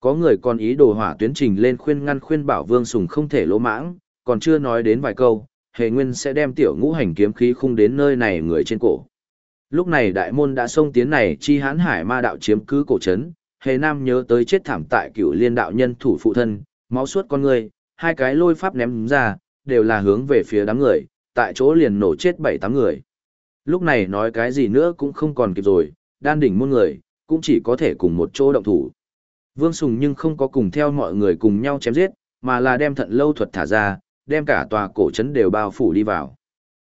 Có người còn ý đồ hỏa tuyến trình lên khuyên ngăn khuyên bảo Vương Sùng không thể lỗ mãng, còn chưa nói đến vài câu, Hề Nguyên sẽ đem tiểu ngũ hành kiếm khí khung đến nơi này người trên cổ. Lúc này đại môn đã xông tiến này chi hán hải ma đạo chiếm cứ cổ trấn, Hề Nam nhớ tới chết thảm tại cựu liên đạo nhân thủ phụ thân, máu suốt con người, hai cái lôi pháp ném ra, đều là hướng về phía đám người, tại chỗ liền nổ chết bảy tám người. Lúc này nói cái gì nữa cũng không còn kịp rồi, đan đỉnh muôn người, cũng chỉ có thể cùng một chỗ động thủ. Vương Sùng nhưng không có cùng theo mọi người cùng nhau chém giết, mà là đem thận lâu thuật thả ra, đem cả tòa cổ trấn đều bao phủ đi vào.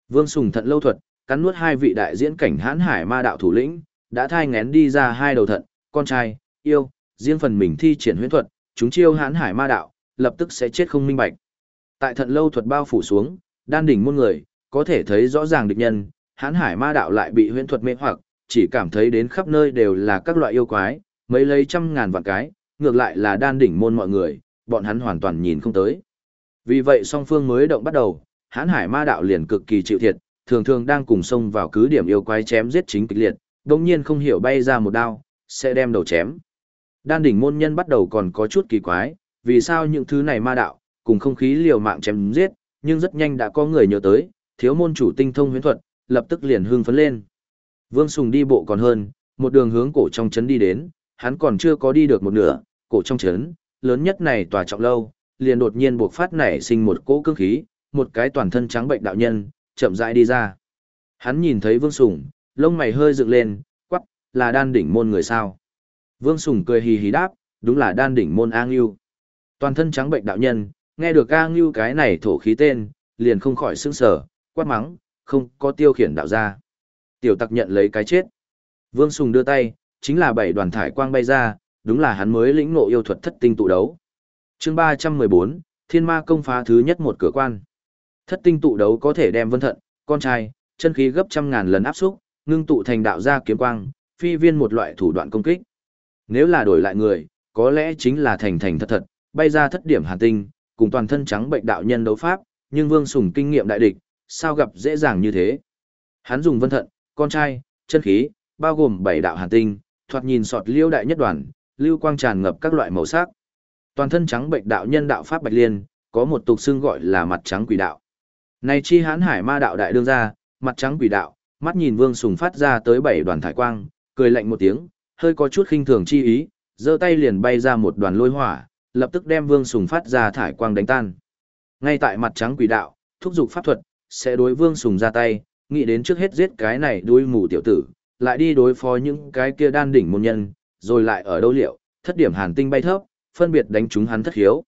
Vương Sùng thận lâu thuật, cắn nuốt hai vị đại diễn cảnh hãn hải ma đạo thủ lĩnh, đã thai ngén đi ra hai đầu thận, con trai, yêu, riêng phần mình thi triển huyễn thuật, chúng chiêu hãn hải ma đạo, lập tức sẽ chết không minh bạch. Tại thận lâu thuật bao phủ xuống, đan đỉnh môn người, có thể thấy rõ ràng địch nhân, hãn hải ma đạo lại bị huyễn thuật mê hoặc, chỉ cảm thấy đến khắp nơi đều là các loại yêu quái, mấy lấy trăm ngàn vạn cái, ngược lại là đan đỉnh môn mọi người, bọn hắn hoàn toàn nhìn không tới. Vì vậy song phương mới động bắt đầu, hãn hải ma đạo liền cực kỳ chịu thiệt, thường thường đang cùng xông vào cứ điểm yêu quái chém giết chính kịch liệt, đồng nhiên không hiểu bay ra một đao, sẽ đem đầu chém. Đan đỉnh môn nhân bắt đầu còn có chút kỳ quái, vì sao những thứ này ma đạo, cùng không khí liều mạng chém giết, nhưng rất nhanh đã có người nhớ tới, thiếu môn chủ tinh thông huyễn thuật, lập tức liền hưng phấn lên. Vương Sùng đi bộ còn hơn, một đường hướng cổ trong trấn đi đến, hắn còn chưa có đi được một nửa, cổ trong trấn, lớn nhất này tòa trọng lâu, liền đột nhiên buộc phát nảy sinh một cỗ cương khí, một cái toàn thân trắng bệnh đạo nhân, chậm rãi đi ra. Hắn nhìn thấy Vương Sùng, lông mày hơi dựng lên, quắc, là đan đỉnh môn người sao. Vương Sùng cười hì hì đáp, đúng là đan đỉnh môn A Ngưu. Toàn thân trắng bệnh đạo nhân, nghe được A Ngưu cái này thổ khí tên, liền không khỏi sững sờ, quát mắng, không có tiêu khiển đạo ra. Tiểu tặc nhận lấy cái chết. Vương Sùng đưa tay, chính là bảy đoàn thải quang bay ra, đúng là hắn mới lĩnh ngộ yêu thuật thất tinh tụ đấu. chương 314, Thiên Ma công phá thứ nhất một cửa quan. Thất tinh tụ đấu có thể đem vân thận, con trai, chân khí gấp trăm ngàn lần áp xúc, ngưng tụ thành đạo gia kiếm quang, phi viên một loại thủ đoạn công kích. Nếu là đổi lại người, có lẽ chính là thành thành thật thật, bay ra thất điểm hàn tinh, cùng toàn thân trắng bệnh đạo nhân đấu pháp, nhưng Vương Sùng kinh nghiệm đại địch, sao gặp dễ dàng như thế. Hắn dùng vân thận, con trai, chân khí, bao gồm bảy đạo hàn tinh, thoạt nhìn sọt liêu đại nhất đoàn, lưu quang tràn ngập các loại màu sắc. Toàn thân trắng bệnh đạo nhân đạo pháp bạch liên, có một tục xưng gọi là mặt trắng quỷ đạo. Này chi hán hải ma đạo đại đương ra, mặt trắng quỷ đạo, mắt nhìn Vương Sùng phát ra tới bảy đoàn thải quang, cười lạnh một tiếng, hơi có chút khinh thường chi ý, giơ tay liền bay ra một đoàn lôi hỏa, lập tức đem Vương Sùng phát ra thải quang đánh tan. Ngay tại mặt trắng quỷ đạo, thúc giục pháp thuật, sẽ đối Vương Sùng ra tay, nghĩ đến trước hết giết cái này đuôi mù tiểu tử, lại đi đối phó những cái kia đan đỉnh môn nhân, rồi lại ở đâu liệu, thất điểm hàn tinh bay thấp, phân biệt đánh chúng hắn thất hiếu.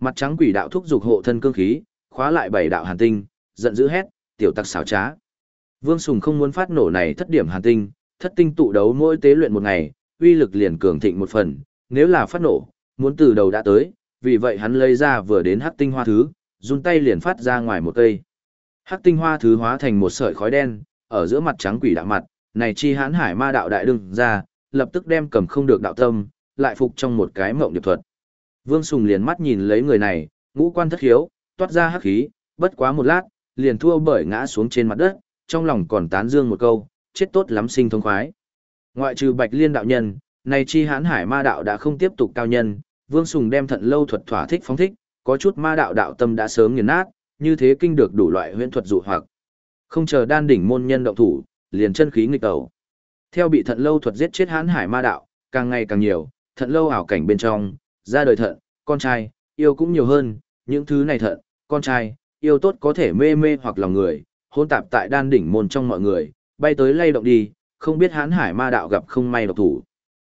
Mặt trắng quỷ đạo thúc giục hộ thân cương khí, khóa lại bảy đạo hàn tinh, giận dữ hét, tiểu tặc xảo trá. Vương Sùng không muốn phát nổ này thất điểm hàn tinh, thất tinh tụ đấu mỗi tế luyện một ngày, uy lực liền cường thịnh một phần, nếu là phát nổ, muốn từ đầu đã tới, vì vậy hắn lấy ra vừa đến hắc tinh hoa thứ, run tay liền phát ra ngoài một cây. Hắc tinh hoa thứ hóa thành một sợi khói đen, ở giữa mặt trắng quỷ đạo mặt, này chi hãn hải ma đạo đại đương ra, lập tức đem cầm không được đạo tâm, lại phục trong một cái mộng điệp thuật. Vương Sùng liền mắt nhìn lấy người này, ngũ quan thất hiếu, toát ra hắc khí, bất quá một lát, liền thua bởi ngã xuống trên mặt đất, trong lòng còn tán dương một câu, chết tốt lắm sinh thông khoái. Ngoại trừ Bạch Liên đạo nhân, này chi hãn hải ma đạo đã không tiếp tục cao nhân, Vương Sùng đem thận lâu thuật thỏa thích phóng thích, có chút ma đạo đạo tâm đã sớm nghiền nát, như thế kinh được đủ loại huyễn thuật dụ hoặc. Không chờ đan đỉnh môn nhân động thủ, liền chân khí nghịch đầu. Theo bị thận lâu thuật giết chết hãn hải ma đạo, càng ngày càng nhiều, thận lâu ảo cảnh bên trong, ra đời thận, con trai, yêu cũng nhiều hơn, những thứ này thận, con trai, yêu tốt có thể mê mê hoặc lòng người, hôn tạp tại đan đỉnh môn trong mọi người, bay tới lay động đi, không biết hãn hải ma đạo gặp không may độc thủ.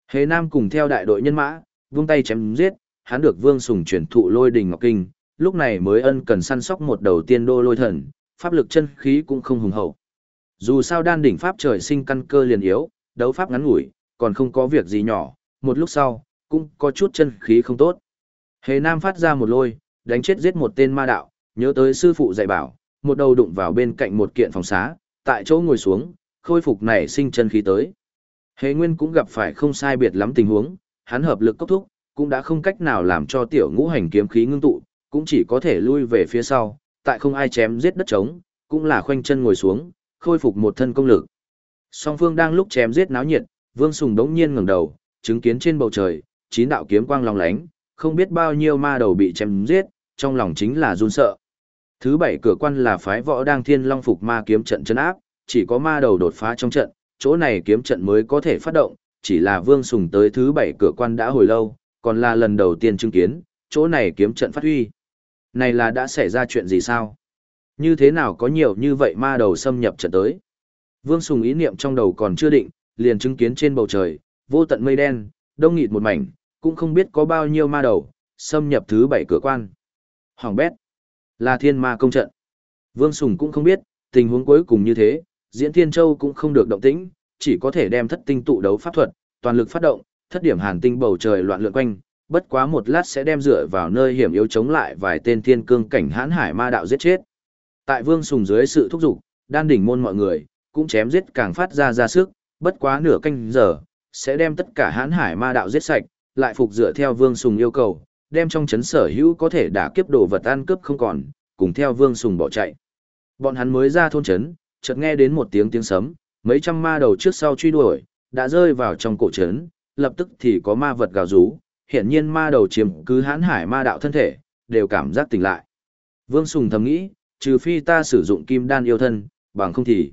Hề Nam cùng theo đại đội nhân mã, vung tay chém giết, hắn được Vương Sùng chuyển thụ lôi đình ngọc kinh, lúc này mới ân cần săn sóc một đầu tiên đô lôi thần, pháp lực chân khí cũng không hùng hậu. Dù sao đan đỉnh pháp trời sinh căn cơ liền yếu, đấu pháp ngắn ngủi, còn không có việc gì nhỏ, một lúc sau, cũng có chút chân khí không tốt. Hề Nam phát ra một lôi, đánh chết giết một tên ma đạo, nhớ tới sư phụ dạy bảo, một đầu đụng vào bên cạnh một kiện phòng xá, tại chỗ ngồi xuống, khôi phục nảy sinh chân khí tới. Hề Nguyên cũng gặp phải không sai biệt lắm tình huống, hắn hợp lực cốc thúc, cũng đã không cách nào làm cho tiểu ngũ hành kiếm khí ngưng tụ, cũng chỉ có thể lui về phía sau, tại không ai chém giết đất trống, cũng là khoanh chân ngồi xuống, khôi phục một thân công lực. Song phương đang lúc chém giết náo nhiệt, Vương Sùng đống nhiên ngẩng đầu, chứng kiến trên bầu trời, chín đạo kiếm quang long lánh, không biết bao nhiêu ma đầu bị chém giết, trong lòng chính là run sợ. Thứ bảy cửa quan là phái võ đang thiên long phục ma kiếm trận chân áp, chỉ có ma đầu đột phá trong trận, chỗ này kiếm trận mới có thể phát động, chỉ là Vương Sùng tới thứ bảy cửa quan đã hồi lâu, còn là lần đầu tiên chứng kiến, chỗ này kiếm trận phát huy. Này là đã xảy ra chuyện gì sao? Như thế nào có nhiều như vậy ma đầu xâm nhập trận tới? Vương Sùng ý niệm trong đầu còn chưa định, liền chứng kiến trên bầu trời, vô tận mây đen, đông nghịt một mảnh, cũng không biết có bao nhiêu ma đầu, xâm nhập thứ bảy cửa quan. Hoàng bét, là thiên ma công trận. Vương Sùng cũng không biết, tình huống cuối cùng như thế, diễn thiên châu cũng không được động tĩnh, chỉ có thể đem thất tinh tụ đấu pháp thuật, toàn lực phát động, thất điểm hàn tinh bầu trời loạn lượn quanh, bất quá một lát sẽ đem dựa vào nơi hiểm yếu chống lại vài tên thiên cương cảnh hãn hải ma đạo giết chết. Tại Vương Sùng dưới sự thúc giục, đan đỉnh môn mọi người, cũng chém giết càng phát ra ra sức, bất quá nửa canh giờ, sẽ đem tất cả hãn hải ma đạo giết sạch, lại phục dựa theo Vương Sùng yêu cầu, đem trong chấn sở hữu có thể đả kiếp đồ vật ăn cướp không còn, cùng theo Vương Sùng bỏ chạy. Bọn hắn mới ra thôn chấn, chợt nghe đến một tiếng tiếng sấm, mấy trăm ma đầu trước sau truy đuổi, đã rơi vào trong cổ trấn, lập tức thì có ma vật gào rú, hiển nhiên ma đầu chiếm cứ hãn hải ma đạo thân thể, đều cảm giác tỉnh lại. Vương Sùng thầm nghĩ, trừ phi ta sử dụng kim đan yêu thân, bằng không thì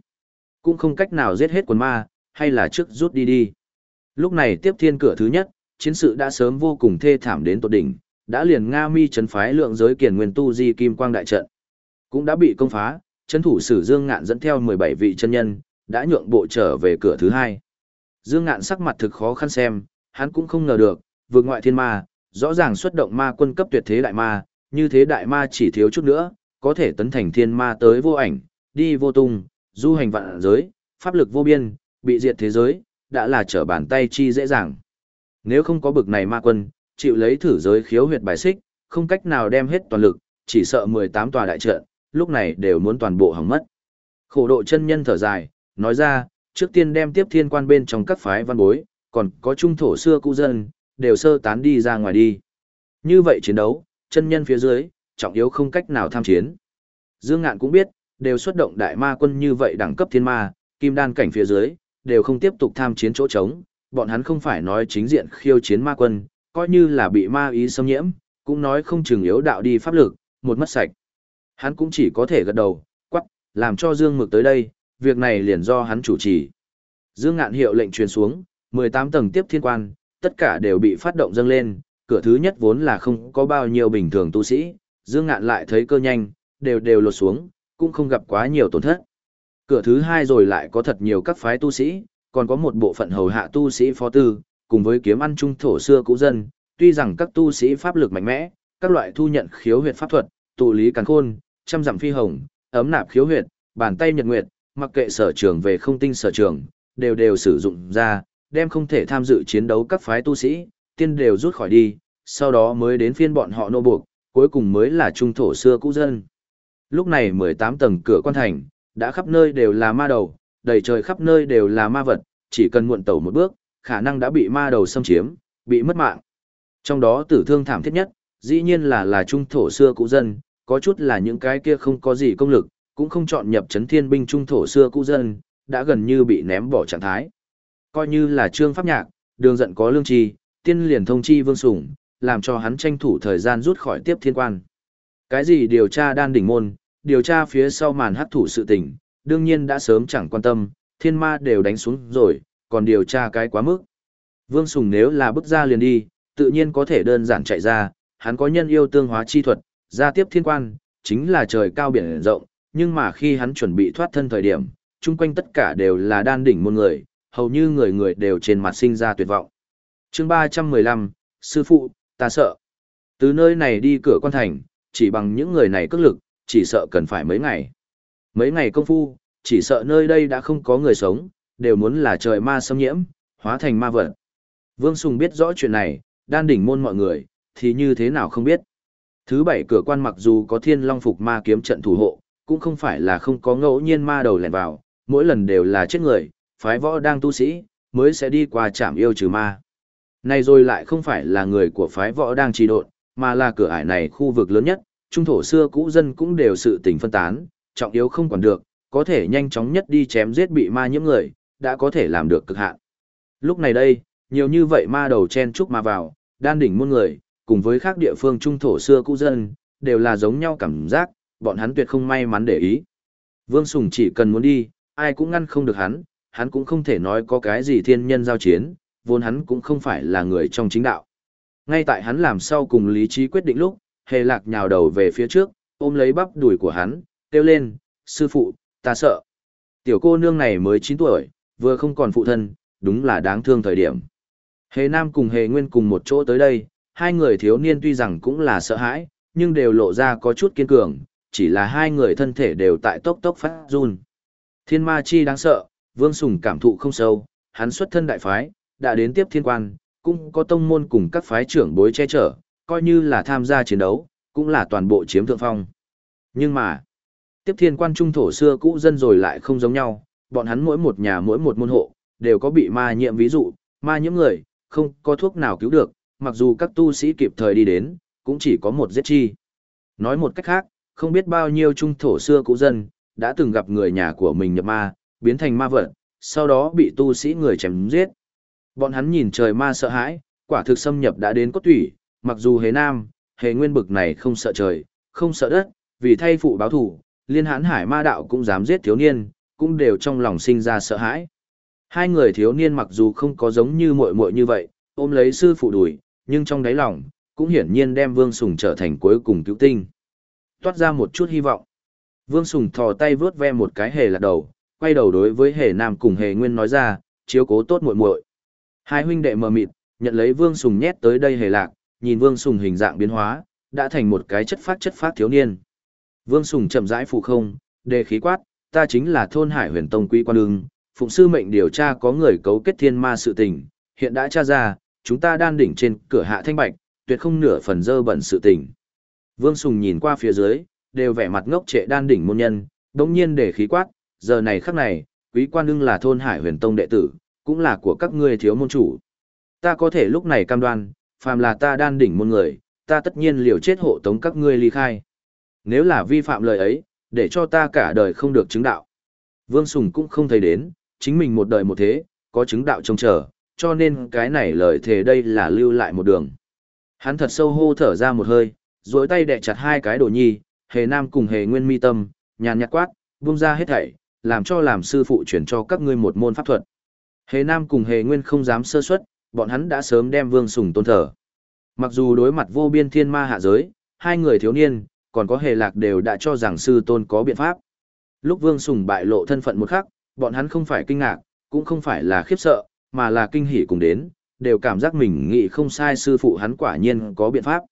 cũng không cách nào giết hết quần ma, hay là trước rút đi đi. Lúc này tiếp thiên cửa thứ nhất, chiến sự đã sớm vô cùng thê thảm đến tột đỉnh, đã liền Nga mi trấn phái lượng giới kiền nguyên tu di kim quang đại trận, cũng đã bị công phá, chân thủ sử Dương Ngạn dẫn theo 17 vị chân nhân, đã nhượng bộ trở về cửa thứ hai. Dương Ngạn sắc mặt thực khó khăn xem, hắn cũng không ngờ được, vượt ngoại thiên ma, rõ ràng xuất động ma quân cấp tuyệt thế đại ma, như thế đại ma chỉ thiếu chút nữa, có thể tấn thành thiên ma tới vô ảnh, đi vô tung, du hành vạn giới, pháp lực vô biên, bị diệt thế giới, đã là trở bàn tay chi dễ dàng. Nếu không có bực này ma quân, chịu lấy thử giới khiếu huyệt bài xích, không cách nào đem hết toàn lực, chỉ sợ 18 tòa đại trận, lúc này đều muốn toàn bộ hỏng mất. Khổ độ chân nhân thở dài, nói ra, trước tiên đem tiếp thiên quan bên trong các phái văn bối, còn có trung thổ xưa cũ dân, đều sơ tán đi ra ngoài đi. Như vậy chiến đấu, chân nhân phía dưới, trọng yếu không cách nào tham chiến. Dương Ngạn cũng biết, đều xuất động đại ma quân như vậy đẳng cấp thiên ma, kim đan cảnh phía dưới, đều không tiếp tục tham chiến chỗ trống, bọn hắn không phải nói chính diện khiêu chiến ma quân, coi như là bị ma ý xâm nhiễm, cũng nói không chừng yếu đạo đi pháp lực, một mất sạch. Hắn cũng chỉ có thể gật đầu, quắc, làm cho Dương Mực tới đây, việc này liền do hắn chủ trì. Dương Ngạn hiệu lệnh truyền xuống, 18 tầng tiếp thiên quan, tất cả đều bị phát động dâng lên, cửa thứ nhất vốn là không có bao nhiêu bình thường tu sĩ, Dương Ngạn lại thấy cơ nhanh, đều đều lột xuống, cũng không gặp quá nhiều tổn thất. Cửa thứ hai rồi lại có thật nhiều các phái tu sĩ, còn có một bộ phận hầu hạ tu sĩ phó tư, cùng với kiếm ăn trung thổ xưa cũ dân, tuy rằng các tu sĩ pháp lực mạnh mẽ, các loại thu nhận khiếu huyệt pháp thuật, tụ lý càn khôn, trăm dặm phi hồng, ấm nạp khiếu huyệt, bàn tay nhật nguyệt, mặc kệ sở trường về không tinh sở trường, đều đều sử dụng ra, đem không thể tham dự chiến đấu các phái tu sĩ, tiên đều rút khỏi đi, sau đó mới đến phiên bọn họ nô buộc, cuối cùng mới là trung thổ xưa cũ dân. Lúc này 18 tầng cửa quan thành, đã khắp nơi đều là ma đầu, đầy trời khắp nơi đều là ma vật, chỉ cần muộn tẩu một bước, khả năng đã bị ma đầu xâm chiếm, bị mất mạng. Trong đó tử thương thảm thiết nhất, dĩ nhiên là là trung thổ xưa cũ dân, có chút là những cái kia không có gì công lực, cũng không chọn nhập chấn thiên binh trung thổ xưa cũ dân, đã gần như bị ném bỏ trạng thái. Coi như là trương pháp nhạc, đường giận có lương trì, tiên liền thông chi vương sủng, làm cho hắn tranh thủ thời gian rút khỏi tiếp thiên quan. Cái gì điều tra đan đỉnh môn, điều tra phía sau màn hắc thủ sự tình, đương nhiên đã sớm chẳng quan tâm, thiên ma đều đánh xuống rồi, còn điều tra cái quá mức. Vương Sùng nếu là bước ra liền đi, tự nhiên có thể đơn giản chạy ra, hắn có nhân yêu tương hóa chi thuật, ra tiếp thiên quan, chính là trời cao biển rộng, nhưng mà khi hắn chuẩn bị thoát thân thời điểm, chung quanh tất cả đều là đan đỉnh môn người, hầu như người người đều trên mặt sinh ra tuyệt vọng. chương 315, Sư phụ, ta sợ. Từ nơi này đi cửa quan thành, chỉ bằng những người này cước lực, chỉ sợ cần phải mấy ngày. Mấy ngày công phu, chỉ sợ nơi đây đã không có người sống, đều muốn là trời ma xâm nhiễm, hóa thành ma vật. Vương Sùng biết rõ chuyện này, đan đỉnh môn mọi người, thì như thế nào không biết. Thứ bảy cửa quan mặc dù có thiên long phục ma kiếm trận thủ hộ, cũng không phải là không có ngẫu nhiên ma đầu lẻn vào, mỗi lần đều là chết người, phái võ đang tu sĩ, mới sẽ đi qua chạm yêu trừ ma. Này rồi lại không phải là người của phái võ đang trì độn, mà là cửa ải này khu vực lớn nhất, trung thổ xưa cũ dân cũng đều sự tình phân tán, trọng yếu không còn được, có thể nhanh chóng nhất đi chém giết bị ma nhiễm người, đã có thể làm được cực hạn. Lúc này đây, nhiều như vậy ma đầu chen chúc ma vào, đan đỉnh muôn người, cùng với khác địa phương trung thổ xưa cũ dân, đều là giống nhau cảm giác, bọn hắn tuyệt không may mắn để ý. Vương Sùng chỉ cần muốn đi, ai cũng ngăn không được hắn, hắn cũng không thể nói có cái gì thiên nhân giao chiến, vốn hắn cũng không phải là người trong chính đạo. Ngay tại hắn làm sau cùng lý trí quyết định lúc, hề lạc nhào đầu về phía trước, ôm lấy bắp đùi của hắn, kêu lên, sư phụ, ta sợ. Tiểu cô nương này mới 9 tuổi, vừa không còn phụ thân, đúng là đáng thương thời điểm. Hề Nam cùng Hề Nguyên cùng một chỗ tới đây, hai người thiếu niên tuy rằng cũng là sợ hãi, nhưng đều lộ ra có chút kiên cường, chỉ là hai người thân thể đều tại tốc tốc phát run. Thiên ma chi đáng sợ, Vương Sùng cảm thụ không sâu, hắn xuất thân đại phái, đã đến tiếp thiên quan, cũng có tông môn cùng các phái trưởng bối che chở, coi như là tham gia chiến đấu, cũng là toàn bộ chiếm thượng phong. Nhưng mà, tiếp thiên quan trung thổ xưa cũ dân rồi lại không giống nhau, bọn hắn mỗi một nhà mỗi một môn hộ, đều có bị ma nhiễm ví dụ, ma nhiễm người, không có thuốc nào cứu được, mặc dù các tu sĩ kịp thời đi đến, cũng chỉ có một giết chi. Nói một cách khác, không biết bao nhiêu trung thổ xưa cũ dân, đã từng gặp người nhà của mình nhập ma, biến thành ma vật, sau đó bị tu sĩ người chém giết. Bọn hắn nhìn trời ma sợ hãi, quả thực xâm nhập đã đến cốt thủy, mặc dù hề nam, hề nguyên bực này không sợ trời, không sợ đất, vì thay phụ báo thủ, liên hãn hải ma đạo cũng dám giết thiếu niên, cũng đều trong lòng sinh ra sợ hãi. Hai người thiếu niên mặc dù không có giống như muội muội như vậy, ôm lấy sư phụ đuổi, nhưng trong đáy lòng, cũng hiển nhiên đem Vương Sùng trở thành cuối cùng cứu tinh. Toát ra một chút hy vọng. Vương Sùng thò tay vướt ve một cái hề lạc đầu, quay đầu đối với hề nam cùng hề nguyên nói ra, chiếu cố tốt muội muội. Hai huynh đệ mờ mịt, nhận lấy Vương Sùng nhét tới đây hề lạc, nhìn Vương Sùng hình dạng biến hóa, đã thành một cái chất phát chất phát thiếu niên. Vương Sùng chậm rãi phụ không, đề khí quát, ta chính là thôn Hải Huyền Tông Quý Quan Ưng, phụng sư mệnh điều tra có người cấu kết thiên ma sự tình, hiện đã tra ra, chúng ta đan đỉnh trên cửa hạ thanh bạch, tuyệt không nửa phần dơ bẩn sự tình. Vương Sùng nhìn qua phía dưới, đều vẻ mặt ngốc trệ đan đỉnh môn nhân, đống nhiên để khí quát, giờ này khắc này, quý quan ưng là thôn hải huyền tông đệ tử, cũng là của các ngươi thiếu môn chủ. Ta có thể lúc này cam đoan, phàm là ta đan đỉnh môn người, ta tất nhiên liều chết hộ tống các ngươi ly khai. Nếu là vi phạm lời ấy, để cho ta cả đời không được chứng đạo. Vương Sùng cũng không thấy đến, chính mình một đời một thế, có chứng đạo trông chờ, cho nên cái này lời thề đây là lưu lại một đường. Hắn thật sâu hô thở ra một hơi, dối tay đè chặt hai cái đồ nhi, hề nam cùng hề nguyên mi tâm, nhàn nhạt quát, buông ra hết thảy, làm cho làm sư phụ chuyển cho các ngươi một môn pháp thuật. Hề nam cùng hề nguyên không dám sơ suất, bọn hắn đã sớm đem vương sùng tôn thờ. Mặc dù đối mặt vô biên thiên ma hạ giới, hai người thiếu niên, còn có hề lạc đều đã cho rằng sư tôn có biện pháp. Lúc vương sùng bại lộ thân phận một khắc, bọn hắn không phải kinh ngạc, cũng không phải là khiếp sợ, mà là kinh hỉ cùng đến, đều cảm giác mình nghĩ không sai sư phụ hắn quả nhiên có biện pháp.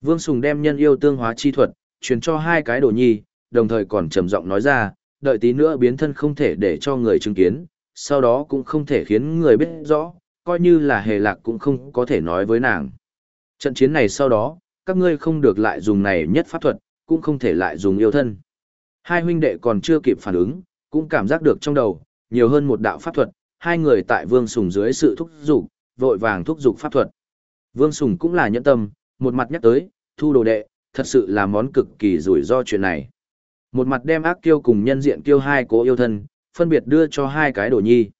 Vương Sùng đem nhân yêu tương hóa chi thuật, truyền cho hai cái đồ nhi, đồng thời còn trầm giọng nói ra, đợi tí nữa biến thân không thể để cho người chứng kiến, sau đó cũng không thể khiến người biết rõ, coi như là hề lạc cũng không có thể nói với nàng. Trận chiến này sau đó, các ngươi không được lại dùng này nhất pháp thuật, cũng không thể lại dùng yêu thân. Hai huynh đệ còn chưa kịp phản ứng, cũng cảm giác được trong đầu, nhiều hơn một đạo pháp thuật, hai người tại Vương Sùng dưới sự thúc giục, vội vàng thúc giục pháp thuật. Vương Sùng cũng là nhẫn tâm, một mặt nhắc tới, thu đồ đệ, thật sự là món cực kỳ rủi ro chuyện này. Một mặt đem ác kiêu cùng nhân diện kiêu hai cố yêu thân, phân biệt đưa cho hai cái đồ nhi.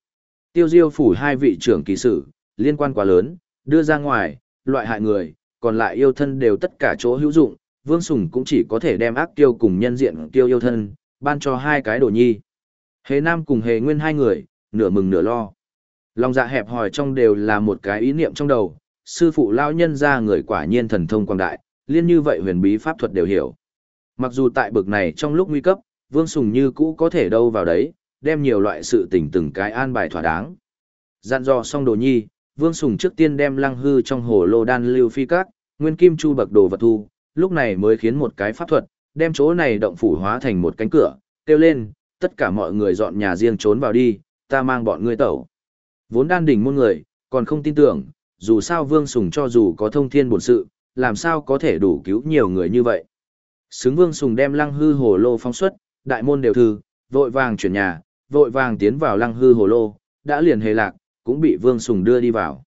Tiêu diêu phủ hai vị trưởng kỳ sử, liên quan quá lớn, đưa ra ngoài, loại hại người, còn lại yêu thân đều tất cả chỗ hữu dụng, Vương Sùng cũng chỉ có thể đem ác tiêu cùng nhân diện tiêu yêu thân, ban cho hai cái đồ nhi. Hề Nam cùng Hề Nguyên hai người, nửa mừng nửa lo. Lòng dạ hẹp hòi trong đều là một cái ý niệm trong đầu, sư phụ lao nhân ra người quả nhiên thần thông quang đại, liên như vậy huyền bí pháp thuật đều hiểu. Mặc dù tại bực này trong lúc nguy cấp, Vương Sùng như cũ có thể đâu vào đấy, đem nhiều loại sự tình từng cái an bài thỏa đáng. Dặn dò xong đồ nhi, Vương Sùng trước tiên đem lăng hư trong hồ lô đan lưu phi các, nguyên kim chu bậc đồ vật thu, lúc này mới khiến một cái pháp thuật, đem chỗ này động phủ hóa thành một cánh cửa, kêu lên, tất cả mọi người dọn nhà riêng trốn vào đi, ta mang bọn ngươi tẩu. Vốn đan đỉnh môn người, còn không tin tưởng, dù sao Vương Sùng cho dù có thông thiên bổn sự, làm sao có thể đủ cứu nhiều người như vậy. Xứng Vương Sùng đem lăng hư hồ lô phong xuất, đại môn đều thư, vội vàng chuyển nhà, vội vàng tiến vào lăng hư hồ lô, đã liền hề lạc, cũng bị Vương Sùng đưa đi vào.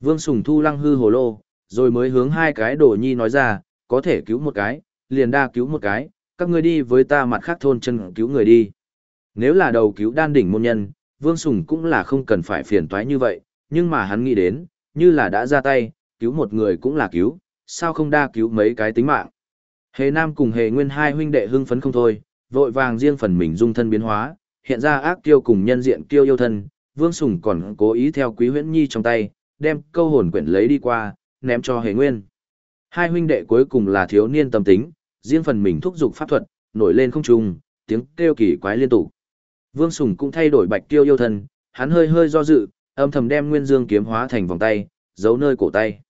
Vương Sùng thu lăng hư hồ lô, rồi mới hướng hai cái đồ nhi nói ra, có thể cứu một cái, liền đa cứu một cái, các ngươi đi với ta mặt khác thôn chân cứu người đi. Nếu là đầu cứu đan đỉnh môn nhân, Vương Sùng cũng là không cần phải phiền toái như vậy, nhưng mà hắn nghĩ đến, như là đã ra tay, cứu một người cũng là cứu, sao không đa cứu mấy cái tính mạng. Hề Nam cùng Hề Nguyên hai huynh đệ hưng phấn không thôi, vội vàng riêng phần mình dung thân biến hóa, hiện ra ác tiêu cùng nhân diện Tiêu yêu thân, Vương Sùng còn cố ý theo Quý Huyễn Nhi trong tay, đem câu hồn quyển lấy đi qua, ném cho Hề Nguyên. Hai huynh đệ cuối cùng là thiếu niên tâm tính, riêng phần mình thúc dục pháp thuật, nổi lên không trung, tiếng kêu kỳ quái liên tục. Vương Sùng cũng thay đổi bạch tiêu yêu thân, hắn hơi hơi do dự, âm thầm đem Nguyên Dương kiếm hóa thành vòng tay, giấu nơi cổ tay.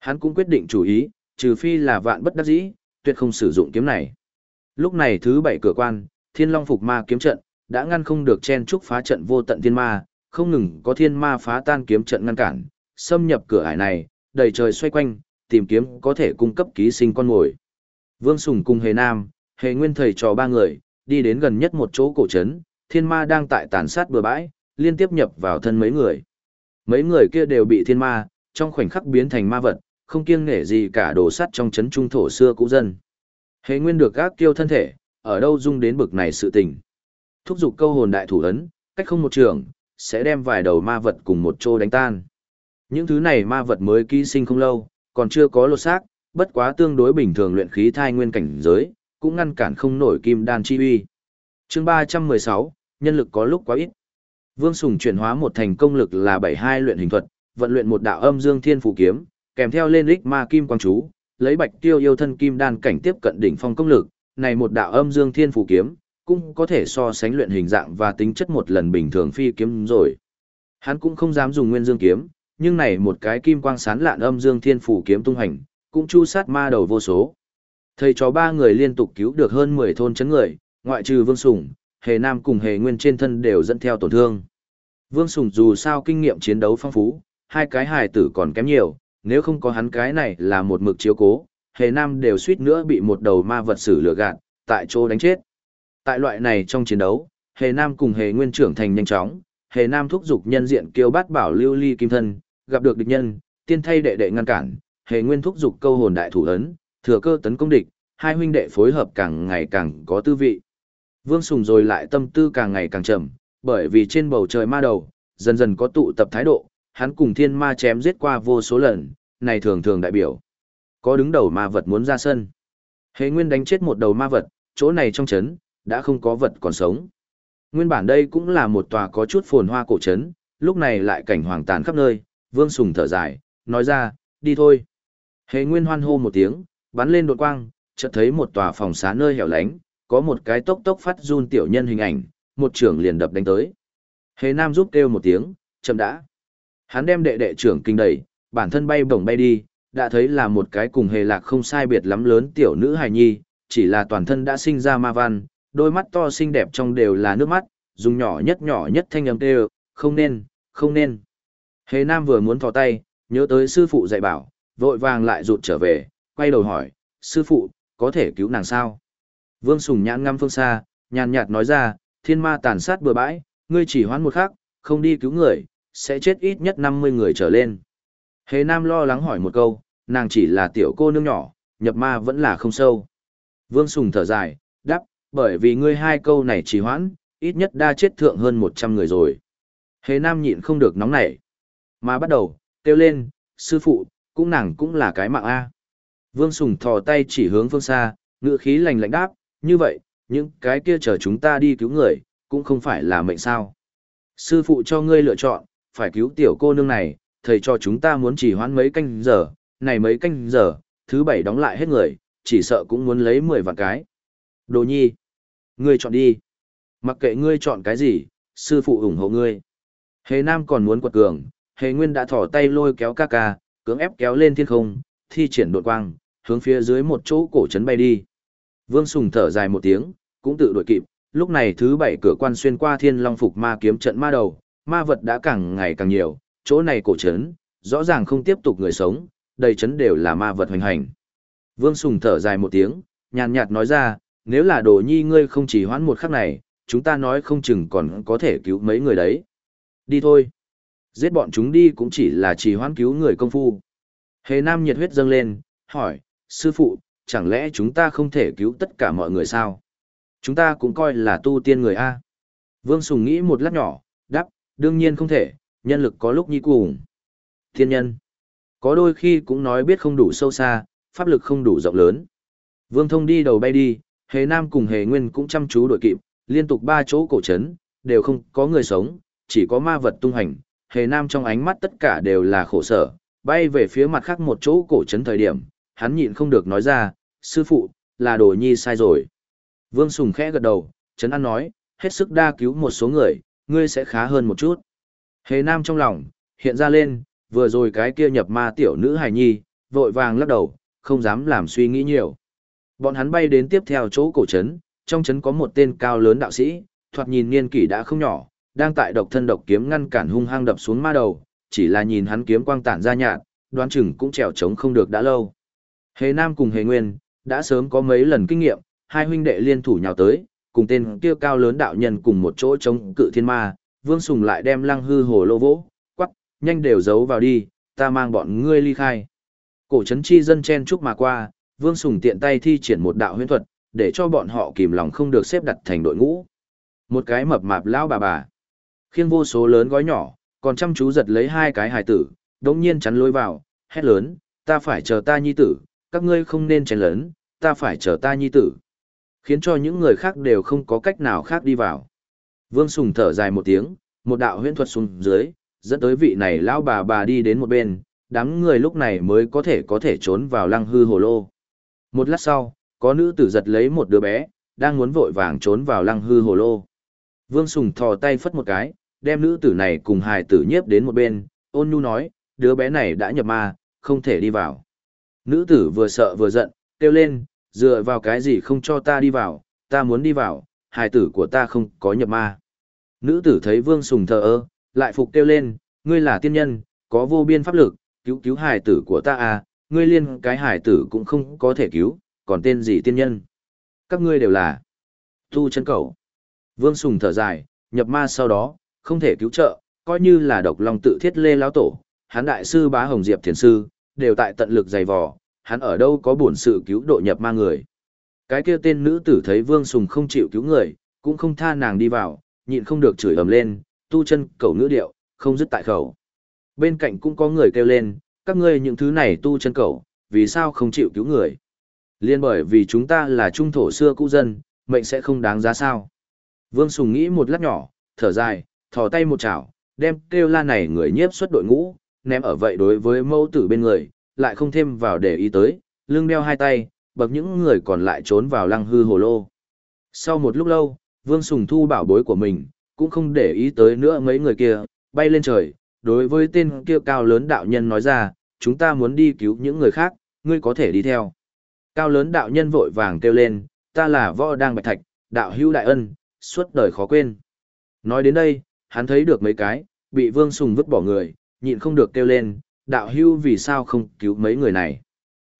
Hắn cũng quyết định chủ ý, trừ phi là vạn bất đắc dĩ, tuyệt không sử dụng kiếm này. Lúc này thứ bảy cửa quan, Thiên Long phục ma kiếm trận đã ngăn không được chen trúc phá trận vô tận thiên ma, không ngừng có thiên ma phá tan kiếm trận ngăn cản, xâm nhập cửa ải này, đầy trời xoay quanh, tìm kiếm có thể cung cấp ký sinh con mồi. Vương Sùng cùng Hề Nam, Hề Nguyên thầy trò ba người, đi đến gần nhất một chỗ cổ trấn, thiên ma đang tại tàn sát bừa bãi, liên tiếp nhập vào thân mấy người. Mấy người kia đều bị thiên ma, trong khoảnh khắc biến thành ma vật, không kiêng nể gì cả đồ sắt trong trấn trung thổ xưa cũ dân. Hề Nguyên được gác kiêu thân thể, ở đâu dung đến bực này sự tình. Thúc giục câu hồn đại thủ ấn, cách không một trường, sẽ đem vài đầu ma vật cùng một chỗ đánh tan. Những thứ này ma vật mới ký sinh không lâu, còn chưa có lột xác, bất quá tương đối bình thường luyện khí thai nguyên cảnh giới, cũng ngăn cản không nổi kim đan chi uy. Chương 316, nhân lực có lúc quá ít. Vương Sùng chuyển hóa một thành công lực là 72 luyện hình thuật, vận luyện một đạo âm dương thiên phù kiếm, kèm theo lên lích ma kim quang chú, lấy bạch tiêu yêu thân kim đan cảnh tiếp cận đỉnh phong công lực, này một đạo âm dương thiên phù kiếm, cũng có thể so sánh luyện hình dạng và tính chất một lần bình thường phi kiếm rồi. Hắn cũng không dám dùng nguyên dương kiếm, nhưng này một cái kim quang sán lạn âm dương thiên phủ kiếm tung hành, cũng chu sát ma đầu vô số. Thầy chó ba người liên tục cứu được hơn 10 thôn chấn người, ngoại trừ Vương Sùng, Hề Nam cùng Hề Nguyên trên thân đều dẫn theo tổn thương. Vương Sùng dù sao kinh nghiệm chiến đấu phong phú, hai cái hài tử còn kém nhiều, nếu không có hắn cái này là một mực chiếu cố, Hề Nam đều suýt nữa bị một đầu ma vật sử lừa gạt, tại chỗ đánh chết. Tại loại này trong chiến đấu, Hề Nam cùng Hề Nguyên trưởng thành nhanh chóng, Hề Nam thúc giục nhân diện kêu bát bảo lưu ly kim thân, gặp được địch nhân, tiên thay đệ đệ ngăn cản, Hề Nguyên thúc giục câu hồn đại thủ ấn, thừa cơ tấn công địch, hai huynh đệ phối hợp càng ngày càng có tư vị. Vương Sùng rồi lại tâm tư càng ngày càng chậm, bởi vì trên bầu trời ma đầu, dần dần có tụ tập thái độ, hắn cùng thiên ma chém giết qua vô số lần, này thường thường đại biểu. Có đứng đầu ma vật muốn ra sân. Hề Nguyên đánh chết một đầu ma vật, chỗ này trong chấn, đã không có vật còn sống. Nguyên bản đây cũng là một tòa có chút phồn hoa cổ trấn, lúc này lại cảnh hoàng tàn khắp nơi, Vương Sùng thở dài, nói ra, đi thôi. Hề Nguyên hoan hô một tiếng, bắn lên đột quang, chợt thấy một tòa phòng xá nơi hẻo lánh, có một cái tốc tốc phát run tiểu nhân hình ảnh, một trưởng liền đập đánh tới. Hề Nam giúp kêu một tiếng, chậm đã. Hắn đem đệ đệ trưởng kinh đẩy, bản thân bay bổng bay đi, đã thấy là một cái cùng hề lạc không sai biệt lắm lớn tiểu nữ hài nhi, chỉ là toàn thân đã sinh ra ma văn, đôi mắt to xinh đẹp trong đều là nước mắt, dùng nhỏ nhất nhỏ nhất thanh âm kêu, không nên, không nên. Hề Nam vừa muốn thò tay, nhớ tới sư phụ dạy bảo, vội vàng lại rụt trở về, quay đầu hỏi, sư phụ, có thể cứu nàng sao? Vương Sùng nhãn ngắm phương xa, nhàn nhạt nói ra, thiên ma tàn sát bừa bãi, ngươi chỉ hoãn một khắc, không đi cứu người, sẽ chết ít nhất 50 người trở lên. Hề Nam lo lắng hỏi một câu, nàng chỉ là tiểu cô nương nhỏ, nhập ma vẫn là không sâu. Vương Sùng thở dài, đáp, bởi vì ngươi hai câu này chỉ hoãn, ít nhất đa chết thượng hơn 100 người rồi. Hề Nam nhịn không được nóng nảy. Mà bắt đầu, kêu lên, sư phụ, cũng nàng cũng là cái mạng A. Vương Sùng thò tay chỉ hướng phương xa, ngựa khí lành lạnh đáp, như vậy, những cái kia chờ chúng ta đi cứu người, cũng không phải là mệnh sao. Sư phụ cho ngươi lựa chọn, phải cứu tiểu cô nương này, thầy cho chúng ta muốn chỉ hoãn mấy canh giờ, này mấy canh giờ, thứ bảy đóng lại hết người, chỉ sợ cũng muốn lấy 10 vạn cái. Đồ nhi, ngươi chọn đi. Mặc kệ ngươi chọn cái gì, sư phụ ủng hộ ngươi. Hề Nam còn muốn quật cường, Hề Nguyên đã thỏ tay lôi kéo ca ca, cưỡng ép kéo lên thiên không, thi triển đột quang, hướng phía dưới một chỗ cổ trấn bay đi. Vương Sùng thở dài một tiếng, cũng tự đuổi kịp, lúc này thứ bảy cửa quan xuyên qua thiên long phục ma kiếm trận ma đầu, ma vật đã càng ngày càng nhiều, chỗ này cổ trấn, rõ ràng không tiếp tục người sống, đầy trấn đều là ma vật hoành hành. Vương Sùng thở dài một tiếng, nhàn nhạt nói ra, nếu là đồ nhi ngươi không chỉ hoãn một khắc này, chúng ta nói không chừng còn có thể cứu mấy người đấy. Đi thôi. Giết bọn chúng đi cũng chỉ là chỉ hoãn cứu người công phu. Hề Nam nhiệt huyết dâng lên, hỏi, sư phụ, chẳng lẽ chúng ta không thể cứu tất cả mọi người sao? Chúng ta cũng coi là tu tiên người A. Vương Sùng nghĩ một lát nhỏ, đáp, đương nhiên không thể, nhân lực có lúc nhi cùng. Thiên nhân. Có đôi khi cũng nói biết không đủ sâu xa, pháp lực không đủ rộng lớn. Vương Thông đi đầu bay đi, Hề Nam cùng Hề Nguyên cũng chăm chú đội kịp, liên tục ba chỗ cổ trấn, đều không có người sống, chỉ có ma vật tung hành. Hề Nam trong ánh mắt tất cả đều là khổ sở, bay về phía mặt khác một chỗ cổ trấn thời điểm, hắn nhịn không được nói ra, sư phụ, là đồ nhi sai rồi. Vương Sùng khẽ gật đầu, Trấn An nói, hết sức đa cứu một số người, ngươi sẽ khá hơn một chút. Hề Nam trong lòng, hiện ra lên, vừa rồi cái kia nhập ma tiểu nữ hài nhi, vội vàng lắc đầu, không dám làm suy nghĩ nhiều. Bọn hắn bay đến tiếp theo chỗ cổ trấn, trong trấn có một tên cao lớn đạo sĩ, thoạt nhìn niên kỷ đã không nhỏ, đang tại độc thân độc kiếm ngăn cản hung hăng đập xuống ma đầu, chỉ là nhìn hắn kiếm quang tản ra nhạt, đoán chừng cũng trèo trống không được đã lâu. Hề Nam cùng Hề Nguyên, đã sớm có mấy lần kinh nghiệm, hai huynh đệ liên thủ nhào tới, cùng tên kia cao lớn đạo nhân cùng một chỗ chống cự thiên ma, Vương Sùng lại đem lăng hư hồ lô vỗ, quắc, nhanh đều giấu vào đi, ta mang bọn ngươi ly khai. Cổ trấn chi dân chen chúc mà qua, Vương Sùng tiện tay thi triển một đạo huyễn thuật, để cho bọn họ kìm lòng không được xếp đặt thành đội ngũ. Một cái mập mạp lão bà bà, khiêng vô số lớn gói nhỏ, còn chăm chú giật lấy hai cái hài tử, đột nhiên chắn lối vào, hét lớn, ta phải chờ ta nhi tử, các ngươi không nên chén lớn, ta phải chờ ta nhi tử. Khiến cho những người khác đều không có cách nào khác đi vào. Vương Sùng thở dài một tiếng, một đạo huyễn thuật xuống dưới, dẫn tới vị này lão bà bà đi đến một bên, đám người lúc này mới có thể có thể trốn vào lăng hư hồ lô. Một lát sau, có nữ tử giật lấy một đứa bé, đang muốn vội vàng trốn vào lăng hư hồ lô. Vương Sùng thò tay phất một cái, đem nữ tử này cùng hài tử nhiếp đến một bên, ôn nhu nói, đứa bé này đã nhập ma, không thể đi vào. Nữ tử vừa sợ vừa giận, kêu lên, dựa vào cái gì không cho ta đi vào, ta muốn đi vào, hài tử của ta không có nhập ma. Nữ tử thấy Vương Sùng thờ ơ, lại phục kêu lên, ngươi là tiên nhân, có vô biên pháp lực, cứu cứu hài tử của ta à, ngươi liên cái hải tử cũng không có thể cứu, còn tên gì tiên nhân. Các ngươi đều là tu chân cầu. Vương Sùng thở dài, nhập ma sau đó, không thể cứu trợ, coi như là độc lòng tự thiết lê lão tổ, hán đại sư bá hồng diệp thiền sư, đều tại tận lực dày vò, hắn ở đâu có buồn sự cứu độ nhập ma người. Cái kia tên nữ tử thấy Vương Sùng không chịu cứu người, cũng không tha nàng đi vào, nhịn không được chửi ầm lên, tu chân cầu ngữ điệu, không dứt tại khẩu. Bên cạnh cũng có người kêu lên, các ngươi những thứ này tu chân cầu, vì sao không chịu cứu người? Liên bởi vì chúng ta là trung thổ xưa cũ dân, mệnh sẽ không đáng giá sao. Vương Sùng nghĩ một lát nhỏ, thở dài, thò tay một chảo, đem kêu la này người nhiếp xuất đội ngũ, ném ở vậy đối với mẫu tử bên người, lại không thêm vào để ý tới, lưng đeo hai tay, bậc những người còn lại trốn vào lăng hư hồ lô. Sau một lúc lâu, Vương Sùng thu bảo bối của mình, cũng không để ý tới nữa mấy người kia, bay lên trời, đối với tên kia cao lớn đạo nhân nói ra, chúng ta muốn đi cứu những người khác, ngươi có thể đi theo. Cao lớn đạo nhân vội vàng kêu lên, ta là võ đang bạch thạch, đạo hữu đại ân, suốt đời khó quên. Nói đến đây, hắn thấy được mấy cái, bị Vương Sùng vứt bỏ người, nhịn không được kêu lên, đạo hữu vì sao không cứu mấy người này.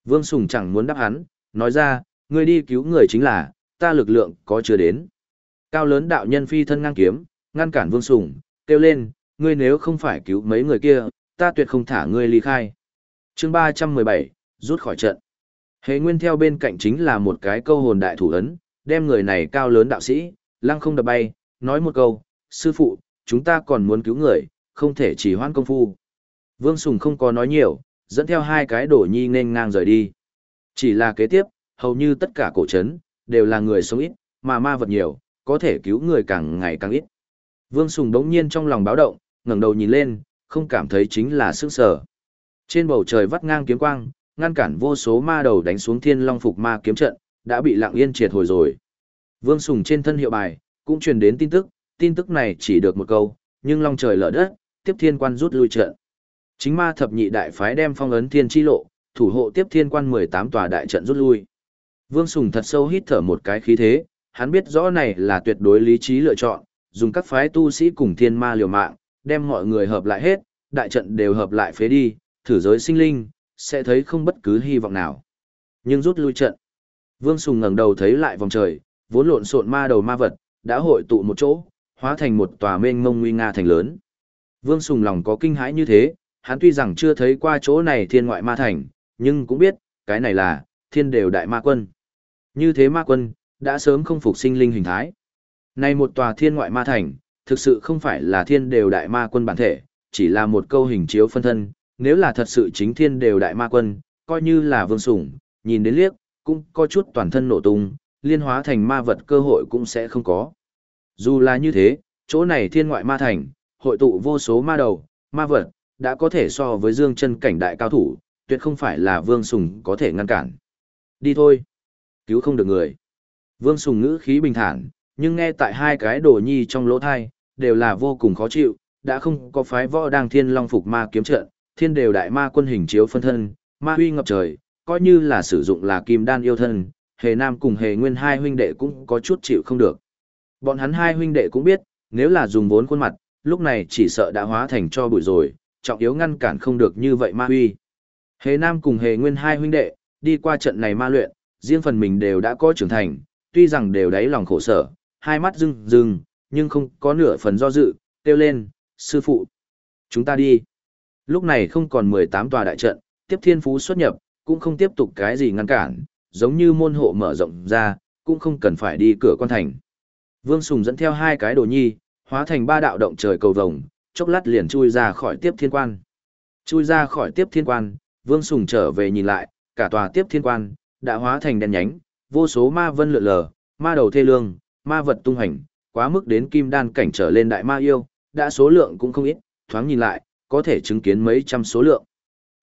Vương Sùng chẳng muốn đáp hắn, nói ra, ngươi đi cứu người chính là, ta lực lượng có chưa đến. Cao lớn đạo nhân phi thân ngang kiếm, ngăn cản Vương Sùng, kêu lên, ngươi nếu không phải cứu mấy người kia, ta tuyệt không thả ngươi ly khai. chương 317, rút khỏi trận. Hệ nguyên theo bên cạnh chính là một cái câu hồn đại thủ ấn, đem người này cao lớn đạo sĩ, lăng không đập bay, nói một câu, sư phụ, chúng ta còn muốn cứu người, không thể chỉ hoãn công phu. Vương Sùng không có nói nhiều, dẫn theo hai cái đổ nhi nên ngang rời đi. Chỉ là kế tiếp, hầu như tất cả cổ trấn đều là người sống ít, mà ma vật nhiều, có thể cứu người càng ngày càng ít. Vương Sùng đống nhiên trong lòng báo động, ngẩng đầu nhìn lên, không cảm thấy chính là sức sở. Trên bầu trời vắt ngang kiếm quang, ngăn cản vô số ma đầu đánh xuống thiên long phục ma kiếm trận, đã bị lặng yên triệt hồi rồi. Vương Sùng trên thân hiệu bài, cũng truyền đến tin tức, tin tức này chỉ được một câu, nhưng long trời lở đất, tiếp thiên quan rút lui trận. Chính ma thập nhị đại phái đem phong ấn thiên chi lộ, thủ hộ tiếp thiên quan 18 tòa đại trận rút lui. Vương Sùng thật sâu hít thở một cái khí thế, hắn biết rõ này là tuyệt đối lý trí lựa chọn, dùng các phái tu sĩ cùng thiên ma liều mạng, đem mọi người hợp lại hết, đại trận đều hợp lại phế đi, thử giới sinh linh, sẽ thấy không bất cứ hy vọng nào. Nhưng rút lui trận. Vương Sùng ngẩng đầu thấy lại vòng trời, vốn lộn xộn ma đầu ma vật, đã hội tụ một chỗ, hóa thành một tòa mênh mông nguy nga thành lớn. Vương Sùng lòng có kinh hãi như thế, hắn tuy rằng chưa thấy qua chỗ này thiên ngoại ma thành, nhưng cũng biết, cái này là thiên đều đại ma quân. Như thế ma quân, đã sớm không phục sinh linh hình thái. Này một tòa thiên ngoại ma thành, thực sự không phải là thiên đều đại ma quân bản thể, chỉ là một câu hình chiếu phân thân, nếu là thật sự chính thiên đều đại ma quân, coi như là vương sủng, nhìn đến liếc, cũng có chút toàn thân nổ tung, liên hóa thành ma vật cơ hội cũng sẽ không có. Dù là như thế, chỗ này thiên ngoại ma thành, hội tụ vô số ma đầu, ma vật, đã có thể so với dương chân cảnh đại cao thủ, tuyệt không phải là vương sùng có thể ngăn cản. Đi thôi. Cứu không được người. Vương sùng ngữ khí bình thản, nhưng nghe tại hai cái đồ nhi trong lỗ thai, đều là vô cùng khó chịu, đã không có phái võ đang thiên long phục ma kiếm trận, thiên đều đại ma quân hình chiếu phân thân, ma huy ngập trời, coi như là sử dụng là kim đan yêu thân, hề nam cùng hề nguyên hai huynh đệ cũng có chút chịu không được. Bọn hắn hai huynh đệ cũng biết, nếu là dùng vốn khuôn mặt, lúc này chỉ sợ đã hóa thành cho bụi rồi, trọng yếu ngăn cản không được như vậy ma huy. Hề nam cùng hề nguyên hai huynh đệ, đi qua trận này ma luyện, riêng phần mình đều đã có trưởng thành, tuy rằng đều đáy lòng khổ sở, hai mắt rưng rưng, nhưng không có nửa phần do dự, kêu lên, sư phụ. Chúng ta đi. Lúc này không còn 18 tòa đại trận, tiếp thiên phú xuất nhập, cũng không tiếp tục cái gì ngăn cản, giống như môn hộ mở rộng ra, cũng không cần phải đi cửa quan thành. Vương Sùng dẫn theo hai cái đồ nhi, hóa thành ba đạo động trời cầu vồng, chốc lát liền chui ra khỏi tiếp thiên quan. Chui ra khỏi tiếp thiên quan, Vương Sùng trở về nhìn lại, cả tòa tiếp thiên quan, đã hóa thành đèn nhánh, vô số ma vân lượn lờ, ma đầu thê lương, ma vật tung hành, quá mức đến kim đan cảnh trở lên đại ma yêu, đã số lượng cũng không ít, thoáng nhìn lại, có thể chứng kiến mấy trăm số lượng.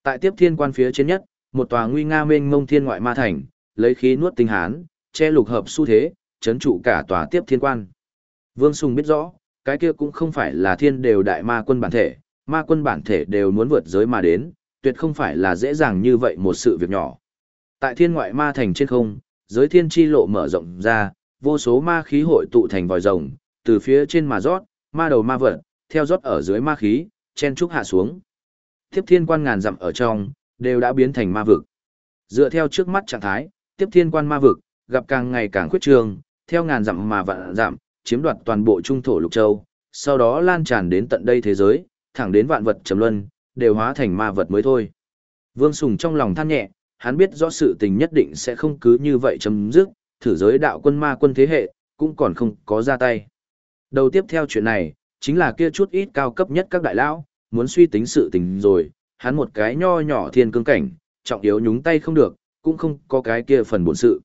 Tại tiếp thiên quan phía trên nhất, một tòa nguy nga mênh mông thiên ngoại ma thành, lấy khí nuốt tinh hán, che lục hợp xu thế, chấn trụ cả tòa tiếp thiên quan. Vương Sùng biết rõ, cái kia cũng không phải là thiên đều đại ma quân bản thể, ma quân bản thể đều muốn vượt giới mà đến, tuyệt không phải là dễ dàng như vậy một sự việc nhỏ. Tại thiên ngoại ma thành trên không, giới thiên chi lộ mở rộng ra, vô số ma khí hội tụ thành vòi rồng, từ phía trên mà rót, ma đầu ma vật, theo rót ở dưới ma khí, chen trúc hạ xuống. Tiếp thiên quan ngàn dặm ở trong, đều đã biến thành ma vực. Dựa theo trước mắt trạng thái, tiếp thiên quan ma vực, gặp càng ngày càng khuyết trường, theo ngàn dặm mà vạn dặm, chiếm đoạt toàn bộ trung thổ lục châu, sau đó lan tràn đến tận đây thế giới, thẳng đến vạn vật trầm luân, đều hóa thành ma vật mới thôi. Vương Sùng trong lòng than nhẹ, hắn biết rõ sự tình nhất định sẽ không cứ như vậy chấm dứt, thử giới đạo quân ma quân thế hệ, cũng còn không có ra tay. Đầu tiếp theo chuyện này, chính là kia chút ít cao cấp nhất các đại lão, muốn suy tính sự tình rồi, hắn một cái nho nhỏ thiên cương cảnh, trọng yếu nhúng tay không được, cũng không có cái kia phần bổn sự.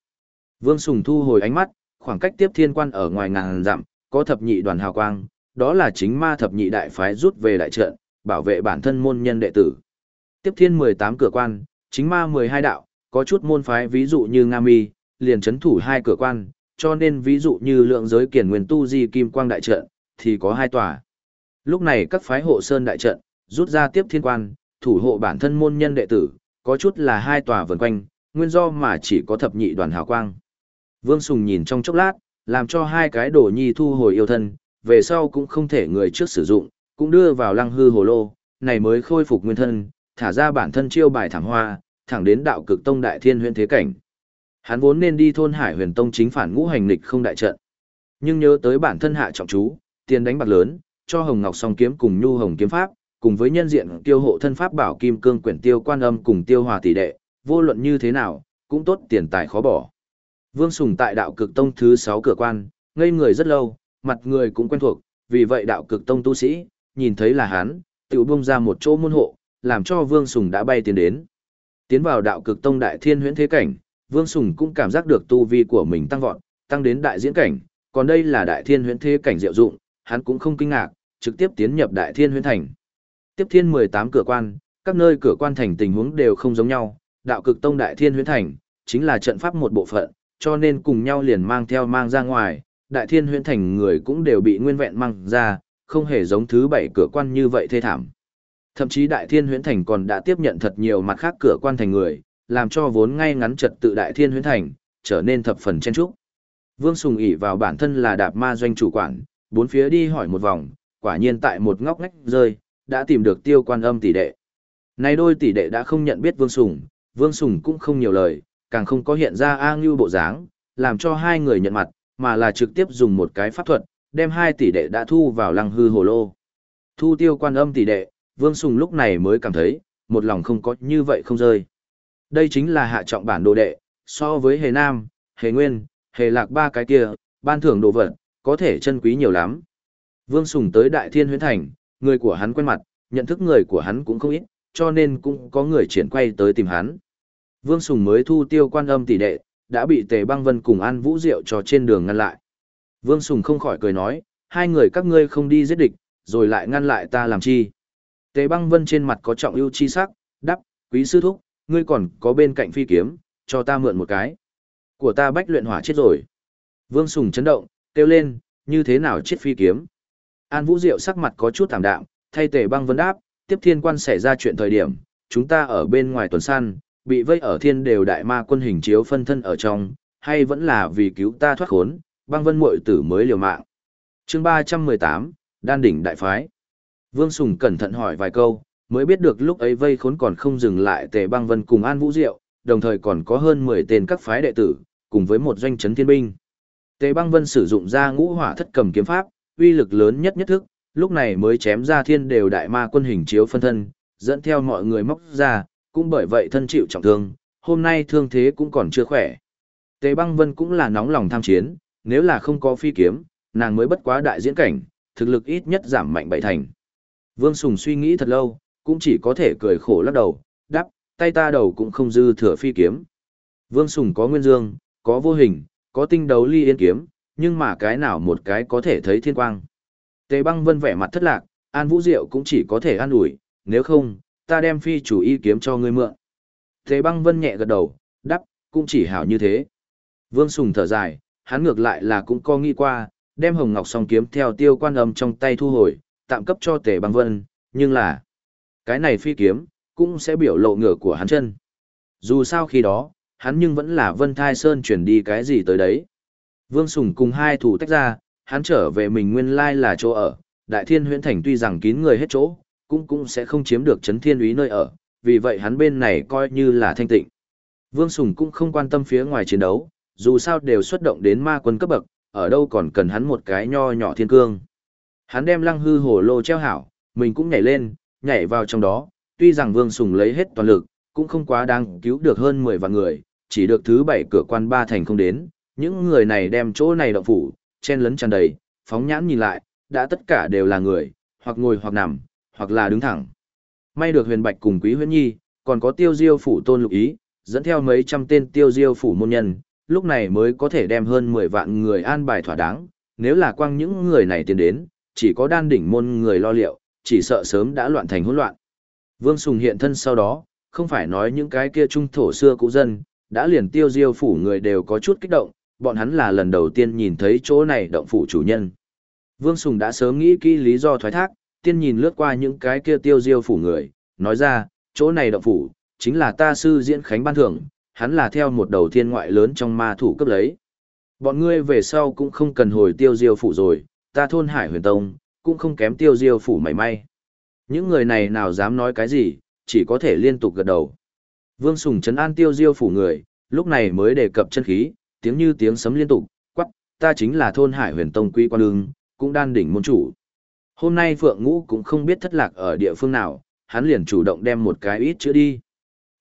Vương Sùng thu hồi ánh mắt, khoảng cách tiếp thiên quan ở ngoài ngàn dặm, có thập nhị đoàn hào quang, đó là chính ma thập nhị đại phái rút về đại trận, bảo vệ bản thân môn nhân đệ tử. Tiếp thiên 18 cửa quan, chính ma 12 đạo, có chút môn phái ví dụ như Nga Mi, liền chấn thủ hai cửa quan, cho nên ví dụ như lượng giới kiển nguyên tu di kim quang đại trận, thì có hai tòa. Lúc này các phái hộ sơn đại trận, rút ra tiếp thiên quan, thủ hộ bản thân môn nhân đệ tử, có chút là hai tòa vần quanh, nguyên do mà chỉ có thập nhị đoàn hào quang. Vương Sùng nhìn trong chốc lát, làm cho hai cái đồ nhi thu hồi yêu thân, về sau cũng không thể người trước sử dụng, cũng đưa vào lăng hư hồ lô, này mới khôi phục nguyên thân, thả ra bản thân chiêu bài thẳng hoa, thẳng đến đạo cực tông đại thiên huyện thế cảnh. Hắn vốn nên đi thôn Hải Huyền Tông chính phản ngũ hành nghịch không đại trận. Nhưng nhớ tới bản thân hạ trọng chú, tiền đánh bạc lớn, cho Hồng Ngọc song kiếm cùng Nhu Hồng kiếm pháp, cùng với nhân diện tiêu hộ thân pháp bảo kim cương quyển tiêu quan âm cùng tiêu hòa tỷ đệ, vô luận như thế nào, cũng tốt tiền tài khó bỏ. Vương Sùng tại đạo cực tông thứ 6 cửa quan, ngây người rất lâu, mặt người cũng quen thuộc, vì vậy đạo cực tông tu sĩ, nhìn thấy là hắn, tự bung ra một chỗ môn hộ, làm cho Vương Sùng đã bay tiến đến. Tiến vào đạo cực tông đại thiên huyễn thế cảnh, Vương Sùng cũng cảm giác được tu vi của mình tăng vọt, tăng đến đại diễn cảnh, còn đây là đại thiên huyễn thế cảnh diệu dụng, hắn cũng không kinh ngạc, trực tiếp tiến nhập đại thiên huyễn thành. Tiếp thiên 18 cửa quan, các nơi cửa quan thành tình huống đều không giống nhau, đạo cực tông đại thiên huyễn thành, chính là trận pháp một bộ phận, cho nên cùng nhau liền mang theo mang ra ngoài, đại thiên huyễn thành người cũng đều bị nguyên vẹn mang ra, không hề giống thứ bảy cửa quan như vậy thê thảm. Thậm chí đại thiên huyễn thành còn đã tiếp nhận thật nhiều mặt khác cửa quan thành người, làm cho vốn ngay ngắn trật tự đại thiên huyễn thành, trở nên thập phần chen trúc. Vương Sùng ỉ vào bản thân là đạp ma doanh chủ quản, bốn phía đi hỏi một vòng, quả nhiên tại một ngóc ngách rơi, đã tìm được tiêu quan âm tỷ đệ. Này đôi tỷ đệ đã không nhận biết Vương Sùng, Vương Sùng cũng không nhiều lời, càng không có hiện ra A Ngưu bộ dáng, làm cho hai người nhận mặt, mà là trực tiếp dùng một cái pháp thuật, đem hai tỷ đệ đã thu vào lăng hư hồ lô. Thu tiêu quan âm tỷ đệ, Vương Sùng lúc này mới cảm thấy, một lòng không có như vậy không rơi. Đây chính là hạ trọng bản đồ đệ, so với hề nam, hề nguyên, hề lạc ba cái kia, ban thưởng đồ vật, có thể chân quý nhiều lắm. Vương Sùng tới Đại Thiên Huyễn Thành, người của hắn quen mặt, nhận thức người của hắn cũng không ít, cho nên cũng có người triển quay tới tìm hắn. Vương Sùng mới thu tiêu quan âm tỷ đệ, đã bị Tề Băng Vân cùng An Vũ Diệu cho trên đường ngăn lại. Vương Sùng không khỏi cười nói, hai người các ngươi không đi giết địch, rồi lại ngăn lại ta làm chi. Tề Băng Vân trên mặt có trọng ưu chi sắc, đắp, quý sư thúc, ngươi còn có bên cạnh phi kiếm, cho ta mượn một cái. Của ta bách luyện hỏa chết rồi. Vương Sùng chấn động, kêu lên, như thế nào chết phi kiếm. An Vũ Diệu sắc mặt có chút thảm đạm, thay Tề Băng Vân đáp, tiếp thiên quan xảy ra chuyện thời điểm, chúng ta ở bên ngoài tuần săn, bị vây ở thiên đều đại ma quân hình chiếu phân thân ở trong, hay vẫn là vì cứu ta thoát khốn, băng vân muội tử mới liều mạng. chương 318, Đan đỉnh đại phái. Vương Sùng cẩn thận hỏi vài câu, mới biết được lúc ấy vây khốn còn không dừng lại tề băng vân cùng An Vũ Diệu, đồng thời còn có hơn 10 tên các phái đệ tử, cùng với một doanh trấn thiên binh. Tề băng vân sử dụng ra ngũ hỏa thất cầm kiếm pháp, uy lực lớn nhất nhất thức, lúc này mới chém ra thiên đều đại ma quân hình chiếu phân thân, dẫn theo mọi người móc ra, cũng bởi vậy thân chịu trọng thương, hôm nay thương thế cũng còn chưa khỏe. Tề băng vân cũng là nóng lòng tham chiến, nếu là không có phi kiếm, nàng mới bất quá đại diễn cảnh, thực lực ít nhất giảm mạnh bảy thành. Vương Sùng suy nghĩ thật lâu, cũng chỉ có thể cười khổ lắc đầu, đắp, tay ta đầu cũng không dư thừa phi kiếm. Vương Sùng có nguyên dương, có vô hình, có tinh đấu ly yên kiếm, nhưng mà cái nào một cái có thể thấy thiên quang. Tề băng vân vẻ mặt thất lạc, An Vũ Diệu cũng chỉ có thể an ủi, nếu không, ta đem phi chủ y kiếm cho ngươi mượn. Tề băng vân nhẹ gật đầu, đắp, cũng chỉ hảo như thế. Vương Sùng thở dài, hắn ngược lại là cũng có nghĩ qua, đem hồng ngọc song kiếm theo tiêu quan âm trong tay thu hồi, tạm cấp cho tề băng vân, nhưng là, cái này phi kiếm, cũng sẽ biểu lộ ngựa của hắn chân. Dù sao khi đó, hắn nhưng vẫn là vân thai sơn chuyển đi cái gì tới đấy. Vương Sùng cùng hai thủ tách ra, hắn trở về mình nguyên lai là chỗ ở, đại thiên huyễn thành tuy rằng kín người hết chỗ, cũng cũng sẽ không chiếm được chấn thiên úy nơi ở, vì vậy hắn bên này coi như là thanh tịnh. Vương Sùng cũng không quan tâm phía ngoài chiến đấu, dù sao đều xuất động đến ma quân cấp bậc, ở đâu còn cần hắn một cái nho nhỏ thiên cương. Hắn đem lăng hư hồ lô treo hảo, mình cũng nhảy lên, nhảy vào trong đó, tuy rằng Vương Sùng lấy hết toàn lực, cũng không quá đáng cứu được hơn 10 vạn người, chỉ được thứ bảy cửa quan ba thành không đến, những người này đem chỗ này động phủ, chen lấn tràn đầy, phóng nhãn nhìn lại, đã tất cả đều là người, hoặc ngồi hoặc nằm, hoặc là đứng thẳng. May được huyền bạch cùng quý huyễn nhi, còn có tiêu diêu phủ tôn lục ý, dẫn theo mấy trăm tên tiêu diêu phủ môn nhân, lúc này mới có thể đem hơn 10 vạn người an bài thỏa đáng, nếu là quang những người này tiến đến, chỉ có đan đỉnh môn người lo liệu, chỉ sợ sớm đã loạn thành hỗn loạn. Vương Sùng hiện thân sau đó, không phải nói những cái kia trung thổ xưa cũ dân, đã liền tiêu diêu phủ người đều có chút kích động, bọn hắn là lần đầu tiên nhìn thấy chỗ này động phủ chủ nhân. Vương Sùng đã sớm nghĩ kỹ lý do thoái thác, tiên nhìn lướt qua những cái kia tiêu diêu phủ người, nói ra, chỗ này động phủ, chính là ta sư diễn khánh ban thưởng, hắn là theo một đầu thiên ngoại lớn trong ma thủ cấp lấy. Bọn ngươi về sau cũng không cần hồi tiêu diêu phủ rồi, ta thôn hải huyền tông, cũng không kém tiêu diêu phủ mảy may. Những người này nào dám nói cái gì, chỉ có thể liên tục gật đầu. Vương Sùng trấn an tiêu diêu phủ người, lúc này mới đề cập chân khí, tiếng như tiếng sấm liên tục, quắc, ta chính là thôn hải huyền tông quý quan ương, cũng đan đỉnh môn chủ. Hôm nay Phượng Ngũ cũng không biết thất lạc ở địa phương nào, hắn liền chủ động đem một cái ít chữa đi.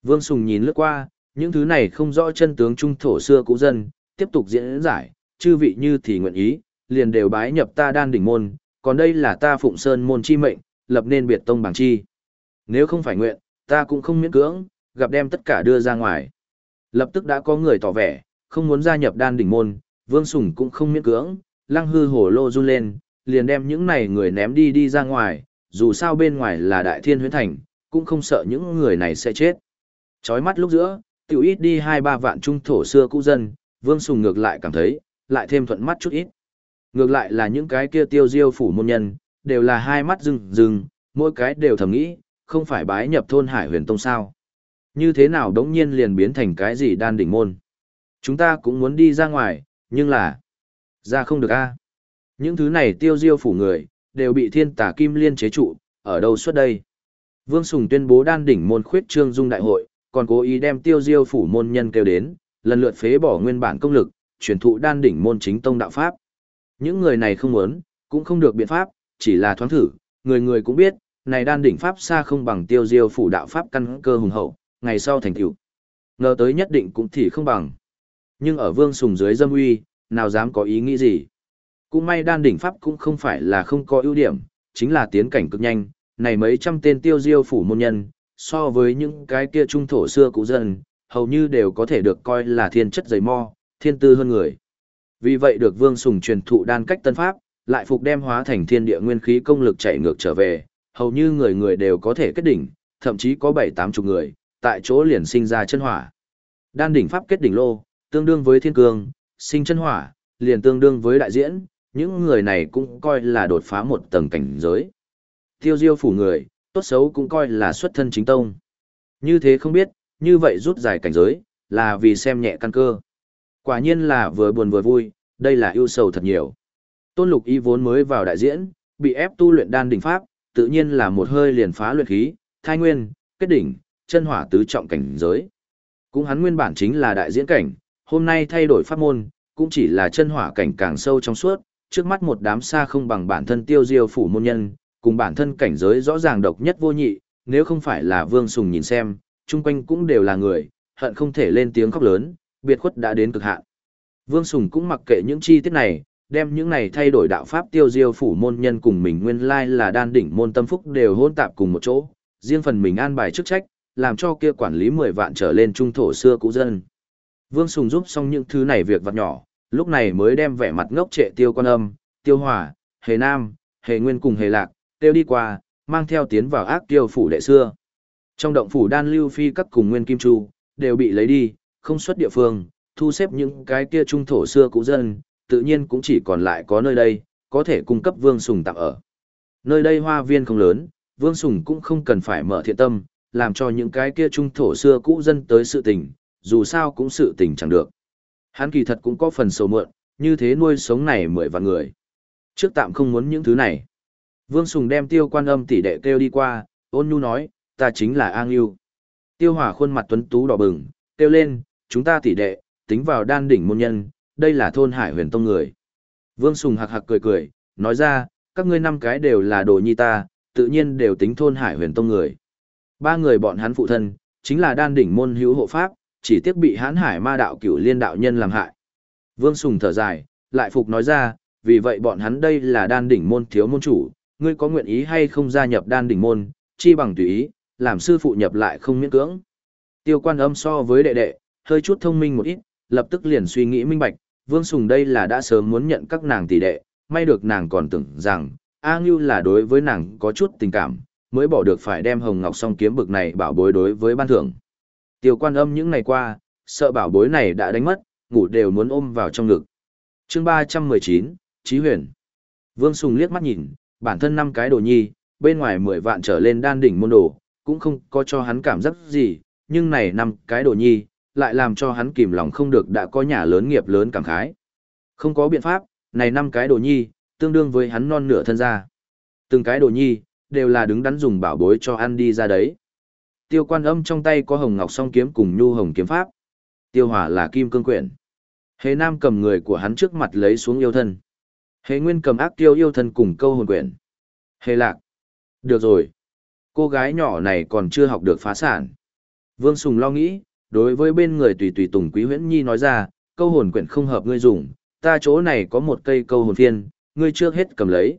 Vương Sùng nhìn lướt qua, những thứ này không rõ chân tướng trung thổ xưa cũ dân, tiếp tục diễn giải, chư vị như thì nguyện ý, liền đều bái nhập ta đan đỉnh môn, còn đây là ta phụng sơn môn chi mệnh, lập nên biệt tông bằng chi. Nếu không phải nguyện, ta cũng không miễn cưỡng, gặp đem tất cả đưa ra ngoài. Lập tức đã có người tỏ vẻ, không muốn gia nhập đan đỉnh môn, Vương Sùng cũng không miễn cưỡng, lăng hư hổ lô run lên, liền đem những này người ném đi đi ra ngoài, dù sao bên ngoài là đại thiên huyến thành, cũng không sợ những người này sẽ chết. Chói mắt lúc giữa, tiểu ít đi hai ba vạn trung thổ xưa cũ dân, Vương Sùng ngược lại cảm thấy, lại thêm thuận mắt chút ít. Ngược lại là những cái kia tiêu diêu phủ môn nhân, đều là hai mắt rừng rừng, mỗi cái đều thầm nghĩ, không phải bái nhập thôn hải huyền tông sao. Như thế nào đống nhiên liền biến thành cái gì đan đỉnh môn. Chúng ta cũng muốn đi ra ngoài, nhưng là, ra không được a Những thứ này tiêu diêu phủ người, đều bị thiên tà kim liên chế trụ, ở đâu suốt đây. Vương Sùng tuyên bố đan đỉnh môn khuyết trương dung đại hội, còn cố ý đem tiêu diêu phủ môn nhân kêu đến, lần lượt phế bỏ nguyên bản công lực, chuyển thụ đan đỉnh môn chính tông đạo pháp. Những người này không muốn, cũng không được biện pháp, chỉ là thoáng thử, người người cũng biết, này đan đỉnh pháp xa không bằng tiêu diêu phủ đạo pháp căn cơ hùng hậu, ngày sau thành tựu. Ngờ tới nhất định cũng thì không bằng. Nhưng ở vương sùng dưới dâm uy, nào dám có ý nghĩ gì. Cũng may đan đỉnh pháp cũng không phải là không có ưu điểm, chính là tiến cảnh cực nhanh, này mấy trăm tên tiêu diêu phủ môn nhân, so với những cái kia trung thổ xưa cũ dân, hầu như đều có thể được coi là thiên chất dày mo, thiên tư hơn người. Vì vậy được Vương Sùng truyền thụ đan cách tân pháp, lại phục đem hóa thành thiên địa nguyên khí công lực chạy ngược trở về, hầu như người người đều có thể kết đỉnh, thậm chí có bảy tám chục người, tại chỗ liền sinh ra chân hỏa. Đan đỉnh pháp kết đỉnh lô, tương đương với thiên cương, sinh chân hỏa, liền tương đương với đại diễn, những người này cũng coi là đột phá một tầng cảnh giới. Tiêu diêu phủ người, tốt xấu cũng coi là xuất thân chính tông. Như thế không biết, như vậy rút dài cảnh giới, là vì xem nhẹ căn cơ. Quả nhiên là vừa buồn vừa vui, đây là ưu sầu thật nhiều. Tôn Lục Y vốn mới vào đại diễn, bị ép tu luyện đan đỉnh pháp, tự nhiên là một hơi liền phá luyện khí, thai nguyên, kết đỉnh, chân hỏa tứ trọng cảnh giới. Cũng hắn nguyên bản chính là đại diễn cảnh, hôm nay thay đổi pháp môn, cũng chỉ là chân hỏa cảnh càng sâu trong suốt, trước mắt một đám xa không bằng bản thân tiêu diêu phủ môn nhân, cùng bản thân cảnh giới rõ ràng độc nhất vô nhị, nếu không phải là Vương Sùng nhìn xem, chung quanh cũng đều là người, hận không thể lên tiếng khóc lớn, biệt khuất đã đến cực hạn. Vương Sùng cũng mặc kệ những chi tiết này, đem những này thay đổi đạo pháp tiêu diêu phủ môn nhân cùng mình nguyên lai là đan đỉnh môn tâm phúc đều hôn tạp cùng một chỗ, riêng phần mình an bài chức trách, làm cho kia quản lý 10 vạn trở lên trung thổ xưa cũ dân. Vương Sùng giúp xong những thứ này việc vặt nhỏ, lúc này mới đem vẻ mặt ngốc trệ tiêu quan âm, tiêu hỏa, hề nam, hề nguyên cùng hề lạc, tiêu đi qua, mang theo tiến vào ác tiêu phủ đệ xưa. Trong động phủ đan lưu phi các cùng nguyên kim chu, đều bị lấy đi, không xuất địa phương, thu xếp những cái kia trung thổ xưa cũ dân, tự nhiên cũng chỉ còn lại có nơi đây, có thể cung cấp Vương Sùng tạm ở. Nơi đây hoa viên không lớn, Vương Sùng cũng không cần phải mở thiện tâm, làm cho những cái kia trung thổ xưa cũ dân tới sự tình, dù sao cũng sự tình chẳng được. Hắn kỳ thật cũng có phần sầu mượn, như thế nuôi sống này mười vạn người. Trước tạm không muốn những thứ này. Vương Sùng đem tiêu quan âm tỷ đệ kêu đi qua, ôn nhu nói, ta chính là An Yêu. Tiêu hỏa khuôn mặt tuấn tú đỏ bừng, kêu lên, chúng ta tỷ đệ, tính vào đan đỉnh môn nhân, đây là thôn hải huyền tông người. Vương Sùng hạc hạc cười cười, nói ra, các ngươi năm cái đều là đồ nhi ta, tự nhiên đều tính thôn hải huyền tông người. Ba người bọn hắn phụ thân, chính là đan đỉnh môn hữu hộ pháp, chỉ tiếc bị hán hải ma đạo cửu liên đạo nhân làm hại. Vương Sùng thở dài, lại phục nói ra, vì vậy bọn hắn đây là đan đỉnh môn thiếu môn chủ, ngươi có nguyện ý hay không gia nhập đan đỉnh môn, chi bằng tùy ý, làm sư phụ nhập lại không miễn cưỡng. Tiêu quan âm so với đệ đệ, hơi chút thông minh một ít, lập tức liền suy nghĩ minh bạch, Vương Sùng đây là đã sớm muốn nhận các nàng tỷ đệ, may được nàng còn tưởng rằng, A Ngưu là đối với nàng có chút tình cảm, mới bỏ được phải đem Hồng Ngọc song kiếm bực này bảo bối đối với ban thưởng. Tiêu quan âm những ngày qua, sợ bảo bối này đã đánh mất, ngủ đều muốn ôm vào trong ngực. chương 319, Chí Huyền. Vương Sùng liếc mắt nhìn, bản thân năm cái đồ nhi, bên ngoài 10 vạn trở lên đan đỉnh môn đồ, cũng không có cho hắn cảm giác gì, nhưng này năm cái đồ nhi, lại làm cho hắn kìm lòng không được đã có nhà lớn nghiệp lớn cảm khái. Không có biện pháp, này năm cái đồ nhi, tương đương với hắn non nửa thân ra. Từng cái đồ nhi, đều là đứng đắn dùng bảo bối cho ăn đi ra đấy. Tiêu quan âm trong tay có hồng ngọc song kiếm cùng nhu hồng kiếm pháp. Tiêu hỏa là kim cương quyển. Hề nam cầm người của hắn trước mặt lấy xuống yêu thân. Hề nguyên cầm ác tiêu yêu thân cùng câu hồn quyển. Hề lạc. Được rồi. Cô gái nhỏ này còn chưa học được phá sản. Vương Sùng lo nghĩ, đối với bên người tùy tùy tùng quý huyễn nhi nói ra, câu hồn quyển không hợp ngươi dùng, ta chỗ này có một cây câu hồn phiên, ngươi trước hết cầm lấy.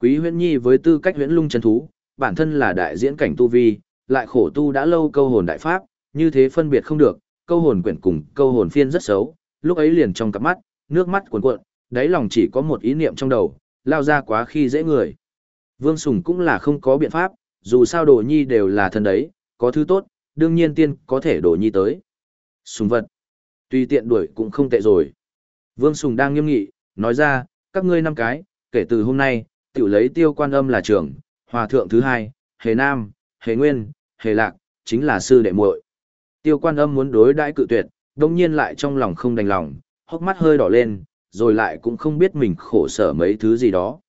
Quý huyễn nhi với tư cách huyễn lung chân thú, bản thân là đại diễn cảnh tu vi, lại khổ tu đã lâu câu hồn đại pháp, như thế phân biệt không được, câu hồn quyển cùng câu hồn phiên rất xấu, lúc ấy liền trong cặp mắt, nước mắt cuồn cuộn, đáy lòng chỉ có một ý niệm trong đầu, lao ra quá khi dễ người. Vương Sùng cũng là không có biện pháp, dù sao đồ nhi đều là thân đấy, có thứ tốt, đương nhiên tiên có thể đổ nhi tới. Sùng vật, tuy tiện đuổi cũng không tệ rồi. Vương Sùng đang nghiêm nghị, nói ra, các ngươi năm cái, kể từ hôm nay, tiểu lấy tiêu quan âm là trưởng, hòa thượng thứ hai, hề nam, hề nguyên, hề lạc, chính là sư đệ muội. Tiêu quan âm muốn đối đãi cự tuyệt, đồng nhiên lại trong lòng không đành lòng, hốc mắt hơi đỏ lên, rồi lại cũng không biết mình khổ sở mấy thứ gì đó.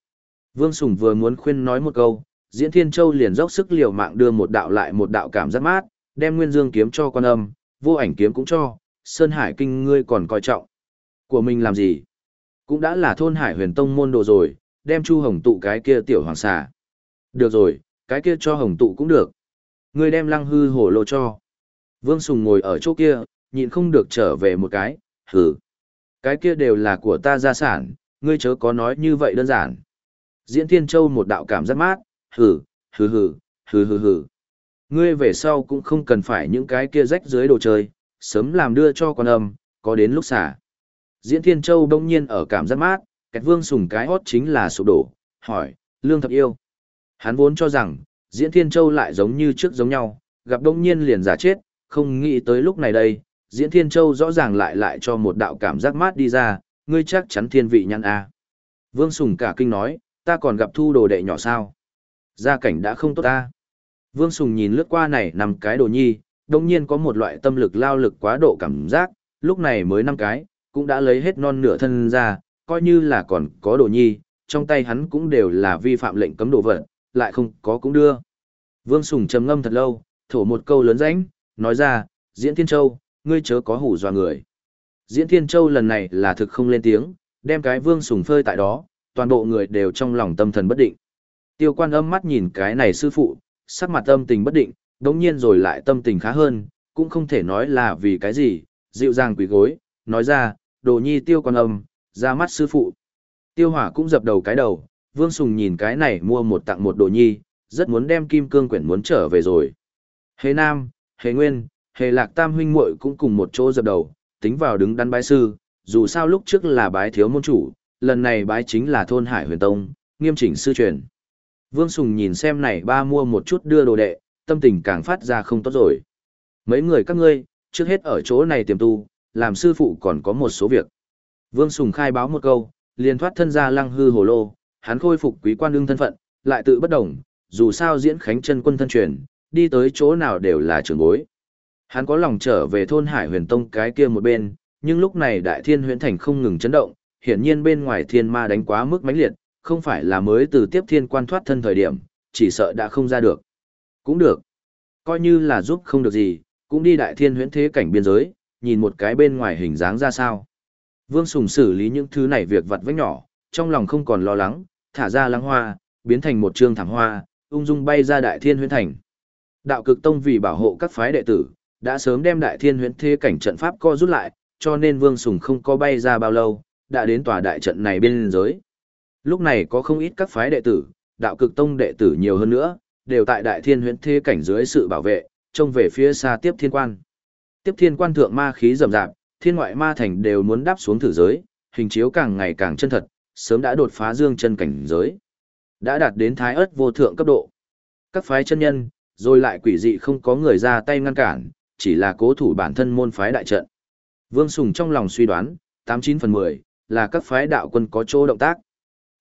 Vương Sùng vừa muốn khuyên nói một câu, Diễn Thiên Châu liền dốc sức liều mạng đưa một đạo lại một đạo cảm giác mát, đem Nguyên Dương kiếm cho quan âm, vô ảnh kiếm cũng cho, Sơn Hải kinh ngươi còn coi trọng. Của mình làm gì? Cũng đã là thôn Hải huyền tông môn đồ rồi, đem Chu Hồng tụ cái kia tiểu hoàng xà. Được rồi, cái kia cho Hồng tụ cũng được. Ngươi đem lăng hư hổ lô cho. Vương Sùng ngồi ở chỗ kia, nhịn không được trở về một cái, hừ. Cái kia đều là của ta gia sản, ngươi chớ có nói như vậy đơn giản. Diễn Thiên Châu một đạo cảm giác mát, hừ, hừ hừ, hừ hừ hừ. Ngươi về sau cũng không cần phải những cái kia rách dưới đồ chơi, sớm làm đưa cho con âm, có đến lúc xả. Diễn Thiên Châu đông nhiên ở cảm giác mát, kẹt vương sùng cái hót chính là sụp đổ, hỏi, lương thập yêu. Hắn vốn cho rằng, Diễn Thiên Châu lại giống như trước giống nhau, gặp đông nhiên liền giả chết, không nghĩ tới lúc này đây, Diễn Thiên Châu rõ ràng lại lại cho một đạo cảm giác mát đi ra, ngươi chắc chắn thiên vị nhăn a. Vương Sùng cả kinh nói, ta còn gặp thu đồ đệ nhỏ sao? Gia cảnh đã không tốt ta. Vương Sùng nhìn lướt qua này năm cái đồ nhi, đồng nhiên có một loại tâm lực lao lực quá độ cảm giác, lúc này mới năm cái, cũng đã lấy hết non nửa thân ra, coi như là còn có đồ nhi, trong tay hắn cũng đều là vi phạm lệnh cấm đồ vật, lại không có cũng đưa. Vương Sùng trầm ngâm thật lâu, thổ một câu lớn rãnh, nói ra, Diễn Thiên Châu, ngươi chớ có hủ dọa người. Diễn Thiên Châu lần này là thực không lên tiếng, đem cái Vương Sùng phơi tại đó, toàn bộ người đều trong lòng tâm thần bất định. Tiêu quan âm mắt nhìn cái này sư phụ, sắc mặt tâm tình bất định, đống nhiên rồi lại tâm tình khá hơn, cũng không thể nói là vì cái gì, dịu dàng quỳ gối, nói ra, đồ nhi tiêu quan âm, ra mắt sư phụ. Tiêu hỏa cũng dập đầu cái đầu, Vương Sùng nhìn cái này mua một tặng một đồ nhi, rất muốn đem kim cương quyển muốn trở về rồi. Hề Nam, Hề Nguyên, Hề Lạc Tam huynh muội cũng cùng một chỗ dập đầu, tính vào đứng đắn bái sư, dù sao lúc trước là bái thiếu môn chủ, lần này bái chính là thôn Hải Huyền Tông, nghiêm chỉnh sư truyền. Vương Sùng nhìn xem này ba mua một chút đưa đồ đệ, tâm tình càng phát ra không tốt rồi. Mấy người các ngươi, trước hết ở chỗ này tiềm tu, làm sư phụ còn có một số việc. Vương Sùng khai báo một câu, liền thoát thân ra lăng hư hồ lô, hắn khôi phục quý quan đương thân phận, lại tự bất đồng, dù sao diễn khánh chân quân thân truyền, đi tới chỗ nào đều là trưởng bối. Hắn có lòng trở về thôn Hải Huyền Tông cái kia một bên, nhưng lúc này Đại Thiên Huyền Thành không ngừng chấn động, hiển nhiên bên ngoài thiên ma đánh quá mức mãnh liệt, không phải là mới từ tiếp thiên quan thoát thân thời điểm, chỉ sợ đã không ra được. Cũng được. Coi như là giúp không được gì, cũng đi Đại Thiên huyễn thế cảnh biên giới, nhìn một cái bên ngoài hình dáng ra sao. Vương Sùng xử lý những thứ này việc vặt vách nhỏ, trong lòng không còn lo lắng, thả ra lăng hoa, biến thành một trương thảm hoa, ung dung bay ra Đại Thiên huyễn Thành. Đạo cực tông vì bảo hộ các phái đệ tử, đã sớm đem đại thiên huyễn thế cảnh trận pháp co rút lại, cho nên Vương Sùng không có bay ra bao lâu, đã đến tòa đại trận này bên giới. Lúc này có không ít các phái đệ tử, đạo cực tông đệ tử nhiều hơn nữa, đều tại đại thiên huyễn thế cảnh dưới sự bảo vệ, trông về phía xa tiếp thiên quan. Tiếp thiên quan thượng ma khí rầm rạp, thiên ngoại ma thành đều muốn đáp xuống thử giới, hình chiếu càng ngày càng chân thật, sớm đã đột phá dương chân cảnh giới. Đã đạt đến thái ớt vô thượng cấp độ. Các phái chân nhân, rồi lại quỷ dị không có người ra tay ngăn cản, chỉ là cố thủ bản thân môn phái đại trận. Vương Sùng trong lòng suy đoán, 89 phần 10, là các phái đạo quân có chỗ động tác.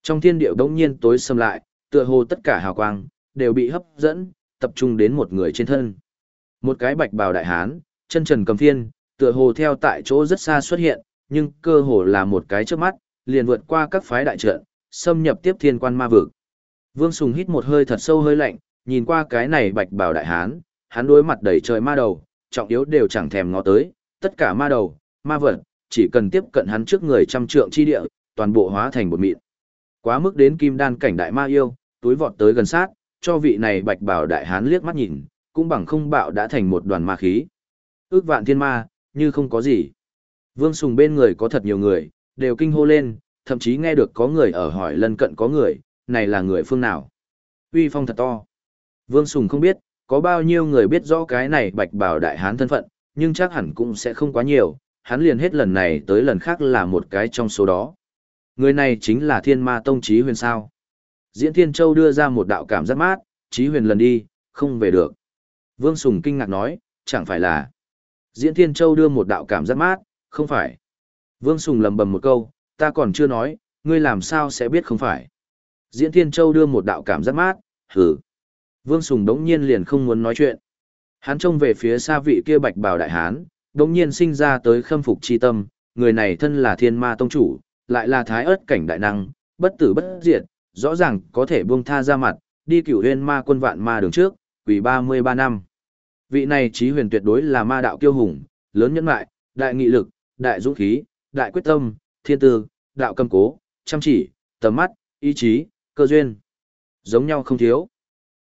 Trong thiên điệu đông nhiên tối xâm lại, tựa hồ tất cả hào quang, đều bị hấp dẫn, tập trung đến một người trên thân. Một cái bạch bào đại hán, chân trần cầm thiên, tựa hồ theo tại chỗ rất xa xuất hiện, nhưng cơ hồ là một cái trước mắt, liền vượt qua các phái đại trận, xâm nhập tiếp thiên quan ma vực. Vương Sùng hít một hơi thật sâu hơi lạnh, nhìn qua cái này bạch bào đại hán, hắn đối mặt đầy trời ma đầu, trọng yếu đều chẳng thèm ngó tới, tất cả ma đầu, ma vật, chỉ cần tiếp cận hắn trước người trăm trượng chi địa, toàn bộ hóa thành một mịn. Quá mức đến kim đan cảnh đại ma yêu, túi vọt tới gần sát, cho vị này bạch bào đại hán liếc mắt nhìn, cũng bằng không bạo đã thành một đoàn ma khí. Ước vạn thiên ma, như không có gì. Vương Sùng bên người có thật nhiều người, đều kinh hô lên, thậm chí nghe được có người ở hỏi lân cận có người, này là người phương nào. Uy phong thật to. Vương Sùng không biết, có bao nhiêu người biết rõ cái này bạch bào đại hán thân phận, nhưng chắc hẳn cũng sẽ không quá nhiều, hắn liền hết lần này tới lần khác là một cái trong số đó. Người này chính là thiên ma tông trí huyền sao. Diễn Thiên Châu đưa ra một đạo cảm giác mát, trí huyền lần đi, không về được. Vương Sùng kinh ngạc nói, chẳng phải là. Diễn Thiên Châu đưa một đạo cảm giác mát, không phải. Vương Sùng lầm bầm một câu, ta còn chưa nói, ngươi làm sao sẽ biết không phải. Diễn Thiên Châu đưa một đạo cảm giác mát, hử. Vương Sùng đống nhiên liền không muốn nói chuyện. Hắn trông về phía xa vị kia bạch bào đại hán, đống nhiên sinh ra tới khâm phục chi tâm, người này thân là thiên ma tông chủ, lại là thái ớt cảnh đại năng, bất tử bất diệt, rõ ràng có thể buông tha ra mặt, đi cửu huyền ma quân vạn ma đường trước, quỷ 33 năm. Vị này trí huyền tuyệt đối là ma đạo kiêu hùng, lớn nhẫn mại, đại nghị lực, đại dũng khí, đại quyết tâm, thiên tư, đạo cầm cố, chăm chỉ, tầm mắt, ý chí, cơ duyên. Giống nhau không thiếu.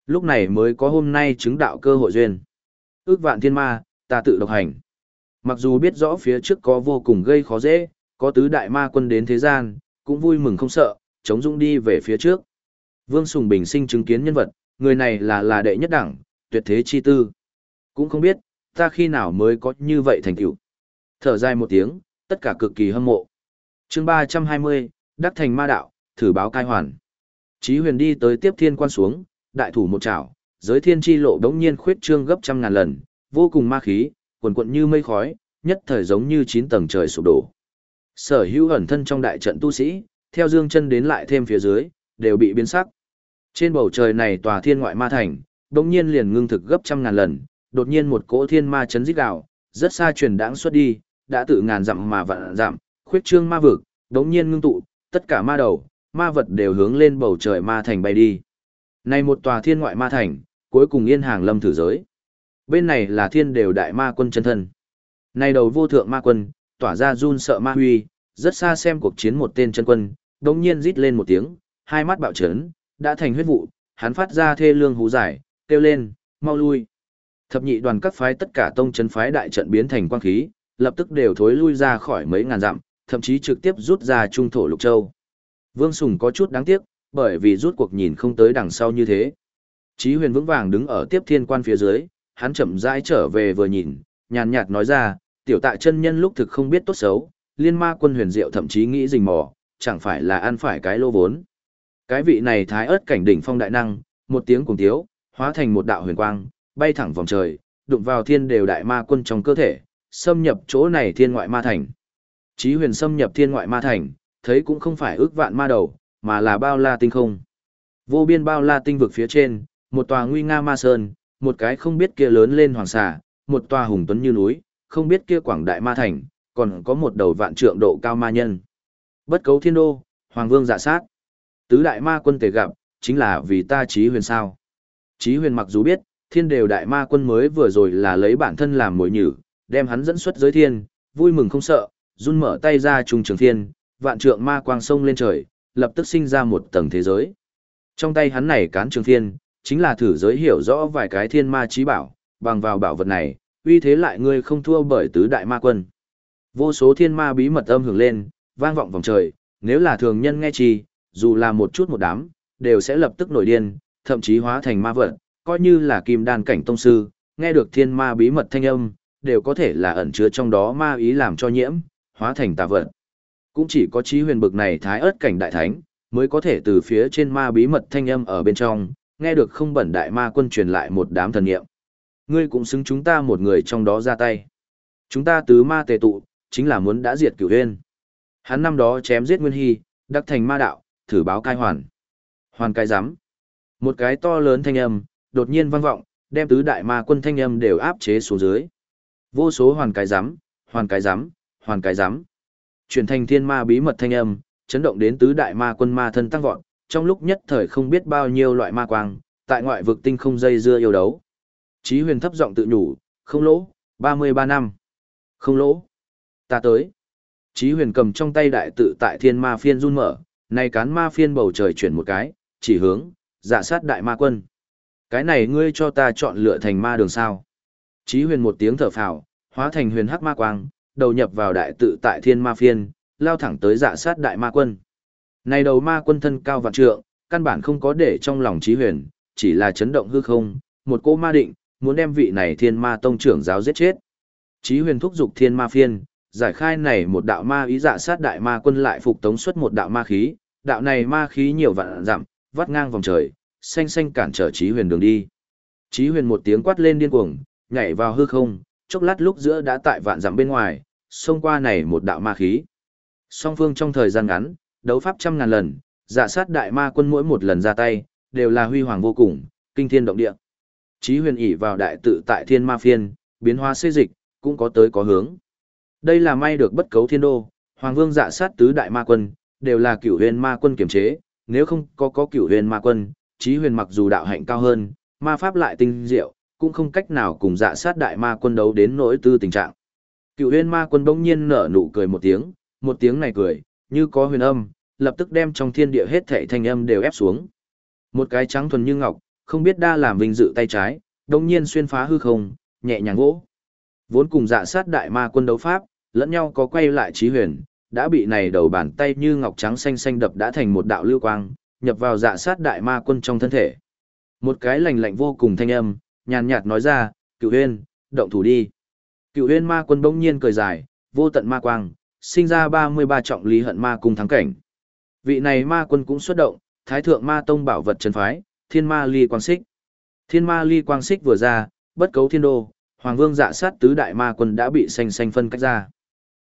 Lúc này mới có hôm nay chứng đạo cơ hội duyên. Ước vạn thiên ma, ta tự độc hành. Mặc dù biết rõ phía trước có vô cùng gây khó dễ, có tứ đại ma quân đến thế gian, cũng vui mừng không sợ, chống dũng đi về phía trước. Vương Sùng Bình sinh chứng kiến nhân vật, người này là là đệ nhất đẳng, tuyệt thế chi tư. Cũng không biết, ta khi nào mới có như vậy thành tựu. Thở dài một tiếng, tất cả cực kỳ hâm mộ. chương 320, Đắc thành ma đạo, thử báo cai hoàn. Chí huyền đi tới tiếp thiên quan xuống, đại thủ một chảo, giới thiên chi lộ đống nhiên khuyết trương gấp trăm ngàn lần, vô cùng ma khí, quần quận như mây khói, nhất thời giống như chín tầng trời sụp đổ. Sở hữu ẩn thân trong đại trận tu sĩ, theo dương chân đến lại thêm phía dưới, đều bị biến sắc. Trên bầu trời này tòa thiên ngoại ma thành, đống nhiên liền ngưng thực gấp trăm ngàn lần, đột nhiên một cỗ thiên ma chấn rít gào, rất xa truyền đãng xuất đi, đã tự ngàn dặm mà vạn dặm, khuyết trương ma vực, đống nhiên ngưng tụ, tất cả ma đầu, ma vật đều hướng lên bầu trời ma thành bay đi. Này một tòa thiên ngoại ma thành, cuối cùng yên hàng lâm thử giới. Bên này là thiên đều đại ma quân chân thân. Này đầu vô thượng ma quân, tỏa ra run sợ ma huy, rất xa xem cuộc chiến một tên chân quân, đống nhiên rít lên một tiếng, hai mắt bạo chấn, đã thành huyết vụ, hắn phát ra thê lương hú giải, kêu lên, mau lui. Thập nhị đoàn các phái tất cả tông chân phái đại trận biến thành quang khí, lập tức đều thối lui ra khỏi mấy ngàn dặm, thậm chí trực tiếp rút ra trung thổ lục châu. Vương Sùng có chút đáng tiếc, bởi vì rút cuộc nhìn không tới đằng sau như thế. Chí huyền vững vàng đứng ở tiếp thiên quan phía dưới, hắn chậm rãi trở về vừa nhìn, nhàn nhạt nói ra, tiểu Tạ chân nhân lúc thực không biết tốt xấu, liên ma quân huyền diệu thậm chí nghĩ rình mò, chẳng phải là ăn phải cái lô vốn. Cái vị này thái ớt cảnh đỉnh phong đại năng, một tiếng cùng tiếu, hóa thành một đạo huyền quang, bay thẳng vòng trời, đụng vào thiên đều đại ma quân trong cơ thể, xâm nhập chỗ này thiên ngoại ma thành. Chí huyền xâm nhập thiên ngoại ma thành, thấy cũng không phải ước vạn ma đầu, mà là bao la tinh không. Vô biên bao la tinh vực phía trên, một tòa nguy nga ma sơn, một cái không biết kia lớn lên hoàng xà, một tòa hùng tuấn như núi, không biết kia quảng đại ma thành, còn có một đầu vạn trượng độ cao ma nhân. Bất cấu thiên đô, hoàng vương dạ sát. Tứ đại ma quân tề gặp, chính là vì ta trí huyền sao. Trí huyền mặc dù biết, thiên đều đại ma quân mới vừa rồi là lấy bản thân làm mồi nhử, đem hắn dẫn xuất giới thiên, vui mừng không sợ, run mở tay ra trùng trường thiên, vạn trượng ma quang sông lên trời, lập tức sinh ra một tầng thế giới. Trong tay hắn này cán trường thiên, chính là thử giới hiểu rõ vài cái thiên ma trí bảo, bằng vào bảo vật này, uy thế lại ngươi không thua bởi tứ đại ma quân. Vô số thiên ma bí mật âm hưởng lên, vang vọng vòng trời, nếu là thường nhân nghe chi, dù là một chút một đám, đều sẽ lập tức nổi điên, thậm chí hóa thành ma vật, coi như là kim đan cảnh tông sư, nghe được thiên ma bí mật thanh âm, đều có thể là ẩn chứa trong đó ma ý làm cho nhiễm, hóa thành tà vật. Cũng chỉ có trí huyền bực này thái ớt cảnh đại thánh, mới có thể từ phía trên ma bí mật thanh âm ở bên trong, nghe được không bẩn đại ma quân truyền lại một đám thần niệm. Ngươi cũng xứng chúng ta một người trong đó ra tay. Chúng ta tứ ma tề tụ, chính là muốn đã diệt cửu huyên. Hắn năm đó chém giết Nguyên Hy, đắc thành ma đạo, thử báo cai hoàn. Hoàn cai giám. Một cái to lớn thanh âm, đột nhiên vang vọng, đem tứ đại ma quân thanh âm đều áp chế xuống dưới. Vô số hoàn cái giám, hoàn cái giám, hoàn cái giám. Chuyển thành thiên ma bí mật thanh âm, chấn động đến tứ đại ma quân ma thân tăng vọt, trong lúc nhất thời không biết bao nhiêu loại ma quang, tại ngoại vực tinh không dây dưa yêu đấu. Chí huyền thấp giọng tự nhủ, không lỗ, 33 năm. Không lỗ. Ta tới. Chí huyền cầm trong tay đại tự tại thiên ma phiên run mở, này cán ma phiên bầu trời chuyển một cái, chỉ hướng, dạ sát đại ma quân. Cái này ngươi cho ta chọn lựa thành ma đường sao. Chí huyền một tiếng thở phào, hóa thành huyền hắc ma quang, đầu nhập vào đại tự tại thiên ma phiên, lao thẳng tới dạ sát đại ma quân. Này đầu ma quân thân cao vạn trượng, căn bản không có để trong lòng chí huyền, chỉ là chấn động hư không, một cô ma định, muốn đem vị này thiên ma tông trưởng giáo giết chết. Chí huyền thúc dục thiên ma phiên, giải khai này một đạo ma ý dạ sát đại ma quân lại phục tống xuất một đạo ma khí, đạo này ma khí nhiều vạn dặm, vắt ngang vòng trời, xanh xanh cản trở Chí Huyền đường đi. Chí Huyền một tiếng quát lên điên cuồng, nhảy vào hư không, chốc lát lúc giữa đã tại vạn dặm bên ngoài, xông qua này một đạo ma khí. Song phương trong thời gian ngắn, đấu pháp trăm ngàn lần, dạ sát đại ma quân mỗi một lần ra tay, đều là huy hoàng vô cùng, kinh thiên động địa. Chí Huyền ỷ vào đại tự tại thiên ma phiên, biến hóa xê dịch, cũng có tới có hướng. Đây là may được bất cấu thiên đô, Hoàng Vương dạ sát tứ đại ma quân, đều là cửu huyền ma quân kiểm chế, nếu không có có cửu huyền ma quân, Chí huyền mặc dù đạo hạnh cao hơn, ma pháp lại tinh diệu, cũng không cách nào cùng dạ sát đại ma quân đấu đến nỗi tư tình trạng. Cửu huyền ma quân bỗng nhiên nở nụ cười một tiếng, một tiếng này cười, như có huyền âm, lập tức đem trong thiên địa hết thảy thanh âm đều ép xuống. Một cái trắng thuần như ngọc, không biết đa làm vinh dự tay trái, đồng nhiên xuyên phá hư không, nhẹ nhàng gỗ. Vốn cùng dạ sát đại ma quân đấu pháp, lẫn nhau có quay lại trí huyền, đã bị này đầu bàn tay như ngọc trắng xanh xanh đập đã thành một đạo lưu quang, nhập vào dạ sát đại ma quân trong thân thể. Một cái lạnh lạnh vô cùng thanh âm, nhàn nhạt nói ra, cựu huyên, động thủ đi. Cựu huyên ma quân bỗng nhiên cười dài, vô tận ma quang, sinh ra 33 trọng lý hận ma cung thắng cảnh. Vị này ma quân cũng xuất động, thái thượng ma tông bảo vật chân phái, thiên ma ly quang xích. Thiên ma ly quang xích vừa ra, bất cấu thiên đô, hoàng vương dạ sát tứ đại ma quân đã bị xanh xanh phân cách ra.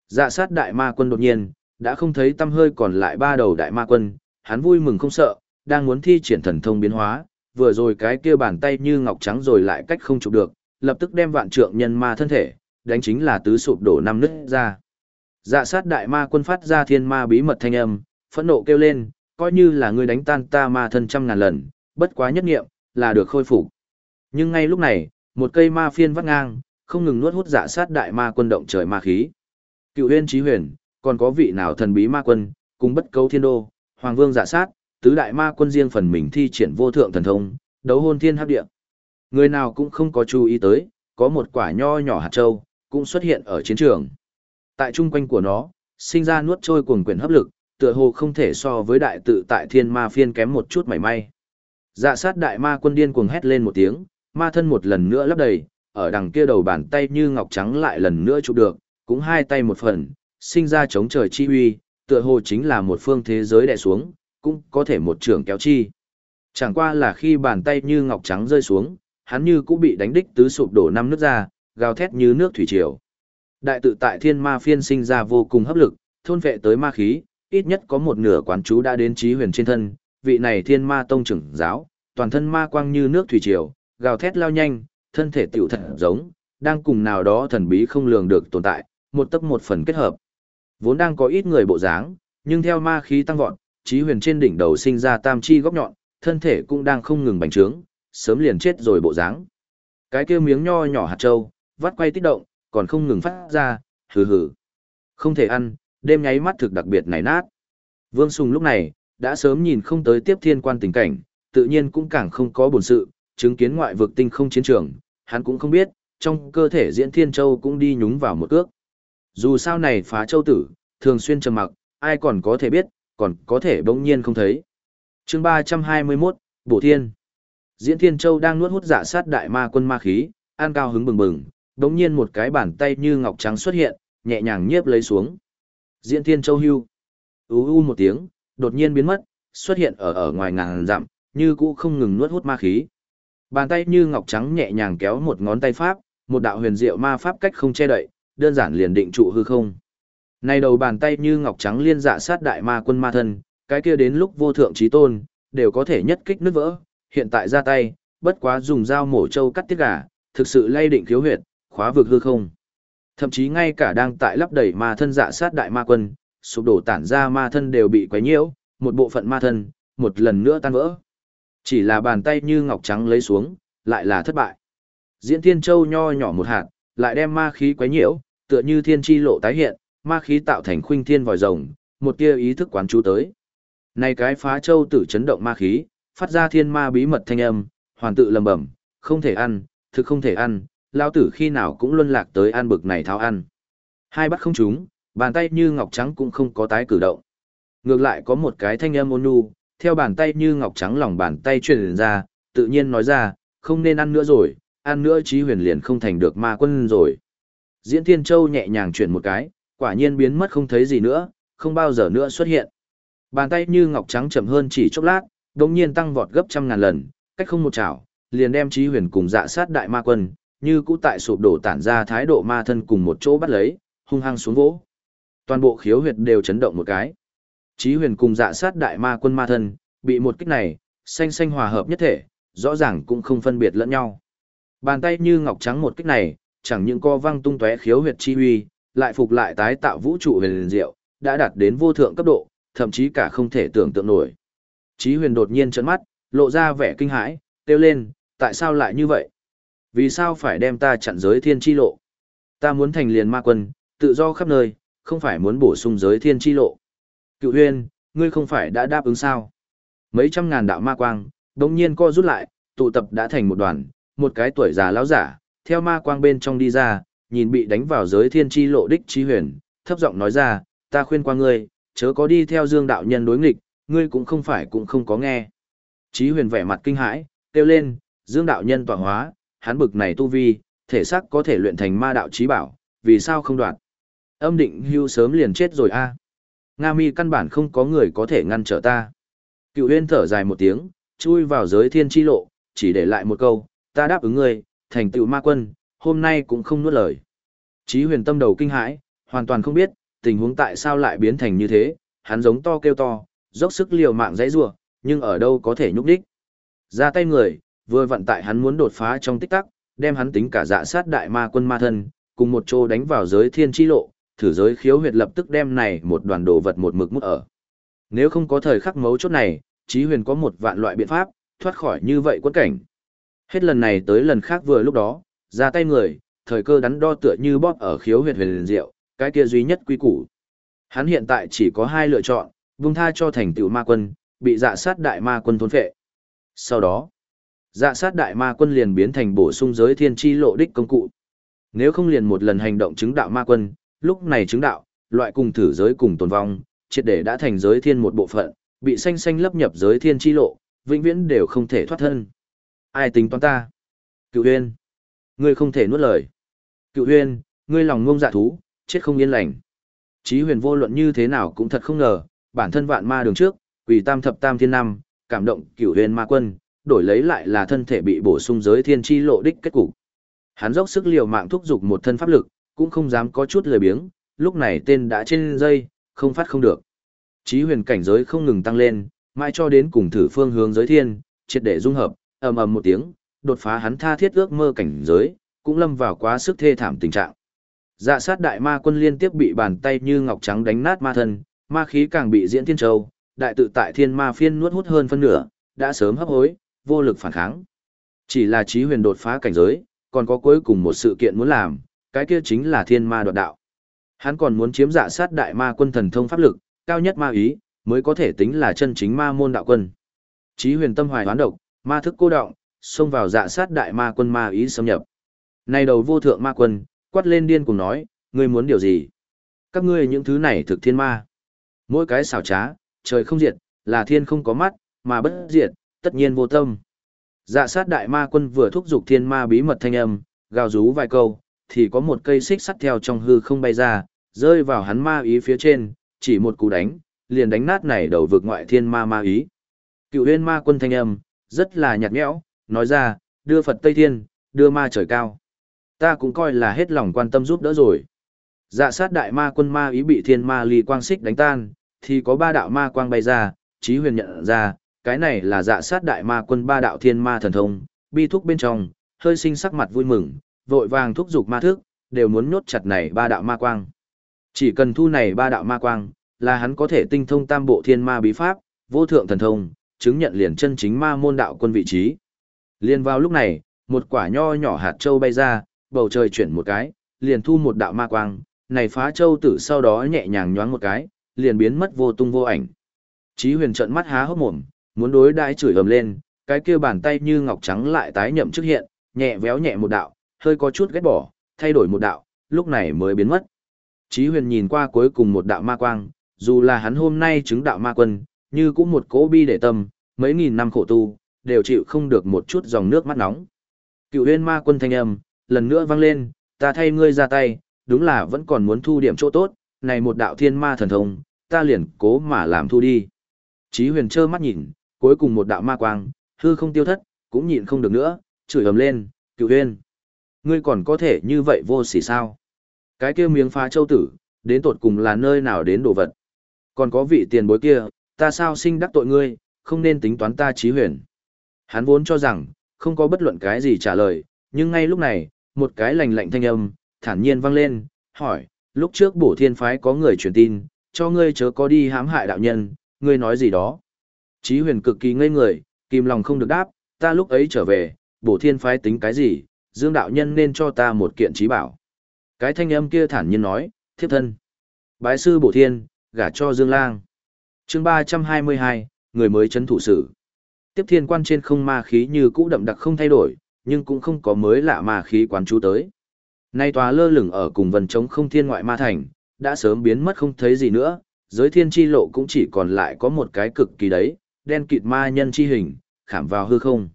Dạ sát đại ma quân đột nhiên, đã không thấy tâm hơi còn lại ba đầu đại ma quân, hắn vui mừng không sợ, đang muốn thi triển thần thông biến hóa, vừa rồi cái kia bàn tay như ngọc trắng rồi lại cách không chụp được, lập tức đem vạn trượng nhân ma thân thể, đánh chính là tứ sụp đổ năm nứt ra. Dạ sát đại ma quân phát ra thiên ma bí mật thanh âm, phẫn nộ kêu lên, coi như là ngươi đánh tan ta ma thân trăm ngàn lần, bất quá nhất nghiệm, là được khôi phục. Nhưng ngay lúc này, một cây ma phiên vắt ngang, không ngừng nuốt hút dạ sát đại ma quân động trời ma khí. Cựu huyên trí huyền, còn có vị nào thần bí ma quân, cùng bất cấu thiên đô, hoàng vương dạ sát, tứ đại ma quân riêng phần mình thi triển vô thượng thần thông, đấu hôn thiên hấp địa. Người nào cũng không có chú ý tới, có một quả nho nhỏ hạt châu, cũng xuất hiện ở chiến trường. Tại trung quanh của nó, sinh ra nuốt trôi cuồng quyền hấp lực, tựa hồ không thể so với đại tự tại thiên ma phiên kém một chút mảy may. Dạ sát đại ma quân điên cuồng hét lên một tiếng, ma thân một lần nữa lấp đầy, ở đằng kia đầu bàn tay như ngọc trắng lại lần nữa chụp được, cũng hai tay một phần, sinh ra chống trời chi uy, tựa hồ chính là một phương thế giới đè xuống, cũng có thể một trường kéo chi. Chẳng qua là khi bàn tay như ngọc trắng rơi xuống, hắn như cũng bị đánh đích tứ sụp đổ năm nước ra, gào thét như nước thủy triều. Đại tự tại thiên ma phiên sinh ra vô cùng hấp lực, thôn vệ tới ma khí, ít nhất có một nửa quán chú đã đến trí huyền trên thân, vị này thiên ma tông trưởng giáo, toàn thân ma quang như nước thủy triều, gào thét lao nhanh, thân thể tiểu thật giống, đang cùng nào đó thần bí không lường được tồn tại, một tấp một phần kết hợp. Vốn đang có ít người bộ dáng, nhưng theo ma khí tăng vọt, trí huyền trên đỉnh đầu sinh ra tam chi góc nhọn, thân thể cũng đang không ngừng bành trướng, sớm liền chết rồi bộ dáng. Cái kia miếng nho nhỏ hạt châu, vắt quay tích động, còn không ngừng phát ra, hừ hừ. Không thể ăn, đêm nháy mắt thực đặc biệt này nát. Vương Sùng lúc này, đã sớm nhìn không tới tiếp thiên quan tình cảnh, tự nhiên cũng càng không có buồn sự, chứng kiến ngoại vực tinh không chiến trường, hắn cũng không biết, trong cơ thể diễn thiên châu cũng đi nhúng vào một cước. Dù sao này phá châu tử, thường xuyên trầm mặc, ai còn có thể biết, còn có thể bỗng nhiên không thấy. chương 321, Bổ Thiên Diễn Thiên Châu đang nuốt hút giả sát đại ma quân ma khí, an cao hứng bừng bừng, đống nhiên một cái bàn tay như ngọc trắng xuất hiện, nhẹ nhàng nhiếp lấy xuống. Diễn Thiên Châu hưu. Ú u một tiếng, đột nhiên biến mất, xuất hiện ở ở ngoài ngàn dặm, như cũ không ngừng nuốt hút ma khí. Bàn tay như ngọc trắng nhẹ nhàng kéo một ngón tay pháp, một đạo huyền diệu ma pháp cách không che đậy, đơn giản liền định trụ hư không. Này đầu bàn tay như ngọc trắng liên dạ sát đại ma quân ma thân, cái kia đến lúc vô thượng trí tôn, đều có thể nhất kích nứt vỡ, hiện tại ra tay, bất quá dùng dao mổ trâu cắt tiết gà, thực sự lay định khiếu huyệt, khóa vực hư không. Thậm chí ngay cả đang tại lắp đẩy ma thân dạ sát đại ma quân, sụp đổ tản ra ma thân đều bị quấy nhiễu, một bộ phận ma thân, một lần nữa tan vỡ. Chỉ là bàn tay như ngọc trắng lấy xuống, lại là thất bại. Diễn Thiên Châu nho nhỏ một hạt, lại đem ma khí quấy nhiễu, tựa như thiên chi lộ tái hiện, ma khí tạo thành khuynh thiên vòi rồng, một tia ý thức quán chú tới. Này cái phá châu tử chấn động ma khí, phát ra thiên ma bí mật thanh âm, hoàn tự lầm bẩm, không thể ăn, thực không thể ăn, lao tử khi nào cũng luân lạc tới ăn bực này tháo ăn. Hai bắt không trúng, bàn tay như ngọc trắng cũng không có tái cử động. Ngược lại có một cái thanh âm ôn nhu, theo bàn tay như ngọc trắng lòng bàn tay truyền ra, tự nhiên nói ra, không nên ăn nữa rồi, ăn nữa trí huyền liền không thành được ma quân rồi. Diễn Thiên Châu nhẹ nhàng chuyển một cái, quả nhiên biến mất không thấy gì nữa, không bao giờ nữa xuất hiện. Bàn tay như ngọc trắng chậm hơn chỉ chốc lát, đồng nhiên tăng vọt gấp trăm ngàn lần, cách không một chảo, liền đem trí huyền cùng dạ sát đại ma quân, như cũ tại sụp đổ tản ra thái độ ma thân cùng một chỗ bắt lấy, hung hăng xuống vỗ. Toàn bộ khiếu huyệt đều chấn động một cái. Chí huyền cùng dạ sát đại ma quân ma thân, bị một kích này, xanh xanh hòa hợp nhất thể, rõ ràng cũng không phân biệt lẫn nhau. Bàn tay như ngọc trắng một kích này, chẳng những co văng tung tóe khiếu huyệt chi huy, lại phục lại tái tạo vũ trụ huyền diệu, đã đạt đến vô thượng cấp độ, thậm chí cả không thể tưởng tượng nổi. Chí huyền đột nhiên trấn mắt, lộ ra vẻ kinh hãi, kêu lên, tại sao lại như vậy? Vì sao phải đem ta chặn giới thiên chi lộ? Ta muốn thành liền ma quân, tự do khắp nơi, không phải muốn bổ sung giới thiên chi lộ. Cựu huyền, ngươi không phải đã đáp ứng sao? Mấy trăm ngàn đạo ma quang, đồng nhiên co rút lại, tụ tập đã thành một đoàn, một cái tuổi già lão giả, theo ma quang bên trong đi ra, nhìn bị đánh vào giới thiên chi lộ đích chi huyền, thấp giọng nói ra, ta khuyên qua ngươi, chớ có đi theo dương đạo nhân đối nghịch, ngươi cũng không phải cũng không có nghe. Trí huyền vẻ mặt kinh hãi, kêu lên, dương đạo nhân tọa hóa, hắn bực này tu vi, thể xác có thể luyện thành ma đạo trí bảo, vì sao không đoạt? Âm định hưu sớm liền chết rồi a. Nga mi căn bản không có người có thể ngăn trở ta. Cựu huyên thở dài một tiếng, chui vào giới thiên chi lộ, chỉ để lại một câu, ta đáp ứng ngươi, thành tựu ma quân, hôm nay cũng không nuốt lời. Chí huyền tâm đầu kinh hãi, hoàn toàn không biết, tình huống tại sao lại biến thành như thế, hắn giống to kêu to, dốc sức liều mạng dãy rủa, nhưng ở đâu có thể nhúc đích. Ra tay người, vừa vận tại hắn muốn đột phá trong tích tắc, đem hắn tính cả dạ sát đại ma quân ma thân, cùng một chỗ đánh vào giới thiên chi lộ, thử giới khiếu huyệt lập tức đem này một đoàn đồ vật một mực mút ở. Nếu không có thời khắc mấu chốt này, Chí Huyền có một vạn loại biện pháp, thoát khỏi như vậy quẫn cảnh. Hết lần này tới lần khác vừa lúc đó, ra tay người, thời cơ đắn đo tựa như bóp ở khiếu huyệt huyền diệu, cái kia duy nhất quy củ. Hắn hiện tại chỉ có hai lựa chọn, vung tha cho thành tựu ma quân, bị dạ sát đại ma quân thôn phệ. Sau đó, dạ sát đại ma quân liền biến thành bổ sung giới thiên chi lộ đích công cụ. Nếu không liền một lần hành động chứng đạo ma quân, lúc này chứng đạo, loại cùng thử giới cùng tồn vong, triệt để đã thành giới thiên một bộ phận, bị xanh xanh lấp nhập giới thiên chi lộ, vĩnh viễn đều không thể thoát thân. Ai tính toán ta? Cựu huyên. Ngươi không thể nuốt lời. Cựu huyên, ngươi lòng ngông dạ thú, chết không yên lành. Chí huyền vô luận như thế nào cũng thật không ngờ, bản thân vạn ma đường trước, quỷ tam thập tam thiên năm, cảm động cựu huyền ma quân, đổi lấy lại là thân thể bị bổ sung giới thiên chi lộ đích kết cục. Hắn dốc sức liều mạng thúc giục một thân pháp lực, cũng không dám có chút lười biếng, lúc này tên đã trên dây, không phát không được. Chí huyền cảnh giới không ngừng tăng lên, mãi cho đến cùng thử phương hướng giới thiên, triệt để dung hợp, ầm ầm một tiếng, đột phá hắn tha thiết ước mơ cảnh giới, cũng lâm vào quá sức thê thảm tình trạng. Dạ sát đại ma quân liên tiếp bị bàn tay như ngọc trắng đánh nát ma thân, ma khí càng bị diễn thiên châu, đại tự tại thiên ma phiên nuốt hút hơn phân nửa, đã sớm hấp hối, vô lực phản kháng. Chỉ là trí huyền đột phá cảnh giới, còn có cuối cùng một sự kiện muốn làm, cái kia chính là thiên ma đoạt đạo. Hắn còn muốn chiếm dạ sát đại ma quân thần thông pháp lực, cao nhất ma ý, mới có thể tính là chân chính ma môn đạo quân. Chí huyền tâm hoài hoán độc, ma thức cô động, xông vào dạ sát đại ma quân ma ý xâm nhập. Này đầu vô thượng ma quân, quát lên điên cùng nói, ngươi muốn điều gì? Các ngươi những thứ này thực thiên ma. Mỗi cái xảo trá, trời không diệt, là thiên không có mắt, mà bất diệt, tất nhiên vô tâm. Dạ sát đại ma quân vừa thúc giục thiên ma bí mật thanh âm, gào rú vài câu, thì có một cây xích sắt theo trong hư không bay ra, rơi vào hắn ma ý phía trên, chỉ một cú đánh, liền đánh nát này đầu vực ngoại thiên ma ma ý. Cựu huyên ma quân thanh âm, rất là nhạt nhẽo, nói ra, đưa Phật Tây Thiên, đưa ma trời cao. Ta cũng coi là hết lòng quan tâm giúp đỡ rồi. Dạ sát đại ma quân ma ý bị thiên ma ly quang xích đánh tan, thì có ba đạo ma quang bay ra, trí huyền nhận ra, cái này là dạ sát đại ma quân ba đạo thiên ma thần thông, bi thúc bên trong, hơi sinh sắc mặt vui mừng, vội vàng thúc giục ma thức, đều muốn nhốt chặt này ba đạo ma quang. Chỉ cần thu này ba đạo ma quang, là hắn có thể tinh thông tam bộ thiên ma bí pháp, vô thượng thần thông, chứng nhận liền chân chính ma môn đạo quân vị trí. Liên vào lúc này, một quả nho nhỏ hạt châu bay ra, bầu trời chuyển một cái, liền thu một đạo ma quang, này phá châu tử sau đó nhẹ nhàng nhoáng một cái, liền biến mất vô tung vô ảnh. Chí huyền trận mắt há hốc mồm, muốn đối đãi chửi ầm lên, cái kia bàn tay như ngọc trắng lại tái nhậm trước hiện, nhẹ véo nhẹ một đạo, hơi có chút ghét bỏ, thay đổi một đạo, lúc này mới biến mất. Chí huyền nhìn qua cuối cùng một đạo ma quang, dù là hắn hôm nay chứng đạo ma quân, như cũng một cỗ bi để tâm, mấy nghìn năm khổ tu, đều chịu không được một chút dòng nước mắt nóng. Cựu huyền ma quân thanh âm, lần nữa vang lên, ta thay ngươi ra tay, đúng là vẫn còn muốn thu điểm chỗ tốt, này một đạo thiên ma thần thông, ta liền cố mà làm thu đi. Chí huyền trơ mắt nhìn, cuối cùng một đạo ma quang, hư không tiêu thất, cũng nhịn không được nữa, chửi ầm lên, cựu huyền. Ngươi còn có thể như vậy vô sỉ sao? Cái kia miếng phá châu tử, đến tột cùng là nơi nào đến đồ vật. Còn có vị tiền bối kia, ta sao sinh đắc tội ngươi, không nên tính toán ta trí huyền. Hắn vốn cho rằng, không có bất luận cái gì trả lời, nhưng ngay lúc này, một cái lành lạnh thanh âm, thản nhiên vang lên, hỏi, lúc trước bổ thiên phái có người truyền tin, cho ngươi chớ có đi hãm hại đạo nhân, ngươi nói gì đó. Chí huyền cực kỳ ngây người, kìm lòng không được đáp, ta lúc ấy trở về, bổ thiên phái tính cái gì, dương đạo nhân nên cho ta một kiện trí bảo. Cái thanh âm kia thản nhiên nói, thiếp thân. Bái sư bổ thiên, gả cho dương lang. chương ba trăm hai mươi hai, người mới chấn thủ sử. Tiếp thiên quan trên không ma khí như cũ đậm đặc không thay đổi, nhưng cũng không có mới lạ ma khí quán chú tới. Nay tòa lơ lửng ở cùng vần trống không thiên ngoại ma thành, đã sớm biến mất không thấy gì nữa, giới thiên chi lộ cũng chỉ còn lại có một cái cực kỳ đấy, đen kịt ma nhân chi hình, khảm vào hư không.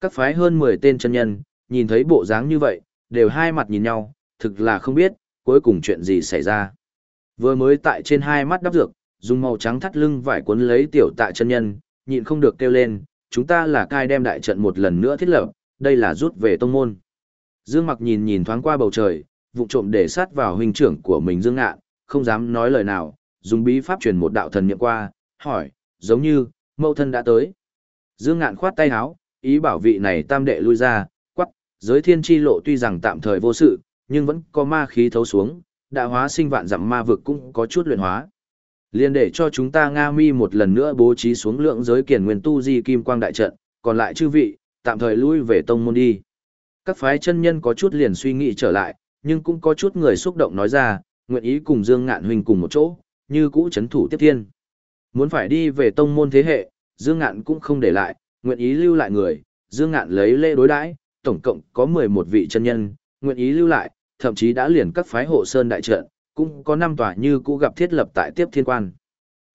Các phái hơn 10 tên chân nhân, nhìn thấy bộ dáng như vậy, đều hai mặt nhìn nhau, thực là không biết, cuối cùng chuyện gì xảy ra. Vừa mới tại trên hai mắt đắp dược, dùng màu trắng thắt lưng vải cuốn lấy tiểu tạ chân nhân, nhịn không được kêu lên, chúng ta là cai đem đại trận một lần nữa thiết lập, đây là rút về tông môn. Dương Mặc nhìn nhìn thoáng qua bầu trời, vụ trộm để sát vào huynh trưởng của mình Dương Ngạn, không dám nói lời nào, dùng bí pháp truyền một đạo thần niệm qua, hỏi, giống như, mẫu thân đã tới. Dương Ngạn khoát tay áo, ý bảo vị này tam đệ lui ra, giới thiên chi lộ tuy rằng tạm thời vô sự, nhưng vẫn có ma khí thấu xuống, đã hóa sinh vạn dặm ma vực cũng có chút luyện hóa. Liên để cho chúng ta Nga Mi một lần nữa bố trí xuống lượng giới kiển nguyên tu di kim quang đại trận, còn lại chư vị, tạm thời lui về tông môn đi. Các phái chân nhân có chút liền suy nghĩ trở lại, nhưng cũng có chút người xúc động nói ra, nguyện ý cùng Dương Ngạn huynh cùng một chỗ, như cũ chấn thủ tiếp thiên. Muốn phải đi về tông môn thế hệ, Dương Ngạn cũng không để lại, nguyện ý lưu lại người, Dương Ngạn lấy lễ đối đãi, tổng cộng có 11 vị chân nhân, nguyện ý lưu lại, thậm chí đã liền các phái hộ sơn đại trận, cũng có năm tòa như cũ gặp thiết lập tại tiếp thiên quan.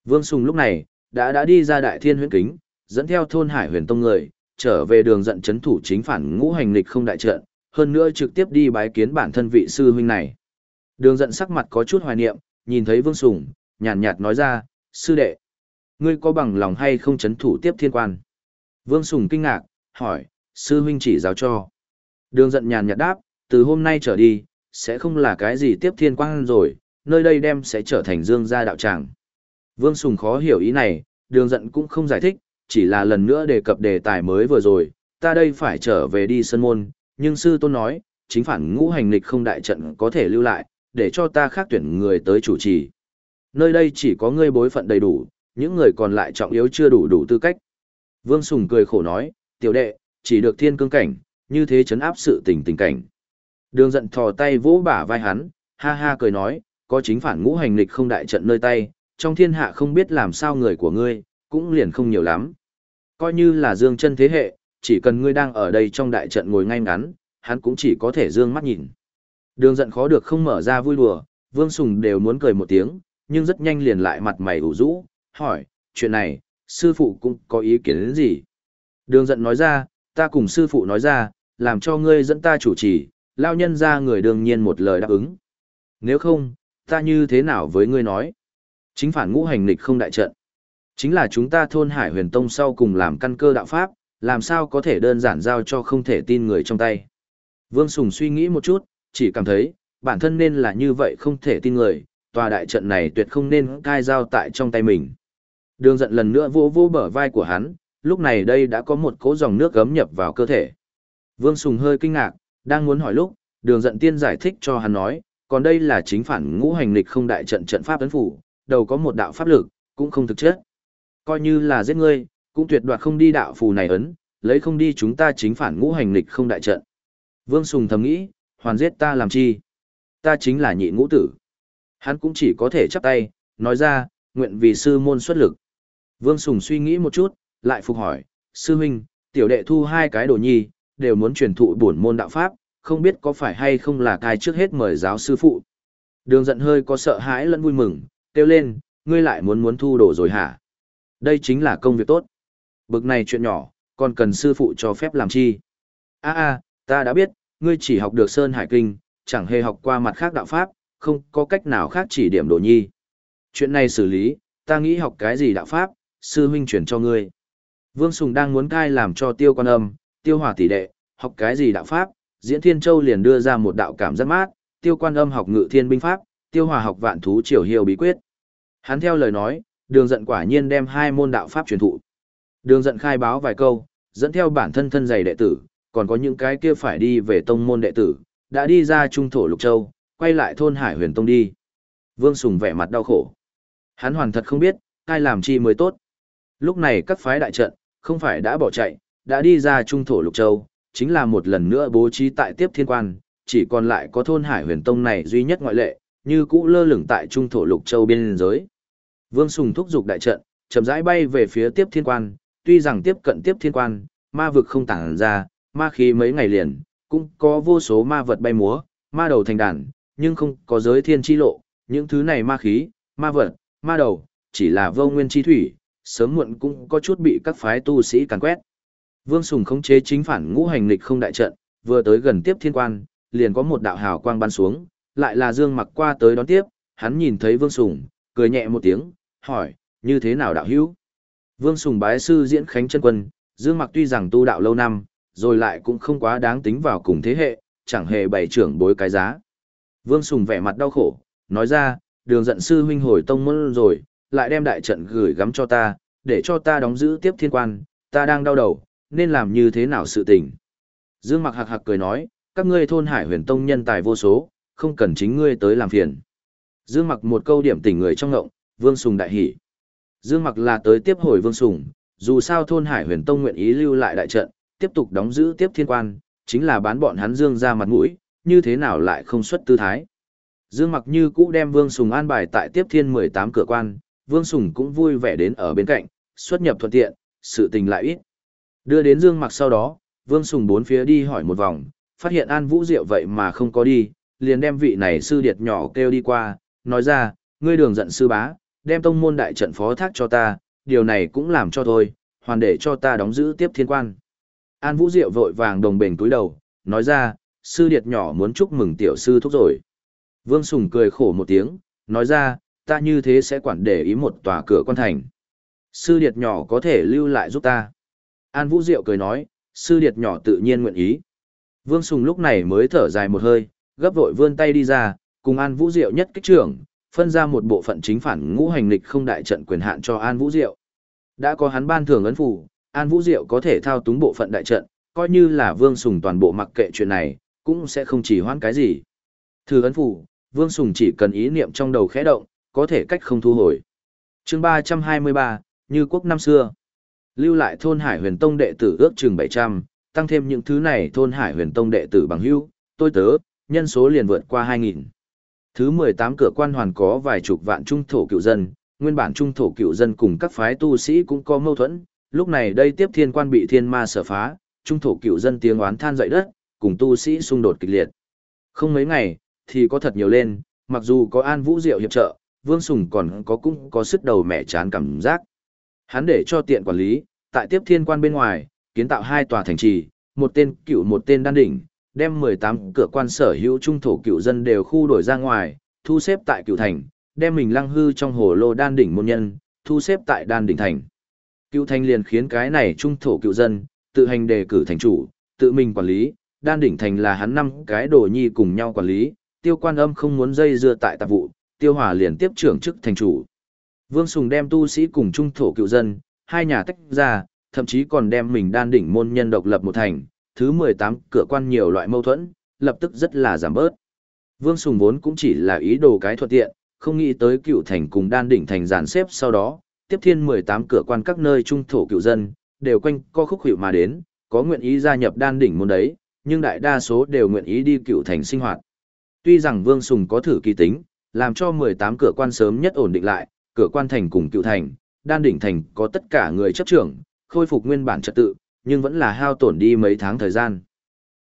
Vương Sùng lúc này, đã đã đi ra đại thiên huyễn kính, dẫn theo thôn hải huyền tông người, trở về đường dẫn chấn thủ chính phản ngũ hành lịch không đại trận, hơn nữa trực tiếp đi bái kiến bản thân vị sư huynh này. Đường dẫn sắc mặt có chút hoài niệm, nhìn thấy Vương Sùng, nhàn nhạt nói ra, sư đệ, ngươi có bằng lòng hay không chấn thủ tiếp thiên quan? Vương Sùng kinh ngạc, hỏi, sư huynh chỉ giáo cho. Đường giận nhàn nhạt đáp, từ hôm nay trở đi, sẽ không là cái gì tiếp thiên quang rồi, nơi đây đem sẽ trở thành dương gia đạo tràng. Vương Sùng khó hiểu ý này, đường giận cũng không giải thích, chỉ là lần nữa đề cập đề tài mới vừa rồi, ta đây phải trở về đi sân môn, nhưng sư tôn nói, chính phản ngũ hành lịch không đại trận có thể lưu lại, để cho ta khác tuyển người tới chủ trì. Nơi đây chỉ có ngươi bối phận đầy đủ, những người còn lại trọng yếu chưa đủ đủ tư cách. Vương Sùng cười khổ nói, tiểu đệ, chỉ được thiên cương cảnh, như thế chấn áp sự tình tình cảnh. Đường giận thò tay vỗ bả vai hắn, ha ha cười nói, có chính phản ngũ hành lịch không đại trận nơi tay, trong thiên hạ không biết làm sao người của ngươi, cũng liền không nhiều lắm. Coi như là dương chân thế hệ, chỉ cần ngươi đang ở đây trong đại trận ngồi ngay ngắn, hắn cũng chỉ có thể dương mắt nhìn. Đường giận khó được không mở ra vui đùa, Vương Sùng đều muốn cười một tiếng, nhưng rất nhanh liền lại mặt mày ủ rũ, hỏi, chuyện này, sư phụ cũng có ý kiến đến gì? Đường giận nói ra, ta cùng sư phụ nói ra, làm cho ngươi dẫn ta chủ trì, lao nhân ra người đương nhiên một lời đáp ứng. Nếu không, ta như thế nào với ngươi nói? Chính phản ngũ hành lịch không đại trận. Chính là chúng ta thôn Hải huyền tông sau cùng làm căn cơ đạo pháp, làm sao có thể đơn giản giao cho không thể tin người trong tay. Vương Sùng suy nghĩ một chút, chỉ cảm thấy, bản thân nên là như vậy không thể tin người, tòa đại trận này tuyệt không nên cai giao tại trong tay mình. Đường giận lần nữa vô vô bờ vai của hắn, lúc này đây đã có một cỗ dòng nước gấm nhập vào cơ thể. Vương Sùng hơi kinh ngạc, đang muốn hỏi lúc, đường giận tiên giải thích cho hắn nói, còn đây là chính phản ngũ hành lịch không đại trận trận pháp ấn phủ, đầu có một đạo pháp lực, cũng không thực chất. Coi như là giết ngươi, cũng tuyệt đoạt không đi đạo phù này ấn, lấy không đi chúng ta chính phản ngũ hành lịch không đại trận. Vương Sùng thầm nghĩ, hoàn giết ta làm chi? Ta chính là nhị ngũ tử. Hắn cũng chỉ có thể chắp tay, nói ra, nguyện vì sư môn xuất lực. Vương Sùng suy nghĩ một chút, lại phục hỏi, sư huynh, tiểu đệ thu hai cái đồ nhi, đều muốn truyền thụ bổn môn đạo pháp, không biết có phải hay không là cai trước hết mời giáo sư phụ. Đường giận hơi có sợ hãi lẫn vui mừng, kêu lên, ngươi lại muốn muốn thu đồ rồi hả? Đây chính là công việc tốt. Bực này chuyện nhỏ, còn cần sư phụ cho phép làm chi? a a ta đã biết, ngươi chỉ học được Sơn Hải Kinh, chẳng hề học qua mặt khác đạo pháp, không có cách nào khác chỉ điểm đồ nhi. Chuyện này xử lý, ta nghĩ học cái gì đạo pháp, sư huynh chuyển cho ngươi. Vương Sùng đang muốn cai làm cho tiêu quan âm, tiêu hòa tỷ đệ, học cái gì đạo pháp, diễn thiên châu liền đưa ra một đạo cảm giác mát, tiêu quan âm học ngự thiên binh pháp, tiêu hòa học vạn thú triều hiệu bí quyết. Hắn theo lời nói, đường giận quả nhiên đem hai môn đạo pháp truyền thụ. Đường giận khai báo vài câu, dẫn theo bản thân thân dày đệ tử, còn có những cái kia phải đi về tông môn đệ tử, đã đi ra trung thổ lục châu, quay lại thôn hải huyền tông đi. Vương Sùng vẻ mặt đau khổ. Hắn hoàn thật không biết, ai làm chi mới tốt. Lúc này các phái đại trận, không phải đã bỏ chạy, đã đi ra trung thổ lục châu, chính là một lần nữa bố trí tại tiếp thiên quan, chỉ còn lại có thôn hải huyền tông này duy nhất ngoại lệ, như cũ lơ lửng tại trung thổ lục châu biên giới. Vương Sùng thúc giục đại trận, chậm rãi bay về phía tiếp thiên quan, tuy rằng tiếp cận tiếp thiên quan, ma vực không tản ra, ma khí mấy ngày liền, cũng có vô số ma vật bay múa, ma đầu thành đàn, nhưng không có giới thiên chi lộ, những thứ này ma khí, ma vật, ma đầu, chỉ là vô nguyên chi thủy, sớm muộn cũng có chút bị các phái tu sĩ càn quét. Vương Sùng khống chế chính phản ngũ hành lịch không đại trận, vừa tới gần tiếp thiên quan, liền có một đạo hào quang ban xuống, lại là Dương Mặc qua tới đón tiếp, hắn nhìn thấy Vương Sùng, cười nhẹ một tiếng, hỏi, như thế nào đạo hữu? Vương Sùng bái sư diễn khánh chân quân, Dương Mặc tuy rằng tu đạo lâu năm, rồi lại cũng không quá đáng tính vào cùng thế hệ, chẳng hề bày trưởng bối cái giá. Vương Sùng vẻ mặt đau khổ, nói ra, đường giận sư huynh hồi tông môn rồi, lại đem đại trận gửi gắm cho ta, để cho ta đóng giữ tiếp thiên quan, ta đang đau đầu, nên làm như thế nào sự tình. Dương Mặc hạc hạc cười nói, các ngươi thôn hải huyền tông nhân tài vô số, không cần chính ngươi tới làm phiền. Dương Mặc một câu điểm tỉnh người trong ngộng, Vương Sùng đại hỉ. Dương Mặc là tới tiếp hồi Vương Sùng, dù sao thôn hải huyền tông nguyện ý lưu lại đại trận, tiếp tục đóng giữ tiếp thiên quan, chính là bán bọn hắn Dương ra mặt mũi, như thế nào lại không xuất tư thái. Dương Mặc như cũ đem Vương Sùng an bài tại tiếp thiên 18 cửa quan, Vương Sùng cũng vui vẻ đến ở bên cạnh, xuất nhập thuận tiện, sự tình lại ít. Đưa đến Dương Mặc sau đó, Vương Sùng bốn phía đi hỏi một vòng, phát hiện An Vũ Diệu vậy mà không có đi, liền đem vị này sư điệt nhỏ kêu đi qua, nói ra, ngươi đường giận sư bá, đem tông môn đại trận phó thác cho ta, điều này cũng làm cho thôi, hoàn để cho ta đóng giữ tiếp thiên quan. An Vũ Diệu vội vàng đồng bền túi đầu, nói ra, sư điệt nhỏ muốn chúc mừng tiểu sư thúc rồi. Vương Sùng cười khổ một tiếng, nói ra, ta như thế sẽ quản để ý một tòa cửa quan thành. Sư điệt nhỏ có thể lưu lại giúp ta. An Vũ Diệu cười nói, sư điệt nhỏ tự nhiên nguyện ý. Vương Sùng lúc này mới thở dài một hơi, gấp vội vươn tay đi ra, cùng An Vũ Diệu nhất kích trưởng, phân ra một bộ phận chính phản ngũ hành lịch không đại trận quyền hạn cho An Vũ Diệu. Đã có hắn ban thưởng ấn phủ, An Vũ Diệu có thể thao túng bộ phận đại trận, coi như là Vương Sùng toàn bộ mặc kệ chuyện này, cũng sẽ không chỉ hoãn cái gì. Thư ấn phủ, Vương Sùng chỉ cần ý niệm trong đầu khẽ động, có thể cách không thu hồi. chương 323, như quốc năm xưa. Lưu lại thôn Hải Huyền Tông đệ tử ước chừng 700, tăng thêm những thứ này thôn Hải Huyền Tông đệ tử bằng hữu, tôi tớ, nhân số liền vượt qua 2000. Thứ 18 cửa quan hoàn có vài chục vạn trung thổ cựu dân, nguyên bản trung thổ cựu dân cùng các phái tu sĩ cũng có mâu thuẫn, lúc này đây tiếp thiên quan bị thiên ma sở phá, trung thổ cựu dân tiếng oán than dậy đất, cùng tu sĩ xung đột kịch liệt. Không mấy ngày, thì có thật nhiều lên, mặc dù có An Vũ Diệu hiệp trợ, Vương Sùng còn có cũng có sức đầu mẹ chán cảm giác. Hắn để cho tiện quản lý, tại tiếp thiên quan bên ngoài, kiến tạo hai tòa thành trì, một tên cựu một tên đan đỉnh, đem 18 cửa quan sở hữu trung thổ cựu dân đều khu đổi ra ngoài, thu xếp tại cựu thành, đem mình lăng hư trong hồ lô đan đỉnh môn nhân, thu xếp tại đan đỉnh thành. Cựu thành liền khiến cái này trung thổ cựu dân, tự hành đề cử thành chủ, tự mình quản lý, đan đỉnh thành là hắn năm cái đồ nhi cùng nhau quản lý, tiêu quan âm không muốn dây dưa tại tạp vụ, tiêu hòa liền tiếp trưởng chức thành chủ. Vương Sùng đem tu sĩ cùng trung thổ cựu dân, hai nhà tách ra, thậm chí còn đem mình đan đỉnh môn nhân độc lập một thành, thứ 18 cửa quan nhiều loại mâu thuẫn, lập tức rất là giảm bớt. Vương Sùng vốn cũng chỉ là ý đồ cái thuận tiện, không nghĩ tới cựu thành cùng đan đỉnh thành giàn xếp sau đó, tiếp thiên 18 cửa quan các nơi trung thổ cựu dân, đều quanh co khúc hiệu mà đến, có nguyện ý gia nhập đan đỉnh môn đấy, nhưng đại đa số đều nguyện ý đi cựu thành sinh hoạt. Tuy rằng Vương Sùng có thử kỳ tính, làm cho 18 cửa quan sớm nhất ổn định lại, cửa quan thành cùng cựu thành, đan đỉnh thành có tất cả người chấp trưởng, khôi phục nguyên bản trật tự, nhưng vẫn là hao tổn đi mấy tháng thời gian.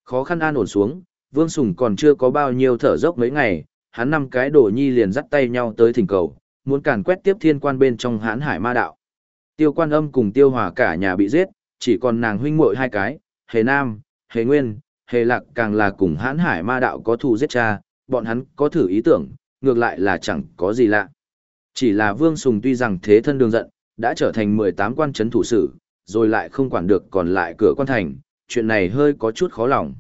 Khó khăn an ổn xuống, Vương Sùng còn chưa có bao nhiêu thở dốc mấy ngày, hắn năm cái đồ nhi liền dắt tay nhau tới thỉnh cầu, muốn càn quét tiếp thiên quan bên trong hán hải ma đạo. Tiêu quan âm cùng tiêu hòa cả nhà bị giết, chỉ còn nàng huynh muội hai cái, hề nam, hề nguyên, hề lạc càng là cùng hán hải ma đạo có thù giết cha, bọn hắn có thử ý tưởng, ngược lại là chẳng có gì lạ. Chỉ là Vương Sùng tuy rằng thế thân đường giận, đã trở thành 18 quan trấn thủ sử, rồi lại không quản được còn lại cửa quan thành, chuyện này hơi có chút khó lòng.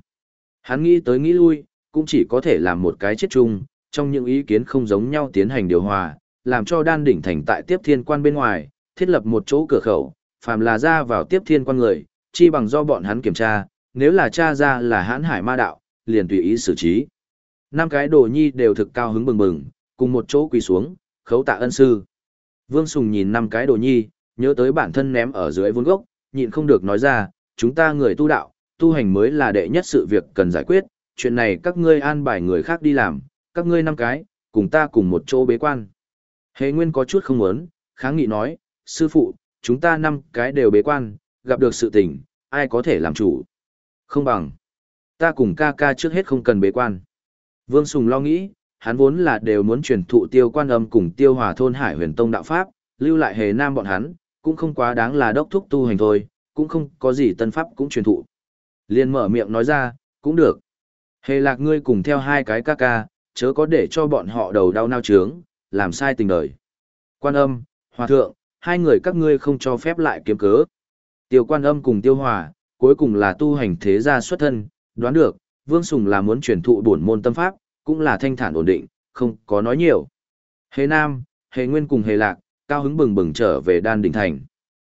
Hắn nghĩ tới nghĩ lui, cũng chỉ có thể làm một cái chết chung, trong những ý kiến không giống nhau tiến hành điều hòa, làm cho đan đỉnh thành tại tiếp thiên quan bên ngoài, thiết lập một chỗ cửa khẩu, phàm là ra vào tiếp thiên quan người, chi bằng do bọn hắn kiểm tra, nếu là cha ra là hãn hải ma đạo, liền tùy ý xử trí. Năm cái đồ nhi đều thực cao hứng bừng bừng, cùng một chỗ quỳ xuống, khấu tạ ân sư. Vương Sùng nhìn năm cái đồ nhi, nhớ tới bản thân ném ở dưới vốn gốc, nhịn không được nói ra, chúng ta người tu đạo, tu hành mới là đệ nhất sự việc cần giải quyết, chuyện này các ngươi an bài người khác đi làm, các ngươi năm cái, cùng ta cùng một chỗ bế quan. Hề Nguyên có chút không muốn, kháng nghị nói, sư phụ, chúng ta năm cái đều bế quan, gặp được sự tình, ai có thể làm chủ. Không bằng, ta cùng ca ca trước hết không cần bế quan. Vương Sùng lo nghĩ, hắn vốn là đều muốn truyền thụ tiêu quan âm cùng tiêu hòa thôn hải huyền tông đạo pháp, lưu lại hề nam bọn hắn, cũng không quá đáng là đốc thúc tu hành thôi, cũng không có gì tân pháp cũng truyền thụ. Liên mở miệng nói ra, cũng được. Hề lạc ngươi cùng theo hai cái ca ca, chớ có để cho bọn họ đầu đau nao trướng, làm sai tình đời. Quan âm, hòa thượng, hai người các ngươi không cho phép lại kiếm cớ. Tiêu quan âm cùng tiêu hòa, cuối cùng là tu hành thế gia xuất thân, đoán được, Vương Sùng là muốn truyền thụ bổn môn tâm pháp, cũng là thanh thản ổn định, không có nói nhiều. Hề Nam, Hề Nguyên cùng Hề Lạc, cao hứng bừng bừng trở về đan đỉnh thành.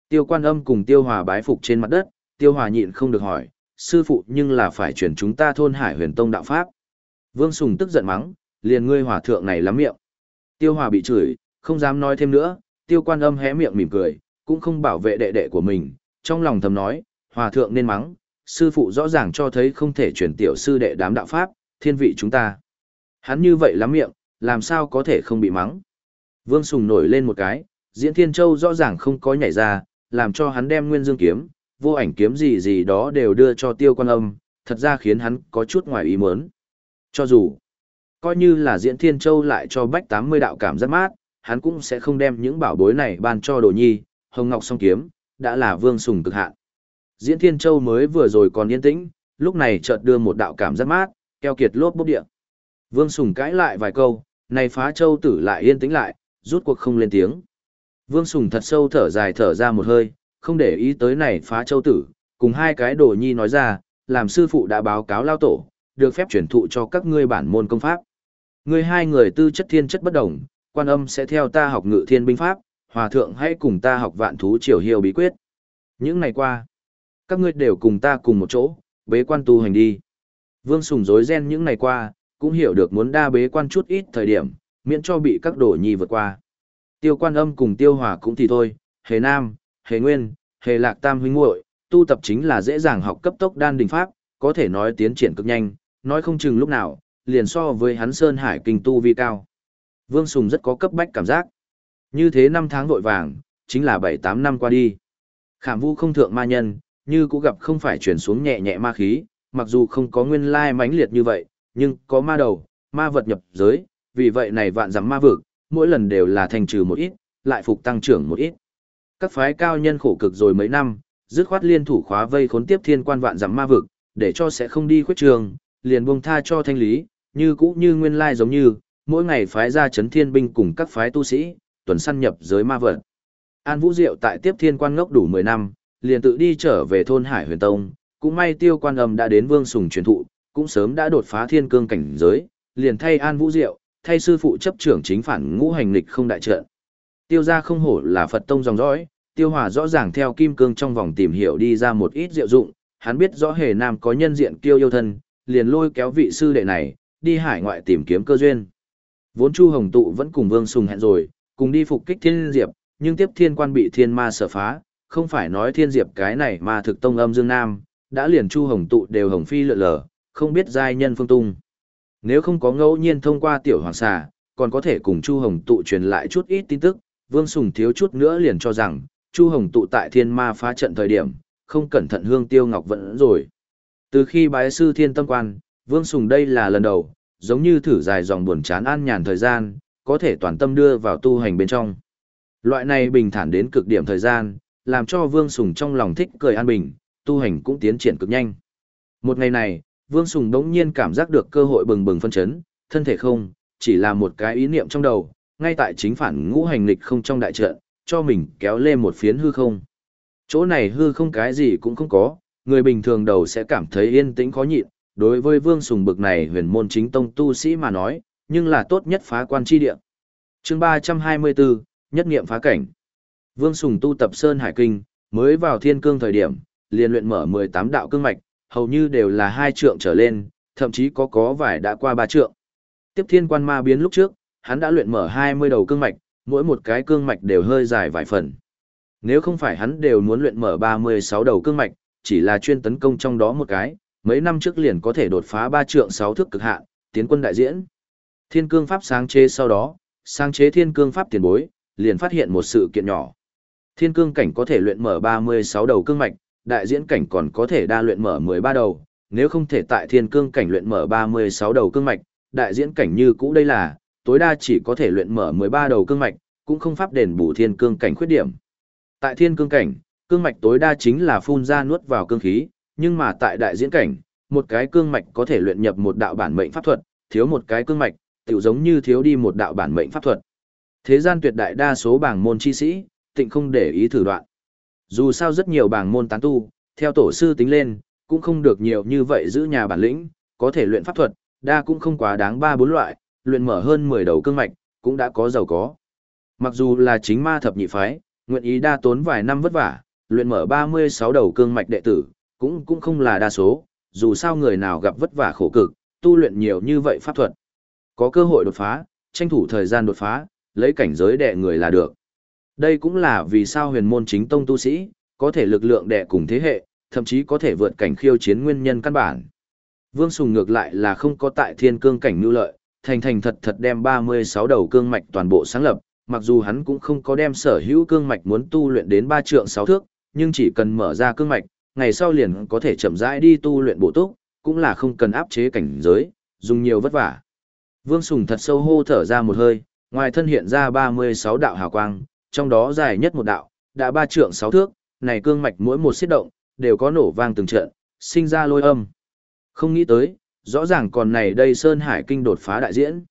Tiêu quan âm cùng tiêu hòa bái phục trên mặt đất, tiêu hòa nhịn không được hỏi, sư phụ nhưng là phải chuyển chúng ta thôn hải huyền tông đạo pháp. Vương Sùng tức giận mắng, liền ngươi hòa thượng này lắm miệng. Tiêu hòa bị chửi, không dám nói thêm nữa, tiêu quan âm hé miệng mỉm cười, cũng không bảo vệ đệ đệ của mình, trong lòng thầm nói, hòa thượng nên mắng, sư phụ rõ ràng cho thấy không thể chuyển tiểu sư đệ đám đạo pháp, thiên vị chúng ta. Hắn như vậy lắm miệng, làm sao có thể không bị mắng. Vương Sùng nổi lên một cái, diễn thiên châu rõ ràng không có nhảy ra, làm cho hắn đem nguyên dương kiếm, vô ảnh kiếm gì gì đó đều đưa cho tiêu quan âm, thật ra khiến hắn có chút ngoài ý muốn. Cho dù, coi như là diễn thiên châu lại cho bách 80 đạo cảm rất mát, hắn cũng sẽ không đem những bảo bối này ban cho đồ nhi, hồng ngọc song kiếm, đã là vương sùng cực hạn. Diễn thiên châu mới vừa rồi còn yên tĩnh, lúc này chợt đưa một đạo cảm giác mát, keo kiệt lốp bốc địa. Vương sùng cãi lại vài câu, này phá châu tử lại yên tĩnh lại, rút cuộc không lên tiếng. Vương Sùng thật sâu thở dài thở ra một hơi, không để ý tới này phá châu tử, cùng hai cái đồ nhi nói ra, làm sư phụ đã báo cáo lao tổ, được phép chuyển thụ cho các ngươi bản môn công pháp. Ngươi hai người tư chất thiên chất bất đồng, quan âm sẽ theo ta học ngự thiên binh pháp, hòa thượng hãy cùng ta học vạn thú triều hiêu bí quyết. Những ngày qua, các ngươi đều cùng ta cùng một chỗ, bế quan tu hành đi. Vương Sùng dối ren những ngày qua, cũng hiểu được muốn đa bế quan chút ít thời điểm, miễn cho bị các đổ nhi vượt qua. Tiêu quan âm cùng tiêu hòa cũng thì thôi, hề nam, hề nguyên, hề lạc tam huynh muội tu tập chính là dễ dàng học cấp tốc đan đình pháp, có thể nói tiến triển cực nhanh, nói không chừng lúc nào, liền so với hắn Sơn Hải kinh tu vi cao. Vương Sùng rất có cấp bách cảm giác. Như thế năm tháng vội vàng, chính là 7-8 năm qua đi. Khảm vũ không thượng ma nhân, như cũng gặp không phải chuyển xuống nhẹ nhẹ ma khí, mặc dù không có nguyên lai mãnh liệt như vậy, nhưng có ma đầu, ma vật nhập giới, vì vậy này vạn giảm ma vực, mỗi lần đều là thành trừ một ít, lại phục tăng trưởng một ít. Các phái cao nhân khổ cực rồi mấy năm, dứt khoát liên thủ khóa vây khốn tiếp thiên quan vạn giảm ma vực, để cho sẽ không đi khuyết trường, liền buông tha cho thanh lý, như cũ như nguyên lai giống như, mỗi ngày phái ra chấn thiên binh cùng các phái tu sĩ, tuần săn nhập giới ma vật. An Vũ Diệu tại tiếp thiên quan ngốc đủ 10 năm, liền tự đi trở về thôn Hải Huyền Tông, cũng may tiêu quan âm đã đến vương sùng truyền thụ, cũng sớm đã đột phá thiên cương cảnh giới, liền thay An Vũ Diệu, thay sư phụ chấp trưởng chính phản ngũ hành lịch không đại trận. Tiêu gia không hổ là Phật tông dòng dõi, Tiêu Hòa rõ ràng theo kim cương trong vòng tìm hiểu đi ra một ít diệu dụng, hắn biết rõ hề nam có nhân diện kiêu yêu thân, liền lôi kéo vị sư đệ này, đi hải ngoại tìm kiếm cơ duyên. Vốn Chu Hồng Tụ vẫn cùng Vương Sùng hẹn rồi, cùng đi phục kích Thiên Diệp, nhưng tiếp thiên quan bị thiên ma sở phá, không phải nói Thiên Diệp cái này mà thực tông âm Dương Nam, đã liền Chu Hồng Tụ đều hồng phi lượn lờ, không biết giai nhân phương tung. Nếu không có ngẫu nhiên thông qua tiểu hoàng xà, còn có thể cùng Chu Hồng tụ truyền lại chút ít tin tức, Vương Sùng thiếu chút nữa liền cho rằng, Chu Hồng tụ tại thiên ma phá trận thời điểm, không cẩn thận hương tiêu ngọc vẫn rồi. Từ khi bái sư thiên tâm quan, Vương Sùng đây là lần đầu, giống như thử dài dòng buồn chán an nhàn thời gian, có thể toàn tâm đưa vào tu hành bên trong. Loại này bình thản đến cực điểm thời gian, làm cho Vương Sùng trong lòng thích cười an bình, tu hành cũng tiến triển cực nhanh. Một ngày này, Vương Sùng đống nhiên cảm giác được cơ hội bừng bừng phân chấn, thân thể không, chỉ là một cái ý niệm trong đầu, ngay tại chính phản ngũ hành lịch không trong đại trận, cho mình kéo lên một phiến hư không. Chỗ này hư không cái gì cũng không có, người bình thường đầu sẽ cảm thấy yên tĩnh khó nhịn, đối với Vương Sùng bực này huyền môn chính tông tu sĩ mà nói, nhưng là tốt nhất phá quan chi địa. chương 324, nhất nghiệm phá cảnh. Vương Sùng tu tập Sơn Hải Kinh, mới vào thiên cương thời điểm, liền luyện mở 18 đạo cương mạch, hầu như đều là hai trượng trở lên, thậm chí có có vài đã qua ba trượng. Tiếp thiên quan ma biến lúc trước, hắn đã luyện mở 20 đầu cương mạch, mỗi một cái cương mạch đều hơi dài vài phần. Nếu không phải hắn đều muốn luyện mở 36 đầu cương mạch, chỉ là chuyên tấn công trong đó một cái, mấy năm trước liền có thể đột phá ba trượng 6 thước cực hạn, tiến quân đại diễn. Thiên cương pháp sáng chế sau đó, sáng chế thiên cương pháp tiền bối, liền phát hiện một sự kiện nhỏ. Thiên cương cảnh có thể luyện mở 36 đầu cương mạch, đại diễn cảnh còn có thể đa luyện mở 13 đầu, nếu không thể tại thiên cương cảnh luyện mở 36 đầu cương mạch, đại diễn cảnh như cũ đây là, tối đa chỉ có thể luyện mở 13 đầu cương mạch, cũng không pháp đền bù thiên cương cảnh khuyết điểm. Tại thiên cương cảnh, cương mạch tối đa chính là phun ra nuốt vào cương khí, nhưng mà tại đại diễn cảnh, một cái cương mạch có thể luyện nhập một đạo bản mệnh pháp thuật, thiếu một cái cương mạch, tiểu giống như thiếu đi một đạo bản mệnh pháp thuật. Thế gian tuyệt đại đa số bảng môn chi sĩ, tịnh không để ý thử đoạn. Dù sao rất nhiều bảng môn tán tu, theo tổ sư tính lên, cũng không được nhiều như vậy giữ nhà bản lĩnh, có thể luyện pháp thuật, đa cũng không quá đáng ba bốn loại, luyện mở hơn 10 đầu cương mạch, cũng đã có giàu có. Mặc dù là chính ma thập nhị phái, nguyện ý đa tốn vài năm vất vả, luyện mở 36 đầu cương mạch đệ tử, cũng cũng không là đa số, dù sao người nào gặp vất vả khổ cực, tu luyện nhiều như vậy pháp thuật. Có cơ hội đột phá, tranh thủ thời gian đột phá, lấy cảnh giới đệ người là được. Đây cũng là vì sao huyền môn chính tông tu sĩ, có thể lực lượng đệ cùng thế hệ, thậm chí có thể vượt cảnh khiêu chiến nguyên nhân căn bản. Vương Sùng ngược lại là không có tại thiên cương cảnh nưu lợi, thành thành thật thật đem 36 đầu cương mạch toàn bộ sáng lập, mặc dù hắn cũng không có đem sở hữu cương mạch muốn tu luyện đến 3 trượng 6 thước, nhưng chỉ cần mở ra cương mạch, ngày sau liền có thể chậm rãi đi tu luyện bổ túc, cũng là không cần áp chế cảnh giới, dùng nhiều vất vả. Vương Sùng thật sâu hô thở ra một hơi, ngoài thân hiện ra 36 đạo hào quang, trong đó dài nhất một đạo, đã ba trượng sáu thước, này cương mạch mỗi một xiết động, đều có nổ vang từng trận, sinh ra lôi âm. Không nghĩ tới, rõ ràng còn này đây Sơn Hải Kinh đột phá đại diễn.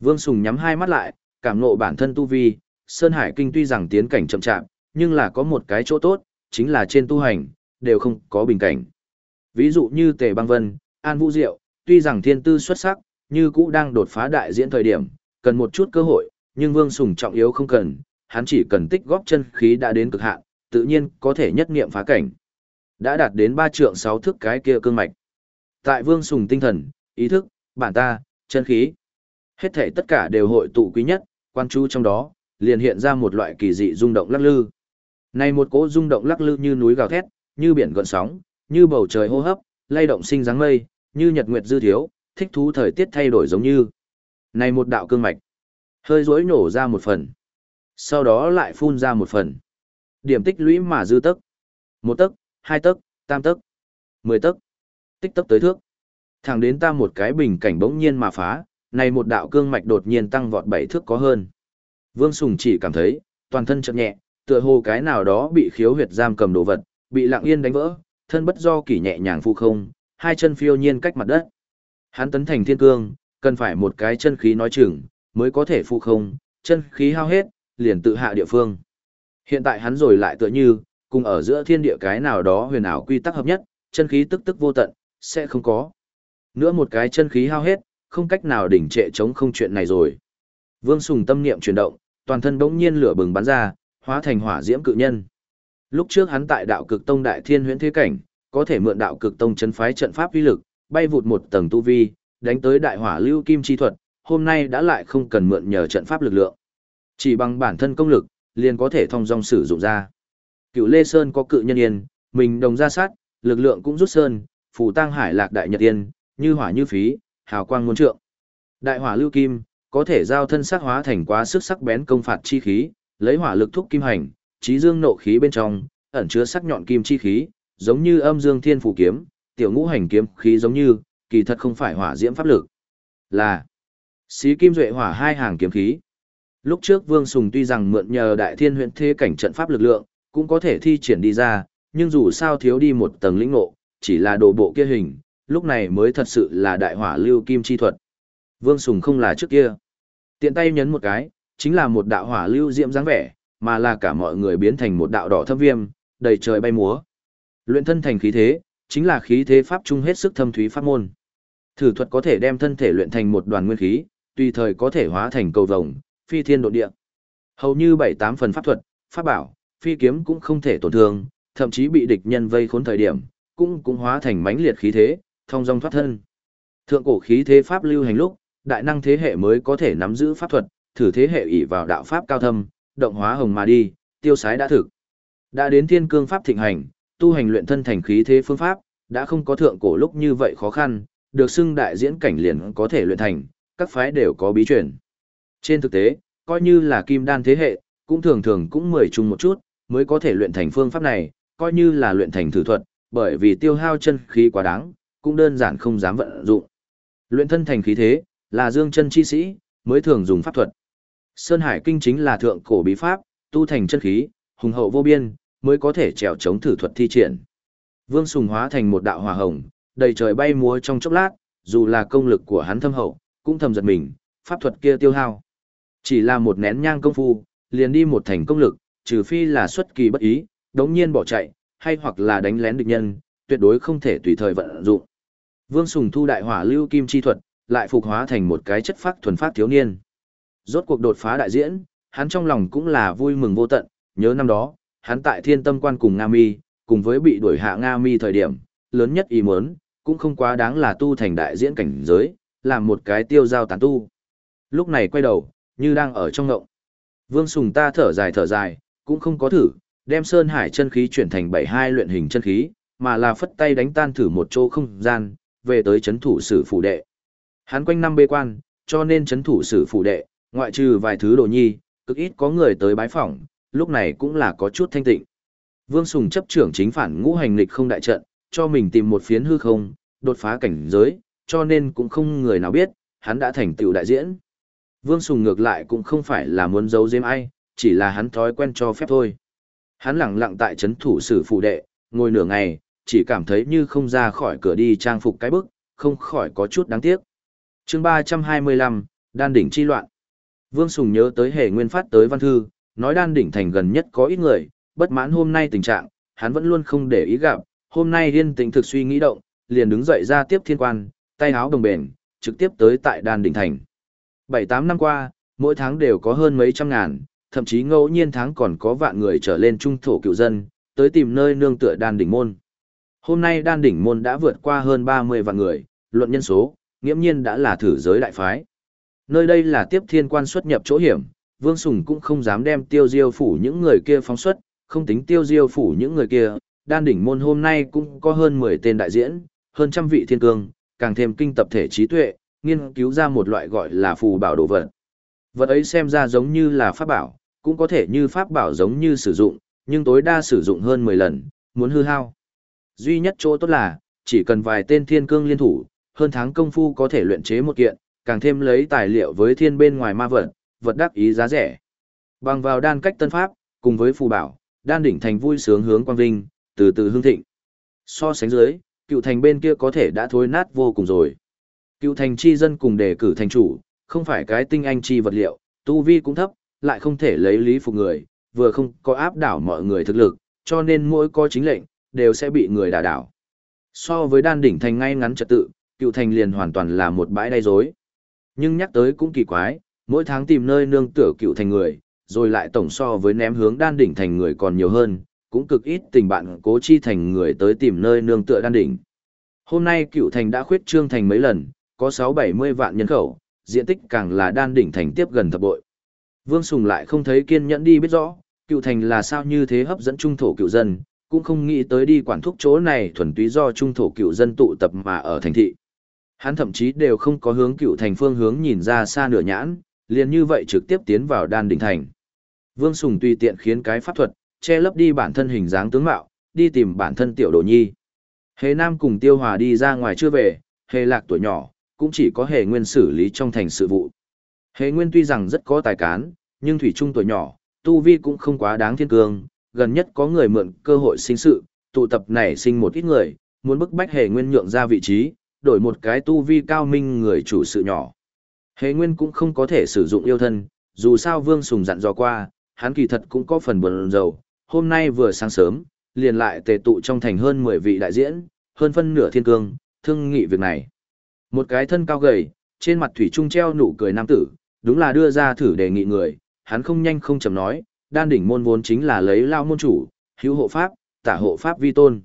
Vương Sùng nhắm hai mắt lại, cảm ngộ bản thân tu vi, Sơn Hải Kinh tuy rằng tiến cảnh chậm chạp, nhưng là có một cái chỗ tốt, chính là trên tu hành, đều không có bình cảnh. Ví dụ như Tề Băng Vân, An Vũ Diệu, tuy rằng thiên tư xuất sắc, như cũ đang đột phá đại diễn thời điểm, cần một chút cơ hội, nhưng Vương Sùng trọng yếu không cần, hắn chỉ cần tích góp chân khí đã đến cực hạn, tự nhiên có thể nhất niệm phá cảnh. Đã đạt đến ba trượng sáu thước cái kia cương mạch. Tại Vương Sùng tinh thần, ý thức, bản ta, chân khí. Hết thể tất cả đều hội tụ quý nhất, quan chú trong đó, liền hiện ra một loại kỳ dị rung động lắc lư. Này một cỗ rung động lắc lư như núi gào thét, như biển gợn sóng, như bầu trời hô hấp, lay động sinh dáng mây, như nhật nguyệt dư thiếu, thích thú thời tiết thay đổi giống như. Này một đạo cương mạch, hơi rối nổ ra một phần, sau đó lại phun ra một phần. Điểm tích lũy mà dư tức. Một tấc, hai tấc, tam tấc, mười tấc, tích tấc tới thước. Thẳng đến ta một cái bình cảnh bỗng nhiên mà phá, này một đạo cương mạch đột nhiên tăng vọt bảy thước có hơn. Vương Sùng chỉ cảm thấy, toàn thân chậm nhẹ, tựa hồ cái nào đó bị khiếu huyệt giam cầm đồ vật, bị lặng yên đánh vỡ, thân bất do kỳ nhẹ nhàng phụ không, hai chân phiêu nhiên cách mặt đất. Hắn tấn thành thiên cương, cần phải một cái chân khí nói chừng, mới có thể phụ không, chân khí hao hết, liền tự hạ địa phương. Hiện tại hắn rồi lại tựa như, cùng ở giữa thiên địa cái nào đó huyền ảo quy tắc hợp nhất, chân khí tức tức vô tận, sẽ không có. Nữa một cái chân khí hao hết, không cách nào đỉnh trệ chống không chuyện này rồi. Vương Sùng tâm niệm chuyển động, toàn thân bỗng nhiên lửa bừng bắn ra, hóa thành hỏa diễm cự nhân. Lúc trước hắn tại đạo cực tông đại thiên huyễn thế cảnh, có thể mượn đạo cực tông chấn phái trận pháp uy lực, bay vụt một tầng tu vi, đánh tới đại hỏa lưu kim chi thuật, hôm nay đã lại không cần mượn nhờ trận pháp lực lượng. Chỉ bằng bản thân công lực, liền có thể thông dong sử dụng ra. Cựu Lê Sơn có cự nhân yên, mình đồng ra sát, lực lượng cũng rút sơn, phủ tăng hải lạc đại nhật yên, như hỏa như phí, hào quang muôn trượng. Đại hỏa lưu kim, có thể giao thân sắc hóa thành quá sức sắc bén công phạt chi khí, lấy hỏa lực thúc kim hành, trí dương nộ khí bên trong, ẩn chứa sắc nhọn kim chi khí, giống như âm dương thiên phủ kiếm, tiểu ngũ hành kiếm khí giống như, kỳ thật không phải hỏa diễm pháp lực. Là xí kim duệ hỏa hai hàng kiếm khí. Lúc trước Vương Sùng tuy rằng mượn nhờ đại thiên huyện thế cảnh trận pháp lực lượng, cũng có thể thi triển đi ra, nhưng dù sao thiếu đi một tầng lĩnh ngộ, chỉ là đồ bộ kia hình, lúc này mới thật sự là đại hỏa lưu kim chi thuật. Vương Sùng không là trước kia. Tiện tay nhấn một cái, chính là một đạo hỏa lưu diễm dáng vẻ, mà là cả mọi người biến thành một đạo đỏ thâm viêm, đầy trời bay múa. Luyện thân thành khí thế, chính là khí thế pháp trung hết sức thâm thúy pháp môn. Thử thuật có thể đem thân thể luyện thành một đoàn nguyên khí, tùy thời có thể hóa thành cầu vồng, phi thiên độn địa. Hầu như bảy tám phần pháp thuật, pháp bảo, phi kiếm cũng không thể tổn thương, thậm chí bị địch nhân vây khốn thời điểm, cũng cũng hóa thành mãnh liệt khí thế, thông dong thoát thân. Thượng cổ khí thế pháp lưu hành lúc, đại năng thế hệ mới có thể nắm giữ pháp thuật, thử thế hệ ỷ vào đạo pháp cao thâm, động hóa hồng mà đi, tiêu sái đã thực. Đã đến thiên cương pháp thịnh hành, tu hành luyện thân thành khí thế phương pháp, đã không có thượng cổ lúc như vậy khó khăn, được xưng đại diễn cảnh liền có thể luyện thành, các phái đều có bí truyền. Trên thực tế, coi như là kim đan thế hệ, cũng thường thường cũng mười chung một chút, mới có thể luyện thành phương pháp này, coi như là luyện thành thử thuật, bởi vì tiêu hao chân khí quá đáng, cũng đơn giản không dám vận dụng. Luyện thân thành khí thế, là dương chân chi sĩ, mới thường dùng pháp thuật. Sơn Hải Kinh chính là thượng cổ bí pháp, tu thành chân khí, hùng hậu vô biên, mới có thể trèo chống thử thuật thi triển. Vương Sùng hóa thành một đạo hỏa hồng, đầy trời bay múa trong chốc lát, dù là công lực của hắn thâm hậu, cũng thầm giật mình, pháp thuật kia tiêu hao. Chỉ là một nén nhang công phu, liền đi một thành công lực, trừ phi là xuất kỳ bất ý, đống nhiên bỏ chạy, hay hoặc là đánh lén địch nhân, tuyệt đối không thể tùy thời vận dụng. Vương Sùng thu đại hỏa lưu kim chi thuật, lại phục hóa thành một cái chất phát thuần phát thiếu niên. Rốt cuộc đột phá đại diễn, hắn trong lòng cũng là vui mừng vô tận, nhớ năm đó, hắn tại thiên tâm quan cùng Nga Mi, cùng với bị đuổi hạ Nga Mi thời điểm, lớn nhất ý muốn, cũng không quá đáng là tu thành đại diễn cảnh giới, làm một cái tiêu giao tán tu. Lúc này quay đầu, như đang ở trong ngộng. Vương Sùng ta thở dài thở dài, cũng không có thử, đem Sơn Hải chân khí chuyển thành bảy hai luyện hình chân khí, mà là phất tay đánh tan thử một chỗ không gian, về tới chấn thủ sử phủ đệ. Hắn quanh năm bê quan, cho nên chấn thủ sử phủ đệ, ngoại trừ vài thứ đồ nhi, cực ít có người tới bái phỏng, lúc này cũng là có chút thanh tịnh. Vương Sùng chấp trưởng chính phản ngũ hành lịch không đại trận, cho mình tìm một phiến hư không, đột phá cảnh giới, cho nên cũng không người nào biết, hắn đã thành tựu đại diễn. Vương Sùng ngược lại cũng không phải là muốn giấu giếm ai, chỉ là hắn thói quen cho phép thôi. Hắn lặng lặng tại chấn thủ sử phụ đệ, ngồi nửa ngày, chỉ cảm thấy như không ra khỏi cửa đi trang phục cái bức, không khỏi có chút đáng tiếc. chương 325, Đan Đỉnh Chi Loạn. Vương Sùng nhớ tới hề nguyên phát tới văn thư, nói Đan Đỉnh thành gần nhất có ít người, bất mãn hôm nay tình trạng, hắn vẫn luôn không để ý gặp, hôm nay điên tĩnh thực suy nghĩ động, liền đứng dậy ra tiếp thiên quan, tay áo đồng bền, trực tiếp tới tại Đan Đỉnh thành. 7-8 năm qua, mỗi tháng đều có hơn mấy trăm ngàn, thậm chí ngẫu nhiên tháng còn có vạn người trở lên trung thổ cựu dân, tới tìm nơi nương tựa đan đỉnh môn. Hôm nay đan đỉnh môn đã vượt qua hơn 30 vạn người, luận nhân số, nghiễm nhiên đã là thử giới đại phái. Nơi đây là tiếp thiên quan xuất nhập chỗ hiểm, Vương Sùng cũng không dám đem tiêu diêu phủ những người kia phóng xuất, không tính tiêu diêu phủ những người kia, đan đỉnh môn hôm nay cũng có hơn 10 tên đại diễn, hơn trăm vị thiên cương, càng thêm kinh tập thể trí tuệ, nghiên cứu ra một loại gọi là phù bảo đồ vật. Vật ấy xem ra giống như là pháp bảo, cũng có thể như pháp bảo giống như sử dụng, nhưng tối đa sử dụng hơn 10 lần, muốn hư hao. Duy nhất chỗ tốt là, chỉ cần vài tên thiên cương liên thủ, hơn tháng công phu có thể luyện chế một kiện, càng thêm lấy tài liệu với thiên bên ngoài ma vật, vật đắc ý giá rẻ. Bằng vào đan cách tân pháp, cùng với phù bảo, đan đỉnh thành vui sướng hướng quang vinh, từ từ hương thịnh. So sánh dưới, cựu thành bên kia có thể đã thối nát vô cùng rồi. Cựu thành chi dân cùng đề cử thành chủ, không phải cái tinh anh chi vật liệu, tu vi cũng thấp, lại không thể lấy lý phục người, vừa không có áp đảo mọi người thực lực, cho nên mỗi có chính lệnh, đều sẽ bị người đả đảo. So với đan đỉnh thành ngay ngắn trật tự, cựu thành liền hoàn toàn là một bãi đay rối. Nhưng nhắc tới cũng kỳ quái, mỗi tháng tìm nơi nương tựa cựu thành người, rồi lại tổng so với ném hướng đan đỉnh thành người còn nhiều hơn, cũng cực ít tình bạn cố chi thành người tới tìm nơi nương tựa đan đỉnh. Hôm nay cựu thành đã khuyết trương thành mấy lần, có 6-70 vạn nhân khẩu, diện tích càng là đan đỉnh thành tiếp gần thập bội. Vương Sùng lại không thấy kiên nhẫn đi biết rõ, cựu thành là sao như thế hấp dẫn trung thổ cựu dân, cũng không nghĩ tới đi quản thúc chỗ này thuần túy do trung thổ cựu dân tụ tập mà ở thành thị. Hắn thậm chí đều không có hướng cựu thành phương hướng nhìn ra xa nửa nhãn, liền như vậy trực tiếp tiến vào đan đỉnh thành. Vương Sùng tùy tiện khiến cái pháp thuật, che lấp đi bản thân hình dáng tướng mạo, đi tìm bản thân tiểu đồ nhi. Hề Nam cùng Tiêu Hòa đi ra ngoài chưa về, Hề Lạc tuổi nhỏ, cũng chỉ có Hề Nguyên xử lý trong thành sự vụ. Hề Nguyên tuy rằng rất có tài cán, nhưng thủy trung tuổi nhỏ, tu vi cũng không quá đáng thiên cương, gần nhất có người mượn cơ hội sinh sự, tụ tập này sinh một ít người, muốn bức bách Hề Nguyên nhượng ra vị trí, đổi một cái tu vi cao minh người chủ sự nhỏ. Hề Nguyên cũng không có thể sử dụng yêu thân, dù sao Vương Sùng dặn dò qua, hắn kỳ thật cũng có phần buồn rầu, hôm nay vừa sáng sớm, liền lại tề tụ trong thành hơn 10 vị đại diễn, hơn phân nửa thiên cương, thương nghị việc này. Một cái thân cao gầy, trên mặt thủy trung treo nụ cười nam tử, đúng là đưa ra thử đề nghị người, hắn không nhanh không chậm nói, đan đỉnh môn vốn chính là lấy lao môn chủ, hữu hộ pháp, tả hộ pháp vi tôn.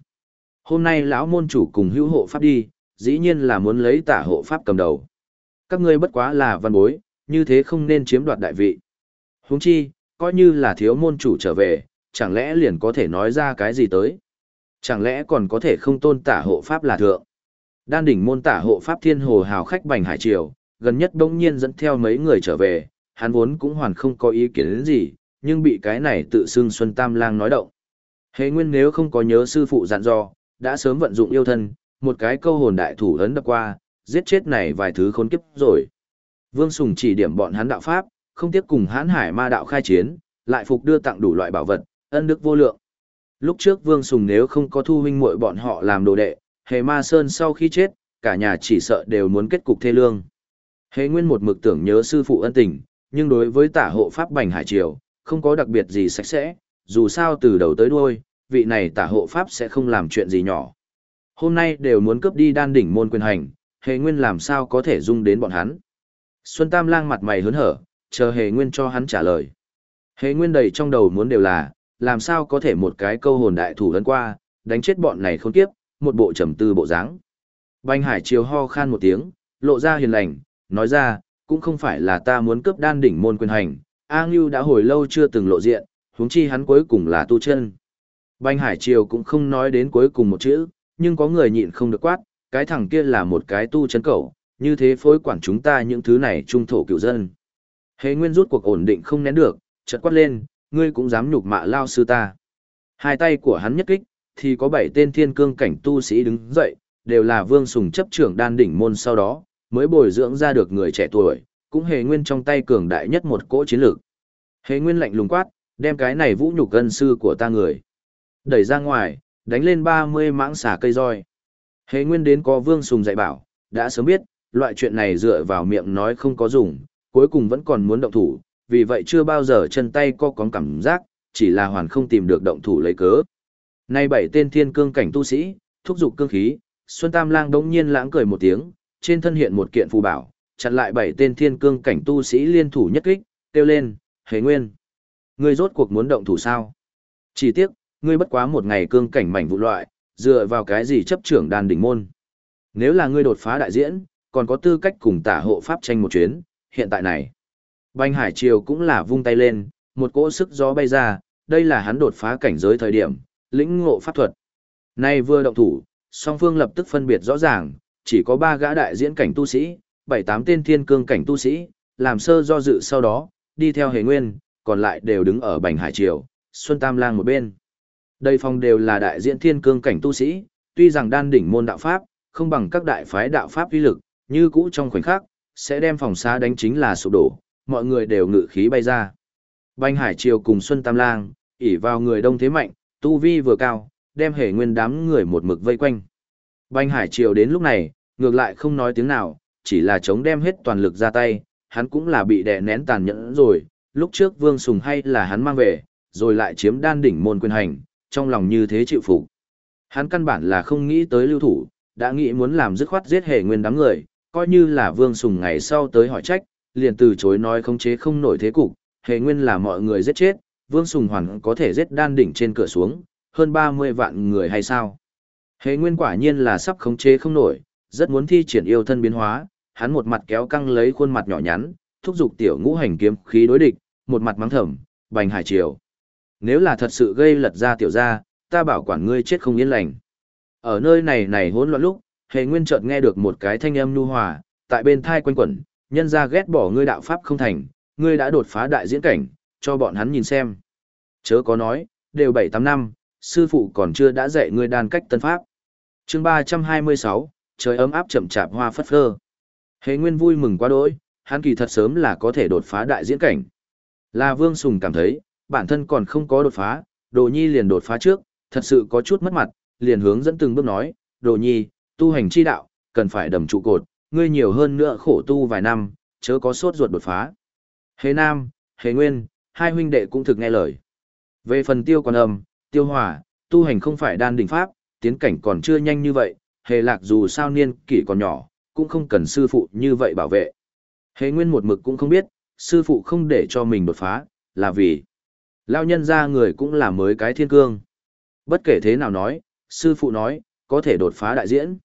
Hôm nay lão môn chủ cùng hữu hộ pháp đi, dĩ nhiên là muốn lấy tả hộ pháp cầm đầu. Các ngươi bất quá là văn bối, như thế không nên chiếm đoạt đại vị. Huống chi, coi như là thiếu môn chủ trở về, chẳng lẽ liền có thể nói ra cái gì tới? Chẳng lẽ còn có thể không tôn tả hộ pháp là thượng? Đan đỉnh môn tả hộ pháp thiên hồ hào khách bành hải triều, gần nhất bỗng nhiên dẫn theo mấy người trở về, hắn vốn cũng hoàn không có ý kiến đến gì, nhưng bị cái này tự xưng Xuân Tam Lang nói động. Hề nguyên nếu không có nhớ sư phụ dặn dò, đã sớm vận dụng yêu thân, một cái câu hồn đại thủ ấn đập qua, giết chết này vài thứ khốn kiếp rồi. Vương Sùng chỉ điểm bọn hắn đạo pháp, không tiếc cùng hãn hải ma đạo khai chiến, lại phục đưa tặng đủ loại bảo vật, ân đức vô lượng. Lúc trước Vương Sùng nếu không có thu huynh muội bọn họ làm đồ đệ, hề ma sơn sau khi chết, cả nhà chỉ sợ đều muốn kết cục thê lương. Hề nguyên một mực tưởng nhớ sư phụ ân tình, nhưng đối với tả hộ pháp bành hải triều, không có đặc biệt gì sạch sẽ, dù sao từ đầu tới đuôi, vị này tả hộ pháp sẽ không làm chuyện gì nhỏ. Hôm nay đều muốn cướp đi đan đỉnh môn quyền hành, hề nguyên làm sao có thể dung đến bọn hắn. Xuân Tam lang mặt mày hớn hở, chờ hề nguyên cho hắn trả lời. Hề nguyên đầy trong đầu muốn đều là, làm sao có thể một cái câu hồn đại thủ lấn qua, đánh chết bọn này không tiếp, một bộ trầm tư bộ dáng. Bành hải chiều ho khan một tiếng, lộ ra hiền lành, nói ra, cũng không phải là ta muốn cướp đan đỉnh môn quyền hành, A Ngưu đã hồi lâu chưa từng lộ diện, huống chi hắn cuối cùng là tu chân. Bành hải triều cũng không nói đến cuối cùng một chữ, nhưng có người nhịn không được quát, cái thằng kia là một cái tu chân cẩu, như thế phối quản chúng ta những thứ này trung thổ cựu dân. Hề nguyên rút cuộc ổn định không nén được, chợt quát lên, ngươi cũng dám nhục mạ lao sư ta. Hai tay của hắn nhất kích, thì có bảy tên thiên cương cảnh tu sĩ đứng dậy, đều là vương sùng chấp trưởng đan đỉnh môn sau đó, mới bồi dưỡng ra được người trẻ tuổi, cũng hề nguyên trong tay cường đại nhất một cỗ chiến lược. Hề nguyên lạnh lùng quát, đem cái này vũ nhục gân sư của ta người. Đẩy ra ngoài, đánh lên 30 mãng xà cây roi. Hề nguyên đến có vương sùng dạy bảo, đã sớm biết, loại chuyện này dựa vào miệng nói không có dùng, cuối cùng vẫn còn muốn động thủ, vì vậy chưa bao giờ chân tay co có cảm giác, chỉ là hoàn không tìm được động thủ lấy cớ. Nay bảy tên thiên cương cảnh tu sĩ, thúc dục cương khí, Xuân Tam Lang đống nhiên lãng cười một tiếng, trên thân hiện một kiện phù bảo, chặn lại bảy tên thiên cương cảnh tu sĩ liên thủ nhất kích, kêu lên, hề nguyên. Ngươi rốt cuộc muốn động thủ sao? Chỉ tiếc, ngươi bất quá một ngày cương cảnh mảnh vụ loại, dựa vào cái gì chấp trưởng đàn đỉnh môn. Nếu là ngươi đột phá đại diễn, còn có tư cách cùng tả hộ pháp tranh một chuyến, hiện tại này. Banh Hải Triều cũng là vung tay lên, một cỗ sức gió bay ra, đây là hắn đột phá cảnh giới thời điểm, lĩnh ngộ pháp thuật. Nay vừa động thủ, song phương lập tức phân biệt rõ ràng, chỉ có ba gã đại diễn cảnh tu sĩ, bảy tám tên thiên cương cảnh tu sĩ, làm sơ do dự sau đó, đi theo hề nguyên, còn lại đều đứng ở bành hải triều, Xuân Tam Lang một bên. Đây phòng đều là đại diễn thiên cương cảnh tu sĩ, tuy rằng đan đỉnh môn đạo pháp, không bằng các đại phái đạo pháp uy lực, như cũ trong khoảnh khắc, sẽ đem phòng xa đánh chính là sụp đổ, mọi người đều ngự khí bay ra. Bành hải triều cùng Xuân Tam Lang, ỉ vào người đông thế mạnh, tu vi vừa cao, đem hề nguyên đám người một mực vây quanh. Bành hải triều đến lúc này, ngược lại không nói tiếng nào, chỉ là chống đem hết toàn lực ra tay, hắn cũng là bị đè nén tàn nhẫn rồi, lúc trước Vương Sùng hay là hắn mang về, rồi lại chiếm đan đỉnh môn quyền hành, trong lòng như thế chịu phục. Hắn căn bản là không nghĩ tới lưu thủ, đã nghĩ muốn làm dứt khoát giết hề nguyên đám người, coi như là Vương Sùng ngày sau tới hỏi trách, liền từ chối nói không chế không nổi thế cục, hề nguyên là mọi người giết chết, Vương Sùng hoàn có thể giết đan đỉnh trên cửa xuống, hơn 30 vạn người hay sao? Hề nguyên quả nhiên là sắp khống chế không nổi, rất muốn thi triển yêu thân biến hóa, hắn một mặt kéo căng lấy khuôn mặt nhỏ nhắn, thúc giục tiểu ngũ hành kiếm khí đối địch, một mặt mắng thầm, bành hải triều. Nếu là thật sự gây lật ra tiểu gia, ta bảo quản ngươi chết không yên lành. Ở nơi này này hỗn loạn lúc, hề nguyên chợt nghe được một cái thanh âm nhu hòa, tại bên thai quanh quẩn, nhân ra ghét bỏ ngươi đạo pháp không thành, ngươi đã đột phá đại diễn cảnh, cho bọn hắn nhìn xem. Chớ có nói, đều bảy tám năm, sư phụ còn chưa đã dạy ngươi đan cách tân pháp. chương ba trăm hai mươi sáu trời ấm áp chậm chạp hoa phất phơ. Hề Nguyên vui mừng quá đỗi, hắn kỳ thật sớm là có thể đột phá đại diễn cảnh. Là Vương Sùng cảm thấy, bản thân còn không có đột phá, Đồ Nhi liền đột phá trước, thật sự có chút mất mặt, liền hướng dẫn từng bước nói, Đồ Nhi, tu hành chi đạo, cần phải đầm trụ cột, ngươi nhiều hơn nữa khổ tu vài năm, chớ có sốt ruột đột phá. Hề Nam, Hề Nguyên, hai huynh đệ cũng thực nghe lời. Về phần tiêu quan âm, tiêu hỏa tu hành không phải đan đỉnh pháp, tiến cảnh còn chưa nhanh như vậy, hề lạc dù sao niên kỷ còn nhỏ, cũng không cần sư phụ như vậy bảo vệ. Hề nguyên một mực cũng không biết, sư phụ không để cho mình đột phá, là vì lao nhân ra người cũng là mới cái thiên cương. Bất kể thế nào nói, sư phụ nói, có thể đột phá đại diễn.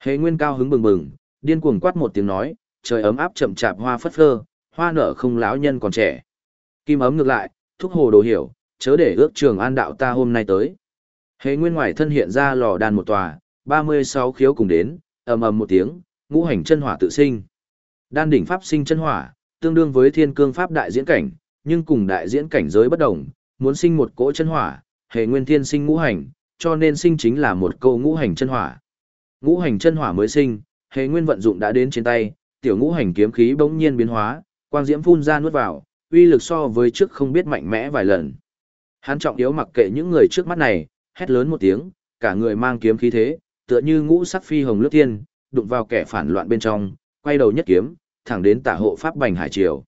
Hề nguyên cao hứng bừng bừng, điên cuồng quát một tiếng nói, trời ấm áp chậm chạp hoa phất phơ, hoa nở không lão nhân còn trẻ. Kim ấm ngược lại, thúc hồ đồ hiểu, chớ để ước trường an đạo ta hôm nay tới. Hề nguyên ngoài thân hiện ra lò đàn một tòa, 36 khiếu cùng đến, ầm ầm một tiếng, ngũ hành chân hỏa tự sinh. Đan đỉnh pháp sinh chân hỏa, tương đương với thiên cương pháp đại diễn cảnh, nhưng cùng đại diễn cảnh giới bất đồng, muốn sinh một cỗ chân hỏa, hệ nguyên thiên sinh ngũ hành, cho nên sinh chính là một câu ngũ hành chân hỏa. Ngũ hành chân hỏa mới sinh, hệ nguyên vận dụng đã đến trên tay, tiểu ngũ hành kiếm khí bỗng nhiên biến hóa, quang diễm phun ra nuốt vào, uy lực so với trước không biết mạnh mẽ vài lần. Hắn trọng yếu mặc kệ những người trước mắt này, hét lớn một tiếng, cả người mang kiếm khí thế, tựa như ngũ sắc phi hồng lướt tiên, đụng vào kẻ phản loạn bên trong, quay đầu nhất kiếm, thẳng đến tả hộ pháp Bành Hải Triều.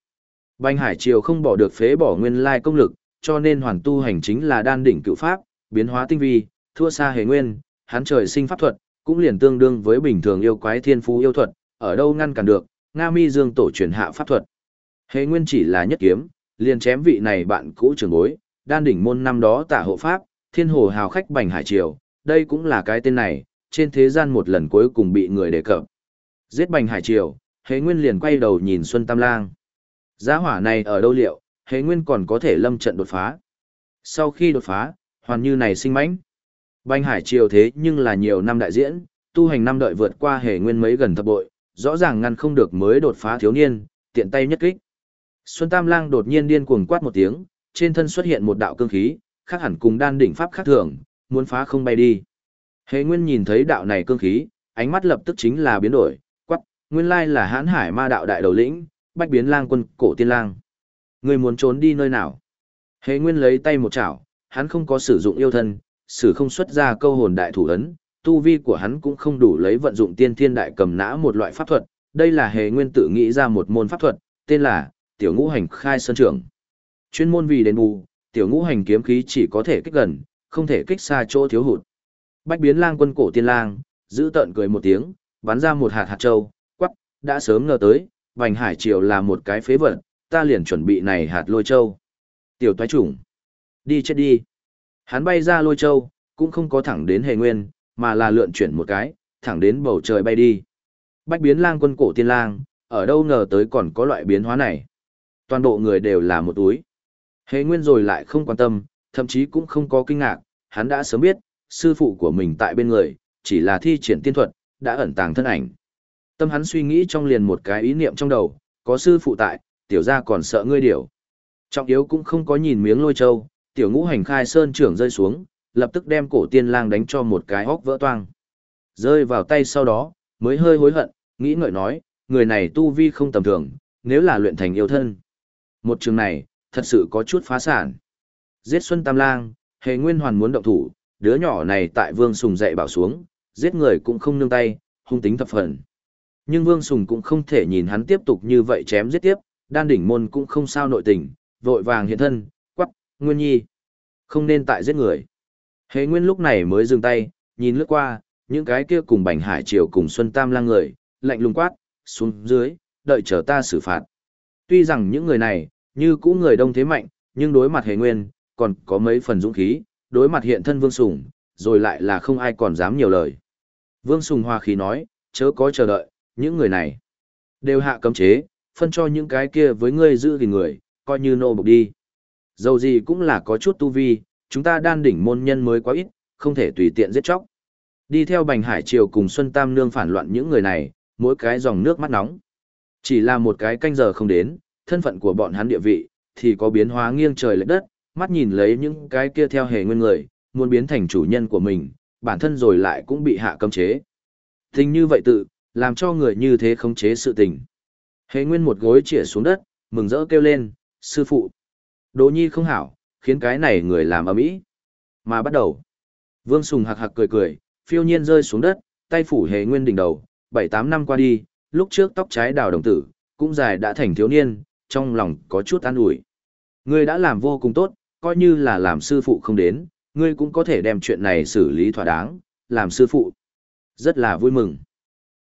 Bành Hải Triều không bỏ được phế bỏ nguyên lai công lực, cho nên hoàn tu hành chính là đan đỉnh cựu pháp, biến hóa tinh vi, thua xa hề nguyên, hắn trời sinh pháp thuật, cũng liền tương đương với bình thường yêu quái thiên phú yêu thuật, ở đâu ngăn cản được, Nga Mi Dương tổ truyền hạ pháp thuật. Hề nguyên chỉ là nhất kiếm, liền chém vị này bạn cũ trường bối, đan đỉnh môn năm đó tả hộ pháp, thiên hồ hào khách Bành Hải Triều, đây cũng là cái tên này, trên thế gian một lần cuối cùng bị người đề cập. Giết Bành Hải Triều, Hề Nguyên liền quay đầu nhìn Xuân Tam Lang. Giá hỏa này ở đâu liệu, Hề Nguyên còn có thể lâm trận đột phá. Sau khi đột phá, hoàn như này sinh mãnh. Bành Hải Triều thế nhưng là nhiều năm đại diễn, tu hành năm đợi vượt qua Hề Nguyên mấy gần thập bội, rõ ràng ngăn không được mới đột phá thiếu niên, tiện tay nhất kích. Xuân Tam Lang đột nhiên điên cuồng quát một tiếng, trên thân xuất hiện một đạo cương khí, khác hẳn cùng đan đỉnh pháp khác thường, muốn phá không bay đi. Hề Nguyên nhìn thấy đạo này cương khí, ánh mắt lập tức chính là biến đổi, quắc, nguyên lai là hãn hải ma đạo đại đầu lĩnh, bách biến lang quân, cổ tiên lang. Người muốn trốn đi nơi nào? Hề Nguyên lấy tay một chảo, hắn không có sử dụng yêu thân, sử không xuất ra câu hồn đại thủ ấn, tu vi của hắn cũng không đủ lấy vận dụng tiên thiên đại cầm nã một loại pháp thuật, đây là Hề Nguyên tự nghĩ ra một môn pháp thuật, tên là Tiểu Ngũ Hành Khai Sơn Trưởng. Chuyên môn vì đền bù, Tiểu Ngũ Hành kiếm khí chỉ có thể kích gần, không thể kích xa chỗ thiếu hụt. Bách biến lang quân cổ tiên lang, giữ tợn cười một tiếng, bắn ra một hạt hạt châu, quắc, đã sớm ngờ tới, Bành Hải Triều là một cái phế vật, ta liền chuẩn bị này hạt lôi châu. Tiểu toái chủng, đi chết đi. Hắn bay ra lôi châu, cũng không có thẳng đến hề nguyên, mà là lượn chuyển một cái, thẳng đến bầu trời bay đi. Bách biến lang quân cổ tiên lang, ở đâu ngờ tới còn có loại biến hóa này. Toàn bộ người đều là một túi. Hề nguyên rồi lại không quan tâm, thậm chí cũng không có kinh ngạc, hắn đã sớm biết, sư phụ của mình tại bên người, chỉ là thi triển tiên thuật, đã ẩn tàng thân ảnh. Tâm hắn suy nghĩ trong liền một cái ý niệm trong đầu, có sư phụ tại, tiểu gia còn sợ ngươi điểu. Trọng yếu cũng không có nhìn miếng lôi châu, tiểu ngũ hành khai sơn trưởng rơi xuống, lập tức đem cổ tiên lang đánh cho một cái hốc vỡ toang. Rơi vào tay sau đó, mới hơi hối hận, nghĩ ngợi nói, người này tu vi không tầm thường, nếu là luyện thành yêu thân. Một trường này, thật sự có chút phá sản. Giết Xuân Tam Lang, hề nguyên hoàn muốn động thủ, đứa nhỏ này tại Vương Sùng dạy bảo xuống, giết người cũng không nương tay, hung tính thập phần. Nhưng Vương Sùng cũng không thể nhìn hắn tiếp tục như vậy chém giết tiếp, đan đỉnh môn cũng không sao nội tình, vội vàng hiện thân, quắc, Nguyên Nhi. Không nên tại giết người. Hề Nguyên lúc này mới dừng tay, nhìn lướt qua, những cái kia cùng Bành Hải Triều cùng Xuân Tam lang người, lạnh lùng quát, xuống dưới, đợi chờ ta xử phạt. Tuy rằng những người này, như cũ người đông thế mạnh, nhưng đối mặt Hề Nguyên, còn có mấy phần dũng khí, đối mặt hiện thân Vương Sùng, rồi lại là không ai còn dám nhiều lời. Vương Sùng hòa khí nói, chớ có chờ đợi, những người này đều hạ cấm chế, phân cho những cái kia với ngươi giữ gìn người, coi như nô bộc đi. Dầu gì cũng là có chút tu vi, chúng ta đan đỉnh môn nhân mới quá ít, không thể tùy tiện giết chóc. Đi theo Bành Hải Triều cùng Xuân Tam Nương phản loạn những người này, mỗi cái dòng nước mắt nóng. Chỉ là một cái canh giờ không đến, thân phận của bọn hắn địa vị, thì có biến hóa nghiêng trời lệch đất, mắt nhìn lấy những cái kia theo hề nguyên người, muốn biến thành chủ nhân của mình, bản thân rồi lại cũng bị hạ cấm chế. Tình như vậy tự, làm cho người như thế khống chế sự tình. Hề nguyên một gối chĩa xuống đất, mừng rỡ kêu lên, sư phụ. Đỗ nhi không hảo, khiến cái này người làm ầm ĩ. Mà bắt đầu. Vương Sùng hạc hạc cười cười, phiêu nhiên rơi xuống đất, tay phủ hề nguyên đỉnh đầu, bảy tám năm qua đi, lúc trước tóc trái đào đồng tử, cũng dài đã thành thiếu niên, trong lòng có chút an ủi. Ngươi đã làm vô cùng tốt, coi như là làm sư phụ không đến, ngươi cũng có thể đem chuyện này xử lý thỏa đáng, làm sư phụ. Rất là vui mừng.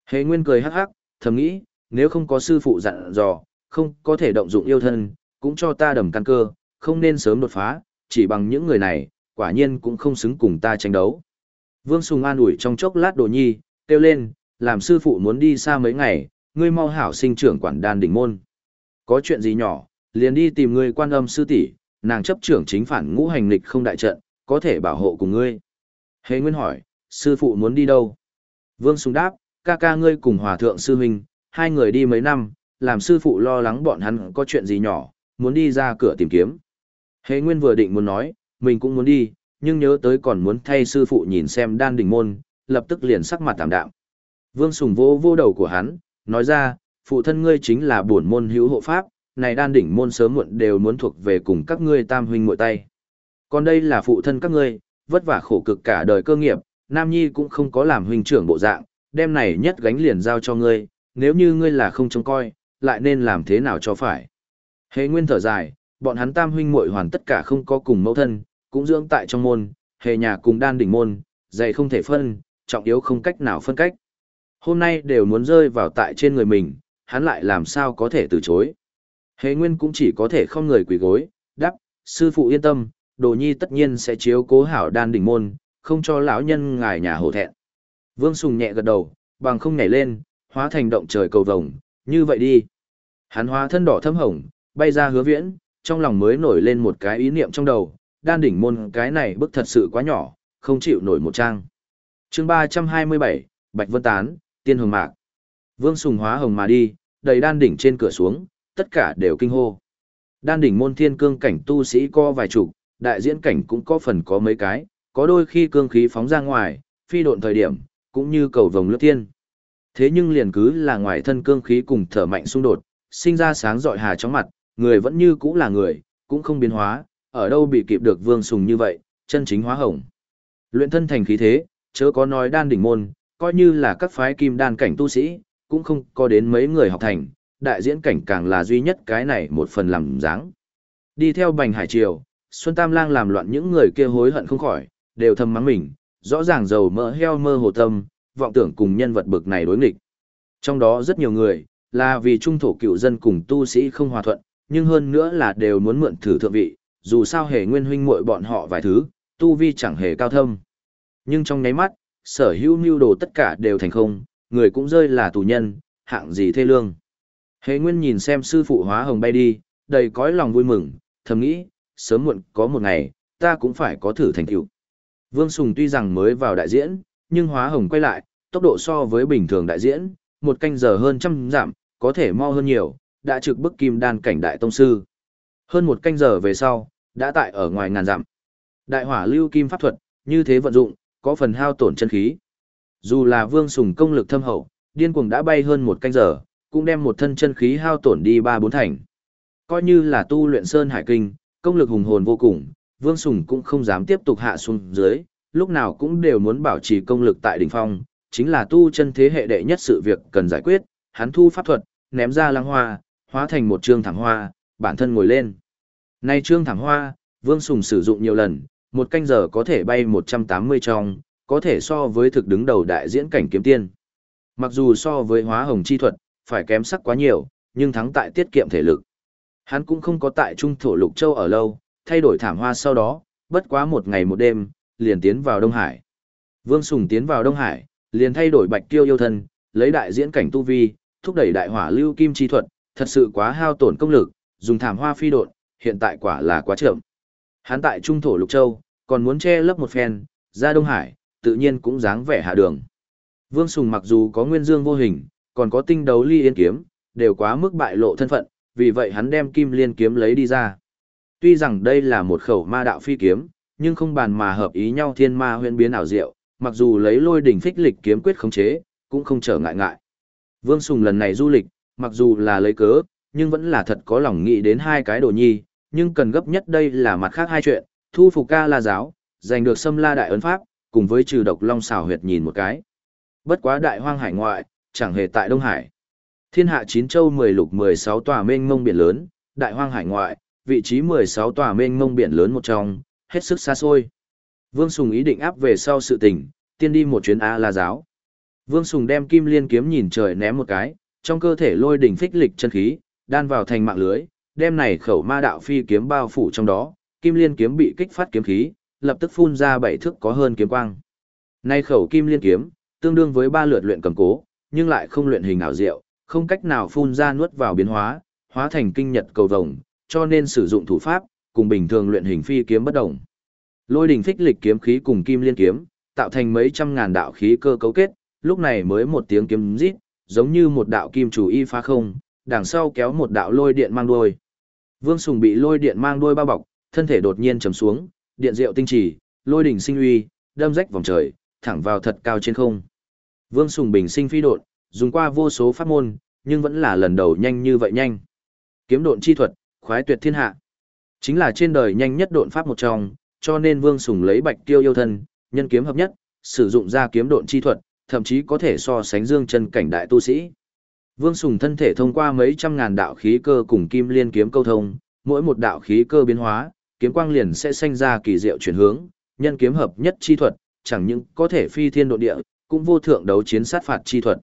Hề Nguyên cười hắc hắc, thầm nghĩ, nếu không có sư phụ dặn dò, không có thể động dụng yêu thân, cũng cho ta đầm căn cơ, không nên sớm đột phá, chỉ bằng những người này, quả nhiên cũng không xứng cùng ta tranh đấu. Vương Sùng an ủi trong chốc lát đồ nhi, kêu lên, làm sư phụ muốn đi xa mấy ngày, ngươi mau hảo sinh trưởng quản đan đỉnh môn. Có chuyện gì nhỏ, liền đi tìm ngươi quan âm sư tỷ, nàng chấp trưởng chính phản ngũ hành lịch không đại trận, có thể bảo hộ cùng ngươi. Hề Nguyên hỏi, sư phụ muốn đi đâu? Vương Sùng đáp, ca ca ngươi cùng hòa thượng sư huynh, hai người đi mấy năm, làm sư phụ lo lắng bọn hắn có chuyện gì nhỏ, muốn đi ra cửa tìm kiếm. Hề Nguyên vừa định muốn nói, mình cũng muốn đi, nhưng nhớ tới còn muốn thay sư phụ nhìn xem đan đỉnh môn, lập tức liền sắc mặt tạm đạm. Vương Sùng vô vô đầu của hắn, nói ra, phụ thân ngươi chính là bổn môn hữu hộ pháp, này đan đỉnh môn sớm muộn đều muốn thuộc về cùng các ngươi tam huynh muội tay. Còn đây là phụ thân các ngươi, vất vả khổ cực cả đời cơ nghiệp, Nam Nhi cũng không có làm huynh trưởng bộ dạng, đem này nhất gánh liền giao cho ngươi, nếu như ngươi là không trông coi, lại nên làm thế nào cho phải. Hề nguyên thở dài, bọn hắn tam huynh muội hoàn tất cả không có cùng mẫu thân, cũng dưỡng tại trong môn, hề nhà cùng đan đỉnh môn, dày không thể phân, trọng yếu không cách nào phân cách. Hôm nay đều muốn rơi vào tại trên người mình, hắn lại làm sao có thể từ chối. Hề nguyên cũng chỉ có thể không người quỳ gối, đáp, sư phụ yên tâm, đồ nhi tất nhiên sẽ chiếu cố hảo đan đỉnh môn, không cho lão nhân ngài nhà hổ thẹn. Vương Sùng nhẹ gật đầu, bằng không nhảy lên, hóa thành động trời cầu vồng, như vậy đi. Hắn hóa thân đỏ thâm hồng, bay ra hứa viễn, trong lòng mới nổi lên một cái ý niệm trong đầu, đan đỉnh môn cái này bức thật sự quá nhỏ, không chịu nổi một trang. chương 327, Bạch Vân Tán, Tiên Hồng Mạc. Vương Sùng hóa hồng mà đi, đầy đan đỉnh trên cửa xuống, tất cả đều kinh hô. Đan đỉnh môn thiên cương cảnh tu sĩ có vài chục, đại diễn cảnh cũng có phần có mấy cái, có đôi khi cương khí phóng ra ngoài, phi độn thời điểm, cũng như cầu vồng lướt thiên. Thế nhưng liền cứ là ngoài thân cương khí cùng thở mạnh xung đột, sinh ra sáng dọi hà chóng mặt, người vẫn như cũ là người, cũng không biến hóa, ở đâu bị kịp được vương sùng như vậy, chân chính hóa hồng. Luyện thân thành khí thế, chớ có nói đan đỉnh môn, coi như là các phái kim đan cảnh tu sĩ, cũng không có đến mấy người học thành, đại diễn cảnh càng là duy nhất cái này một phần làm dáng. Đi theo bành hải triều, Xuân Tam Lang làm loạn những người kia hối hận không khỏi, đều thầm mắng mình, rõ ràng dầu mỡ heo mơ hồ tâm, vọng tưởng cùng nhân vật bực này đối nghịch. Trong đó rất nhiều người, là vì trung thổ cựu dân cùng tu sĩ không hòa thuận, nhưng hơn nữa là đều muốn mượn thử thượng vị, dù sao hề nguyên huynh muội bọn họ vài thứ, tu vi chẳng hề cao thâm. Nhưng trong nháy mắt, sở hữu mưu đồ tất cả đều thành không, người cũng rơi là tù nhân, hạng gì thê lương. Hề nguyên nhìn xem sư phụ hóa hồng bay đi, đầy cõi lòng vui mừng, thầm nghĩ, sớm muộn có một ngày, ta cũng phải có thử thành tựu. Vương Sùng tuy rằng mới vào đại diễn, nhưng hóa hồng quay lại, tốc độ so với bình thường đại diễn, một canh giờ hơn trăm giảm, có thể mau hơn nhiều, đã trực bức kim đan cảnh đại tông sư. Hơn một canh giờ về sau, đã tại ở ngoài ngàn dặm. Đại hỏa lưu kim pháp thuật, như thế vận dụng, có phần hao tổn chân khí. Dù là vương sùng công lực thâm hậu, điên cuồng đã bay hơn một canh giờ, cũng đem một thân chân khí hao tổn đi ba bốn thành. Coi như là tu luyện sơn hải kinh, công lực hùng hồn vô cùng, vương sùng cũng không dám tiếp tục hạ xuống dưới, lúc nào cũng đều muốn bảo trì công lực tại đỉnh phong, chính là tu chân thế hệ đệ nhất sự việc cần giải quyết, hắn thu pháp thuật, ném ra lăng hoa, hóa thành một trương thẳng hoa, bản thân ngồi lên. Nay trương thẳng hoa, Vương Sùng sử dụng nhiều lần, một canh giờ có thể bay 180 trong, có thể so với thực đứng đầu đại diễn cảnh kiếm tiên. Mặc dù so với hóa hồng chi thuật, phải kém sắc quá nhiều, nhưng thắng tại tiết kiệm thể lực. Hắn cũng không có tại trung thổ lục châu ở lâu, thay đổi thảm hoa sau đó, bất quá một ngày một đêm, liền tiến vào Đông Hải. Vương Sùng tiến vào Đông Hải, liền thay đổi bạch tiêu yêu thân, lấy đại diễn cảnh tu vi, thúc đẩy đại hỏa lưu kim chi thuật, thật sự quá hao tổn công lực, dùng thảm hoa phi độn, hiện tại quả là quá chậm. Hắn tại trung thổ lục châu, còn muốn che lấp một phen, ra Đông Hải, tự nhiên cũng dáng vẻ hạ đường. Vương Sùng mặc dù có nguyên dương vô hình, còn có tinh đấu ly yên kiếm, đều quá mức bại lộ thân phận, vì vậy hắn đem kim liên kiếm lấy đi ra. Tuy rằng đây là một khẩu ma đạo phi kiếm, nhưng không bàn mà hợp ý nhau thiên ma huyễn biến ảo diệu, mặc dù lấy lôi đỉnh phích lịch kiếm quyết khống chế, cũng không trở ngại ngại. Vương Sùng lần này du lịch, mặc dù là lấy cớ, nhưng vẫn là thật có lòng nghĩ đến hai cái đồ nhi, nhưng cần gấp nhất đây là mặt khác hai chuyện, thu phục ca la giáo, giành được xâm la đại ấn pháp, cùng với trừ độc long xảo huyệt nhìn một cái. Bất quá đại hoang hải ngoại, chẳng hề tại Đông Hải. Thiên hạ chín châu mười lục mười sáu tòa mênh mông biển lớn, đại hoang hải ngoại, vị trí mười sáu tòa mênh mông biển lớn một trong, hết sức xa xôi. Vương Sùng ý định áp về sau sự tình, tiên đi một chuyến A La giáo. Vương Sùng đem kim liên kiếm nhìn trời ném một cái, trong cơ thể lôi đỉnh phích lịch chân khí, đan vào thành mạng lưới, đem này khẩu ma đạo phi kiếm bao phủ trong đó, kim liên kiếm bị kích phát kiếm khí, lập tức phun ra bảy thước có hơn kiếm quang. Nay khẩu kim liên kiếm, tương đương với ba lượt luyện cầm cố, nhưng lại không luyện hình ảo diệu, không cách nào phun ra nuốt vào biến hóa, hóa thành kinh nhật cầu vồng, cho nên sử dụng thủ pháp, cùng bình thường luyện hình phi kiếm bất động. Lôi đỉnh phích lịch kiếm khí cùng kim liên kiếm, tạo thành mấy trăm ngàn đạo khí cơ cấu kết, lúc này mới một tiếng kiếm rít, giống như một đạo kim chủ y phá không, đằng sau kéo một đạo lôi điện mang đuôi. Vương Sùng bị lôi điện mang đuôi bao bọc, thân thể đột nhiên trầm xuống, điện diệu tinh trì lôi đỉnh sinh uy, đâm rách vòng trời, thẳng vào thật cao trên không. Vương Sùng bình sinh phi độn, dùng qua vô số pháp môn, nhưng vẫn là lần đầu nhanh như vậy nhanh. Kiếm độn chi thuật, khoái tuyệt thiên hạ. Chính là trên đời nhanh nhất độn pháp một trong, cho nên Vương Sùng lấy Bạch Tiêu yêu thân, nhân kiếm hợp nhất, sử dụng ra kiếm độn chi thuật, thậm chí có thể so sánh dương chân cảnh đại tu sĩ. Vương Sùng thân thể thông qua mấy trăm ngàn đạo khí cơ cùng kim liên kiếm câu thông, mỗi một đạo khí cơ biến hóa, kiếm quang liền sẽ sinh ra kỳ diệu chuyển hướng, nhân kiếm hợp nhất chi thuật, chẳng những có thể phi thiên độ địa, cũng vô thượng đấu chiến sát phạt chi thuật.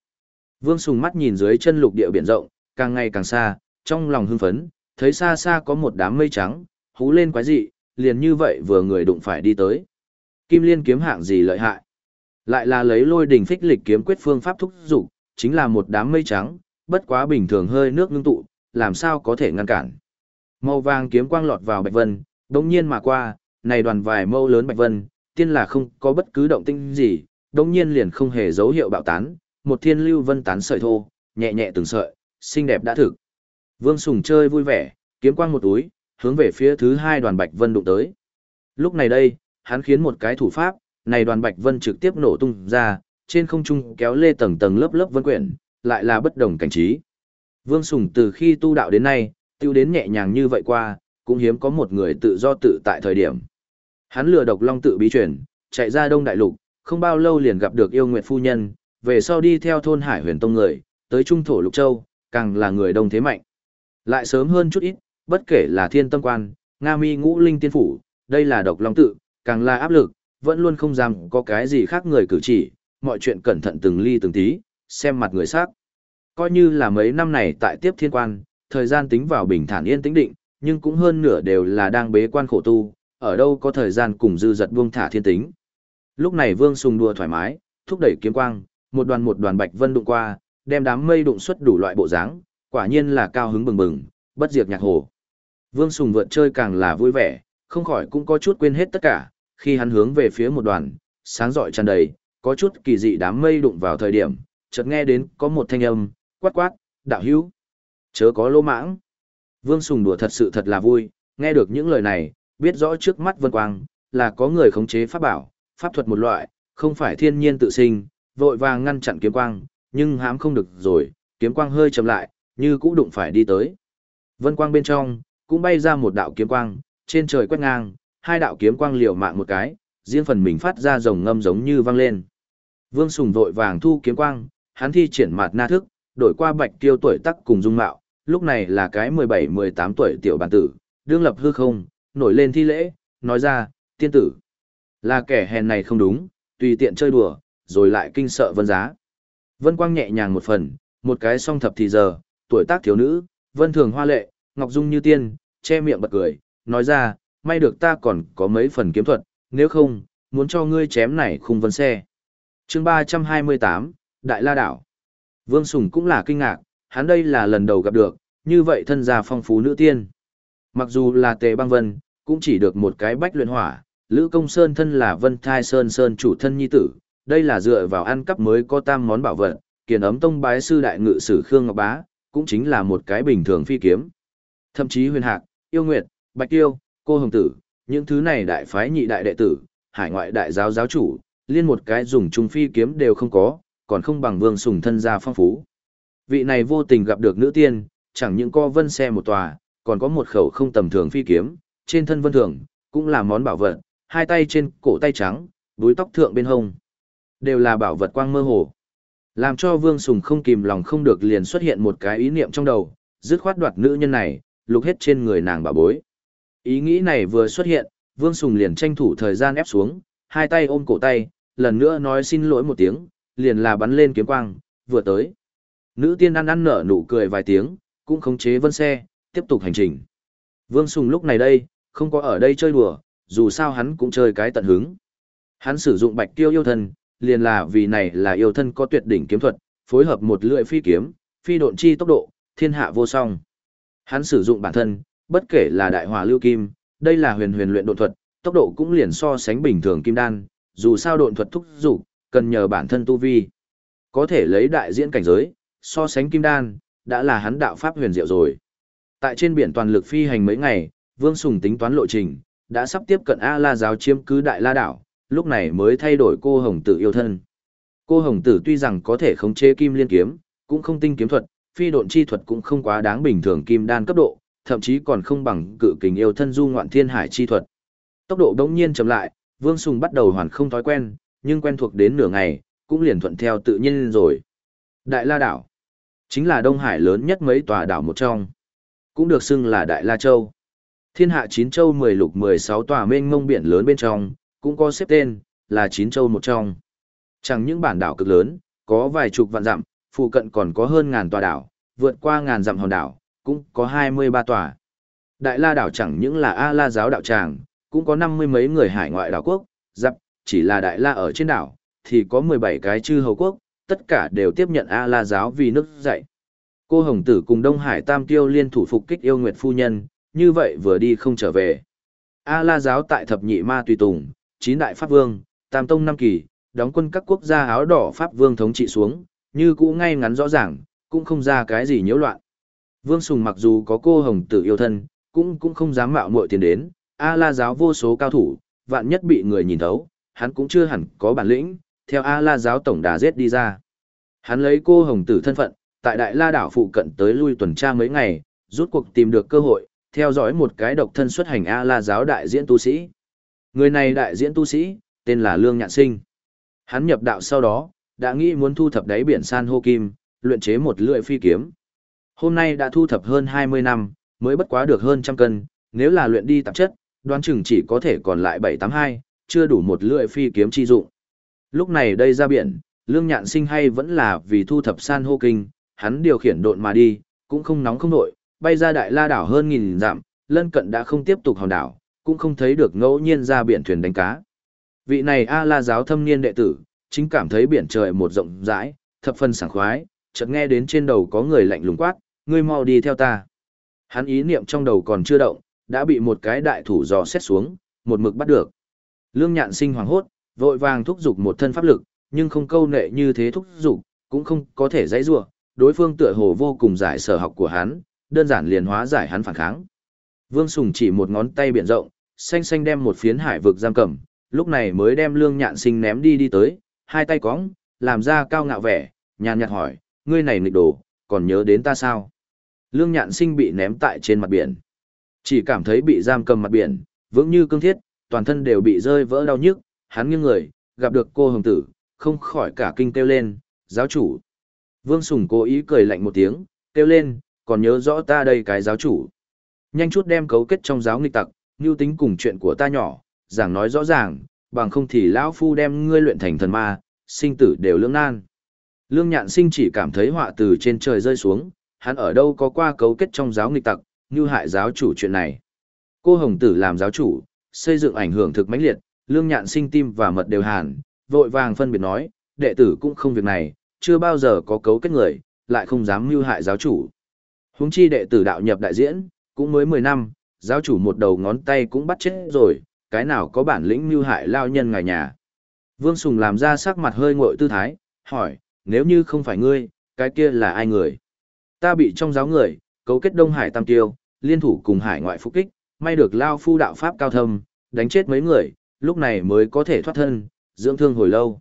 Vương Sùng mắt nhìn dưới chân lục địa biển rộng, càng ngày càng xa, trong lòng hưng phấn, thấy xa xa có một đám mây trắng, hú lên quái dị, liền như vậy vừa người đụng phải đi tới. Kim liên kiếm hạng gì lợi hại? Lại là lấy lôi đỉnh phích lịch kiếm quyết phương pháp thúc dục, chính là một đám mây trắng, bất quá bình thường hơi nước ngưng tụ, làm sao có thể ngăn cản. Màu vàng kiếm quang lọt vào bạch vân, Đông nhiên mà qua, này đoàn vài mâu lớn bạch vân, tiên là không có bất cứ động tinh gì, đống nhiên liền không hề dấu hiệu bạo tán, một thiên lưu vân tán sợi thô, nhẹ nhẹ từng sợi, xinh đẹp đã thực. Vương Sùng chơi vui vẻ, kiếm quang một túi, hướng về phía thứ hai đoàn bạch vân đụng tới. Lúc này đây, hắn khiến một cái thủ pháp, này đoàn bạch vân trực tiếp nổ tung ra, trên không trung kéo lê tầng tầng lớp lớp vân quyển, lại là bất đồng cảnh trí. Vương Sùng từ khi tu đạo đến nay, tiêu đến nhẹ nhàng như vậy qua, cũng hiếm có một người tự do tự tại thời điểm. Hắn lừa độc long tự bí chuyển, chạy ra đông đại lục, không bao lâu liền gặp được yêu nguyệt phu nhân, về sau đi theo thôn hải huyền tông người, tới trung thổ lục châu, càng là người đông thế mạnh. Lại sớm hơn chút ít, bất kể là thiên tâm quan, Nga mi ngũ linh tiên phủ, đây là độc long tự, càng là áp lực, vẫn luôn không dám có cái gì khác người cử chỉ, mọi chuyện cẩn thận từng ly từng tí, xem mặt người xác. Coi như là mấy năm này tại tiếp thiên quan, thời gian tính vào bình thản yên tĩnh định, nhưng cũng hơn nửa đều là đang bế quan khổ tu, ở đâu có thời gian cùng dư giật buông thả thiên tính. Lúc này Vương Sùng đùa thoải mái, thúc đẩy kiếm quang, một đoàn một đoàn bạch vân đụng qua, đem đám mây đụng xuất đủ loại bộ dáng, quả nhiên là cao hứng bừng bừng, bất diệt nhạc hồ. Vương Sùng vượt chơi càng là vui vẻ, không khỏi cũng có chút quên hết tất cả, khi hắn hướng về phía một đoàn, sáng rọi tràn đầy, có chút kỳ dị đám mây đụng vào thời điểm, chợt nghe đến có một thanh âm, quát quát, đạo hữu, chớ có lô mãng. Vương Sùng đùa thật sự thật là vui, nghe được những lời này, biết rõ trước mắt vân quang, là có người khống chế pháp bảo, pháp thuật một loại, không phải thiên nhiên tự sinh, vội vàng ngăn chặn kiếm quang, nhưng hãm không được rồi, kiếm quang hơi chậm lại, như cũ đụng phải đi tới. Vân quang bên trong, cũng bay ra một đạo kiếm quang, trên trời quét ngang, hai đạo kiếm quang liều mạng một cái, riêng phần mình phát ra rồng ngâm giống như vang lên. Vương Sùng vội vàng thu kiếm quang, hắn thi triển mạt na thức, đổi qua bạch tiêu tuổi tắc cùng dung mạo, lúc này là cái 17-18 tuổi tiểu bản tử, đương lập hư không, nổi lên thi lễ, nói ra, tiên tử. Là kẻ hèn này không đúng, tùy tiện chơi đùa, rồi lại kinh sợ vân giá. Vân quang nhẹ nhàng một phần, một cái song thập thì giờ, tuổi tác thiếu nữ, vân thường hoa lệ, ngọc dung như tiên, che miệng bật cười, nói ra, may được ta còn có mấy phần kiếm thuật, nếu không, muốn cho ngươi chém này khung vân xe. chương 328, Đại La Đảo. Vương Sùng cũng là kinh ngạc, hắn đây là lần đầu gặp được, như vậy thân gia phong phú nữ tiên. Mặc dù là tề băng vân, cũng chỉ được một cái bách luyện hỏa, Lữ Công Sơn thân là Vân Thai Sơn Sơn chủ thân nhi tử, đây là dựa vào ăn cắp mới có tam món bảo vật, kiền ấm tông bái sư đại ngự sử Khương Ngọc Bá, cũng chính là một cái bình thường phi kiếm. Thậm chí huyền hạc, yêu nguyệt, bạch tiêu, cô hồng tử, những thứ này đại phái nhị đại đệ tử, hải ngoại đại giáo giáo chủ, liên một cái dùng trung phi kiếm đều không có, còn không bằng vương sùng thân gia phong phú. Vị này vô tình gặp được nữ tiên, chẳng những co vân xe một tòa, còn có một khẩu không tầm thường phi kiếm, trên thân vân thường, cũng là món bảo vật, hai tay trên cổ tay trắng, búi tóc thượng bên hông. Đều là bảo vật quang mơ hồ. Làm cho Vương Sùng không kìm lòng không được liền xuất hiện một cái ý niệm trong đầu, dứt khoát đoạt nữ nhân này, lục hết trên người nàng bà bối. Ý nghĩ này vừa xuất hiện, Vương Sùng liền tranh thủ thời gian ép xuống, hai tay ôm cổ tay, lần nữa nói xin lỗi một tiếng, liền là bắn lên kiếm quang, vừa tới. Nữ tiên ăn ăn nở nụ cười vài tiếng, cũng khống chế vân xe, tiếp tục hành trình. Vương Sùng lúc này đây, không có ở đây chơi đùa, dù sao hắn cũng chơi cái tận hứng. Hắn sử dụng bạch tiêu yêu thân, liền là vì này là yêu thân có tuyệt đỉnh kiếm thuật, phối hợp một lưỡi phi kiếm, phi độn chi tốc độ, thiên hạ vô song. Hắn sử dụng bản thân, bất kể là đại hỏa lưu kim, đây là huyền huyền luyện độn thuật, tốc độ cũng liền so sánh bình thường kim đan, dù sao độn thuật thúc dục, cần nhờ bản thân tu vi. Có thể lấy đại diễn cảnh giới, so sánh kim đan, đã là hắn đạo pháp huyền diệu rồi. Tại trên biển toàn lực phi hành mấy ngày, Vương Sùng tính toán lộ trình, đã sắp tiếp cận A La giáo chiếm cứ Đại La đảo, lúc này mới thay đổi cô Hồng Tử yêu thân. Cô Hồng Tử tuy rằng có thể khống chế kim liên kiếm, cũng không tinh kiếm thuật, phi độn chi thuật cũng không quá đáng bình thường kim đan cấp độ, thậm chí còn không bằng cự kình yêu thân du ngoạn thiên hải chi thuật. Tốc độ đống nhiên chậm lại, Vương Sùng bắt đầu hoàn không thói quen, nhưng quen thuộc đến nửa ngày, cũng liền thuận theo tự nhiên rồi. Đại La Đảo chính là Đông Hải lớn nhất mấy tòa đảo một trong, cũng được xưng là Đại La Châu. Thiên hạ chín châu mười lục mười sáu tòa mênh mông biển lớn bên trong, cũng có xếp tên, là chín châu một trong. Chẳng những bản đảo cực lớn, có vài chục vạn dặm, phụ cận còn có hơn ngàn tòa đảo, vượt qua ngàn dặm hòn đảo, cũng có hai mươi ba tòa. Đại La đảo chẳng những là A La giáo đạo tràng, cũng có năm mươi mấy người hải ngoại đảo quốc, dặm, chỉ là Đại La ở trên đảo, thì có mười bảy cái chư hầu quốc, tất cả đều tiếp nhận A La giáo vì nước dạy. Cô Hồng Tử cùng Đông Hải Tam Tiêu liên thủ phục kích yêu Nguyệt Phu Nhân, như vậy vừa đi không trở về. A La giáo tại thập nhị ma tùy tùng, chín đại pháp vương, tam tông năm kỳ, đóng quân các quốc gia áo đỏ pháp vương thống trị xuống, như cũ ngay ngắn rõ ràng, cũng không ra cái gì nhiễu loạn. Vương Sùng mặc dù có cô hồng tử yêu thân, cũng cũng không dám mạo muội tiền đến, A La giáo vô số cao thủ, vạn nhất bị người nhìn thấu, hắn cũng chưa hẳn có bản lĩnh, theo A La giáo tổng đà giết đi ra. Hắn lấy cô hồng tử thân phận, tại Đại La đảo phụ cận tới lui tuần tra mấy ngày, rút cuộc tìm được cơ hội, theo dõi một cái độc thân xuất hành A La giáo đại diễn tu sĩ. Người này đại diễn tu sĩ, tên là Lương Nhạn Sinh. Hắn nhập đạo sau đó, đã nghĩ muốn thu thập đáy biển san hô kim, luyện chế một lưỡi phi kiếm. Hôm nay đã thu thập hơn 20 năm, mới bất quá được hơn trăm cân, nếu là luyện đi tạp chất, đoán chừng chỉ có thể còn lại 782, chưa đủ một lưỡi phi kiếm chi dụng. Lúc này đây ra biển, Lương Nhạn Sinh hay vẫn là vì thu thập san hô kinh, hắn điều khiển độn mà đi, cũng không nóng không nổi, bay ra đại la đảo hơn nghìn dặm, lân cận đã không tiếp tục hòn đảo, cũng không thấy được ngẫu nhiên ra biển thuyền đánh cá. Vị này A La giáo thâm niên đệ tử, chính cảm thấy biển trời một rộng rãi, thập phần sảng khoái, chợt nghe đến trên đầu có người lạnh lùng quát, ngươi mau đi theo ta. Hắn ý niệm trong đầu còn chưa động, đã bị một cái đại thủ dò xét xuống, một mực bắt được. Lương nhạn sinh hoàng hốt, vội vàng thúc giục một thân pháp lực, nhưng không câu nệ như thế thúc giục, cũng không có thể dãy rủa, đối phương tựa hồ vô cùng giải sở học của hắn, đơn giản liền hóa giải hắn phản kháng. Vương Sùng chỉ một ngón tay biển rộng, xanh xanh đem một phiến hải vực giam cầm, lúc này mới đem lương nhạn sinh ném đi đi tới, hai tay cóng, làm ra cao ngạo vẻ, nhàn nhạt hỏi, ngươi này nghịch đồ, còn nhớ đến ta sao? Lương nhạn sinh bị ném tại trên mặt biển. Chỉ cảm thấy bị giam cầm mặt biển, vững như cương thiết, toàn thân đều bị rơi vỡ đau nhức, hắn nghiêng người, gặp được cô hồng tử, không khỏi cả kinh kêu lên, giáo chủ. Vương Sùng cố ý cười lạnh một tiếng, kêu lên, còn nhớ rõ ta đây cái giáo chủ. Nhanh chút đem cấu kết trong giáo nghịch tặc, như tính cùng chuyện của ta nhỏ, giảng nói rõ ràng, bằng không thì lão phu đem ngươi luyện thành thần ma, sinh tử đều lưỡng nan. Lương Nhạn Sinh chỉ cảm thấy họa từ trên trời rơi xuống, hắn ở đâu có qua cấu kết trong giáo nghịch tặc, như hại giáo chủ chuyện này. Cô Hồng Tử làm giáo chủ, xây dựng ảnh hưởng thực mãnh liệt, Lương Nhạn Sinh tim và mật đều hàn, vội vàng phân biệt nói, đệ tử cũng không việc này, chưa bao giờ có cấu kết người, lại không dám mưu hại giáo chủ. Huống chi đệ tử đạo nhập đại diễn, cũng mới 10 năm, giáo chủ một đầu ngón tay cũng bắt chết rồi, cái nào có bản lĩnh mưu hại lao nhân ngài nhà. Vương Sùng làm ra sắc mặt hơi ngội tư thái, hỏi, nếu như không phải ngươi, cái kia là ai người? Ta bị trong giáo người, cấu kết Đông Hải Tam Tiêu, liên thủ cùng hải ngoại phục kích, may được lao phu đạo pháp cao thâm, đánh chết mấy người, lúc này mới có thể thoát thân, dưỡng thương hồi lâu.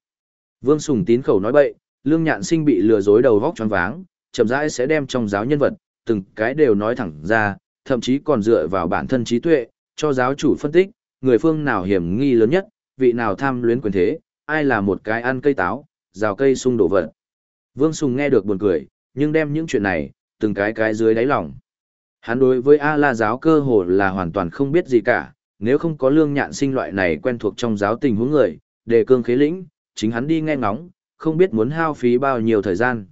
Vương Sùng tín khẩu nói bậy, lương nhạn sinh bị lừa dối đầu vóc choáng váng, chậm rãi sẽ đem trong giáo nhân vật, từng cái đều nói thẳng ra, thậm chí còn dựa vào bản thân trí tuệ, cho giáo chủ phân tích, người phương nào hiểm nghi lớn nhất, vị nào tham luyến quyền thế, ai là một cái ăn cây táo, rào cây sung đổ vật. Vương Sùng nghe được buồn cười, nhưng đem những chuyện này, từng cái cái dưới đáy lòng. Hắn đối với A-la giáo cơ hồ là hoàn toàn không biết gì cả, nếu không có lương nhạn sinh loại này quen thuộc trong giáo tình huống người, đề cương khế lĩnh, chính hắn đi nghe ngóng, không biết muốn hao phí bao nhiêu thời gian.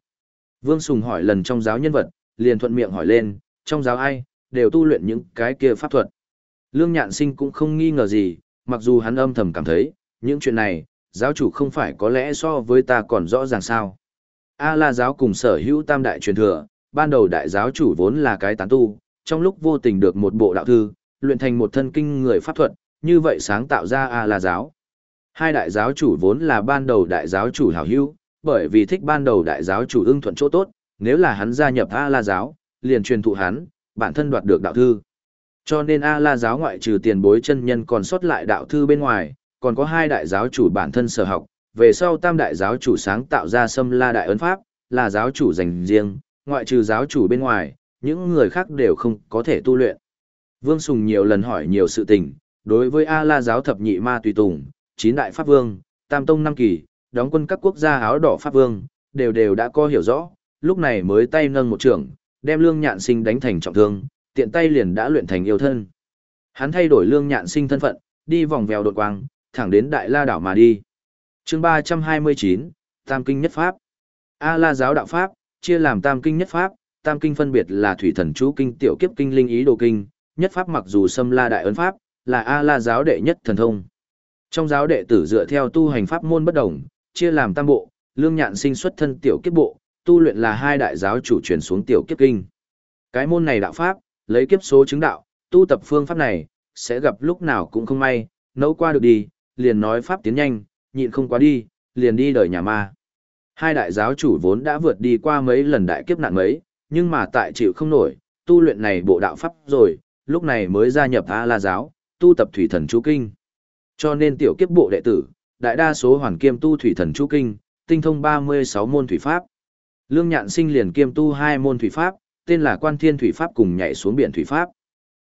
Vương Sùng hỏi lần trong giáo nhân vật, liền thuận miệng hỏi lên, trong giáo ai, đều tu luyện những cái kia pháp thuật. Lương Nhạn Sinh cũng không nghi ngờ gì, mặc dù hắn âm thầm cảm thấy, những chuyện này, giáo chủ không phải có lẽ so với ta còn rõ ràng sao. A la giáo cùng sở hữu tam đại truyền thừa, ban đầu đại giáo chủ vốn là cái tán tu, trong lúc vô tình được một bộ đạo thư, luyện thành một thân kinh người pháp thuật, như vậy sáng tạo ra A la giáo. Hai đại giáo chủ vốn là ban đầu đại giáo chủ hảo hữu, bởi vì thích ban đầu đại giáo chủ ưng thuận chỗ tốt, nếu là hắn gia nhập A la giáo, liền truyền thụ hắn, bản thân đoạt được đạo thư. Cho nên A La giáo ngoại trừ tiền bối chân nhân còn sót lại đạo thư bên ngoài, còn có hai đại giáo chủ bản thân sở học, về sau tam đại giáo chủ sáng tạo ra Sâm La Đại Ấn Pháp, là giáo chủ dành riêng, ngoại trừ giáo chủ bên ngoài, những người khác đều không có thể tu luyện. Vương Sùng nhiều lần hỏi nhiều sự tình, đối với A La giáo thập nhị ma tùy tùng, chín đại pháp vương, tam tông năm kỳ, đóng quân các quốc gia áo đỏ pháp vương, đều đều đã có hiểu rõ, lúc này mới tay nâng một trường, đem lương nhạn sinh đánh thành trọng thương, tiện tay liền đã luyện thành yêu thân. Hắn thay đổi lương nhạn sinh thân phận, đi vòng vèo đột quang, thẳng đến Đại La đảo mà đi. Chương 329, Tam kinh nhất pháp. A La giáo đạo pháp, chia làm Tam kinh nhất pháp, Tam kinh phân biệt là Thủy thần chú kinh, Tiểu kiếp kinh, Linh ý đồ kinh, nhất pháp mặc dù xâm La đại ấn pháp, là A La giáo đệ nhất thần thông. Trong giáo đệ tử dựa theo tu hành pháp môn bất đồng, chia làm tam bộ, lương nhạn sinh xuất thân tiểu kiếp bộ, tu luyện là hai đại giáo chủ truyền xuống tiểu kiếp kinh. Cái môn này đạo pháp, lấy kiếp số chứng đạo, tu tập phương pháp này, sẽ gặp lúc nào cũng không may, nấu qua được đi, liền nói pháp tiến nhanh, nhịn không quá đi, liền đi đời nhà ma. Hai đại giáo chủ vốn đã vượt đi qua mấy lần đại kiếp nạn mấy, nhưng mà tại chịu không nổi, tu luyện này bộ đạo pháp rồi, lúc này mới gia nhập A La giáo, tu tập thủy thần chú kinh. Cho nên tiểu kiếp bộ đệ tử, đại đa số hoàn kiêm tu thủy thần chú kinh, tinh thông 36 môn thủy pháp. Lương Nhạn Sinh liền kiêm tu hai môn thủy pháp, tên là Quan Thiên thủy pháp cùng nhảy xuống biển thủy pháp.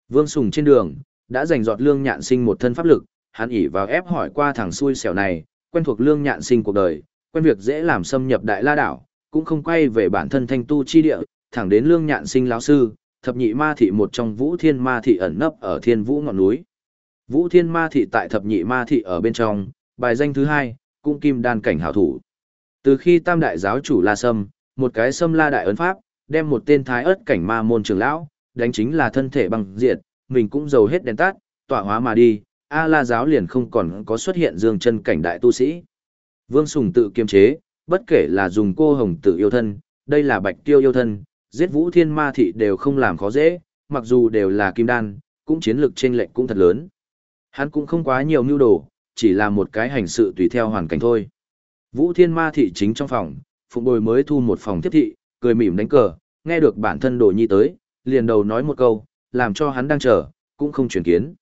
Vương Sùng trên đường, đã giành giọt Lương Nhạn Sinh một thân pháp lực, hắn ỉ vào ép hỏi qua thằng xui xẻo này, quen thuộc Lương Nhạn Sinh cuộc đời, quen việc dễ làm xâm nhập Đại La đảo, cũng không quay về bản thân thanh tu chi địa, thẳng đến Lương Nhạn Sinh lão sư, thập nhị ma thị một trong Vũ Thiên ma thị ẩn nấp ở Thiên Vũ ngọn núi. Vũ Thiên ma thị tại thập nhị ma thị ở bên trong, bài danh thứ hai, cũng kim đan cảnh hảo thủ. Từ khi tam đại giáo chủ La Sâm, một cái Sâm La đại ấn pháp, đem một tên thái ớt cảnh ma môn trưởng lão, đánh chính là thân thể bằng diệt, mình cũng giàu hết đèn tắt, tọa hóa mà đi, A La giáo liền không còn có xuất hiện dương chân cảnh đại tu sĩ. Vương Sùng tự kiềm chế, bất kể là dùng cô hồng tự yêu thân, đây là bạch tiêu yêu thân, giết vũ thiên ma thị đều không làm khó dễ, mặc dù đều là kim đan, cũng chiến lược trên lệnh cũng thật lớn. Hắn cũng không quá nhiều mưu đồ, chỉ là một cái hành sự tùy theo hoàn cảnh thôi. Vũ Thiên Ma thị chính trong phòng, Phụng Bồi mới thu một phòng tiếp thị, cười mỉm đánh cờ, nghe được bản thân đồ nhi tới, liền đầu nói một câu, làm cho hắn đang chờ, cũng không chuyển kiến.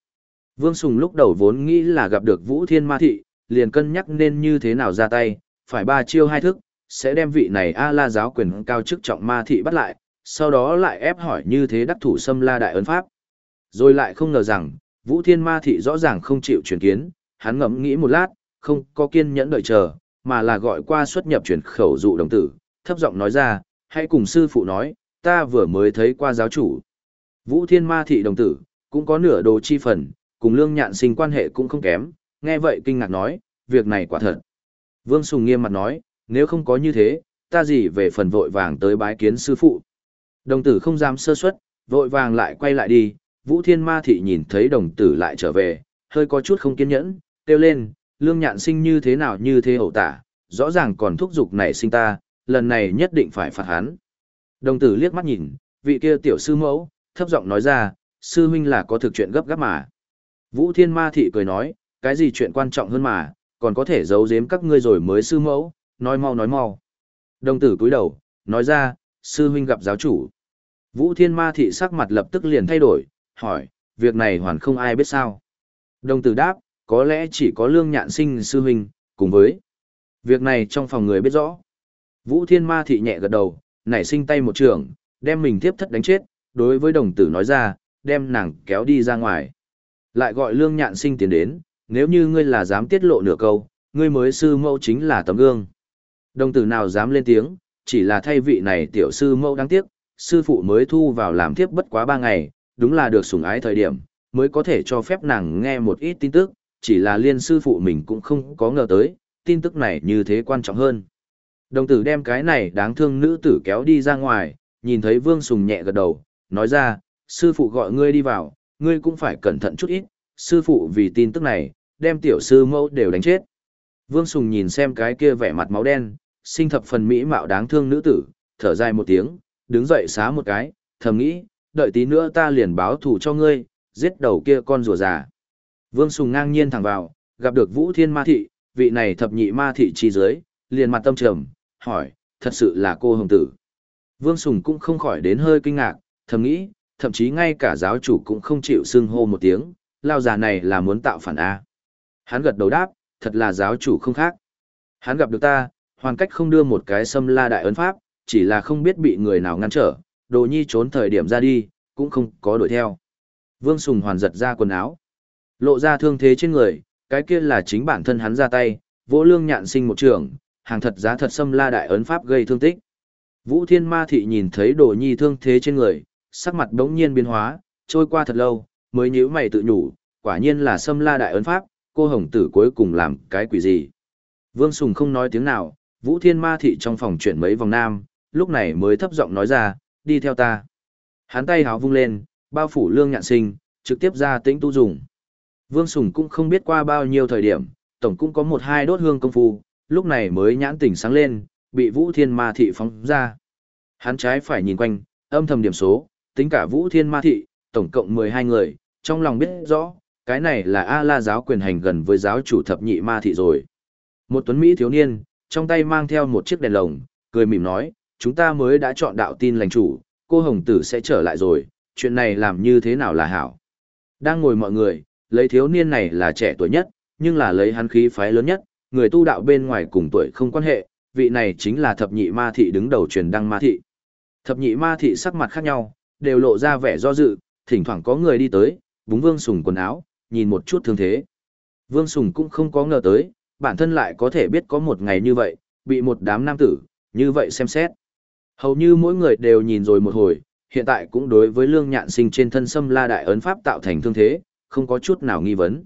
Vương Sùng lúc đầu vốn nghĩ là gặp được Vũ Thiên Ma thị, liền cân nhắc nên như thế nào ra tay, phải ba chiêu hai thức, sẽ đem vị này A La giáo quyền cao chức trọng Ma thị bắt lại, sau đó lại ép hỏi như thế đắc thủ xâm La đại ấn pháp. Rồi lại không ngờ rằng, Vũ Thiên Ma thị rõ ràng không chịu chuyển kiến, hắn ngẫm nghĩ một lát, không có kiên nhẫn đợi chờ, mà là gọi qua xuất nhập chuyển khẩu dụ đồng tử, thấp giọng nói ra, hãy cùng sư phụ nói, ta vừa mới thấy qua giáo chủ. Vũ Thiên Ma thị đồng tử, cũng có nửa đồ chi phần, cùng lương nhạn sinh quan hệ cũng không kém, nghe vậy kinh ngạc nói, việc này quả thật. Vương Sùng nghiêm mặt nói, nếu không có như thế, ta gì về phần vội vàng tới bái kiến sư phụ. Đồng tử không dám sơ suất, vội vàng lại quay lại đi, Vũ Thiên Ma Thị nhìn thấy đồng tử lại trở về, hơi có chút không kiên nhẫn, kêu lên, lương nhạn sinh như thế nào như thế hậu tả, rõ ràng còn thúc giục này sinh ta, lần này nhất định phải phạt hắn. Đồng tử liếc mắt nhìn, vị kia tiểu sư mẫu, thấp giọng nói ra, sư huynh là có thực chuyện gấp gáp mà. Vũ Thiên Ma Thị cười nói, cái gì chuyện quan trọng hơn mà, còn có thể giấu giếm các ngươi rồi mới sư mẫu, nói mau nói mau. Đồng tử cúi đầu, nói ra, sư huynh gặp giáo chủ. Vũ Thiên Ma Thị sắc mặt lập tức liền thay đổi, hỏi, việc này hoàn không ai biết sao. Đồng tử đáp, có lẽ chỉ có lương nhạn sinh sư huynh, cùng với. Việc này trong phòng người biết rõ. Vũ Thiên Ma thị nhẹ gật đầu, nảy sinh tay một trường, đem mình tiếp thất đánh chết, đối với đồng tử nói ra, đem nàng kéo đi ra ngoài. Lại gọi lương nhạn sinh tiến đến, nếu như ngươi là dám tiết lộ nửa câu, ngươi mới sư mẫu chính là tấm gương. Đồng tử nào dám lên tiếng, chỉ là thay vị này tiểu sư mẫu đáng tiếc, sư phụ mới thu vào làm tiếp bất quá ba ngày, đúng là được sủng ái thời điểm, mới có thể cho phép nàng nghe một ít tin tức, chỉ là liên sư phụ mình cũng không có ngờ tới, tin tức này như thế quan trọng hơn. Đồng tử đem cái này đáng thương nữ tử kéo đi ra ngoài, nhìn thấy Vương Sùng nhẹ gật đầu, nói ra, sư phụ gọi ngươi đi vào, ngươi cũng phải cẩn thận chút ít, sư phụ vì tin tức này, đem tiểu sư mẫu đều đánh chết. Vương Sùng nhìn xem cái kia vẻ mặt máu đen, sinh thập phần mỹ mạo đáng thương nữ tử, thở dài một tiếng, đứng dậy xá một cái, thầm nghĩ, đợi tí nữa ta liền báo thù cho ngươi, giết đầu kia con rùa già. Vương Sùng ngang nhiên thẳng vào, gặp được Vũ Thiên Ma Thị, vị này thập nhị ma thị chi dưới, liền mặt tâm trầm, hỏi, thật sự là cô hồng tử. Vương Sùng cũng không khỏi đến hơi kinh ngạc, thầm nghĩ, thậm chí ngay cả giáo chủ cũng không chịu xưng hô một tiếng, lao già này là muốn tạo phản A. Hắn gật đầu đáp, thật là giáo chủ không khác. Hắn gặp được ta, hoàn cách không đưa một cái xâm la đại ấn pháp, chỉ là không biết bị người nào ngăn trở, đồ nhi trốn thời điểm ra đi, cũng không có đuổi theo. Vương Sùng hoàn giật ra quần áo. Lộ ra thương thế trên người, cái kia là chính bản thân hắn ra tay, Vỗ lương nhạn sinh một trường, hàng thật giá thật xâm la đại ấn pháp gây thương tích. Vũ Thiên Ma Thị nhìn thấy đồ nhi thương thế trên người, sắc mặt đống nhiên biến hóa, trôi qua thật lâu, mới nhíu mày tự nhủ, quả nhiên là xâm la đại ấn pháp, cô hồng tử cuối cùng làm cái quỷ gì. Vương Sùng không nói tiếng nào, Vũ Thiên Ma Thị trong phòng chuyển mấy vòng nam, lúc này mới thấp giọng nói ra, đi theo ta. Hắn tay háo vung lên, bao phủ lương nhạn sinh, trực tiếp ra tĩnh tu dùng. Vương Sùng cũng không biết qua bao nhiêu thời điểm, tổng cũng có một hai đốt hương công phu, lúc này mới nhãn tỉnh sáng lên, bị Vũ Thiên Ma Thị phóng ra. Hắn trái phải nhìn quanh, âm thầm điểm số, tính cả Vũ Thiên Ma Thị, tổng cộng 12 người, trong lòng biết rõ, cái này là A-la giáo quyền hành gần với giáo chủ thập nhị Ma Thị rồi. Một tuấn Mỹ thiếu niên, trong tay mang theo một chiếc đèn lồng, cười mỉm nói, chúng ta mới đã chọn đạo tin lành chủ, cô Hồng Tử sẽ trở lại rồi, chuyện này làm như thế nào là hảo. Đang ngồi mọi người, lấy thiếu niên này là trẻ tuổi nhất, nhưng là lấy hắn khí phái lớn nhất, người tu đạo bên ngoài cùng tuổi không quan hệ, vị này chính là thập nhị ma thị đứng đầu truyền đăng ma thị. Thập nhị ma thị sắc mặt khác nhau, đều lộ ra vẻ do dự, thỉnh thoảng có người đi tới, búng Vương Sùng quần áo, nhìn một chút thương thế. Vương Sùng cũng không có ngờ tới, bản thân lại có thể biết có một ngày như vậy, bị một đám nam tử, như vậy xem xét. Hầu như mỗi người đều nhìn rồi một hồi, hiện tại cũng đối với lương nhạn sinh trên thân xâm la đại ấn pháp tạo thành thương thế, không có chút nào nghi vấn.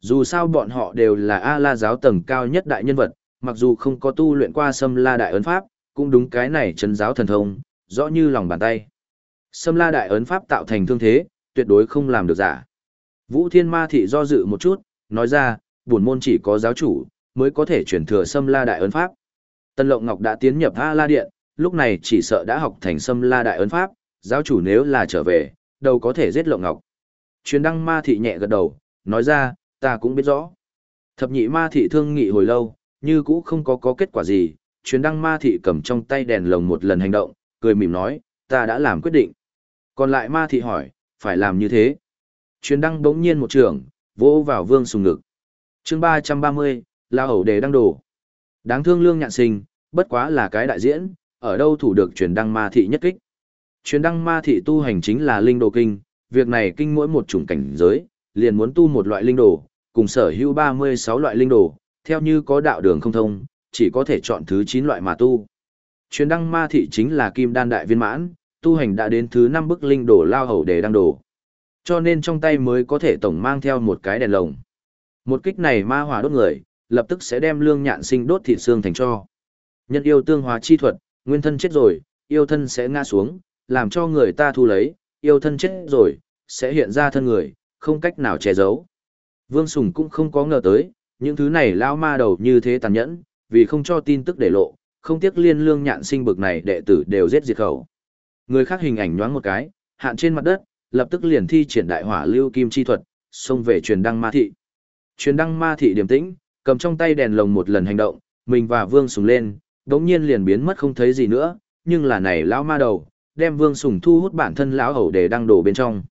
Dù sao bọn họ đều là A-la giáo tầng cao nhất đại nhân vật, mặc dù không có tu luyện qua xâm la đại ấn pháp, cũng đúng cái này chân giáo thần thông, rõ như lòng bàn tay. Xâm la đại ấn pháp tạo thành thương thế, tuyệt đối không làm được giả. Vũ Thiên Ma Thị do dự một chút, nói ra, buồn môn chỉ có giáo chủ, mới có thể chuyển thừa xâm la đại ấn pháp. Tân Lộng Ngọc đã tiến nhập A-la điện, lúc này chỉ sợ đã học thành xâm la đại ấn pháp, giáo chủ nếu là trở về, đâu có thể giết Lộng Ngọc. Truyền đăng ma thị nhẹ gật đầu, nói ra, ta cũng biết rõ. Thập nhị ma thị thương nghị hồi lâu, như cũ không có có kết quả gì, truyền đăng ma thị cầm trong tay đèn lồng một lần hành động, cười mỉm nói, ta đã làm quyết định. Còn lại ma thị hỏi, phải làm như thế. Truyền đăng bỗng nhiên một trường, vỗ vào vương sùng ngực. chương ba trăm ba mươi, la hầu đề đăng đổ. Đáng thương lương nhạn sinh, bất quá là cái đại diễn, ở đâu thủ được truyền đăng ma thị nhất kích. Truyền đăng ma thị tu hành chính là linh đồ kinh, việc này kinh mỗi một chủng cảnh giới, liền muốn tu một loại linh đồ, cùng sở hữu 36 loại linh đồ, theo như có đạo đường không thông, chỉ có thể chọn thứ 9 loại mà tu. Truyền đăng ma thị chính là kim đan đại viên mãn, tu hành đã đến thứ 5 bức linh đồ lao hầu để đăng đồ. Cho nên trong tay mới có thể tổng mang theo một cái đèn lồng. Một kích này ma hỏa đốt người, lập tức sẽ đem lương nhạn sinh đốt thịt xương thành cho. Nhân yêu tương hóa chi thuật, nguyên thân chết rồi, yêu thân sẽ ngã xuống, làm cho người ta thu lấy, yêu thân chết rồi, sẽ hiện ra thân người, không cách nào che giấu. Vương Sùng cũng không có ngờ tới, những thứ này lao ma đầu như thế tàn nhẫn, vì không cho tin tức để lộ, không tiếc liên lương nhạn sinh bực này đệ tử đều giết diệt khẩu. Người khác hình ảnh nhoáng một cái, hạn trên mặt đất, lập tức liền thi triển đại hỏa lưu kim chi thuật, xông về truyền đăng ma thị. Truyền đăng ma thị điềm tĩnh, cầm trong tay đèn lồng một lần hành động, mình và Vương Sùng lên, đống nhiên liền biến mất không thấy gì nữa, nhưng là này lão ma đầu, đem Vương Sùng thu hút bản thân lão hầu để đăng đổ bên trong.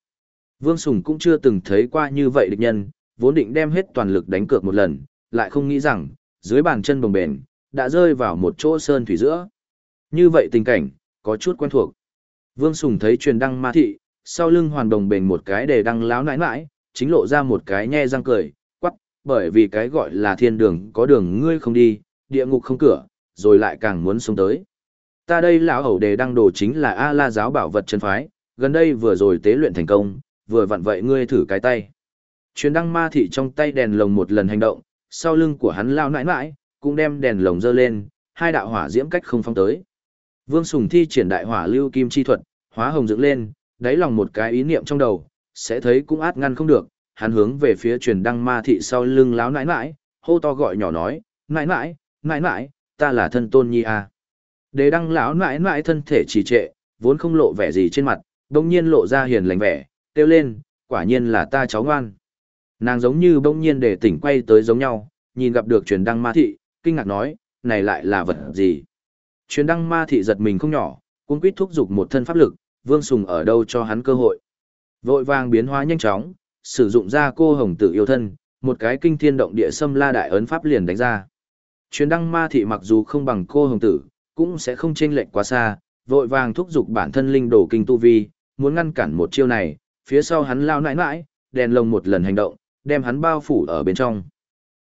Vương Sùng cũng chưa từng thấy qua như vậy địch nhân, vốn định đem hết toàn lực đánh cược một lần, lại không nghĩ rằng, dưới bàn chân bồng bền, đã rơi vào một chỗ sơn thủy giữa. Như vậy tình cảnh, có chút quen thuộc. Vương Sùng thấy truyền đăng ma thị, sau lưng hoàn đồng bền một cái để đăng láo nãi nãi, chính lộ ra một cái nhe răng cười, quắc, bởi vì cái gọi là thiên đường có đường ngươi không đi, địa ngục không cửa, rồi lại càng muốn xuống tới. Ta đây lão hầu đề đăng đồ chính là A-la giáo bảo vật chân phái, gần đây vừa rồi tế luyện thành công, vừa vặn vậy ngươi thử cái tay. Truyền đăng ma thị trong tay đèn lồng một lần hành động, sau lưng của hắn lao nãi nãi, cũng đem đèn lồng dơ lên, hai đạo hỏa diễm cách không phong tới. Vương Sùng thi triển đại hỏa lưu kim chi thuật, hóa hồng dựng lên, đáy lòng một cái ý niệm trong đầu, sẽ thấy cũng át ngăn không được, hắn hướng về phía truyền đăng ma thị sau lưng láo nãi nãi, hô to gọi nhỏ nói, nãi nãi, nãi nãi, ta là thân tôn nhi à. Đế đăng lão nãi nãi thân thể trì trệ, vốn không lộ vẻ gì trên mặt, đồng nhiên lộ ra hiền lành vẻ, kêu lên, quả nhiên là ta cháu ngoan. Nàng giống như bỗng nhiên để tỉnh quay tới giống nhau, nhìn gặp được truyền đăng ma thị, kinh ngạc nói, này lại là vật gì? Truyền đăng ma thị giật mình không nhỏ, cũng quyết thúc giục một thân pháp lực, vương sùng ở đâu cho hắn cơ hội. Vội vàng biến hóa nhanh chóng, sử dụng ra cô hồng tử yêu thân, một cái kinh thiên động địa xâm la đại ấn pháp liền đánh ra. Truyền đăng ma thị mặc dù không bằng cô hồng tử, cũng sẽ không chênh lệch quá xa, vội vàng thúc giục bản thân linh đổ kinh tu vi, muốn ngăn cản một chiêu này, phía sau hắn lao nãi nãi, đèn lồng một lần hành động, đem hắn bao phủ ở bên trong.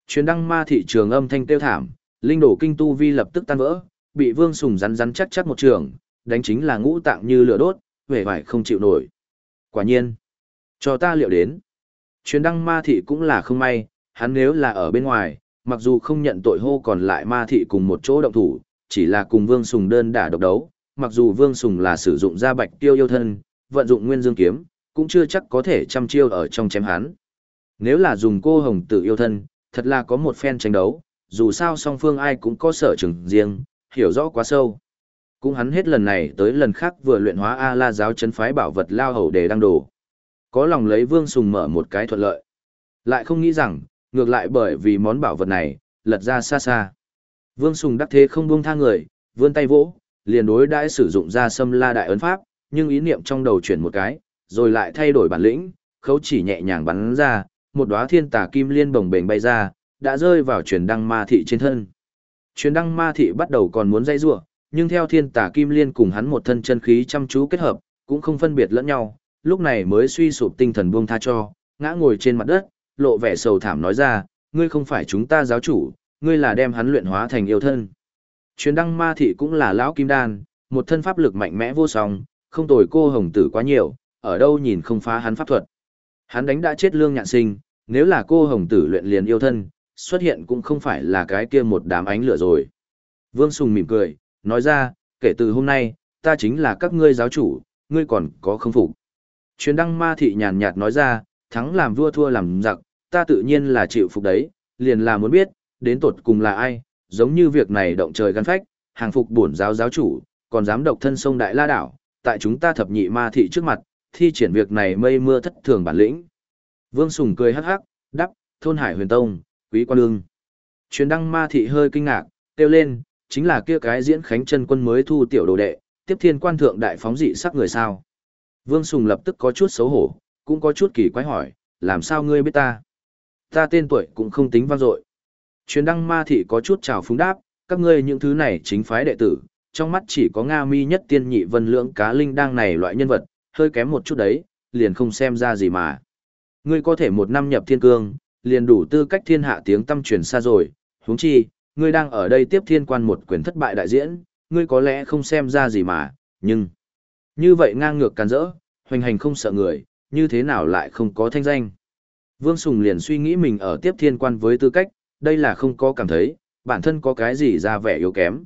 Truyền đăng ma thị trường âm thanh tiêu thảm, linh đổ kinh tu vi lập tức tan vỡ, bị Vương Sùng rắn rắn chắc chắc một trường, đánh chính là ngũ tạng như lửa đốt, vẻ vải không chịu nổi. Quả nhiên, cho ta liệu đến. chuyến đăng ma thị cũng là không may, hắn nếu là ở bên ngoài, mặc dù không nhận tội hô còn lại ma thị cùng một chỗ động thủ, chỉ là cùng Vương Sùng đơn đả độc đấu, mặc dù Vương Sùng là sử dụng ra bạch tiêu yêu thân, vận dụng nguyên dương kiếm, cũng chưa chắc có thể chăm chiêu ở trong chém hắn. Nếu là dùng cô hồng tự yêu thân, thật là có một phen tranh đấu, dù sao song phương ai cũng có sở trường riêng, hiểu rõ quá sâu. Cũng hắn hết lần này tới lần khác vừa luyện hóa A-la giáo chân phái bảo vật lao hầu để đăng đồ. Có lòng lấy Vương Sùng mở một cái thuận lợi. Lại không nghĩ rằng, ngược lại bởi vì món bảo vật này, lật ra xa xa. Vương Sùng đắc thế không buông tha người, vươn tay vỗ, liền đối đãi sử dụng ra xâm la đại ấn pháp, nhưng ý niệm trong đầu chuyển một cái, rồi lại thay đổi bản lĩnh, khấu chỉ nhẹ nhàng bắn ra, một đóa thiên tà kim liên bồng bềnh bay ra, đã rơi vào truyền đăng ma thị trên thân. Truyền đăng ma thị bắt đầu còn muốn dây rủa, nhưng theo thiên tà kim liên cùng hắn một thân chân khí chăm chú kết hợp, cũng không phân biệt lẫn nhau, lúc này mới suy sụp tinh thần buông tha cho, ngã ngồi trên mặt đất, lộ vẻ sầu thảm nói ra, ngươi không phải chúng ta giáo chủ, ngươi là đem hắn luyện hóa thành yêu thân. Truyền đăng ma thị cũng là lão kim đan, một thân pháp lực mạnh mẽ vô song, không tồi cô hồng tử quá nhiều, ở đâu nhìn không phá hắn pháp thuật. Hắn đánh đã chết lương nhạn sinh, nếu là cô hồng tử luyện liền yêu thân, xuất hiện cũng không phải là cái kia một đám ánh lửa rồi. Vương Sùng mỉm cười, nói ra, kể từ hôm nay, ta chính là các ngươi giáo chủ, ngươi còn có không phục. Truyền đăng ma thị nhàn nhạt nói ra, thắng làm vua thua làm giặc, ta tự nhiên là chịu phục đấy, liền là muốn biết, đến tột cùng là ai, giống như việc này động trời gắn phách, hàng phục bổn giáo giáo chủ, còn dám độc thân sông Đại La Đảo, tại chúng ta thập nhị ma thị trước mặt, thi triển việc này mây mưa thất thường bản lĩnh. Vương Sùng cười hắc hắc, đắp, thôn hải huyền tông, quý quan lương. Truyền đăng ma thị hơi kinh ngạc, kêu lên, chính là kia cái diễn khánh chân quân mới thu tiểu đồ đệ, tiếp thiên quan thượng đại phóng dị sắc người sao. Vương Sùng lập tức có chút xấu hổ, cũng có chút kỳ quái hỏi, làm sao ngươi biết ta? Ta tên tuổi cũng không tính vang dội. Truyền đăng ma thị có chút trào phúng đáp, các ngươi những thứ này chính phái đệ tử, trong mắt chỉ có Nga mi nhất tiên nhị vân lưỡng cá linh đang này loại nhân vật, hơi kém một chút đấy, liền không xem ra gì mà. Ngươi có thể một năm nhập thiên cương, liền đủ tư cách thiên hạ tiếng tâm truyền xa rồi, huống chi, ngươi đang ở đây tiếp thiên quan một quyền thất bại đại diễn, ngươi có lẽ không xem ra gì mà, nhưng... Như vậy ngang ngược càn rỡ, hoành hành không sợ người, như thế nào lại không có thanh danh. Vương Sùng liền suy nghĩ mình ở tiếp thiên quan với tư cách, đây là không có cảm thấy, bản thân có cái gì ra vẻ yếu kém.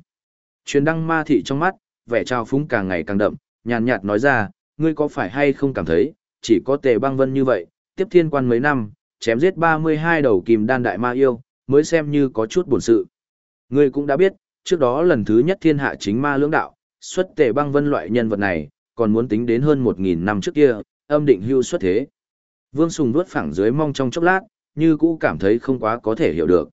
Truyền đăng ma thị trong mắt, vẻ trao phúng càng ngày càng đậm, nhàn nhạt nói ra, ngươi có phải hay không cảm thấy, chỉ có tề băng vân như vậy, tiếp thiên quan mấy năm, chém giết 32 đầu kìm đan đại ma yêu, mới xem như có chút buồn sự. Ngươi cũng đã biết, trước đó lần thứ nhất thiên hạ chính ma lưỡng đạo, xuất tề băng vân loại nhân vật này, còn muốn tính đến hơn 1.000 năm trước kia, âm định hưu xuất thế. Vương Sùng vuốt phẳng dưới mong trong chốc lát, như cũ cảm thấy không quá có thể hiểu được.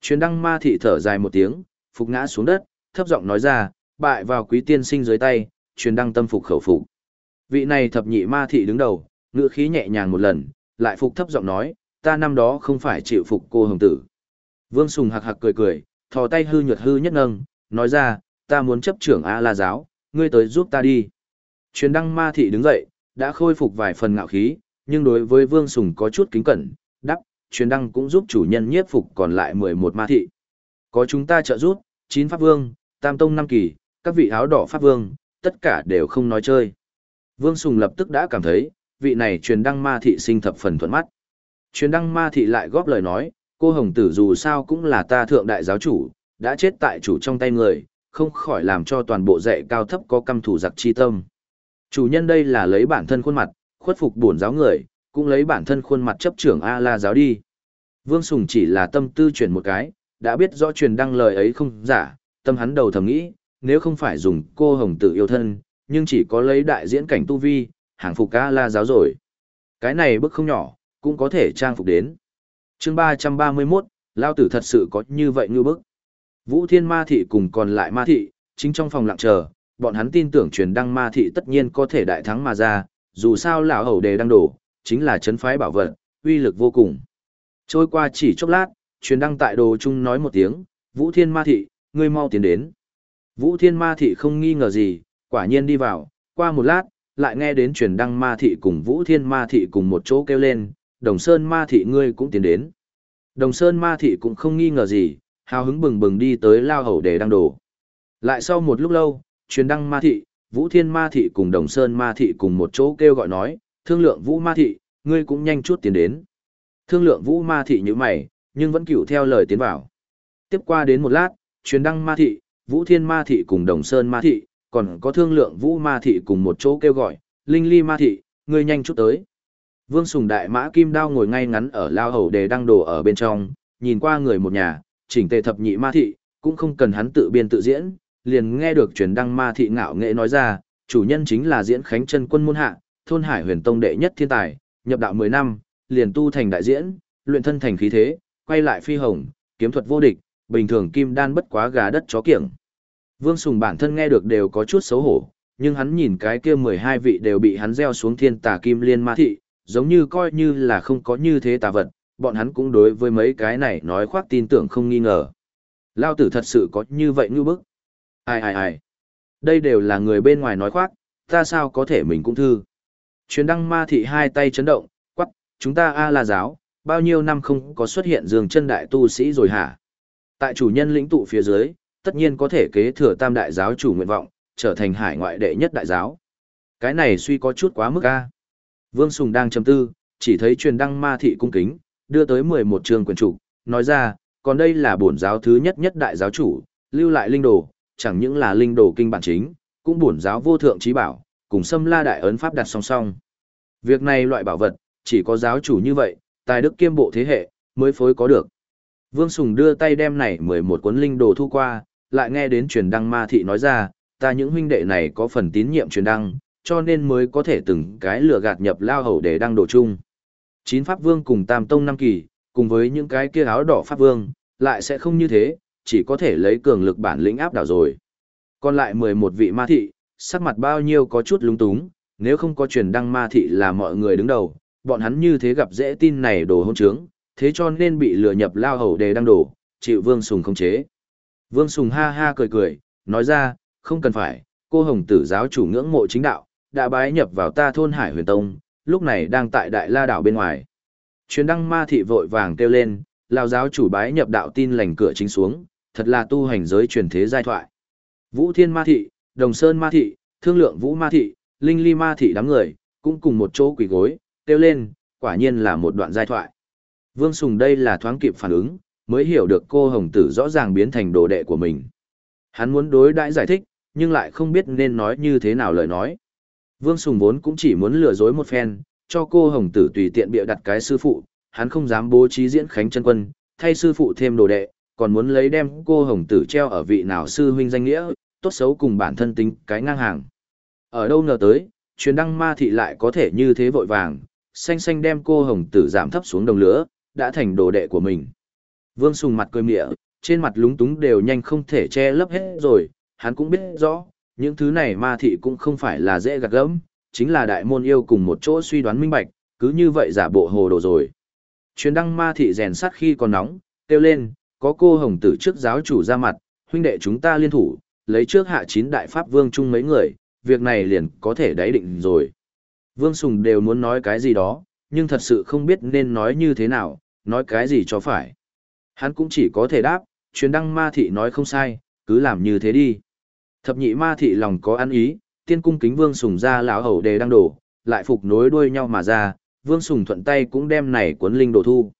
Truyền đăng ma thị thở dài một tiếng, phục ngã xuống đất, thấp giọng nói ra, bại vào quý tiên sinh dưới tay, truyền đăng tâm phục khẩu phục. Vị này thập nhị ma thị đứng đầu, ngựa khí nhẹ nhàng một lần, lại phục thấp giọng nói, ta năm đó không phải chịu phục cô hồng tử. Vương Sùng hạc hạc cười cười, thò tay hư nhuật hư nhất nâng, nói ra, ta muốn chấp trưởng A-la giáo, ngươi tới giúp ta đi. Truyền đăng ma thị đứng dậy, đã khôi phục vài phần ngạo khí, nhưng đối với Vương Sùng có chút kính cẩn, đắp, truyền đăng cũng giúp chủ nhân nhiếp phục còn lại 11 ma thị. Có chúng ta trợ giúp, 9 pháp vương, tam tông năm kỳ, các vị áo đỏ pháp vương, tất cả đều không nói chơi. Vương Sùng lập tức đã cảm thấy, vị này truyền đăng ma thị sinh thập phần thuận mắt. Truyền đăng ma thị lại góp lời nói, cô hồng tử dù sao cũng là ta thượng đại giáo chủ, đã chết tại chủ trong tay người, không khỏi làm cho toàn bộ dạy cao thấp có căm thủ giặc chi tâm. Chủ nhân đây là lấy bản thân khuôn mặt, khuất phục bổn giáo người, cũng lấy bản thân khuôn mặt chấp trưởng A-la giáo đi. Vương Sùng chỉ là tâm tư chuyển một cái, đã biết rõ truyền đăng lời ấy không giả, tâm hắn đầu thầm nghĩ, nếu không phải dùng cô hồng tử yêu thân, nhưng chỉ có lấy đại diễn cảnh tu vi, hàng phục A-la giáo rồi. Cái này bức không nhỏ, cũng có thể trang phục đến chương 331, Lao tử thật sự có như vậy như bức. Vũ Thiên Ma Thị cùng còn lại Ma Thị, chính trong phòng lặng chờ, bọn hắn tin tưởng truyền đăng Ma Thị tất nhiên có thể đại thắng mà ra, dù sao lão hầu đề đang đổ, chính là chấn phái bảo vật, uy lực vô cùng. Trôi qua chỉ chốc lát, truyền đăng tại đồ trung nói một tiếng, Vũ Thiên Ma Thị, ngươi mau tiến đến. Vũ Thiên Ma Thị không nghi ngờ gì, quả nhiên đi vào, qua một lát, lại nghe đến truyền đăng Ma Thị cùng Vũ Thiên Ma Thị cùng một chỗ kêu lên, Đồng Sơn Ma Thị ngươi cũng tiến đến. Đồng Sơn Ma Thị cũng không nghi ngờ gì, hào hứng bừng bừng đi tới lao hầu để đăng đồ. Lại sau một lúc lâu, truyền đăng Ma Thị, Vũ Thiên Ma Thị cùng Đồng Sơn Ma Thị cùng một chỗ kêu gọi nói, thương lượng Vũ Ma Thị, ngươi cũng nhanh chút tiến đến. Thương lượng Vũ Ma Thị như mày, nhưng vẫn cựu theo lời tiến vào. Tiếp qua đến một lát, truyền đăng Ma Thị, Vũ Thiên Ma Thị cùng Đồng Sơn Ma Thị, còn có thương lượng Vũ Ma Thị cùng một chỗ kêu gọi, Linh Ly Ma Thị, ngươi nhanh chút tới. Vương Sùng Đại Mã Kim Đao ngồi ngay ngắn ở lao hầu đề đăng đồ ở bên trong, nhìn qua người một nhà, chỉnh tề thập nhị ma thị, cũng không cần hắn tự biên tự diễn, liền nghe được truyền đăng ma thị ngạo nghệ nói ra, chủ nhân chính là diễn khánh chân quân môn hạ, thôn hải huyền tông đệ nhất thiên tài, nhập đạo 10 năm, liền tu thành đại diễn, luyện thân thành khí thế, quay lại phi hồng, kiếm thuật vô địch, bình thường kim đan bất quá gà đất chó kiểng. Vương Sùng bản thân nghe được đều có chút xấu hổ, nhưng hắn nhìn cái kia 12 vị đều bị hắn gieo xuống thiên tà kim liên ma thị, giống như coi như là không có như thế tà vật, bọn hắn cũng đối với mấy cái này nói khoác tin tưởng không nghi ngờ. Lao tử thật sự có như vậy như bức. Ai ai ai. Đây đều là người bên ngoài nói khoác, ta sao có thể mình cũng thư. Chuyến đăng ma thị hai tay chấn động, quắc, chúng ta A là giáo, bao nhiêu năm không có xuất hiện dường chân đại tu sĩ rồi hả? Tại chủ nhân lĩnh tụ phía dưới, tất nhiên có thể kế thừa tam đại giáo chủ nguyện vọng, trở thành hải ngoại đệ nhất đại giáo. Cái này suy có chút quá mức a. Vương Sùng đang chầm tư, chỉ thấy truyền đăng ma thị cung kính, đưa tới 11 trường quyền trục, nói ra, còn đây là bổn giáo thứ nhất nhất đại giáo chủ, lưu lại linh đồ, chẳng những là linh đồ kinh bản chính, cũng bổn giáo vô thượng trí bảo, cùng xâm la đại ấn pháp đặt song song. Việc này loại bảo vật, chỉ có giáo chủ như vậy, tài đức kiêm bộ thế hệ, mới phối có được. Vương Sùng đưa tay đem này 11 cuốn linh đồ thu qua, lại nghe đến truyền đăng ma thị nói ra, ta những huynh đệ này có phần tín nhiệm truyền đăng, cho nên mới có thể từng cái lừa gạt nhập lao hầu để đăng đồ chung. Chín Pháp Vương cùng Tam Tông năm kỳ, cùng với những cái kia áo đỏ Pháp Vương, lại sẽ không như thế, chỉ có thể lấy cường lực bản lĩnh áp đảo rồi. Còn lại 11 vị ma thị, sắc mặt bao nhiêu có chút lung túng, nếu không có truyền đăng ma thị là mọi người đứng đầu, bọn hắn như thế gặp dễ tin này đồ hôn trướng, thế cho nên bị lừa nhập lao hầu để đăng đổ, chịu Vương Sùng không chế. Vương Sùng ha ha cười cười, nói ra, không cần phải, cô hồng tử giáo chủ ngưỡng mộ chính đạo, đã bái nhập vào ta thôn Hải Huyền Tông, lúc này đang tại Đại La đảo bên ngoài. chuyến đăng ma thị vội vàng kêu lên, lao giáo chủ bái nhập đạo tin lành cửa chính xuống, thật là tu hành giới truyền thế giai thoại. Vũ Thiên ma thị, Đồng Sơn ma thị, Thương Lượng Vũ ma thị, Linh Ly ma thị đám người, cũng cùng một chỗ quỳ gối, kêu lên, quả nhiên là một đoạn giai thoại. Vương Sùng đây là thoáng kịp phản ứng, mới hiểu được cô hồng tử rõ ràng biến thành đồ đệ của mình. Hắn muốn đối đãi giải thích, nhưng lại không biết nên nói như thế nào lời nói. Vương Sùng vốn cũng chỉ muốn lừa dối một phen, cho cô hồng tử tùy tiện bịa đặt cái sư phụ, hắn không dám bố trí diễn khánh chân quân, thay sư phụ thêm đồ đệ, còn muốn lấy đem cô hồng tử treo ở vị nào sư huynh danh nghĩa, tốt xấu cùng bản thân tính cái ngang hàng. Ở đâu ngờ tới, truyền đăng ma thị lại có thể như thế vội vàng, xanh xanh đem cô hồng tử giảm thấp xuống đồng lửa, đã thành đồ đệ của mình. Vương Sùng mặt cười mịa, trên mặt lúng túng đều nhanh không thể che lấp hết rồi, hắn cũng biết rõ, những thứ này ma thị cũng không phải là dễ gạt gẫm, chính là đại môn yêu cùng một chỗ suy đoán minh bạch, cứ như vậy giả bộ hồ đồ rồi. Truyền đăng ma thị rèn sắt khi còn nóng, kêu lên, có cô hồng tử trước giáo chủ ra mặt, huynh đệ chúng ta liên thủ, lấy trước hạ chín đại pháp vương chung mấy người, việc này liền có thể đáy định rồi. Vương Sùng đều muốn nói cái gì đó, nhưng thật sự không biết nên nói như thế nào, nói cái gì cho phải. Hắn cũng chỉ có thể đáp, truyền đăng ma thị nói không sai, cứ làm như thế đi. Thập nhị ma thị lòng có ăn ý, tiên cung kính vương sùng ra lão hầu đề đang đổ, lại phục nối đuôi nhau mà ra, vương sùng thuận tay cũng đem này cuốn linh đồ thu.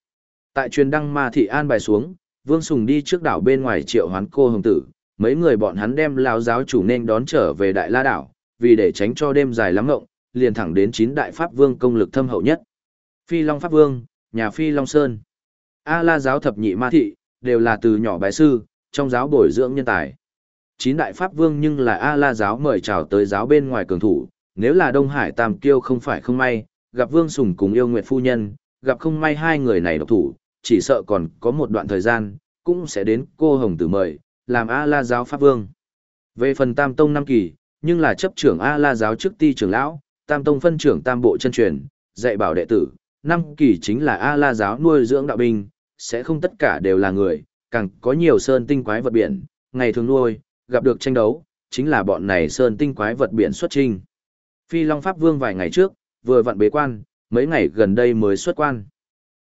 Tại truyền đăng ma thị an bài xuống, vương sùng đi trước đảo bên ngoài triệu hoán cô hồng tử, mấy người bọn hắn đem lão giáo chủ nên đón trở về đại la đảo, vì để tránh cho đêm dài lắm ngộng, liền thẳng đến chín đại pháp vương công lực thâm hậu nhất. Phi Long Pháp Vương, nhà Phi Long Sơn. A la giáo thập nhị ma thị, đều là từ nhỏ bái sư, trong giáo bồi dưỡng nhân tài. Chín đại pháp vương nhưng là A la giáo mời chào tới giáo bên ngoài cường thủ, nếu là Đông Hải Tam Kiêu không phải không may, gặp Vương Sùng cùng yêu Nguyệt Phu Nhân, gặp không may hai người này độc thủ, chỉ sợ còn có một đoạn thời gian, cũng sẽ đến cô Hồng Tử mời, làm A la giáo pháp vương. Về phần Tam Tông Năm Kỳ, nhưng là chấp trưởng A la giáo trước ti trưởng lão, Tam Tông phân trưởng Tam Bộ chân truyền, dạy bảo đệ tử, năm kỳ chính là A la giáo nuôi dưỡng đạo binh, sẽ không tất cả đều là người, càng có nhiều sơn tinh quái vật biển, ngày thường nuôi, gặp được tranh đấu, chính là bọn này sơn tinh quái vật biển xuất trình. Phi Long Pháp Vương vài ngày trước, vừa vặn bế quan, mấy ngày gần đây mới xuất quan.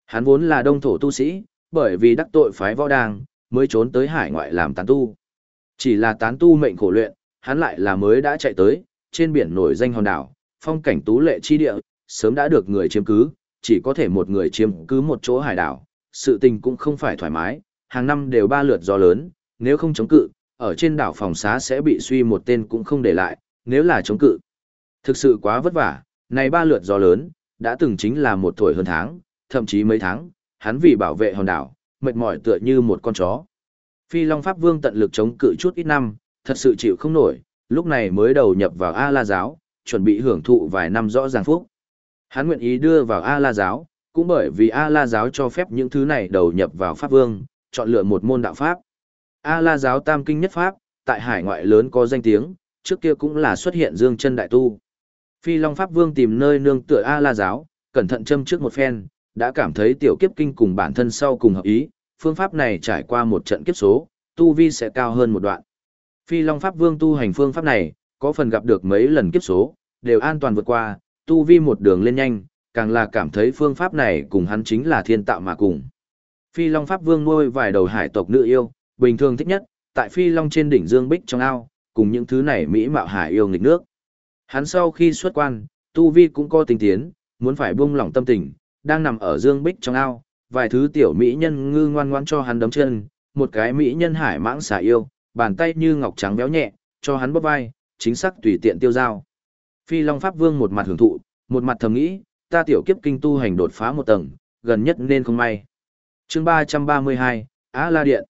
Hắn vốn là đông thổ tu sĩ, bởi vì đắc tội phái võ đàng, mới trốn tới hải ngoại làm tán tu. Chỉ là tán tu mệnh khổ luyện, hắn lại là mới đã chạy tới, trên biển nổi danh hòn đảo, phong cảnh tú lệ chi địa, sớm đã được người chiếm cứ, chỉ có thể một người chiếm cứ một chỗ hải đảo, sự tình cũng không phải thoải mái, hàng năm đều ba lượt gió lớn, nếu không chống cự, ở trên đảo phòng xá sẽ bị suy một tên cũng không để lại, nếu là chống cự. Thực sự quá vất vả, này ba lượt gió lớn, đã từng chính là một tuổi hơn tháng, thậm chí mấy tháng, hắn vì bảo vệ hòn đảo, mệt mỏi tựa như một con chó. Phi Long Pháp Vương tận lực chống cự chút ít năm, thật sự chịu không nổi, lúc này mới đầu nhập vào A-La giáo, chuẩn bị hưởng thụ vài năm rõ ràng phúc. Hắn nguyện ý đưa vào A-La giáo, cũng bởi vì A-La giáo cho phép những thứ này đầu nhập vào Pháp Vương, chọn lựa một môn đạo Pháp. A-La giáo tam kinh nhất Pháp, tại hải ngoại lớn có danh tiếng, trước kia cũng là xuất hiện dương chân đại tu. Phi Long Pháp Vương tìm nơi nương tựa A-La giáo, cẩn thận châm trước một phen, đã cảm thấy tiểu kiếp kinh cùng bản thân sau cùng hợp ý, phương pháp này trải qua một trận kiếp số, tu vi sẽ cao hơn một đoạn. Phi Long Pháp Vương tu hành phương pháp này, có phần gặp được mấy lần kiếp số, đều an toàn vượt qua, tu vi một đường lên nhanh, càng là cảm thấy phương pháp này cùng hắn chính là thiên tạo mà cùng. Phi Long Pháp Vương nuôi vài đầu hải tộc nữ yêu, bình thường thích nhất, tại Phi Long trên đỉnh Dương Bích trong ao, cùng những thứ này mỹ mạo hải yêu nghịch nước. Hắn sau khi xuất quan, tu vi cũng có tình tiến, muốn phải buông lỏng tâm tình, đang nằm ở Dương Bích trong ao, vài thứ tiểu mỹ nhân ngư ngoan ngoan cho hắn đấm chân, một cái mỹ nhân hải mãng xả yêu, bàn tay như ngọc trắng béo nhẹ, cho hắn bóp vai, chính xác tùy tiện tiêu dao. Phi Long Pháp Vương một mặt hưởng thụ, một mặt thầm nghĩ, ta tiểu kiếp kinh tu hành đột phá một tầng, gần nhất nên không may. Chương 332, Á La Điện.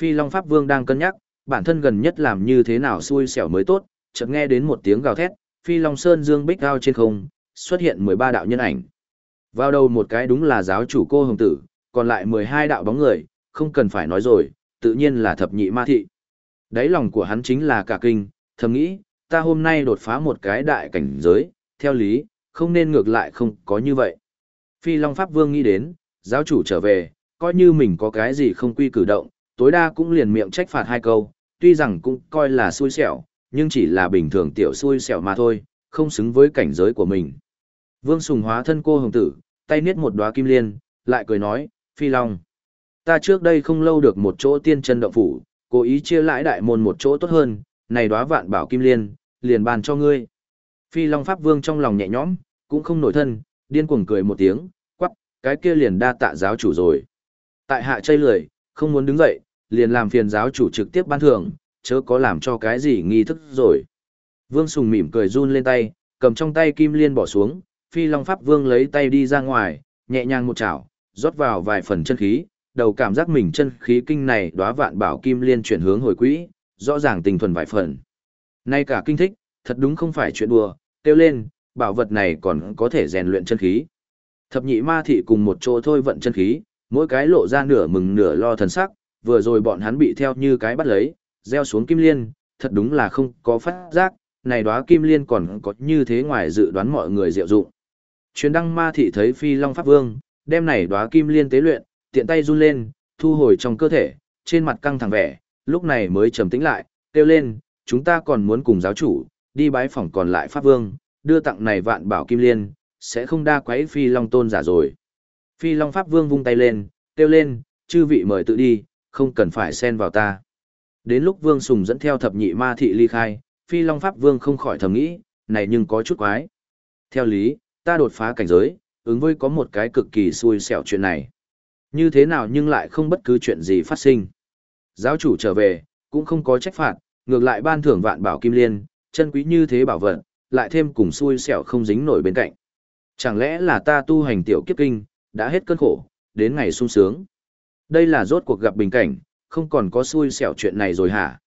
Phi Long Pháp Vương đang cân nhắc, bản thân gần nhất làm như thế nào xui xẻo mới tốt, chợt nghe đến một tiếng gào thét, Phi Long Sơn dương bích cao trên không, xuất hiện 13 đạo nhân ảnh. Vào đầu một cái đúng là giáo chủ cô hồng tử, còn lại 12 đạo bóng người, không cần phải nói rồi, tự nhiên là thập nhị ma thị. Đáy lòng của hắn chính là cả kinh, thầm nghĩ, ta hôm nay đột phá một cái đại cảnh giới, theo lý, không nên ngược lại không có như vậy. Phi Long Pháp Vương nghĩ đến, giáo chủ trở về, coi như mình có cái gì không quy cử động, tối đa cũng liền miệng trách phạt hai câu, tuy rằng cũng coi là xui xẻo, nhưng chỉ là bình thường tiểu xui xẻo mà thôi, không xứng với cảnh giới của mình. Vương Sùng hóa thân cô hồng tử, tay niết một đóa kim liên, lại cười nói, Phi Long. Ta trước đây không lâu được một chỗ tiên chân động phủ, cố ý chia lãi đại môn một chỗ tốt hơn, này đóa vạn bảo kim liên, liền bàn cho ngươi. Phi Long Pháp Vương trong lòng nhẹ nhõm, cũng không nổi thân, điên cuồng cười một tiếng, quắc, cái kia liền đa tạ giáo chủ rồi. Tại hạ chây lười, không muốn đứng dậy, liền làm phiền giáo chủ trực tiếp ban thưởng, chớ có làm cho cái gì nghi thức rồi. Vương Sùng mỉm cười run lên tay, cầm trong tay kim liên bỏ xuống, Phi Long Pháp Vương lấy tay đi ra ngoài, nhẹ nhàng một chảo, rót vào vài phần chân khí, đầu cảm giác mình chân khí kinh này đóa vạn bảo kim liên chuyển hướng hồi quỹ, rõ ràng tình thuần vài phần. Nay cả kinh thích, thật đúng không phải chuyện đùa, tiêu lên, bảo vật này còn có thể rèn luyện chân khí. Thập nhị ma thị cùng một chỗ thôi vận chân khí, mỗi cái lộ ra nửa mừng nửa lo thần sắc, vừa rồi bọn hắn bị theo như cái bắt lấy, gieo xuống kim liên, thật đúng là không có phát giác, này đóa kim liên còn có như thế ngoài dự đoán mọi người diệu dụng. Truyền đăng ma thị thấy phi long pháp vương, đem này đóa kim liên tế luyện, tiện tay run lên, thu hồi trong cơ thể, trên mặt căng thẳng vẻ, lúc này mới trầm tĩnh lại, kêu lên, chúng ta còn muốn cùng giáo chủ, đi bái phỏng còn lại pháp vương, đưa tặng này vạn bảo kim liên, sẽ không đa quấy phi long tôn giả rồi. Phi long pháp vương vung tay lên, kêu lên, chư vị mời tự đi, không cần phải xen vào ta. Đến lúc vương sùng dẫn theo thập nhị ma thị ly khai, phi long pháp vương không khỏi thầm nghĩ, này nhưng có chút quái. Theo lý, ta đột phá cảnh giới, ứng với có một cái cực kỳ xui xẻo chuyện này. Như thế nào nhưng lại không bất cứ chuyện gì phát sinh. Giáo chủ trở về, cũng không có trách phạt, ngược lại ban thưởng vạn bảo kim liên, chân quý như thế bảo vật, lại thêm cùng xui xẻo không dính nổi bên cạnh. Chẳng lẽ là ta tu hành tiểu kiếp kinh, đã hết cơn khổ, đến ngày sung sướng. Đây là rốt cuộc gặp bình cảnh, không còn có xui xẻo chuyện này rồi hả?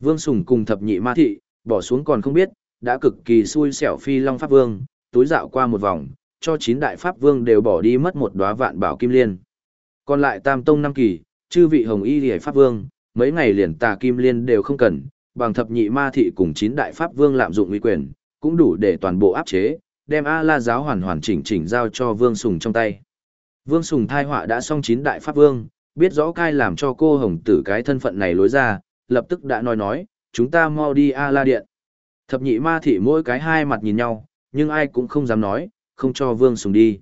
Vương Sùng cùng thập nhị ma thị, bỏ xuống còn không biết, đã cực kỳ xui xẻo phi long pháp vương, túi dạo qua một vòng, cho chín đại pháp vương đều bỏ đi mất một đóa vạn bảo kim liên. Còn lại tam tông năm kỳ, chư vị hồng y liễu pháp vương, mấy ngày liền tà kim liên đều không cần, bằng thập nhị ma thị cùng chín đại pháp vương lạm dụng uy quyền, cũng đủ để toàn bộ áp chế, đem A La giáo hoàn hoàn chỉnh chỉnh giao cho Vương Sùng trong tay. Vương Sùng thai họa đã xong chín đại pháp vương, biết rõ cai làm cho cô hồng tử cái thân phận này lối ra, lập tức đã nói nói, chúng ta mau đi A La điện. Thập nhị ma thị mỗi cái hai mặt nhìn nhau, nhưng ai cũng không dám nói, không cho Vương Sùng đi.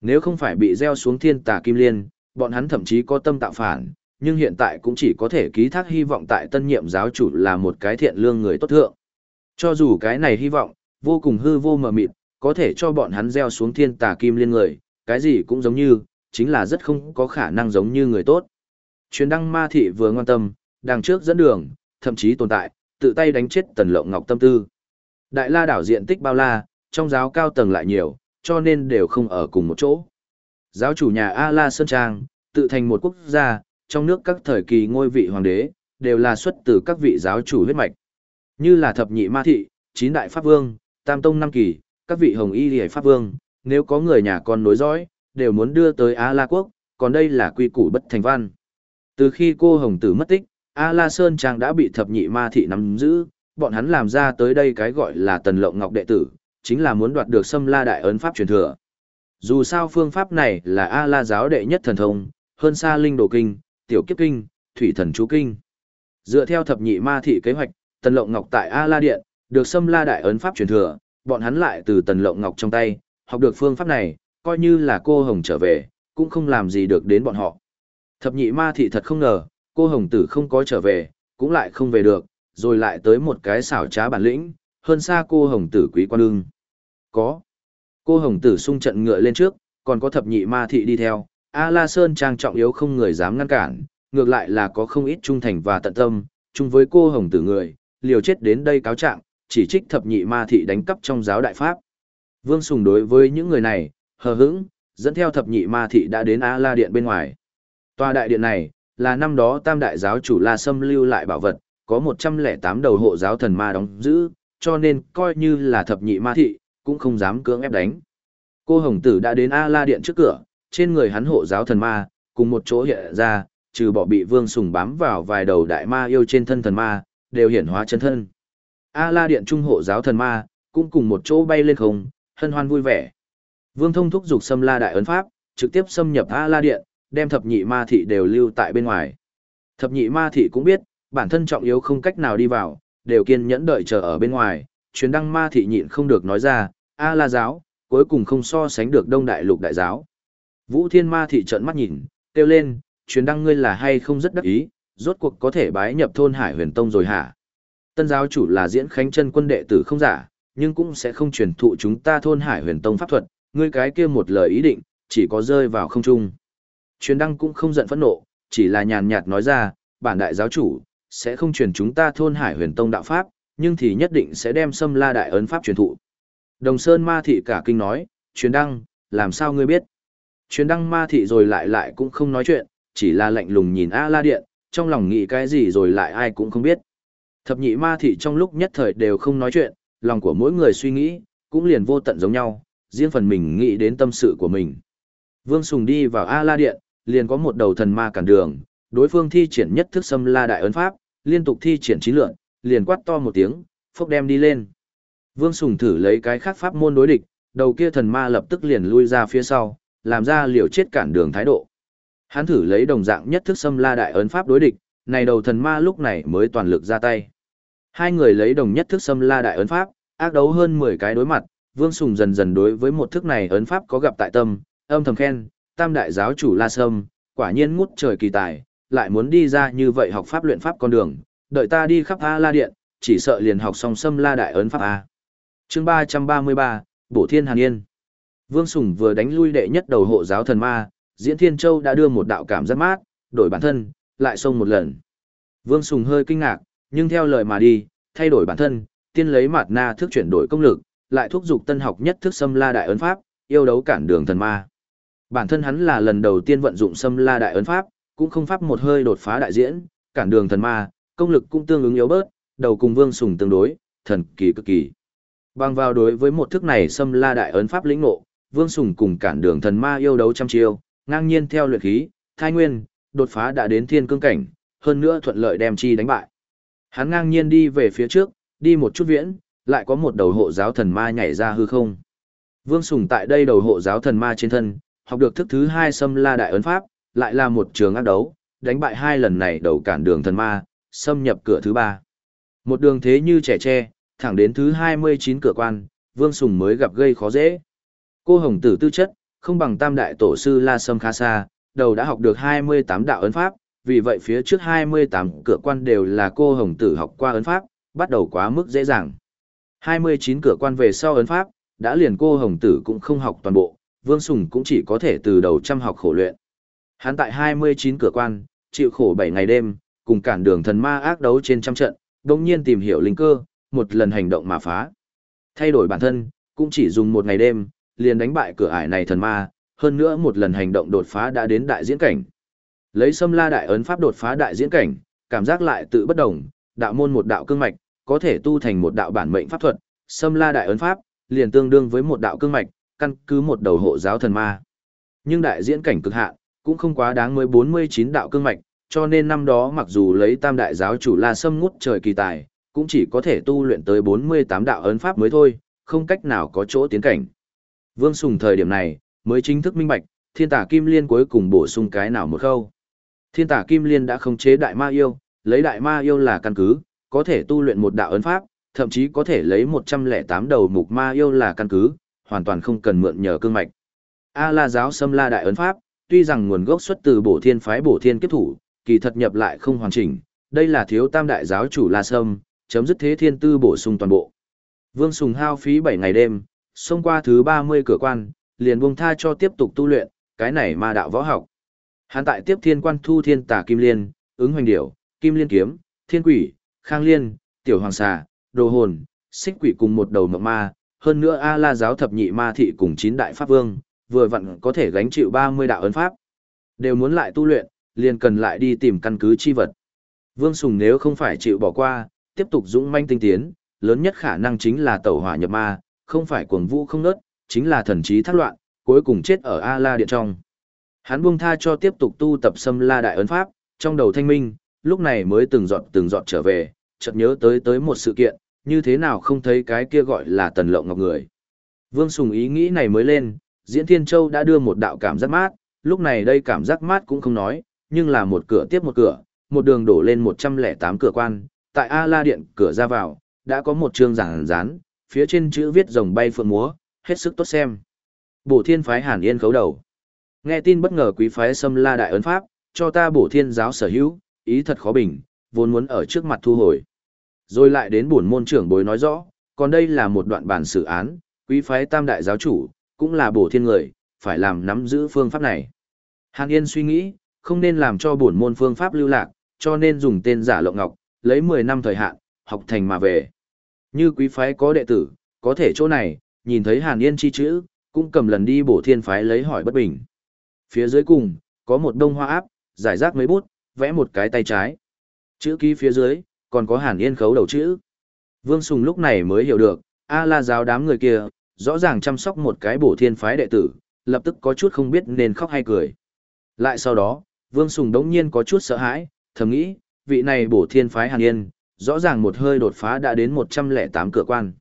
Nếu không phải bị gieo xuống thiên tà kim liên, bọn hắn thậm chí có tâm tạo phản, nhưng hiện tại cũng chỉ có thể ký thác hy vọng tại tân nhiệm giáo chủ là một cái thiện lương người tốt thượng. Cho dù cái này hy vọng, vô cùng hư vô mờ mịt, có thể cho bọn hắn gieo xuống thiên tà kim liên người, cái gì cũng giống như, chính là rất không có khả năng giống như người tốt. Truyền đăng ma thị vừa ngoan tâm, đằng trước dẫn đường, thậm chí tồn tại, tự tay đánh chết tần lộng ngọc tâm tư. Đại la đảo diện tích bao la, trong giáo cao tầng lại nhiều, cho nên đều không ở cùng một chỗ. Giáo chủ nhà A-La Sơn Trang, tự thành một quốc gia, trong nước các thời kỳ ngôi vị hoàng đế, đều là xuất từ các vị giáo chủ huyết mạch. Như là thập nhị ma thị, chín đại pháp vương, tam tông năm kỳ, các vị hồng y liễu pháp vương, nếu có người nhà con nối dõi, đều muốn đưa tới A-La quốc, còn đây là quy củ bất thành văn. Từ khi cô hồng tử mất tích, A-La Sơn Trang đã bị thập nhị ma thị nắm giữ, bọn hắn làm ra tới đây cái gọi là tần lộng ngọc đệ tử, chính là muốn đoạt được xâm la đại ấn pháp truyền thừa. Dù sao phương pháp này là A-La giáo đệ nhất thần thông, hơn xa linh đồ kinh, tiểu kiếp kinh, thủy thần chú kinh. Dựa theo thập nhị ma thị kế hoạch, tần lộng ngọc tại A-La điện, được xâm la đại ấn pháp truyền thừa, bọn hắn lại từ tần lộng ngọc trong tay, học được phương pháp này, coi như là cô hồng trở về, cũng không làm gì được đến bọn họ. Thập nhị ma thị thật không ngờ, cô hồng tử không có trở về, cũng lại không về được, rồi lại tới một cái xảo trá bản lĩnh, hơn xa cô hồng tử quý quan ưng. Có. Cô hồng tử sung trận ngựa lên trước, còn có thập nhị ma thị đi theo, A La Sơn trang trọng yếu không người dám ngăn cản, ngược lại là có không ít trung thành và tận tâm, chung với cô hồng tử người, liều chết đến đây cáo trạng, chỉ trích thập nhị ma thị đánh cắp trong giáo đại pháp. Vương Sùng đối với những người này, hờ hững, dẫn theo thập nhị ma thị đã đến A La Điện bên ngoài. Tòa đại điện này, là năm đó tam đại giáo chủ La Sâm lưu lại bảo vật, có 108 đầu hộ giáo thần ma đóng giữ, cho nên coi như là thập nhị ma thị, cũng không dám cưỡng ép đánh. Cô Hồng Tử đã đến A La Điện trước cửa, trên người hắn hộ giáo thần ma, cùng một chỗ hiện ra, trừ bỏ bị vương sùng bám vào vài đầu đại ma yêu trên thân thần ma, đều hiển hóa chân thân. A La Điện trung hộ giáo thần ma, cũng cùng một chỗ bay lên không, hân hoan vui vẻ. Vương Thông thúc dục xâm La Đại ấn pháp, trực tiếp xâm nhập A La Điện, đem thập nhị ma thị đều lưu tại bên ngoài. Thập nhị ma thị cũng biết, bản thân trọng yếu không cách nào đi vào, đều kiên nhẫn đợi chờ ở bên ngoài, truyền đăng ma thị nhịn không được nói ra, A la giáo, cuối cùng không so sánh được đông đại lục đại giáo. Vũ thiên ma thị trợn mắt nhìn, kêu lên, truyền đăng ngươi là hay không rất đắc ý, rốt cuộc có thể bái nhập thôn hải huyền tông rồi hả? Tân giáo chủ là diễn khánh chân quân đệ tử không giả, nhưng cũng sẽ không truyền thụ chúng ta thôn hải huyền tông pháp thuật, ngươi cái kia một lời ý định, chỉ có rơi vào không trung. Truyền đăng cũng không giận phẫn nộ, chỉ là nhàn nhạt nói ra, bản đại giáo chủ, sẽ không truyền chúng ta thôn hải huyền tông đạo pháp, nhưng thì nhất định sẽ đem xâm la đại ấn pháp truyền thụ. Đồng Sơn ma thị cả kinh nói, truyền đăng, làm sao ngươi biết? Truyền đăng ma thị rồi lại lại cũng không nói chuyện, chỉ là lạnh lùng nhìn A la điện, trong lòng nghĩ cái gì rồi lại ai cũng không biết. Thập nhị ma thị trong lúc nhất thời đều không nói chuyện, lòng của mỗi người suy nghĩ, cũng liền vô tận giống nhau, riêng phần mình nghĩ đến tâm sự của mình. Vương Sùng đi vào A la điện, liền có một đầu thần ma cản đường, đối phương thi triển nhất thức xâm la đại ấn pháp, liên tục thi triển chín lượn, liền quát to một tiếng, phốc đem đi lên. Vương Sùng thử lấy cái khác pháp môn đối địch, đầu kia thần ma lập tức liền lui ra phía sau, làm ra liều chết cản đường thái độ. Hắn thử lấy đồng dạng nhất thức xâm la đại ấn pháp đối địch, này đầu thần ma lúc này mới toàn lực ra tay. Hai người lấy đồng nhất thức xâm la đại ấn pháp, ác đấu hơn 10 cái đối mặt, Vương Sùng dần dần đối với một thức này ấn pháp có gặp tại tâm, âm thầm khen, tam đại giáo chủ La Sâm, quả nhiên ngút trời kỳ tài, lại muốn đi ra như vậy học pháp luyện pháp con đường, đợi ta đi khắp A La Điện, chỉ sợ liền học xong xâm La Đại ấn pháp A. chương 333, Bổ Thiên Hàn Yên. Vương Sùng vừa đánh lui đệ nhất đầu hộ giáo thần ma, Diễn Thiên Châu đã đưa một đạo cảm giác mát, đổi bản thân, lại xông một lần. Vương Sùng hơi kinh ngạc, nhưng theo lời mà đi, thay đổi bản thân, tiên lấy mặt na thức chuyển đổi công lực, lại thúc giục tân học nhất thức xâm la đại ấn pháp, yêu đấu cản đường thần ma. Bản thân hắn là lần đầu tiên vận dụng xâm la đại ấn pháp, cũng không pháp một hơi đột phá đại diễn, cản đường thần ma, công lực cũng tương ứng yếu bớt, đầu cùng Vương Sùng tương đối, thần kỳ cực kỳ. Bằng vào đối với một thức này xâm la đại ấn pháp lĩnh ngộ, Vương Sùng cùng cản đường thần ma yêu đấu trăm chiêu, ngang nhiên theo luyện khí, thai nguyên, đột phá đã đến thiên cương cảnh, hơn nữa thuận lợi đem chi đánh bại. Hắn ngang nhiên đi về phía trước, đi một chút viễn, lại có một đầu hộ giáo thần ma nhảy ra hư không. Vương Sùng tại đây đầu hộ giáo thần ma trên thân, học được thức thứ hai xâm la đại ấn pháp, lại là một trường ác đấu, đánh bại hai lần này đầu cản đường thần ma, xâm nhập cửa thứ ba. Một đường thế như trẻ tre, thẳng đến thứ 29 cửa quan, Vương Sùng mới gặp gây khó dễ. Cô hồng tử tư chất, không bằng tam đại tổ sư La Sâm Khá Sa, đầu đã học được 28 đạo ấn pháp, vì vậy phía trước 28 cửa quan đều là cô hồng tử học qua ấn pháp, bắt đầu quá mức dễ dàng. 29 cửa quan về sau ấn pháp, đã liền cô hồng tử cũng không học toàn bộ, Vương Sùng cũng chỉ có thể từ đầu chăm học khổ luyện. Hắn tại 29 cửa quan, chịu khổ 7 ngày đêm, cùng cản đường thần ma ác đấu trên trăm trận, đồng nhiên tìm hiểu linh cơ, một lần hành động mà phá. Thay đổi bản thân, cũng chỉ dùng một ngày đêm, liền đánh bại cửa ải này thần ma, hơn nữa một lần hành động đột phá đã đến đại diễn cảnh. Lấy xâm la đại ấn pháp đột phá đại diễn cảnh, cảm giác lại tự bất đồng, đạo môn một đạo cương mạch, có thể tu thành một đạo bản mệnh pháp thuật, xâm la đại ấn pháp, liền tương đương với một đạo cương mạch, căn cứ một đầu hộ giáo thần ma. Nhưng đại diễn cảnh cực hạn, cũng không quá đáng mới 49 đạo cương mạch, cho nên năm đó mặc dù lấy tam đại giáo chủ La Sâm ngút trời kỳ tài, cũng chỉ có thể tu luyện tới 48 đạo ấn pháp mới thôi, không cách nào có chỗ tiến cảnh. Vương Sùng thời điểm này, mới chính thức minh bạch, thiên tả kim liên cuối cùng bổ sung cái nào một khâu. Thiên tả kim liên đã khống chế đại ma yêu, lấy đại ma yêu là căn cứ, có thể tu luyện một đạo ấn pháp, thậm chí có thể lấy 108 đầu mục ma yêu là căn cứ, hoàn toàn không cần mượn nhờ cương mạch. A La giáo xâm la đại ấn pháp, tuy rằng nguồn gốc xuất từ bổ thiên phái bổ thiên kiếp thủ, kỳ thật nhập lại không hoàn chỉnh, đây là thiếu tam đại giáo chủ La Sâm, chấm dứt thế thiên tư bổ sung toàn bộ. Vương Sùng hao phí 7 ngày đêm, xông qua thứ 30 cửa quan, liền buông tha cho tiếp tục tu luyện, cái này ma đạo võ học. Hắn tại tiếp thiên quan thu thiên tà kim liên, ứng hoành điểu, kim liên kiếm, thiên quỷ, khang liên, tiểu hoàng xà, đồ hồn, xích quỷ cùng một đầu mộng ma, hơn nữa A La giáo thập nhị ma thị cùng chín đại pháp vương, vừa vặn có thể gánh chịu 30 đạo ấn pháp. Đều muốn lại tu luyện, liền cần lại đi tìm căn cứ chi vật. Vương Sùng nếu không phải chịu bỏ qua, tiếp tục dũng manh tinh tiến, lớn nhất khả năng chính là tẩu hỏa nhập ma, không phải cuồng vũ không nớt, chính là thần trí thác loạn, cuối cùng chết ở A La Điện trong. Hắn buông tha cho tiếp tục tu tập xâm la đại ấn pháp, trong đầu thanh minh, lúc này mới từng dọn từng dọn trở về, chợt nhớ tới tới một sự kiện, như thế nào không thấy cái kia gọi là tần lộng ngọc người. Vương Sùng ý nghĩ này mới lên, Diễn Thiên Châu đã đưa một đạo cảm giác mát, lúc này đây cảm giác mát cũng không nói, nhưng là một cửa tiếp một cửa, một đường đổ lên 108 cửa quan, tại A La Điện cửa ra vào, đã có một chương giảng rán, phía trên chữ viết rồng bay phượng múa, hết sức tốt xem. Bổ thiên phái Hàn Yên khấu đầu. Nghe tin bất ngờ quý phái xâm la đại ấn pháp, cho ta bổ thiên giáo sở hữu, ý thật khó bình, vốn muốn ở trước mặt thu hồi. Rồi lại đến bổn môn trưởng bối nói rõ, còn đây là một đoạn bản xử án, quý phái tam đại giáo chủ, cũng là bổ thiên người, phải làm nắm giữ phương pháp này. Hàn Yên suy nghĩ, không nên làm cho bổn môn phương pháp lưu lạc, cho nên dùng tên giả lộng ngọc, lấy 10 năm thời hạn, học thành mà về. Như quý phái có đệ tử, có thể chỗ này, nhìn thấy Hàn Yên chi chữ, cũng cầm lần đi bổ thiên phái lấy hỏi bất bình. Phía dưới cùng, có một đông hoa áp, giải rác mấy bút, vẽ một cái tay trái. Chữ ký phía dưới, còn có Hàn Yên khấu đầu chữ. Vương Sùng lúc này mới hiểu được, A la giáo đám người kia, rõ ràng chăm sóc một cái bổ thiên phái đệ tử, lập tức có chút không biết nên khóc hay cười. Lại sau đó, Vương Sùng đống nhiên có chút sợ hãi, thầm nghĩ, vị này bổ thiên phái Hàn Yên, rõ ràng một hơi đột phá đã đến 108 cửa quan.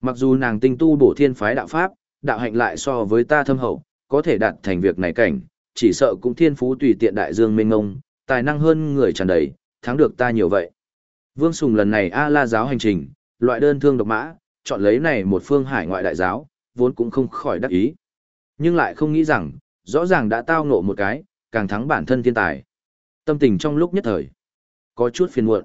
Mặc dù nàng tinh tu bổ thiên phái đạo pháp, đạo hạnh lại so với ta thâm hậu, có thể đạt thành việc này cảnh, chỉ sợ cũng thiên phú tùy tiện đại dương mênh ngông, tài năng hơn người tràn đầy, thắng được ta nhiều vậy. Vương Sùng lần này A La giáo hành trình, loại đơn thương độc mã, chọn lấy này một phương hải ngoại đại giáo, vốn cũng không khỏi đắc ý. Nhưng lại không nghĩ rằng, rõ ràng đã tao ngộ một cái, càng thắng bản thân thiên tài. Tâm tình trong lúc nhất thời, có chút phiền muộn.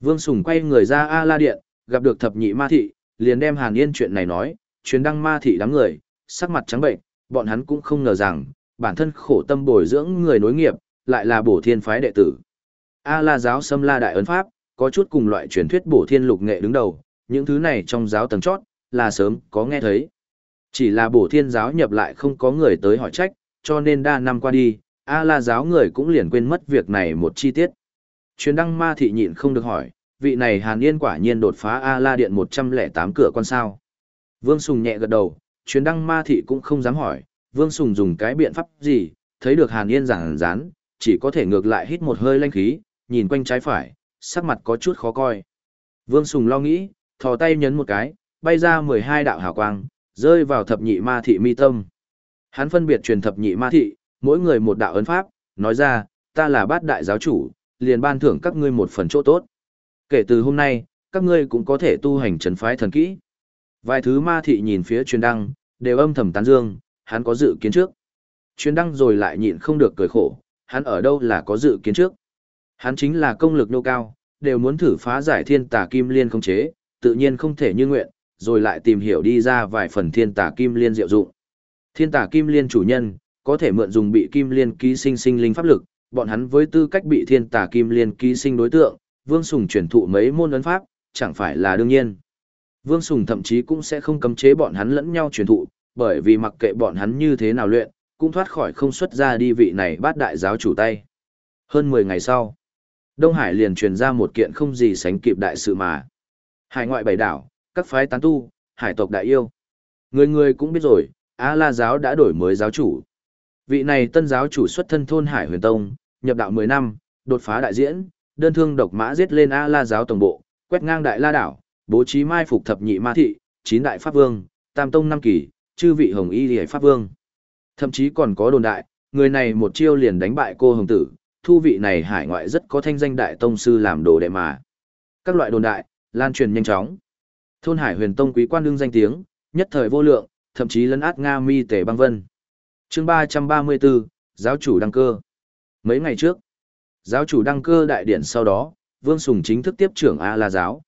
Vương Sùng quay người ra A La Điện, gặp được thập nhị ma thị, liền đem Hàn Yên chuyện này nói, truyền đăng ma thị đám người, sắc mặt trắng bệnh, bọn hắn cũng không ngờ rằng, bản thân khổ tâm bồi dưỡng người nối nghiệp, lại là bổ thiên phái đệ tử. A La giáo xâm la đại ấn pháp, có chút cùng loại truyền thuyết bổ thiên lục nghệ đứng đầu, những thứ này trong giáo tầng chót, là sớm có nghe thấy. Chỉ là bổ thiên giáo nhập lại không có người tới hỏi trách, cho nên đa năm qua đi, A la giáo người cũng liền quên mất việc này một chi tiết. Truyền đăng ma thị nhịn không được hỏi, vị này Hàn Yên quả nhiên đột phá A la điện 108 cửa con sao. Vương Sùng nhẹ gật đầu, chuyến đăng ma thị cũng không dám hỏi, Vương Sùng dùng cái biện pháp gì, thấy được Hàn Yên giảng rán, chỉ có thể ngược lại hít một hơi lanh khí, nhìn quanh trái phải, sắc mặt có chút khó coi. Vương Sùng lo nghĩ, thò tay nhấn một cái, bay ra 12 đạo hào quang, rơi vào thập nhị ma thị mi tâm. Hắn phân biệt truyền thập nhị ma thị, mỗi người một đạo ấn pháp, nói ra, ta là bát đại giáo chủ, liền ban thưởng các ngươi một phần chỗ tốt. Kể từ hôm nay, các ngươi cũng có thể tu hành trấn phái thần kỹ. Vài thứ ma thị nhìn phía truyền đăng, đều âm thầm tán dương, hắn có dự kiến trước. Chuyến đăng rồi lại nhịn không được cười khổ, hắn ở đâu là có dự kiến trước. Hắn chính là công lực nô cao, đều muốn thử phá giải thiên tà kim liên không chế, tự nhiên không thể như nguyện, rồi lại tìm hiểu đi ra vài phần thiên tà kim liên diệu dụng. Thiên tà kim liên chủ nhân, có thể mượn dùng bị kim liên ký sinh sinh linh pháp lực, bọn hắn với tư cách bị thiên tà kim liên ký sinh đối tượng, Vương Sùng truyền thụ mấy môn ấn pháp, chẳng phải là đương nhiên. Vương Sùng thậm chí cũng sẽ không cấm chế bọn hắn lẫn nhau truyền thụ, bởi vì mặc kệ bọn hắn như thế nào luyện, cũng thoát khỏi không xuất ra đi vị này bát đại giáo chủ tay. Hơn 10 ngày sau, Đông Hải liền truyền ra một kiện không gì sánh kịp đại sự mà. Hải ngoại bảy đảo, các phái tán tu, hải tộc đại yêu. Người người cũng biết rồi, A-la giáo đã đổi mới giáo chủ. Vị này tân giáo chủ xuất thân thôn Hải huyền tông, nhập đạo 10 năm, đột phá đại diễn, đơn thương độc mã giết lên A-la giáo tổng bộ, quét ngang đại la đảo, bố trí mai phục thập nhị ma thị, chín đại pháp vương, tam tông năm kỳ, chư vị hồng y liễu pháp vương. Thậm chí còn có đồn đại, người này một chiêu liền đánh bại cô hồng tử, thu vị này hải ngoại rất có thanh danh đại tông sư làm đồ đệ mà. Các loại đồn đại, lan truyền nhanh chóng. Thôn Hải Huyền Tông quý quan đương danh tiếng, nhất thời vô lượng, thậm chí lấn át Nga Mi Tề Băng Vân. Chương 334, giáo chủ đăng cơ. Mấy ngày trước, giáo chủ đăng cơ đại điển sau đó, Vương Sùng chính thức tiếp trưởng A La giáo.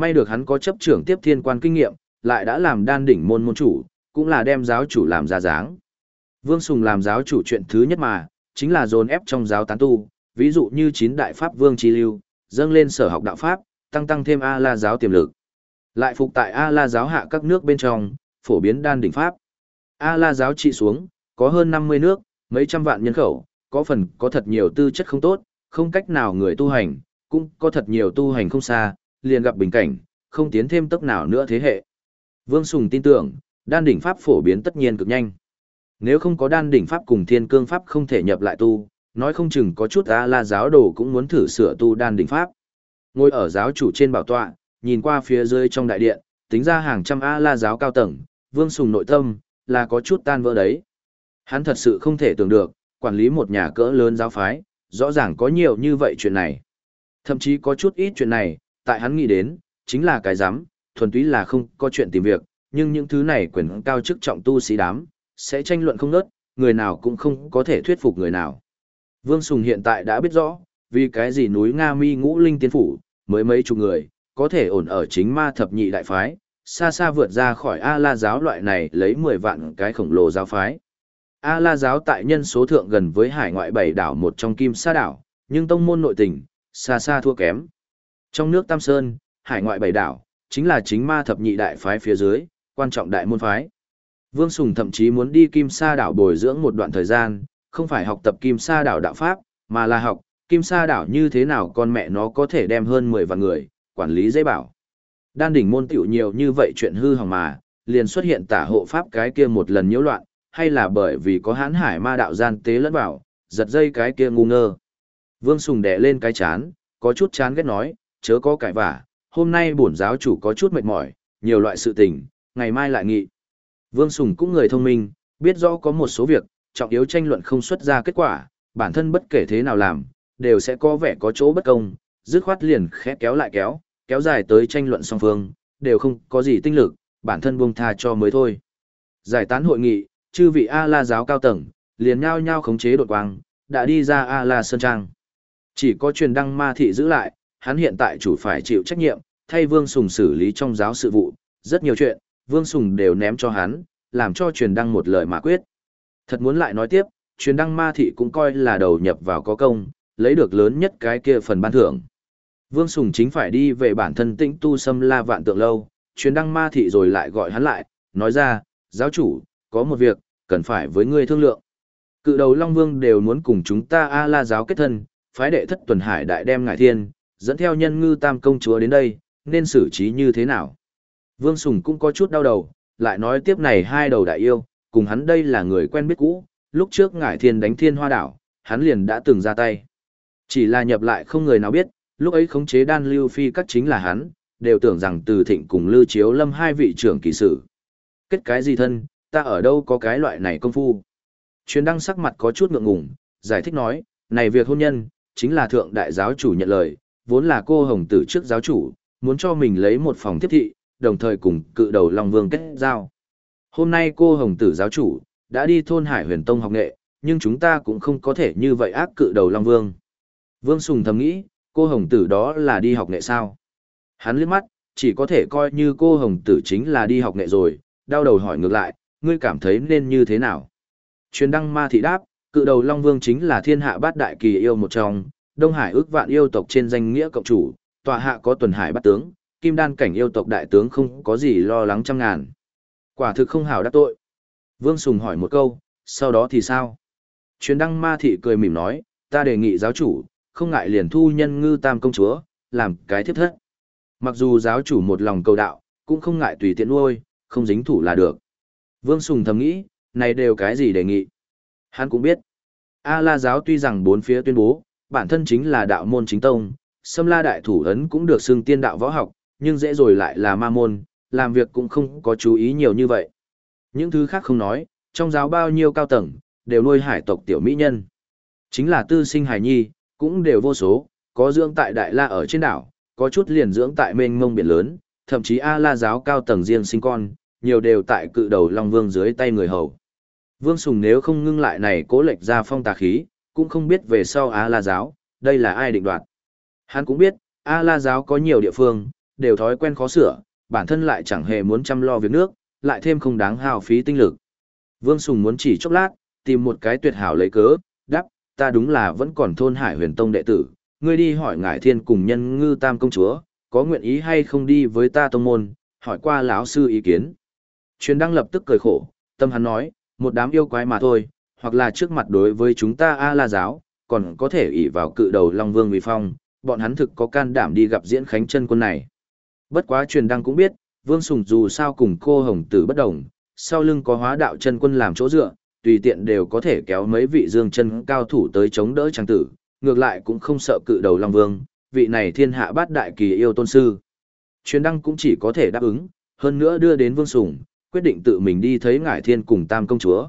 May được hắn có chấp trưởng tiếp thiên quan kinh nghiệm, lại đã làm đan đỉnh môn môn chủ, cũng là đem giáo chủ làm ra dáng. Vương Sùng làm giáo chủ chuyện thứ nhất mà, chính là dồn ép trong giáo tán tu, ví dụ như chín đại pháp vương chi lưu, dâng lên sở học đạo pháp, tăng tăng thêm A La giáo tiềm lực. Lại phục tại A La giáo hạ các nước bên trong, phổ biến đan đỉnh pháp. A La giáo trị xuống, có hơn 50 nước, mấy trăm vạn nhân khẩu, có phần có thật nhiều tư chất không tốt, không cách nào người tu hành, cũng có thật nhiều tu hành không xa, liền gặp bình cảnh, không tiến thêm tốc nào nữa thế hệ. Vương Sùng tin tưởng, đan đỉnh pháp phổ biến tất nhiên cực nhanh. Nếu không có đan đỉnh pháp cùng thiên cương pháp không thể nhập lại tu, nói không chừng có chút A La giáo đồ cũng muốn thử sửa tu đan đỉnh pháp. Ngồi ở giáo chủ trên bảo tọa, nhìn qua phía dưới trong đại điện, tính ra hàng trăm A La giáo cao tầng, Vương Sùng nội tâm là có chút tan vỡ đấy. Hắn thật sự không thể tưởng được, quản lý một nhà cỡ lớn giáo phái, rõ ràng có nhiều như vậy chuyện này. Thậm chí có chút ít chuyện này, tại hắn nghĩ đến, chính là cái giám, thuần túy là không có chuyện tìm việc, nhưng những thứ này quyền cao chức trọng tu sĩ đám, sẽ tranh luận không nớt, người nào cũng không có thể thuyết phục người nào. Vương Sùng hiện tại đã biết rõ, vì cái gì núi Nga Mi ngũ linh tiên phủ, mới mấy chục người, có thể ổn ở chính ma thập nhị đại phái, xa xa vượt ra khỏi A-la giáo loại này lấy 10 vạn cái khổng lồ giáo phái. A-la giáo tại nhân số thượng gần với hải ngoại bảy đảo một trong kim sa đảo, nhưng tông môn nội tình, xa xa thua kém. Trong nước Tam Sơn, hải ngoại bảy đảo, chính là chính ma thập nhị đại phái phía dưới, quan trọng đại môn phái. Vương Sùng thậm chí muốn đi Kim Sa đảo bồi dưỡng một đoạn thời gian, không phải học tập Kim Sa đảo đạo pháp, mà là học Kim Sa đảo như thế nào con mẹ nó có thể đem hơn 10 vạn người, quản lý dễ bảo. Đan đỉnh môn tiểu nhiều như vậy chuyện hư hỏng mà, liền xuất hiện tả hộ pháp cái kia một lần nhiễu loạn, hay là bởi vì có hãn hải ma đạo gian tế lẫn bảo, giật dây cái kia ngu ngơ. Vương Sùng đè lên cái chán, có chút chán ghét nói, chớ có cãi vả, hôm nay bổn giáo chủ có chút mệt mỏi, nhiều loại sự tình, ngày mai lại nghị. Vương Sùng cũng người thông minh, biết rõ có một số việc, trọng yếu tranh luận không xuất ra kết quả, bản thân bất kể thế nào làm, đều sẽ có vẻ có chỗ bất công, dứt khoát liền khẽ kéo lại kéo, kéo dài tới tranh luận song phương, đều không có gì tinh lực, bản thân buông tha cho mới thôi. Giải tán hội nghị, chư vị A-la giáo cao tầng, liền nhao nhao khống chế đột quang, đã đi ra A-la Sơn Trang. Chỉ có truyền đăng ma thị giữ lại, hắn hiện tại chủ phải chịu trách nhiệm, thay Vương Sùng xử lý trong giáo sự vụ, rất nhiều chuyện, Vương Sùng đều ném cho hắn, làm cho truyền đăng một lời mà quyết. Thật muốn lại nói tiếp, truyền đăng ma thị cũng coi là đầu nhập vào có công, lấy được lớn nhất cái kia phần ban thưởng. Vương Sùng chính phải đi về bản thân tĩnh tu xâm la vạn tượng lâu, truyền đăng ma thị rồi lại gọi hắn lại, nói ra, giáo chủ, có một việc, cần phải với ngươi thương lượng. Cự đầu Long Vương đều muốn cùng chúng ta A-la giáo kết thân, phái đệ thất tuần hải đại đem ngải thiên, dẫn theo nhân ngư tam công chúa đến đây, nên xử trí như thế nào? Vương Sùng cũng có chút đau đầu, lại nói tiếp này hai đầu đại yêu, cùng hắn đây là người quen biết cũ, lúc trước ngải thiên đánh thiên hoa đảo, hắn liền đã từng ra tay. Chỉ là nhập lại không người nào biết, lúc ấy khống chế đan lưu phi các chính là hắn, đều tưởng rằng từ thịnh cùng lưu chiếu lâm hai vị trưởng kỳ sử. Kết cái gì thân, ta ở đâu có cái loại này công phu. Truyền đăng sắc mặt có chút ngượng ngùng, giải thích nói, này việc hôn nhân, chính là thượng đại giáo chủ nhận lời, vốn là cô hồng tử trước giáo chủ, muốn cho mình lấy một phòng tiếp thị, đồng thời cùng cự đầu Long Vương kết giao. Hôm nay cô hồng tử giáo chủ, đã đi thôn Hải huyền tông học nghệ, nhưng chúng ta cũng không có thể như vậy ác cự đầu Long Vương. Vương Sùng thầm nghĩ, cô hồng tử đó là đi học nghệ sao? Hắn liếc mắt, chỉ có thể coi như cô hồng tử chính là đi học nghệ rồi, đau đầu hỏi ngược lại, ngươi cảm thấy nên như thế nào? Truyền đăng ma thị đáp, cự đầu Long Vương chính là thiên hạ bát đại kỳ yêu một trong, Đông Hải ước vạn yêu tộc trên danh nghĩa cộng chủ, tòa hạ có tuần hải bắt tướng, kim đan cảnh yêu tộc đại tướng không có gì lo lắng trăm ngàn. Quả thực không hảo đắc tội. Vương Sùng hỏi một câu, sau đó thì sao? Truyền đăng ma thị cười mỉm nói, ta đề nghị giáo chủ, không ngại liền thu nhân ngư tam công chúa, làm cái thiết thất. Mặc dù giáo chủ một lòng cầu đạo, cũng không ngại tùy tiện nuôi, không dính thủ là được. Vương Sùng thầm nghĩ, này đều cái gì đề nghị? Hắn cũng biết. A la giáo tuy rằng bốn phía tuyên bố, bản thân chính là đạo môn chính tông, xâm la đại thủ ấn cũng được xưng tiên đạo võ học, nhưng dễ rồi lại là ma môn, làm việc cũng không có chú ý nhiều như vậy. Những thứ khác không nói, trong giáo bao nhiêu cao tầng, đều nuôi hải tộc tiểu mỹ nhân. Chính là tư sinh hải nhi, cũng đều vô số, có dưỡng tại Đại La ở trên đảo, có chút liền dưỡng tại mênh mông biển lớn, thậm chí A La giáo cao tầng riêng sinh con, nhiều đều tại cự đầu Long Vương dưới tay người hầu. Vương Sùng nếu không ngưng lại này cố lệch ra phong tà khí, cũng không biết về sau A La giáo, đây là ai định đoạt. Hắn cũng biết, A La giáo có nhiều địa phương, đều thói quen khó sửa, bản thân lại chẳng hề muốn chăm lo việc nước, lại thêm không đáng hao phí tinh lực. Vương Sùng muốn chỉ chốc lát, tìm một cái tuyệt hảo lấy cớ, đắp, ta đúng là vẫn còn thôn Hải Huyền Tông đệ tử, ngươi đi hỏi Ngải Thiên cùng nhân ngư tam công chúa, có nguyện ý hay không đi với ta tông môn, hỏi qua lão sư ý kiến. Truyền đăng lập tức cười khổ, tâm hắn nói, một đám yêu quái mà thôi, hoặc là trước mặt đối với chúng ta A La giáo, còn có thể ỷ vào cự đầu Long Vương Vì Phong, bọn hắn thực có can đảm đi gặp diễn khánh chân quân này. Bất quá truyền đăng cũng biết, Vương Sùng dù sao cùng cô Hồng Tử bất đồng, sau lưng có hóa đạo chân quân làm chỗ dựa, tùy tiện đều có thể kéo mấy vị dương chân cao thủ tới chống đỡ trang tử, ngược lại cũng không sợ cự đầu Long Vương, vị này thiên hạ bát đại kỳ yêu tôn sư. Truyền đăng cũng chỉ có thể đáp ứng, hơn nữa đưa đến Vương Sùng, quyết định tự mình đi thấy Ngải Thiên cùng Tam Công Chúa.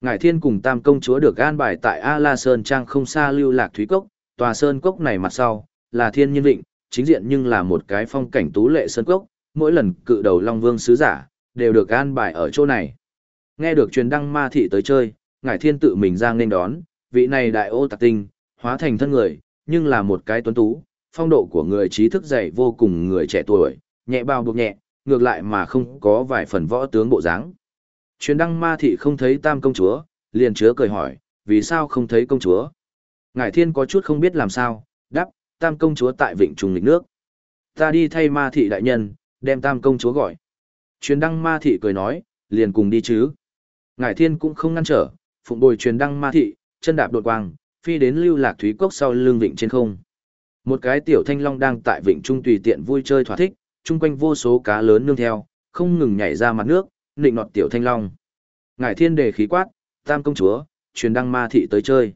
Ngải Thiên cùng Tam Công Chúa được an bài tại A La Sơn Trang không xa lưu lạc Thúy Cốc, tòa Sơn Cốc này mặt sau, là Thiên Nhiên Vịnh, chính diện nhưng là một cái phong cảnh tú lệ Sơn Cốc, mỗi lần cự đầu Long Vương sứ giả, đều được an bài ở chỗ này. Nghe được truyền đăng ma thị tới chơi, Ngải Thiên tự mình ra nên đón, vị này đại ô tạc tinh, hóa thành thân người, nhưng là một cái tuấn tú, phong độ của người trí thức dày vô cùng người trẻ tuổi, nhẹ bao buộc nhẹ, ngược lại mà không có vài phần võ tướng bộ dáng. Truyền đăng ma thị không thấy tam công chúa, liền chứa cười hỏi, vì sao không thấy công chúa? Ngải Thiên có chút không biết làm sao, đáp, tam công chúa tại vịnh trùng lịch nước. Ta đi thay ma thị đại nhân, đem tam công chúa gọi. Truyền đăng ma thị cười nói, liền cùng đi chứ. Ngải Thiên cũng không ngăn trở, phụng bồi truyền đăng ma thị, chân đạp đột quang, phi đến lưu lạc thúy cốc sau lưng vịnh trên không. Một cái tiểu thanh long đang tại vịnh trung tùy tiện vui chơi thỏa thích, chung quanh vô số cá lớn nương theo, không ngừng nhảy ra mặt nước, nịnh nọt tiểu thanh long. Ngải thiên đề khí quát, tam công chúa, truyền đăng ma thị tới chơi.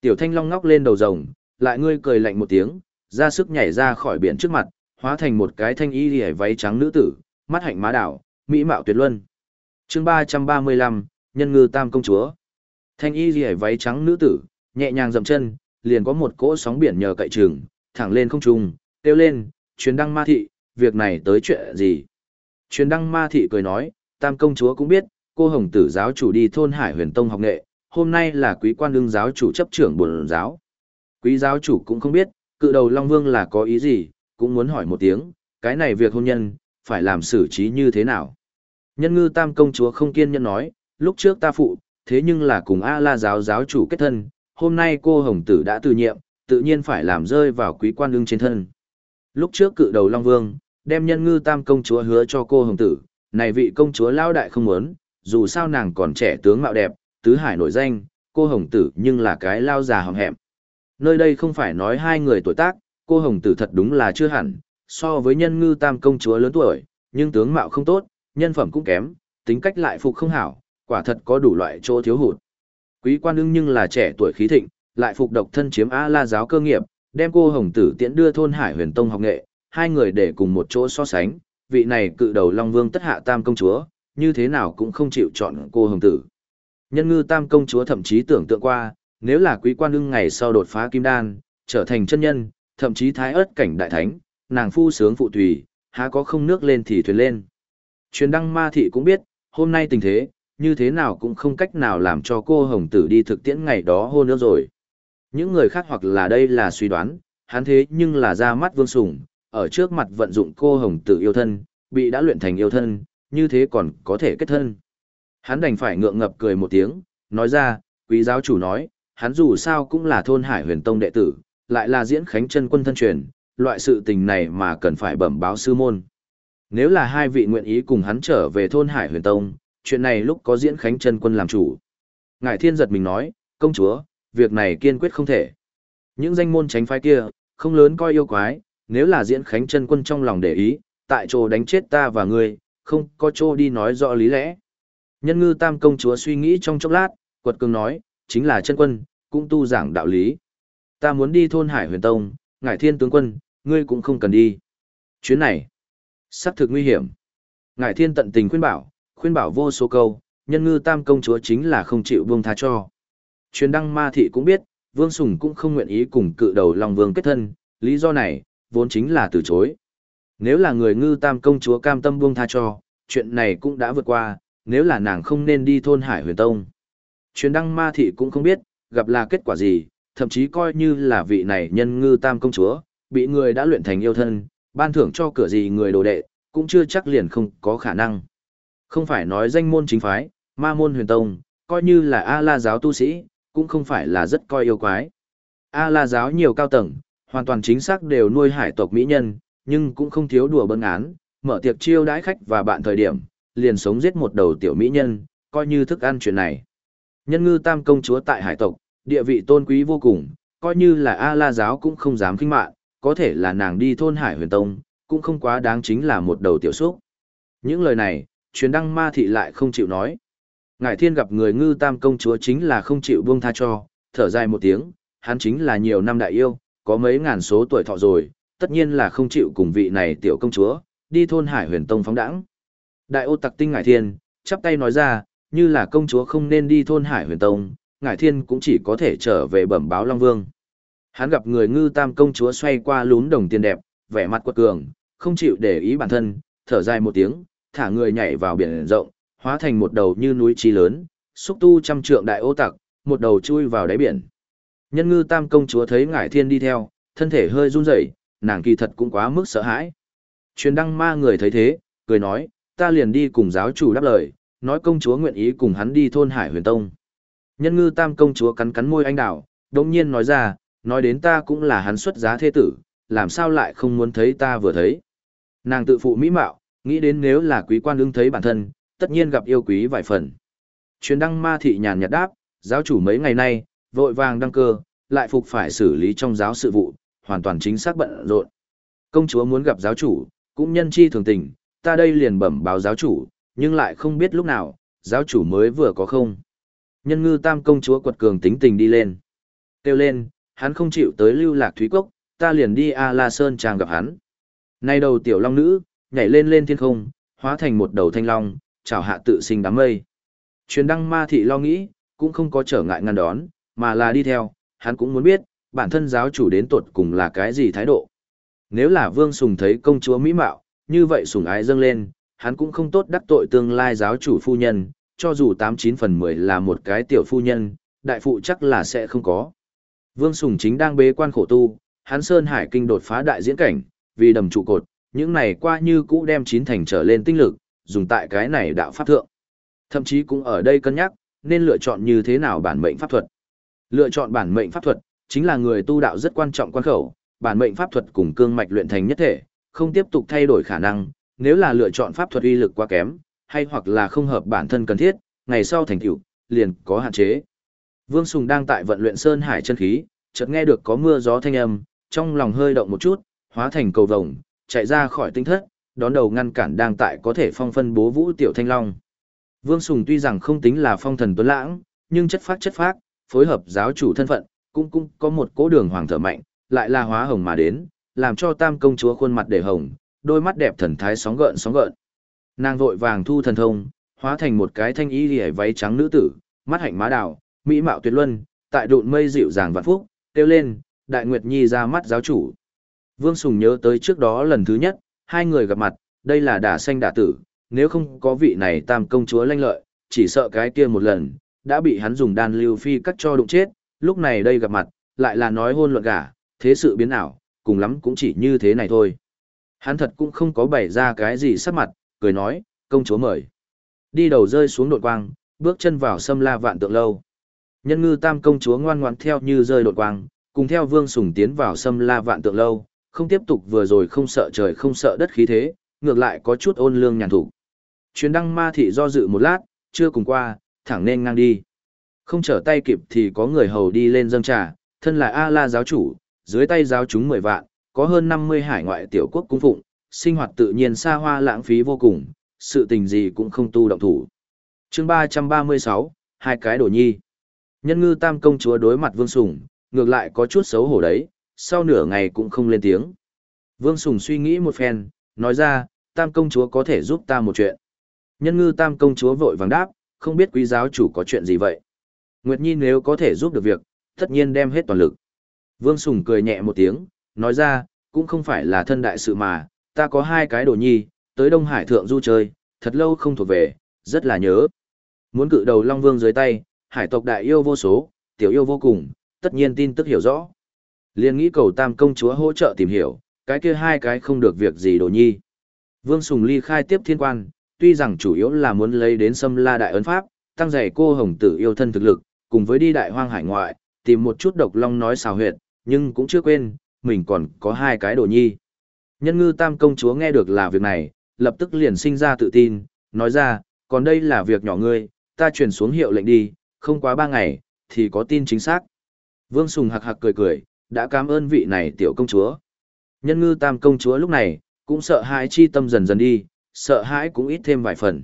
Tiểu thanh long ngóc lên đầu rồng, lại ngươi cười lạnh một tiếng, ra sức nhảy ra khỏi biển trước mặt, hóa thành một cái thanh y lìa váy trắng nữ tử, mắt hạnh má đảo, mỹ mạo tuyệt luân. chương ba trăm ba mươi lăm nhân ngư tam công chúa. Thanh y lìa váy trắng nữ tử, nhẹ nhàng dậm chân, liền có một cỗ sóng biển nhờ cậy trường, thẳng lên không trung, kêu lên, truyền đăng ma thị, việc này tới chuyện gì? Truyền đăng ma thị cười nói, tam công chúa cũng biết, cô hồng tử giáo chủ đi thôn hải huyền tông học nghệ, hôm nay là quý quan đương giáo chủ chấp trưởng bổn giáo. Quý giáo chủ cũng không biết, cự đầu Long Vương là có ý gì, cũng muốn hỏi một tiếng, cái này việc hôn nhân, phải làm xử trí như thế nào? Nhân ngư tam công chúa không kiên nhẫn nói, lúc trước ta phụ, thế nhưng là cùng A-la giáo giáo chủ kết thân, hôm nay cô hồng tử đã từ nhiệm, tự nhiên phải làm rơi vào quý quan lương trên thân. Lúc trước cự đầu Long Vương, đem nhân ngư tam công chúa hứa cho cô hồng tử, này vị công chúa lao đại không muốn, dù sao nàng còn trẻ tướng mạo đẹp, tứ hải nổi danh, cô hồng tử nhưng là cái lao già hỏng hẹm. Nơi đây không phải nói hai người tuổi tác, cô hồng tử thật đúng là chưa hẳn, so với nhân ngư tam công chúa lớn tuổi, nhưng tướng mạo không tốt, nhân phẩm cũng kém, tính cách lại phục không hảo, quả thật có đủ loại chỗ thiếu hụt. Quý quan ưng nhưng là trẻ tuổi khí thịnh, lại phục độc thân chiếm A La giáo cơ nghiệp, đem cô Hồng Tử tiễn đưa thôn Hải Huyền Tông học nghệ, hai người để cùng một chỗ so sánh, vị này cự đầu Long Vương tất hạ tam công chúa, như thế nào cũng không chịu chọn cô Hồng Tử. Nhân ngư tam công chúa thậm chí tưởng tượng qua, nếu là quý quan ưng ngày sau đột phá kim đan, trở thành chân nhân, thậm chí thái ớt cảnh đại thánh, nàng phu sướng phụ tùy, há có không nước lên thì thuyền lên. Truyền đăng ma thị cũng biết, hôm nay tình thế, như thế nào cũng không cách nào làm cho cô hồng tử đi thực tiễn ngày đó hôn nữa rồi. Những người khác hoặc là đây là suy đoán, hắn thế nhưng là ra mắt vương sủng, ở trước mặt vận dụng cô hồng tử yêu thân, bị đã luyện thành yêu thân, như thế còn có thể kết thân. Hắn đành phải ngượng ngập cười một tiếng, nói ra, quý giáo chủ nói, hắn dù sao cũng là thôn hải huyền tông đệ tử, lại là diễn khánh chân quân thân truyền, loại sự tình này mà cần phải bẩm báo sư môn. Nếu là hai vị nguyện ý cùng hắn trở về thôn hải huyền tông, chuyện này lúc có diễn khánh chân quân làm chủ. Ngài thiên giật mình nói, công chúa, việc này kiên quyết không thể. Những danh môn tránh phái kia, không lớn coi yêu quái, nếu là diễn khánh chân quân trong lòng để ý, tại chỗ đánh chết ta và ngươi, không có chỗ đi nói rõ lý lẽ. Nhân ngư tam công chúa suy nghĩ trong chốc lát, quật cường nói, chính là chân quân, cũng tu giảng đạo lý. Ta muốn đi thôn Hải huyền tông, ngải thiên tướng quân, ngươi cũng không cần đi. Chuyến này, sắp thực nguy hiểm. Ngải thiên tận tình khuyên bảo, khuyên bảo vô số câu, nhân ngư tam công chúa chính là không chịu buông tha cho. Truyền đăng ma thị cũng biết, Vương Sùng cũng không nguyện ý cùng cự đầu Long Vương kết thân, lý do này, vốn chính là từ chối. Nếu là người ngư tam công chúa cam tâm buông tha cho, chuyện này cũng đã vượt qua, nếu là nàng không nên đi thôn Hải huyền tông. chuyện đăng ma thị cũng không biết, gặp là kết quả gì, thậm chí coi như là vị này nhân ngư tam công chúa, bị người đã luyện thành yêu thân, ban thưởng cho cửa gì người đồ đệ, cũng chưa chắc liền không có khả năng. Không phải nói danh môn chính phái, ma môn huyền tông, coi như là A-la giáo tu sĩ, cũng không phải là rất coi yêu quái. A-la giáo nhiều cao tầng, hoàn toàn chính xác đều nuôi hải tộc mỹ nhân, nhưng cũng không thiếu đùa bân án, mở tiệc chiêu đãi khách và bạn thời điểm, liền sống giết một đầu tiểu mỹ nhân, coi như thức ăn chuyện này. Nhân ngư tam công chúa tại hải tộc, địa vị tôn quý vô cùng, coi như là A-la giáo cũng không dám khinh mạn, có thể là nàng đi thôn hải huyền tông, cũng không quá đáng chính là một đầu tiểu xúc. Những lời này, truyền đăng ma thị lại không chịu nói. Ngải thiên gặp người ngư tam công chúa chính là không chịu buông tha cho, thở dài một tiếng, hắn chính là nhiều năm đại yêu, có mấy ngàn số tuổi thọ rồi, tất nhiên là không chịu cùng vị này tiểu công chúa, đi thôn hải huyền tông phóng đẳng. Đại ô tặc tinh ngải thiên, chắp tay nói ra, như là công chúa không nên đi thôn hải huyền tông, ngải thiên cũng chỉ có thể trở về bẩm báo Long Vương. Hắn gặp người ngư tam công chúa xoay qua lún đồng tiền đẹp, vẻ mặt quật cường, không chịu để ý bản thân, thở dài một tiếng, thả người nhảy vào biển rộng, hóa thành một đầu như núi trí lớn, xúc tu trăm trượng đại ô tặc, một đầu chui vào đáy biển. Nhân ngư tam công chúa thấy ngải thiên đi theo, thân thể hơi run rẩy, nàng kỳ thật cũng quá mức sợ hãi. Truyền đăng ma người thấy thế, cười nói, ta liền đi cùng giáo chủ đáp lời, nói công chúa nguyện ý cùng hắn đi thôn hải huyền tông. Nhân ngư tam công chúa cắn cắn môi anh đảo, đồng nhiên nói ra, nói đến ta cũng là hắn xuất giá thế tử, làm sao lại không muốn thấy ta vừa thấy. Nàng tự phụ mỹ mạo, nghĩ đến nếu là quý quan ưng thấy bản thân, tất nhiên gặp yêu quý vài phần. Truyền đăng ma thị nhàn nhạt đáp, giáo chủ mấy ngày nay, vội vàng đăng cơ, lại phục phải xử lý trong giáo sự vụ, hoàn toàn chính xác bận rộn. Công chúa muốn gặp giáo chủ, cũng nhân chi thường tình, ta đây liền bẩm báo giáo chủ, nhưng lại không biết lúc nào, giáo chủ mới vừa có không. Nhân ngư tam công chúa quật cường tính tình đi lên. Kêu lên, hắn không chịu tới lưu lạc thúy cốc, ta liền đi A La Sơn trang gặp hắn. Nay đầu tiểu long nữ, nhảy lên lên thiên không, hóa thành một đầu thanh long, chào hạ tự sinh đám mây. Truyền đăng ma thị lo nghĩ, cũng không có trở ngại ngăn đón, mà là đi theo, hắn cũng muốn biết, bản thân giáo chủ đến tuột cùng là cái gì thái độ. Nếu là vương sùng thấy công chúa mỹ mạo, như vậy sùng ái dâng lên, hắn cũng không tốt đắc tội tương lai giáo chủ phu nhân, cho dù 89 phần 10 là một cái tiểu phu nhân, đại phụ chắc là sẽ không có. Vương Sùng chính đang bế quan khổ tu, hắn Sơn Hải Kinh đột phá đại diễn cảnh, vì đầm trụ cột, những này qua như cũ đem chín thành trở lên tinh lực, dùng tại cái này đạo pháp thượng. Thậm chí cũng ở đây cân nhắc, nên lựa chọn như thế nào bản mệnh pháp thuật. Lựa chọn bản mệnh pháp thuật, chính là người tu đạo rất quan trọng quan khẩu, bản mệnh pháp thuật cùng cương mạch luyện thành nhất thể, không tiếp tục thay đổi khả năng, nếu là lựa chọn pháp thuật uy lực quá kém, hay hoặc là không hợp bản thân cần thiết, ngày sau thành tựu liền có hạn chế. Vương Sùng đang tại vận luyện sơn hải chân khí, chợt nghe được có mưa gió thanh âm, trong lòng hơi động một chút, hóa thành cầu vồng, chạy ra khỏi tinh thất, đón đầu ngăn cản đang tại có thể phong phân bố vũ tiểu thanh long. Vương Sùng tuy rằng không tính là phong thần tuấn lãng, nhưng chất phát chất phát, phối hợp giáo chủ thân phận, cũng cũng có một cố đường hoàng thở mạnh, lại là hóa hồng mà đến, làm cho tam công chúa khuôn mặt để hồng, đôi mắt đẹp thần thái sóng gợn sóng gợn. Nàng vội vàng thu thần thông, hóa thành một cái thanh y liễu váy trắng nữ tử, mắt hạnh má đào, mỹ mạo tuyệt luân, tại độn mây dịu dàng vạn phúc, kêu lên, đại nguyệt nhi ra mắt giáo chủ. Vương Sùng nhớ tới trước đó lần thứ nhất, hai người gặp mặt, đây là đả xanh đả tử, nếu không có vị này tam công chúa lanh lợi, chỉ sợ cái kia một lần, đã bị hắn dùng đan lưu phi cắt cho đụng chết, lúc này đây gặp mặt, lại là nói hôn luận gả, thế sự biến ảo, cùng lắm cũng chỉ như thế này thôi. Hắn thật cũng không có bày ra cái gì sắc mặt, cười nói, công chúa mời. Đi đầu rơi xuống đột quang, bước chân vào xâm la vạn tượng lâu. Nhân ngư tam công chúa ngoan ngoãn theo như rơi đột quang, cùng theo vương sùng tiến vào xâm la vạn tượng lâu, không tiếp tục vừa rồi không sợ trời không sợ đất khí thế, ngược lại có chút ôn lương nhàn thủ. Chuyến đăng ma thị do dự một lát, chưa cùng qua, thẳng nên ngang đi. Không trở tay kịp thì có người hầu đi lên dâng trà, thân là A-la giáo chủ, dưới tay giáo chúng 10 vạn, có hơn 50 hải ngoại tiểu quốc cung phụng, sinh hoạt tự nhiên xa hoa lãng phí vô cùng, sự tình gì cũng không tu động thủ. chương 336, hai cái đồ nhi. Nhân ngư tam công chúa đối mặt Vương Sùng, ngược lại có chút xấu hổ đấy, sau nửa ngày cũng không lên tiếng. Vương Sùng suy nghĩ một phen, nói ra, tam công chúa có thể giúp ta một chuyện. Nhân ngư tam công chúa vội vàng đáp, không biết quý giáo chủ có chuyện gì vậy. Nguyệt Nhi nếu có thể giúp được việc, tất nhiên đem hết toàn lực. Vương Sùng cười nhẹ một tiếng, nói ra, cũng không phải là thân đại sự mà, ta có hai cái đồ nhi, tới Đông Hải Thượng du chơi, thật lâu không thuộc về, rất là nhớ. Muốn cự đầu Long Vương dưới tay, hải tộc đại yêu vô số, tiểu yêu vô cùng, tất nhiên tin tức hiểu rõ. Liên nghĩ cầu tam công chúa hỗ trợ tìm hiểu, cái kia hai cái không được việc gì đồ nhi. Vương Sùng ly khai tiếp thiên quan, tuy rằng chủ yếu là muốn lấy đến xâm la đại ấn pháp, tăng dày cô hồng tử yêu thân thực lực, cùng với đi đại hoang hải ngoại, tìm một chút độc long nói xào huyệt, nhưng cũng chưa quên, mình còn có hai cái đồ nhi. Nhân ngư tam công chúa nghe được là việc này, lập tức liền sinh ra tự tin, nói ra, còn đây là việc nhỏ ngươi, ta truyền xuống hiệu lệnh đi, không quá ba ngày, thì có tin chính xác. Vương Sùng hạc hạc cười cười, đã cảm ơn vị này tiểu công chúa. Nhân ngư tam công chúa lúc này, cũng sợ hãi chi tâm dần dần đi, sợ hãi cũng ít thêm vài phần.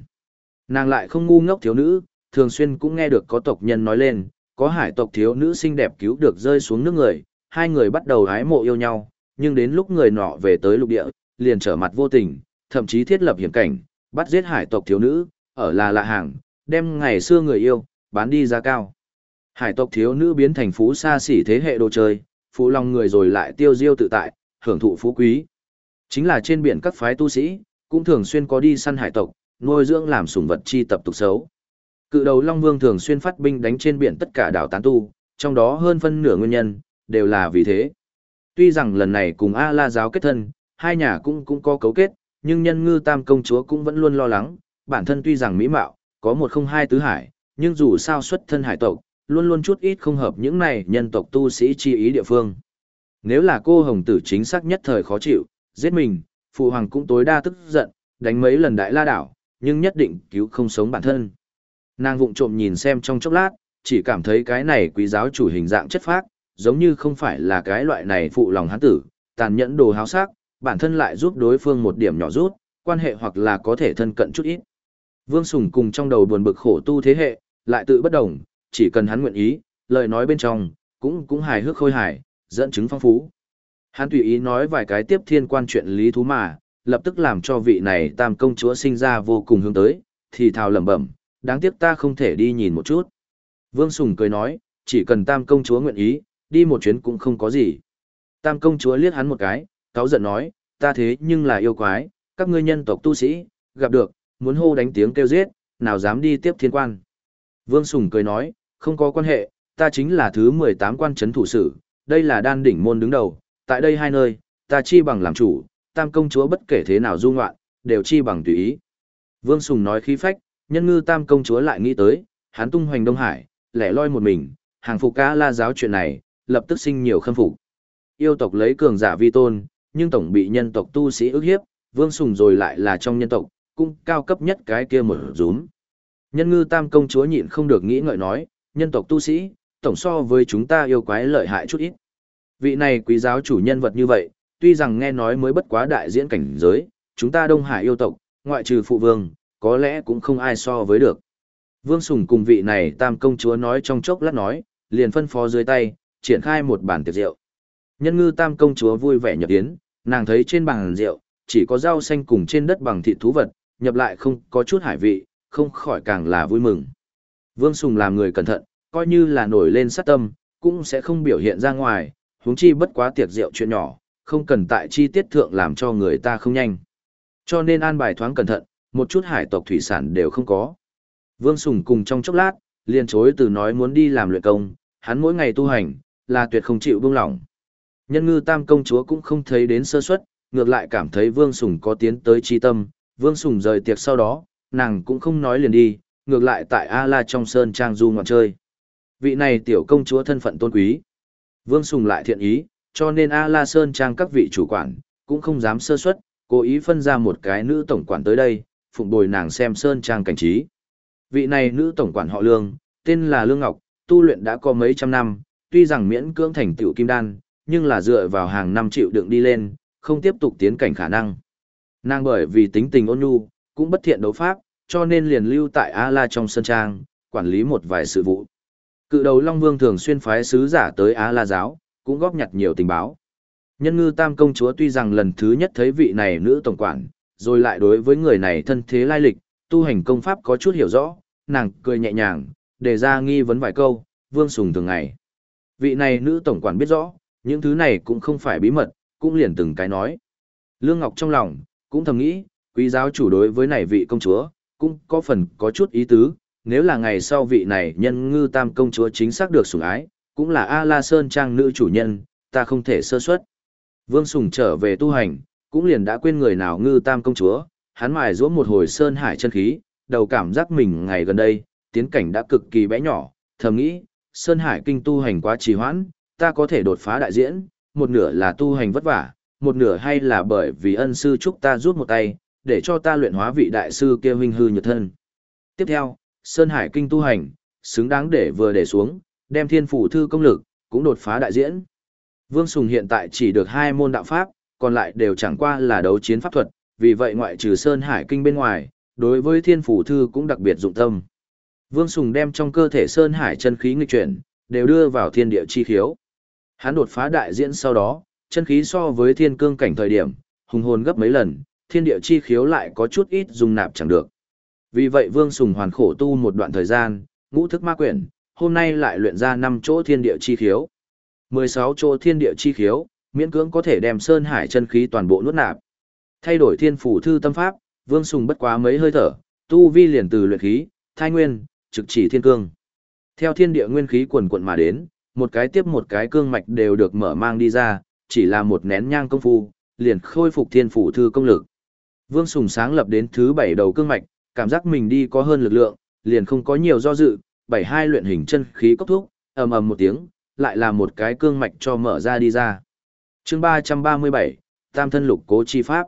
Nàng lại không ngu ngốc thiếu nữ, thường xuyên cũng nghe được có tộc nhân nói lên, có hải tộc thiếu nữ xinh đẹp cứu được rơi xuống nước người, hai người bắt đầu hái mộ yêu nhau, nhưng đến lúc người nọ về tới lục địa, liền trở mặt vô tình, thậm chí thiết lập hiểm cảnh, bắt giết hải tộc thiếu nữ, ở là lạ hàng, đem ngày xưa người yêu, bán đi giá cao. Hải tộc thiếu nữ biến thành phú xa xỉ thế hệ đồ chơi, phú lòng người rồi lại tiêu diêu tự tại, hưởng thụ phú quý. Chính là trên biển các phái tu sĩ, cũng thường xuyên có đi săn hải tộc, nuôi dưỡng làm sủng vật chi tập tục xấu. Cự đầu Long Vương thường xuyên phát binh đánh trên biển tất cả đảo tán tu, trong đó hơn phân nửa nguyên nhân, đều là vì thế. Tuy rằng lần này cùng A La giáo kết thân, hai nhà cũng cũng có cấu kết, nhưng nhân ngư tam công chúa cũng vẫn luôn lo lắng, bản thân tuy rằng mỹ mạo, có một không hai tứ hải, nhưng dù sao xuất thân hải tộc, luôn luôn chút ít không hợp những này nhân tộc tu sĩ chi ý địa phương. Nếu là cô hồng tử chính xác nhất thời khó chịu, giết mình, phụ hoàng cũng tối đa tức giận, đánh mấy lần đại la đảo, nhưng nhất định cứu không sống bản thân. Nàng vụng trộm nhìn xem trong chốc lát, chỉ cảm thấy cái này quý giáo chủ hình dạng chất phác, giống như không phải là cái loại này phụ lòng hắn tử, tàn nhẫn đồ háo sắc, bản thân lại giúp đối phương một điểm nhỏ rút, quan hệ hoặc là có thể thân cận chút ít. Vương Sùng cùng trong đầu buồn bực khổ tu thế hệ, lại tự bất đồng, chỉ cần hắn nguyện ý, lời nói bên trong, cũng cũng hài hước khôi hài, dẫn chứng phong phú. Hắn tùy ý nói vài cái tiếp thiên quan chuyện lý thú mà, lập tức làm cho vị này tam công chúa sinh ra vô cùng hướng tới, thì thào lẩm bẩm, đáng tiếc ta không thể đi nhìn một chút. Vương Sùng cười nói, chỉ cần tam công chúa nguyện ý, đi một chuyến cũng không có gì. Tam công chúa liếc hắn một cái, cáo giận nói, ta thế nhưng là yêu quái, các ngươi nhân tộc tu sĩ, gặp được, muốn hô đánh tiếng kêu giết, nào dám đi tiếp thiên quan. Vương Sùng cười nói, không có quan hệ, ta chính là thứ 18 quan chấn thủ sử, đây là đan đỉnh môn đứng đầu, tại đây hai nơi, ta chi bằng làm chủ, tam công chúa bất kể thế nào du ngoạn, đều chi bằng tùy ý. Vương Sùng nói khí phách, nhân ngư tam công chúa lại nghĩ tới, hắn tung hoành Đông Hải, lẻ loi một mình, hàng phục ca la giáo chuyện này, lập tức sinh nhiều khâm phục. Yêu tộc lấy cường giả vi tôn, nhưng tổng bị nhân tộc tu sĩ ức hiếp, Vương Sùng rồi lại là trong nhân tộc, cũng cao cấp nhất cái kia một rúm. Nhân ngư tam công chúa nhịn không được nghĩ ngợi nói, nhân tộc tu sĩ, tổng so với chúng ta yêu quái lợi hại chút ít. Vị này quý giáo chủ nhân vật như vậy, tuy rằng nghe nói mới bất quá đại diễn cảnh giới, chúng ta Đông Hải yêu tộc, ngoại trừ phụ vương, có lẽ cũng không ai so với được. Vương Sùng cùng vị này tam công chúa nói trong chốc lát nói, liền phân phó dưới tay, triển khai một bản tiệc rượu. Nhân ngư tam công chúa vui vẻ nhập yến, nàng thấy trên bàn rượu, chỉ có rau xanh cùng trên đất bằng thịt thú vật, nhập lại không có chút hải vị, không khỏi càng là vui mừng. Vương Sùng làm người cẩn thận, coi như là nổi lên sát tâm, cũng sẽ không biểu hiện ra ngoài, huống chi bất quá tiệc rượu chuyện nhỏ, không cần tại chi tiết thượng làm cho người ta không nhanh. Cho nên an bài thoáng cẩn thận, một chút hải tộc thủy sản đều không có. Vương Sùng cùng trong chốc lát, liền chối từ nói muốn đi làm luyện công, hắn mỗi ngày tu hành, là tuyệt không chịu buông lỏng. Nhân ngư tam công chúa cũng không thấy đến sơ suất, ngược lại cảm thấy Vương Sùng có tiến tới chi tâm, Vương Sùng rời tiệc sau đó, nàng cũng không nói liền đi, ngược lại tại A-La trong sơn trang du ngoạn chơi. Vị này tiểu công chúa thân phận tôn quý. Vương Sùng lại thiện ý, cho nên A-La sơn trang các vị chủ quản, cũng không dám sơ suất, cố ý phân ra một cái nữ tổng quản tới đây, phụng bồi nàng xem sơn trang cảnh trí. Vị này nữ tổng quản họ Lương, tên là Lương Ngọc, tu luyện đã có mấy trăm năm, tuy rằng miễn cưỡng thành tiểu kim đan, nhưng là dựa vào hàng năm triệu đựng đi lên, không tiếp tục tiến cảnh khả năng. Nàng bởi vì tính tình ôn nhu, cũng bất thiện đấu pháp, cho nên liền lưu tại A-La trong Sơn trang, quản lý một vài sự vụ. Cự đầu Long Vương thường xuyên phái sứ giả tới Á La giáo, cũng góp nhặt nhiều tình báo. Nhân ngư tam công chúa tuy rằng lần thứ nhất thấy vị này nữ tổng quản, rồi lại đối với người này thân thế lai lịch, tu hành công pháp có chút hiểu rõ, nàng cười nhẹ nhàng, đề ra nghi vấn vài câu, vương sùng thường ngày. Vị này nữ tổng quản biết rõ, những thứ này cũng không phải bí mật, cũng liền từng cái nói. Lương Ngọc trong lòng, cũng thầm nghĩ, quý giáo chủ đối với này vị công chúa, cũng có phần có chút ý tứ, nếu là ngày sau vị này nhân ngư tam công chúa chính xác được sủng ái, cũng là A-La Sơn Trang nữ chủ nhân, ta không thể sơ suất. Vương Sùng trở về tu hành, cũng liền đã quên người nào ngư tam công chúa, hắn mài giũa một hồi sơn hải chân khí, đầu cảm giác mình ngày gần đây, tiến cảnh đã cực kỳ bé nhỏ, thầm nghĩ, sơn hải kinh tu hành quá trì hoãn, ta có thể đột phá đại diễn, một nửa là tu hành vất vả, một nửa hay là bởi vì ân sư chúc ta rút một tay, để cho ta luyện hóa vị đại sư kia huynh hư nhật thân. Tiếp theo, Sơn Hải Kinh tu hành, xứng đáng để vừa để xuống, đem thiên phủ thư công lực, cũng đột phá đại diễn. Vương Sùng hiện tại chỉ được hai môn đạo pháp, còn lại đều chẳng qua là đấu chiến pháp thuật, vì vậy ngoại trừ Sơn Hải Kinh bên ngoài, đối với thiên phủ thư cũng đặc biệt dụng tâm. Vương Sùng đem trong cơ thể Sơn Hải chân khí nghịch chuyển, đều đưa vào thiên địa chi khiếu. Hắn đột phá đại diễn sau đó, chân khí so với thiên cương cảnh thời điểm, hùng hồn gấp mấy lần, thiên địa chi khiếu lại có chút ít dùng nạp chẳng được. Vì vậy Vương Sùng hoàn khổ tu một đoạn thời gian, ngũ thức ma quyển, hôm nay lại luyện ra 5 chỗ thiên địa chi khiếu. 16 chỗ thiên địa chi khiếu, miễn cưỡng có thể đem sơn hải chân khí toàn bộ nuốt nạp. Thay đổi thiên phủ thư tâm pháp, Vương Sùng bất quá mấy hơi thở, tu vi liền từ luyện khí, thai nguyên, trực chỉ thiên cương. Theo thiên địa nguyên khí quần quận mà đến, một cái tiếp một cái cương mạch đều được mở mang đi ra, chỉ là một nén nhang công phu, liền khôi phục thiên phủ thư công lực. Vương Sùng sáng lập đến thứ bảy đầu cương mạch, cảm giác mình đi có hơn lực lượng, liền không có nhiều do dự, bảy hai luyện hình chân khí cốc thúc, ầm ầm một tiếng, lại là một cái cương mạch cho mở ra đi ra. Chương ba ba mươi bảy, Tam thân lục cố chi pháp.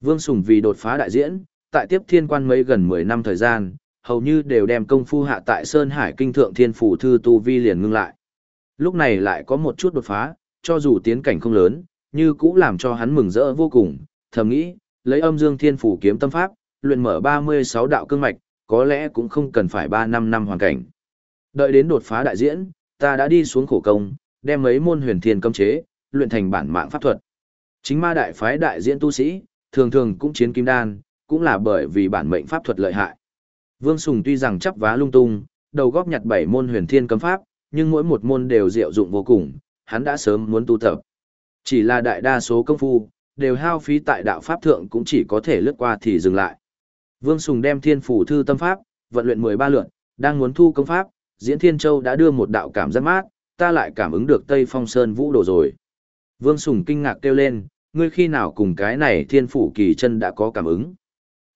Vương Sùng vì đột phá đại diễn, tại tiếp thiên quan mấy gần mười năm thời gian, hầu như đều đem công phu hạ tại Sơn Hải Kinh Thượng Thiên Phủ Thư Tu Vi liền ngưng lại. Lúc này lại có một chút đột phá, cho dù tiến cảnh không lớn, như cũng làm cho hắn mừng rỡ vô cùng, thầm nghĩ, lấy âm dương thiên phủ kiếm tâm pháp, luyện mở 36 đạo cương mạch, có lẽ cũng không cần phải 3 năm năm hoàn cảnh. Đợi đến đột phá đại diễn, ta đã đi xuống khổ công, đem mấy môn huyền thiên cấm chế, luyện thành bản mạng pháp thuật. Chính ma đại phái đại diễn tu sĩ, thường thường cũng chiến kim đan, cũng là bởi vì bản mệnh pháp thuật lợi hại. Vương Sùng tuy rằng chấp vá lung tung, đầu góp nhặt 7 môn huyền thiên cấm pháp, nhưng mỗi một môn đều diệu dụng vô cùng, hắn đã sớm muốn tu tập. Chỉ là đại đa số công phu, đều hao phí tại đạo pháp thượng cũng chỉ có thể lướt qua thì dừng lại. Vương Sùng đem thiên phủ thư tâm pháp, vận luyện 13 lượt, đang muốn thu công pháp, Diễn Thiên Châu đã đưa một đạo cảm giác mát, ta lại cảm ứng được Tây Phong Sơn vũ đồ rồi. Vương Sùng kinh ngạc kêu lên, ngươi khi nào cùng cái này thiên phủ kỳ chân đã có cảm ứng.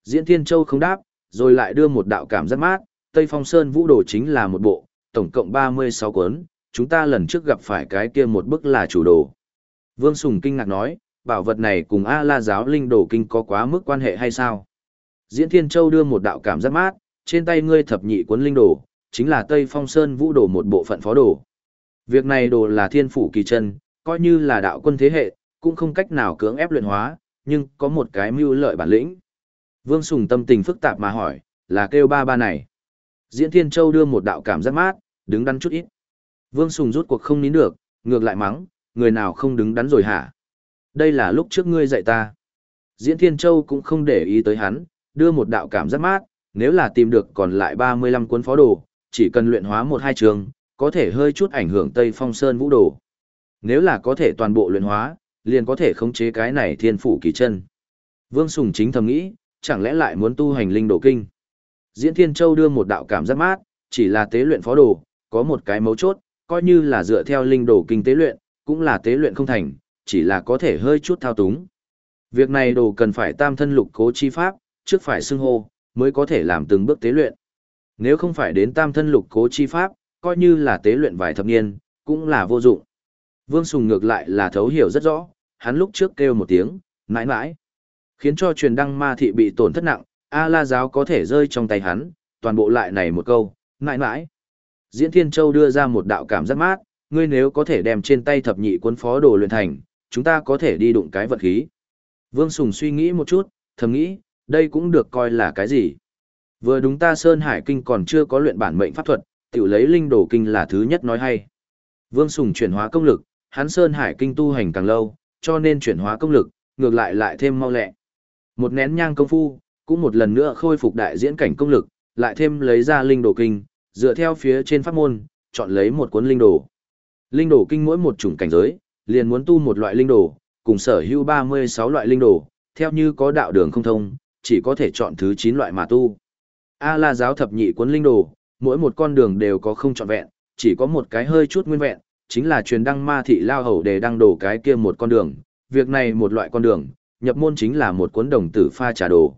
Diễn Thiên Châu không đáp, rồi lại đưa một đạo cảm giác mát, Tây Phong Sơn vũ đồ chính là một bộ, tổng cộng 36 cuốn, chúng ta lần trước gặp phải cái kia một bức là chủ đồ. Vương Sùng kinh ngạc nói, bảo vật này cùng A La giáo linh đồ kinh có quá mức quan hệ hay sao? Diễn Thiên Châu đưa một đạo cảm giác mát, trên tay ngươi thập nhị cuốn linh đồ, chính là Tây Phong Sơn vũ đồ một bộ phận phó đồ. Việc này đồ là thiên phủ kỳ chân, coi như là đạo quân thế hệ, cũng không cách nào cưỡng ép luyện hóa, nhưng có một cái mưu lợi bản lĩnh. Vương Sùng tâm tình phức tạp mà hỏi, là kêu ba ba này. Diễn Thiên Châu đưa một đạo cảm giác mát, đứng đắn chút ít. Vương Sùng rút cuộc không nín được, ngược lại mắng, người nào không đứng đắn rồi hả? Đây là lúc trước ngươi dạy ta. Diễn Thiên Châu cũng không để ý tới hắn, đưa một đạo cảm giác mát, nếu là tìm được còn lại 35 cuốn phó đồ, chỉ cần luyện hóa một hai trường, có thể hơi chút ảnh hưởng Tây Phong Sơn vũ đồ. Nếu là có thể toàn bộ luyện hóa, liền có thể khống chế cái này thiên phủ kỳ chân. Vương Sùng chính thầm nghĩ, chẳng lẽ lại muốn tu hành linh đồ kinh. Diễn Thiên Châu đưa một đạo cảm giác mát, chỉ là tế luyện phó đồ, có một cái mấu chốt, coi như là dựa theo linh đồ kinh tế luyện, cũng là tế luyện không thành, chỉ là có thể hơi chút thao túng. Việc này đồ cần phải tam thân lục cố chi pháp, trước phải xưng hô, mới có thể làm từng bước tế luyện. Nếu không phải đến tam thân lục cố chi pháp, coi như là tế luyện vài thập niên, cũng là vô dụng. Vương Sùng ngược lại là thấu hiểu rất rõ, hắn lúc trước kêu một tiếng, mãi mãi, khiến cho truyền đăng ma thị bị tổn thất nặng, A La giáo có thể rơi trong tay hắn, toàn bộ lại này một câu, mãi mãi. Diễn Thiên Châu đưa ra một đạo cảm giác mát, ngươi nếu có thể đem trên tay thập nhị quân phó đồ luyện thành, chúng ta có thể đi đụng cái vật khí. Vương Sùng suy nghĩ một chút, thầm nghĩ, đây cũng được coi là cái gì. Vừa đúng ta Sơn Hải Kinh còn chưa có luyện bản mệnh pháp thuật, tiểu lấy linh đồ kinh là thứ nhất nói hay. Vương Sùng chuyển hóa công lực, hắn Sơn Hải Kinh tu hành càng lâu, cho nên chuyển hóa công lực, ngược lại lại thêm mau lẹ. Một nén nhang công phu, cũng một lần nữa khôi phục đại diễn cảnh công lực, lại thêm lấy ra linh đồ kinh, dựa theo phía trên pháp môn, chọn lấy một cuốn linh đồ. Linh đồ kinh mỗi một chủng cảnh giới, liền muốn tu một loại linh đồ, cùng sở hữu 36 loại linh đồ, theo như có đạo đường không thông, chỉ có thể chọn thứ 9 loại mà tu. A La giáo thập nhị cuốn linh đồ, mỗi một con đường đều có không trọn vẹn, chỉ có một cái hơi chút nguyên vẹn, chính là truyền đăng ma thị lao hầu để đăng đổ cái kia một con đường. Việc này một loại con đường, nhập môn chính là một cuốn đồng tử pha trà đồ.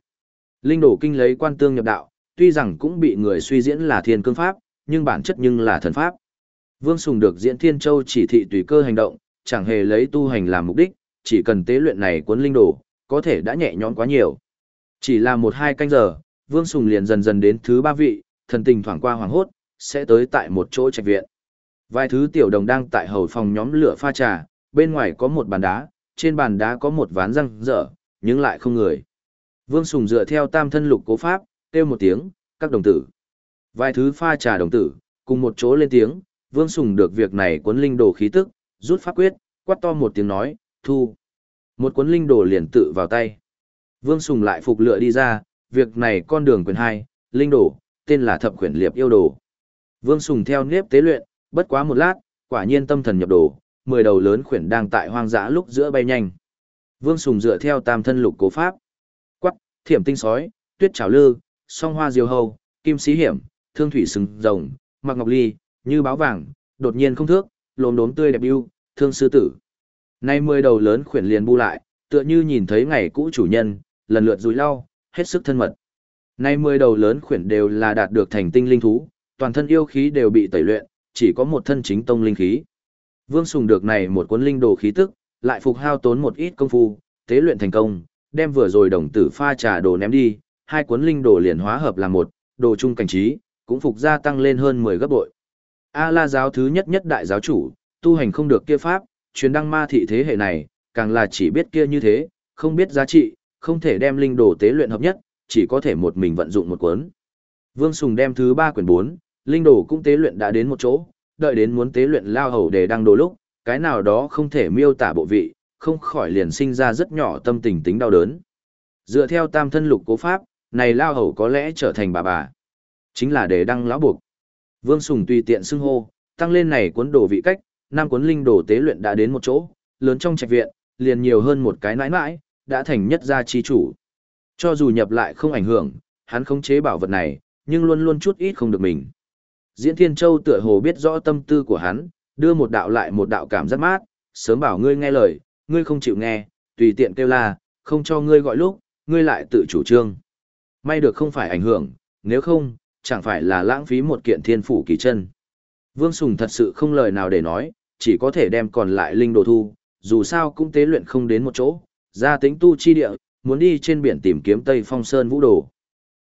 Linh đồ kinh lấy quan tương nhập đạo, tuy rằng cũng bị người suy diễn là thiên cương pháp, nhưng bản chất nhưng là thần pháp. Vương Sùng được diễn Thiên Châu chỉ thị tùy cơ hành động, chẳng hề lấy tu hành làm mục đích, chỉ cần tế luyện này cuốn linh đồ, có thể đã nhẹ nhõm quá nhiều. Chỉ là một hai canh giờ, Vương Sùng liền dần dần đến thứ ba vị, thần tình thoảng qua hoàng hốt, sẽ tới tại một chỗ trạch viện. Vài thứ tiểu đồng đang tại hầu phòng nhóm lửa pha trà, bên ngoài có một bàn đá, trên bàn đá có một ván răng dở, nhưng lại không người. Vương Sùng dựa theo tam thân lục cố pháp, kêu một tiếng, các đồng tử. Vài thứ pha trà đồng tử, cùng một chỗ lên tiếng, Vương Sùng được việc này cuốn linh đồ khí tức, rút pháp quyết, quát to một tiếng nói, thu. Một cuốn linh đồ liền tự vào tay. Vương Sùng lại phục lựa đi ra, việc này con đường quyền hai, linh đồ, tên là thập quyển liệp yêu đồ. Vương Sùng theo nếp tế luyện, bất quá một lát, quả nhiên tâm thần nhập đồ, mười đầu lớn khuyển đang tại hoang dã lúc giữa bay nhanh. Vương Sùng dựa theo tam thân lục cố pháp. Quắc, thiểm tinh sói, tuyết trảo lư, song hoa diều hầu, kim sĩ hiểm, thương thủy sừng rồng, mặc ngọc ly, như báo vàng, đột nhiên không thước, lồm đốm tươi đẹp yêu, thương sư tử. Nay mười đầu lớn khuyển liền bu lại, tựa như nhìn thấy ngày cũ chủ nhân, lần lượt rùi lau, hết sức thân mật. Nay mười đầu lớn khuyển đều là đạt được thành tinh linh thú, toàn thân yêu khí đều bị tẩy luyện, chỉ có một thân chính tông linh khí. Vương Sùng được này một cuốn linh đồ khí tức, lại phục hao tốn một ít công phu, tế luyện thành công, đem vừa rồi đồng tử pha trà đồ ném đi, hai cuốn linh đồ liền hóa hợp làm một, đồ chung cảnh trí, cũng phục gia tăng lên hơn 10 gấp bội. A La giáo thứ nhất nhất đại giáo chủ, tu hành không được kia pháp, truyền đăng ma thị thế hệ này, càng là chỉ biết kia như thế, không biết giá trị, không thể đem linh đồ tế luyện hợp nhất, chỉ có thể một mình vận dụng một cuốn. Vương Sùng đem thứ ba quyển 4, linh đồ cũng tế luyện đã đến một chỗ, đợi đến muốn tế luyện lao hầu để đăng đồ lúc, cái nào đó không thể miêu tả bộ vị, không khỏi liền sinh ra rất nhỏ tâm tình tính đau đớn. Dựa theo tam thân lục cố pháp, này lao hầu có lẽ trở thành bà bà. Chính là để đăng lão buộc. Vương Sùng tùy tiện xưng hô, tăng lên này cuốn đồ vị cách, năm cuốn linh đồ tế luyện đã đến một chỗ, lớn trong trạch viện, liền nhiều hơn một cái nãi nãi, đã thành nhất gia chi chủ. Cho dù nhập lại không ảnh hưởng, hắn khống chế bảo vật này, nhưng luôn luôn chút ít không được mình. Diễn Thiên Châu tựa hồ biết rõ tâm tư của hắn, đưa một đạo lại một đạo cảm giác mát, sớm bảo ngươi nghe lời, ngươi không chịu nghe, tùy tiện kêu la, không cho ngươi gọi lúc, ngươi lại tự chủ trương. May được không phải ảnh hưởng, nếu không, chẳng phải là lãng phí một kiện thiên phủ kỳ chân. Vương Sùng thật sự không lời nào để nói, chỉ có thể đem còn lại linh đồ thu, dù sao cũng tế luyện không đến một chỗ, ra tính tu chi địa, muốn đi trên biển tìm kiếm Tây Phong Sơn vũ đồ.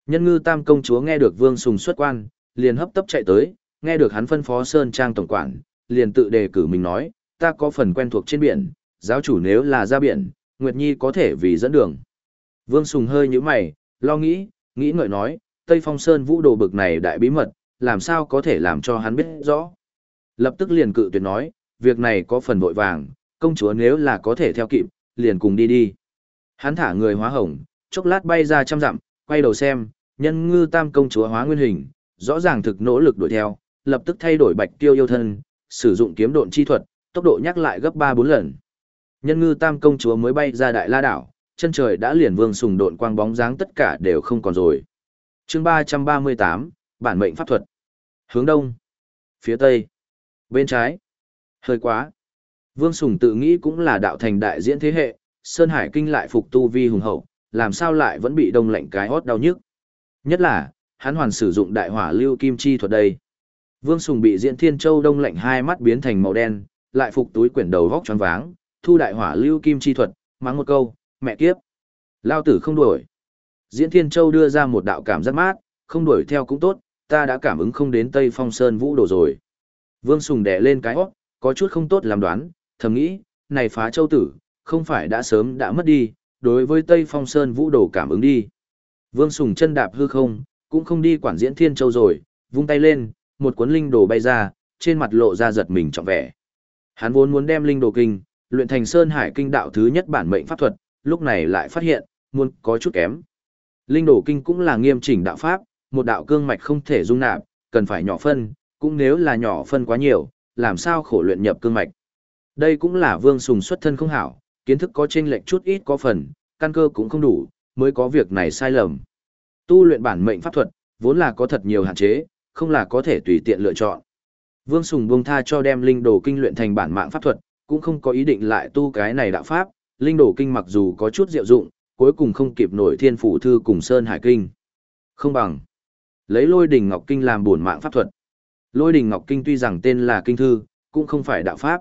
Nhân ngư tam công chúa nghe được Vương Sùng xuất quan, liền hấp tấp chạy tới, nghe được hắn phân phó Sơn Trang tổng quản, liền tự đề cử mình nói, ta có phần quen thuộc trên biển, giáo chủ nếu là ra biển, Nguyệt Nhi có thể vì dẫn đường. Vương Sùng hơi như mày, lo nghĩ, nghĩ ngợi nói, Tây Phong Sơn vũ đồ bực này đại bí mật, làm sao có thể làm cho hắn biết rõ. Lập tức liền cự tuyệt nói, việc này có phần vội vàng, công chúa nếu là có thể theo kịp, liền cùng đi đi. Hắn thả người hóa hồng, chốc lát bay ra trăm dặm, quay đầu xem, nhân ngư tam công chúa hóa nguyên hình, rõ ràng thực nỗ lực đuổi theo, lập tức thay đổi bạch tiêu yêu thân, sử dụng kiếm độn chi thuật, tốc độ nhắc lại gấp 3-4 lần. Nhân ngư tam công chúa mới bay ra đại la đảo, chân trời đã liền vương sùng độn quang bóng dáng tất cả đều không còn rồi. chương 338, bản mệnh pháp thuật. Hướng đông, phía tây, bên trái. Hơi quá. Vương Sùng tự nghĩ cũng là đạo thành đại diễn thế hệ, Sơn Hải Kinh lại phục tu vi hùng hậu, làm sao lại vẫn bị đông lạnh cái hót đau nhức. Nhất là, hắn hoàn sử dụng đại hỏa lưu kim chi thuật đây. Vương Sùng bị Diễn Thiên Châu đông lạnh hai mắt biến thành màu đen, lại phục túi quyển đầu vóc tròn váng, thu đại hỏa lưu kim chi thuật, mắng một câu, mẹ kiếp. Lao tử không đuổi. Diễn Thiên Châu đưa ra một đạo cảm giác mát, không đuổi theo cũng tốt, ta đã cảm ứng không đến Tây Phong Sơn Vũ Đồ rồi. Vương Sùng đè lên cái hót, có chút không tốt làm đoán, thầm nghĩ, này phá châu tử, không phải đã sớm đã mất đi, đối với Tây Phong Sơn Vũ Đồ cảm ứng đi. Vương Sùng chân đạp hư không, cũng không đi quản diễn Thiên Châu rồi, vung tay lên, một cuốn linh đồ bay ra, trên mặt lộ ra giật mình trọng vẻ. Hắn vốn muốn đem linh đồ kinh, luyện thành Sơn Hải kinh đạo thứ nhất bản mệnh pháp thuật, lúc này lại phát hiện, muốn có chút kém. Linh đồ kinh cũng là nghiêm chỉnh đạo pháp, một đạo cương mạch không thể dung nạp, cần phải nhỏ phân, cũng nếu là nhỏ phân quá nhiều, làm sao khổ luyện nhập cương mạch. Đây cũng là Vương Sùng xuất thân không hảo, kiến thức có chênh lệch chút ít có phần, căn cơ cũng không đủ, mới có việc này sai lầm. Tu luyện bản mệnh pháp thuật, vốn là có thật nhiều hạn chế, không là có thể tùy tiện lựa chọn. Vương Sùng buông tha cho đem linh đồ kinh luyện thành bản mạng pháp thuật, cũng không có ý định lại tu cái này đạo pháp, linh đồ kinh mặc dù có chút diệu dụng, cuối cùng không kịp nổi thiên phủ thư cùng sơn hải kinh. Không bằng lấy lôi đình ngọc kinh làm bổn mạng pháp thuật. Lôi đình ngọc kinh tuy rằng tên là kinh thư, cũng không phải đạo pháp.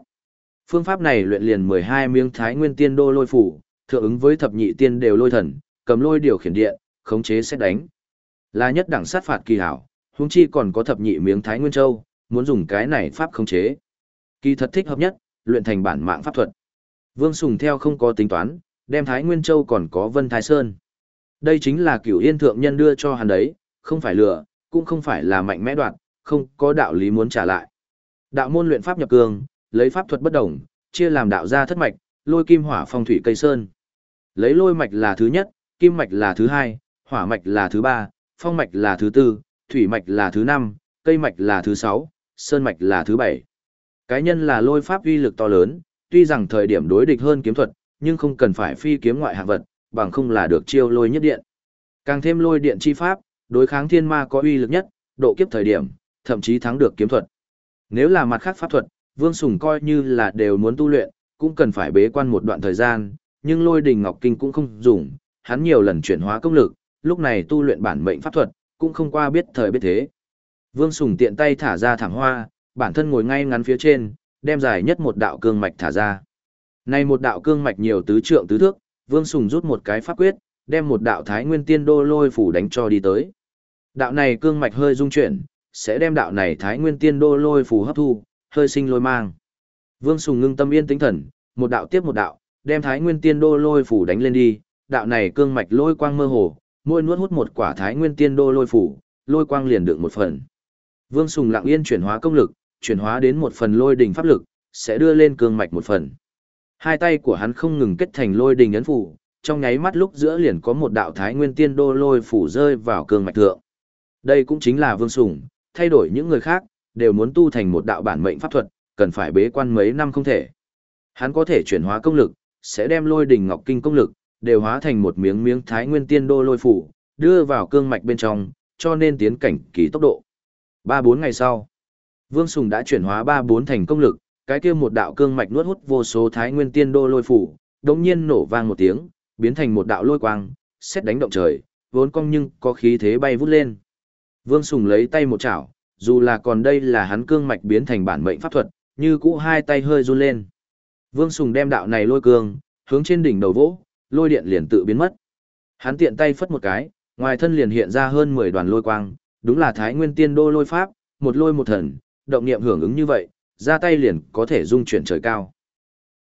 Phương pháp này luyện liền 12 miếng thái nguyên tiên đô lôi phủ, thượng ứng với thập nhị tiên đều lôi thần, cầm lôi điều khiển điện, khống chế xét đánh. Là nhất đẳng sát phạt kỳ hảo, huống chi còn có thập nhị miếng thái nguyên châu, muốn dùng cái này pháp khống chế. Kỳ thật thích hợp nhất, luyện thành bản mạng pháp thuật. Vương Sùng theo không có tính toán, đem Thái Nguyên Châu còn có Vân Thái Sơn. Đây chính là cửu yên thượng nhân đưa cho hắn đấy, không phải lừa, cũng không phải là mạnh mẽ đoạn, không có đạo lý muốn trả lại. Đạo môn luyện pháp nhập cương, lấy pháp thuật bất đồng, chia làm đạo gia thất mạch, lôi kim hỏa phong thủy cây sơn. Lấy lôi mạch là thứ nhất, kim mạch là thứ hai, hỏa mạch là thứ ba, phong mạch là thứ tư, thủy mạch là thứ năm, cây mạch là thứ sáu, sơn mạch là thứ bảy. Cái nhân là lôi pháp uy lực to lớn, tuy rằng thời điểm đối địch hơn kiếm thuật, nhưng không cần phải phi kiếm ngoại hạng vật, bằng không là được chiêu lôi nhất điện. Càng thêm lôi điện chi pháp, đối kháng thiên ma có uy lực nhất, độ kiếp thời điểm, thậm chí thắng được kiếm thuật. Nếu là mặt khác pháp thuật, Vương Sùng coi như là đều muốn tu luyện, cũng cần phải bế quan một đoạn thời gian, nhưng lôi đình ngọc kinh cũng không dùng, hắn nhiều lần chuyển hóa công lực, lúc này tu luyện bản mệnh pháp thuật, cũng không qua biết thời biết thế. Vương Sùng tiện tay thả ra thẳng hoa, bản thân ngồi ngay ngắn phía trên, đem dài nhất một đạo cương mạch thả ra. Này một đạo cương mạch nhiều tứ trượng tứ thước, Vương Sùng rút một cái pháp quyết, đem một đạo Thái Nguyên Tiên Đô lôi phủ đánh cho đi tới. Đạo này cương mạch hơi rung chuyển, sẽ đem đạo này Thái Nguyên Tiên Đô lôi phủ hấp thu, hơi sinh lôi mang. Vương Sùng ngưng tâm yên tĩnh thần, một đạo tiếp một đạo, đem Thái Nguyên Tiên Đô lôi phủ đánh lên đi, đạo này cương mạch lôi quang mơ hồ, môi nuốt hút một quả Thái Nguyên Tiên Đô lôi phủ, lôi quang liền được một phần. Vương Sùng lặng yên chuyển hóa công lực, chuyển hóa đến một phần lôi đỉnh pháp lực, sẽ đưa lên cương mạch một phần. Hai tay của hắn không ngừng kết thành lôi đỉnh ấn phủ, trong nháy mắt lúc giữa liền có một đạo thái nguyên tiên đô lôi phủ rơi vào cương mạch thượng. Đây cũng chính là Vương Sùng, thay đổi những người khác, đều muốn tu thành một đạo bản mệnh pháp thuật, cần phải bế quan mấy năm không thể. Hắn có thể chuyển hóa công lực, sẽ đem lôi đỉnh ngọc kinh công lực, đều hóa thành một miếng miếng thái nguyên tiên đô lôi phủ, đưa vào cương mạch bên trong, cho nên tiến cảnh kỳ tốc độ. Ba bốn ngày sau, Vương Sùng đã chuyển hóa ba bốn thành công lực, cái kia một đạo cương mạch nuốt hút vô số thái nguyên tiên đô lôi phủ, đột nhiên nổ vang một tiếng, biến thành một đạo lôi quang, xét đánh động trời, vốn cong nhưng có khí thế bay vút lên. Vương Sùng lấy tay một chảo, dù là còn đây là hắn cương mạch biến thành bản mệnh pháp thuật, như cũ hai tay hơi run lên. Vương Sùng đem đạo này lôi cương, hướng trên đỉnh đầu vỗ, lôi điện liền tự biến mất. Hắn tiện tay phất một cái, ngoài thân liền hiện ra hơn 10 đoàn lôi quang, đúng là Thái Nguyên Tiên Đô lôi pháp, một lôi một thần, động niệm hưởng ứng như vậy, ra tay liền có thể dung chuyển trời cao.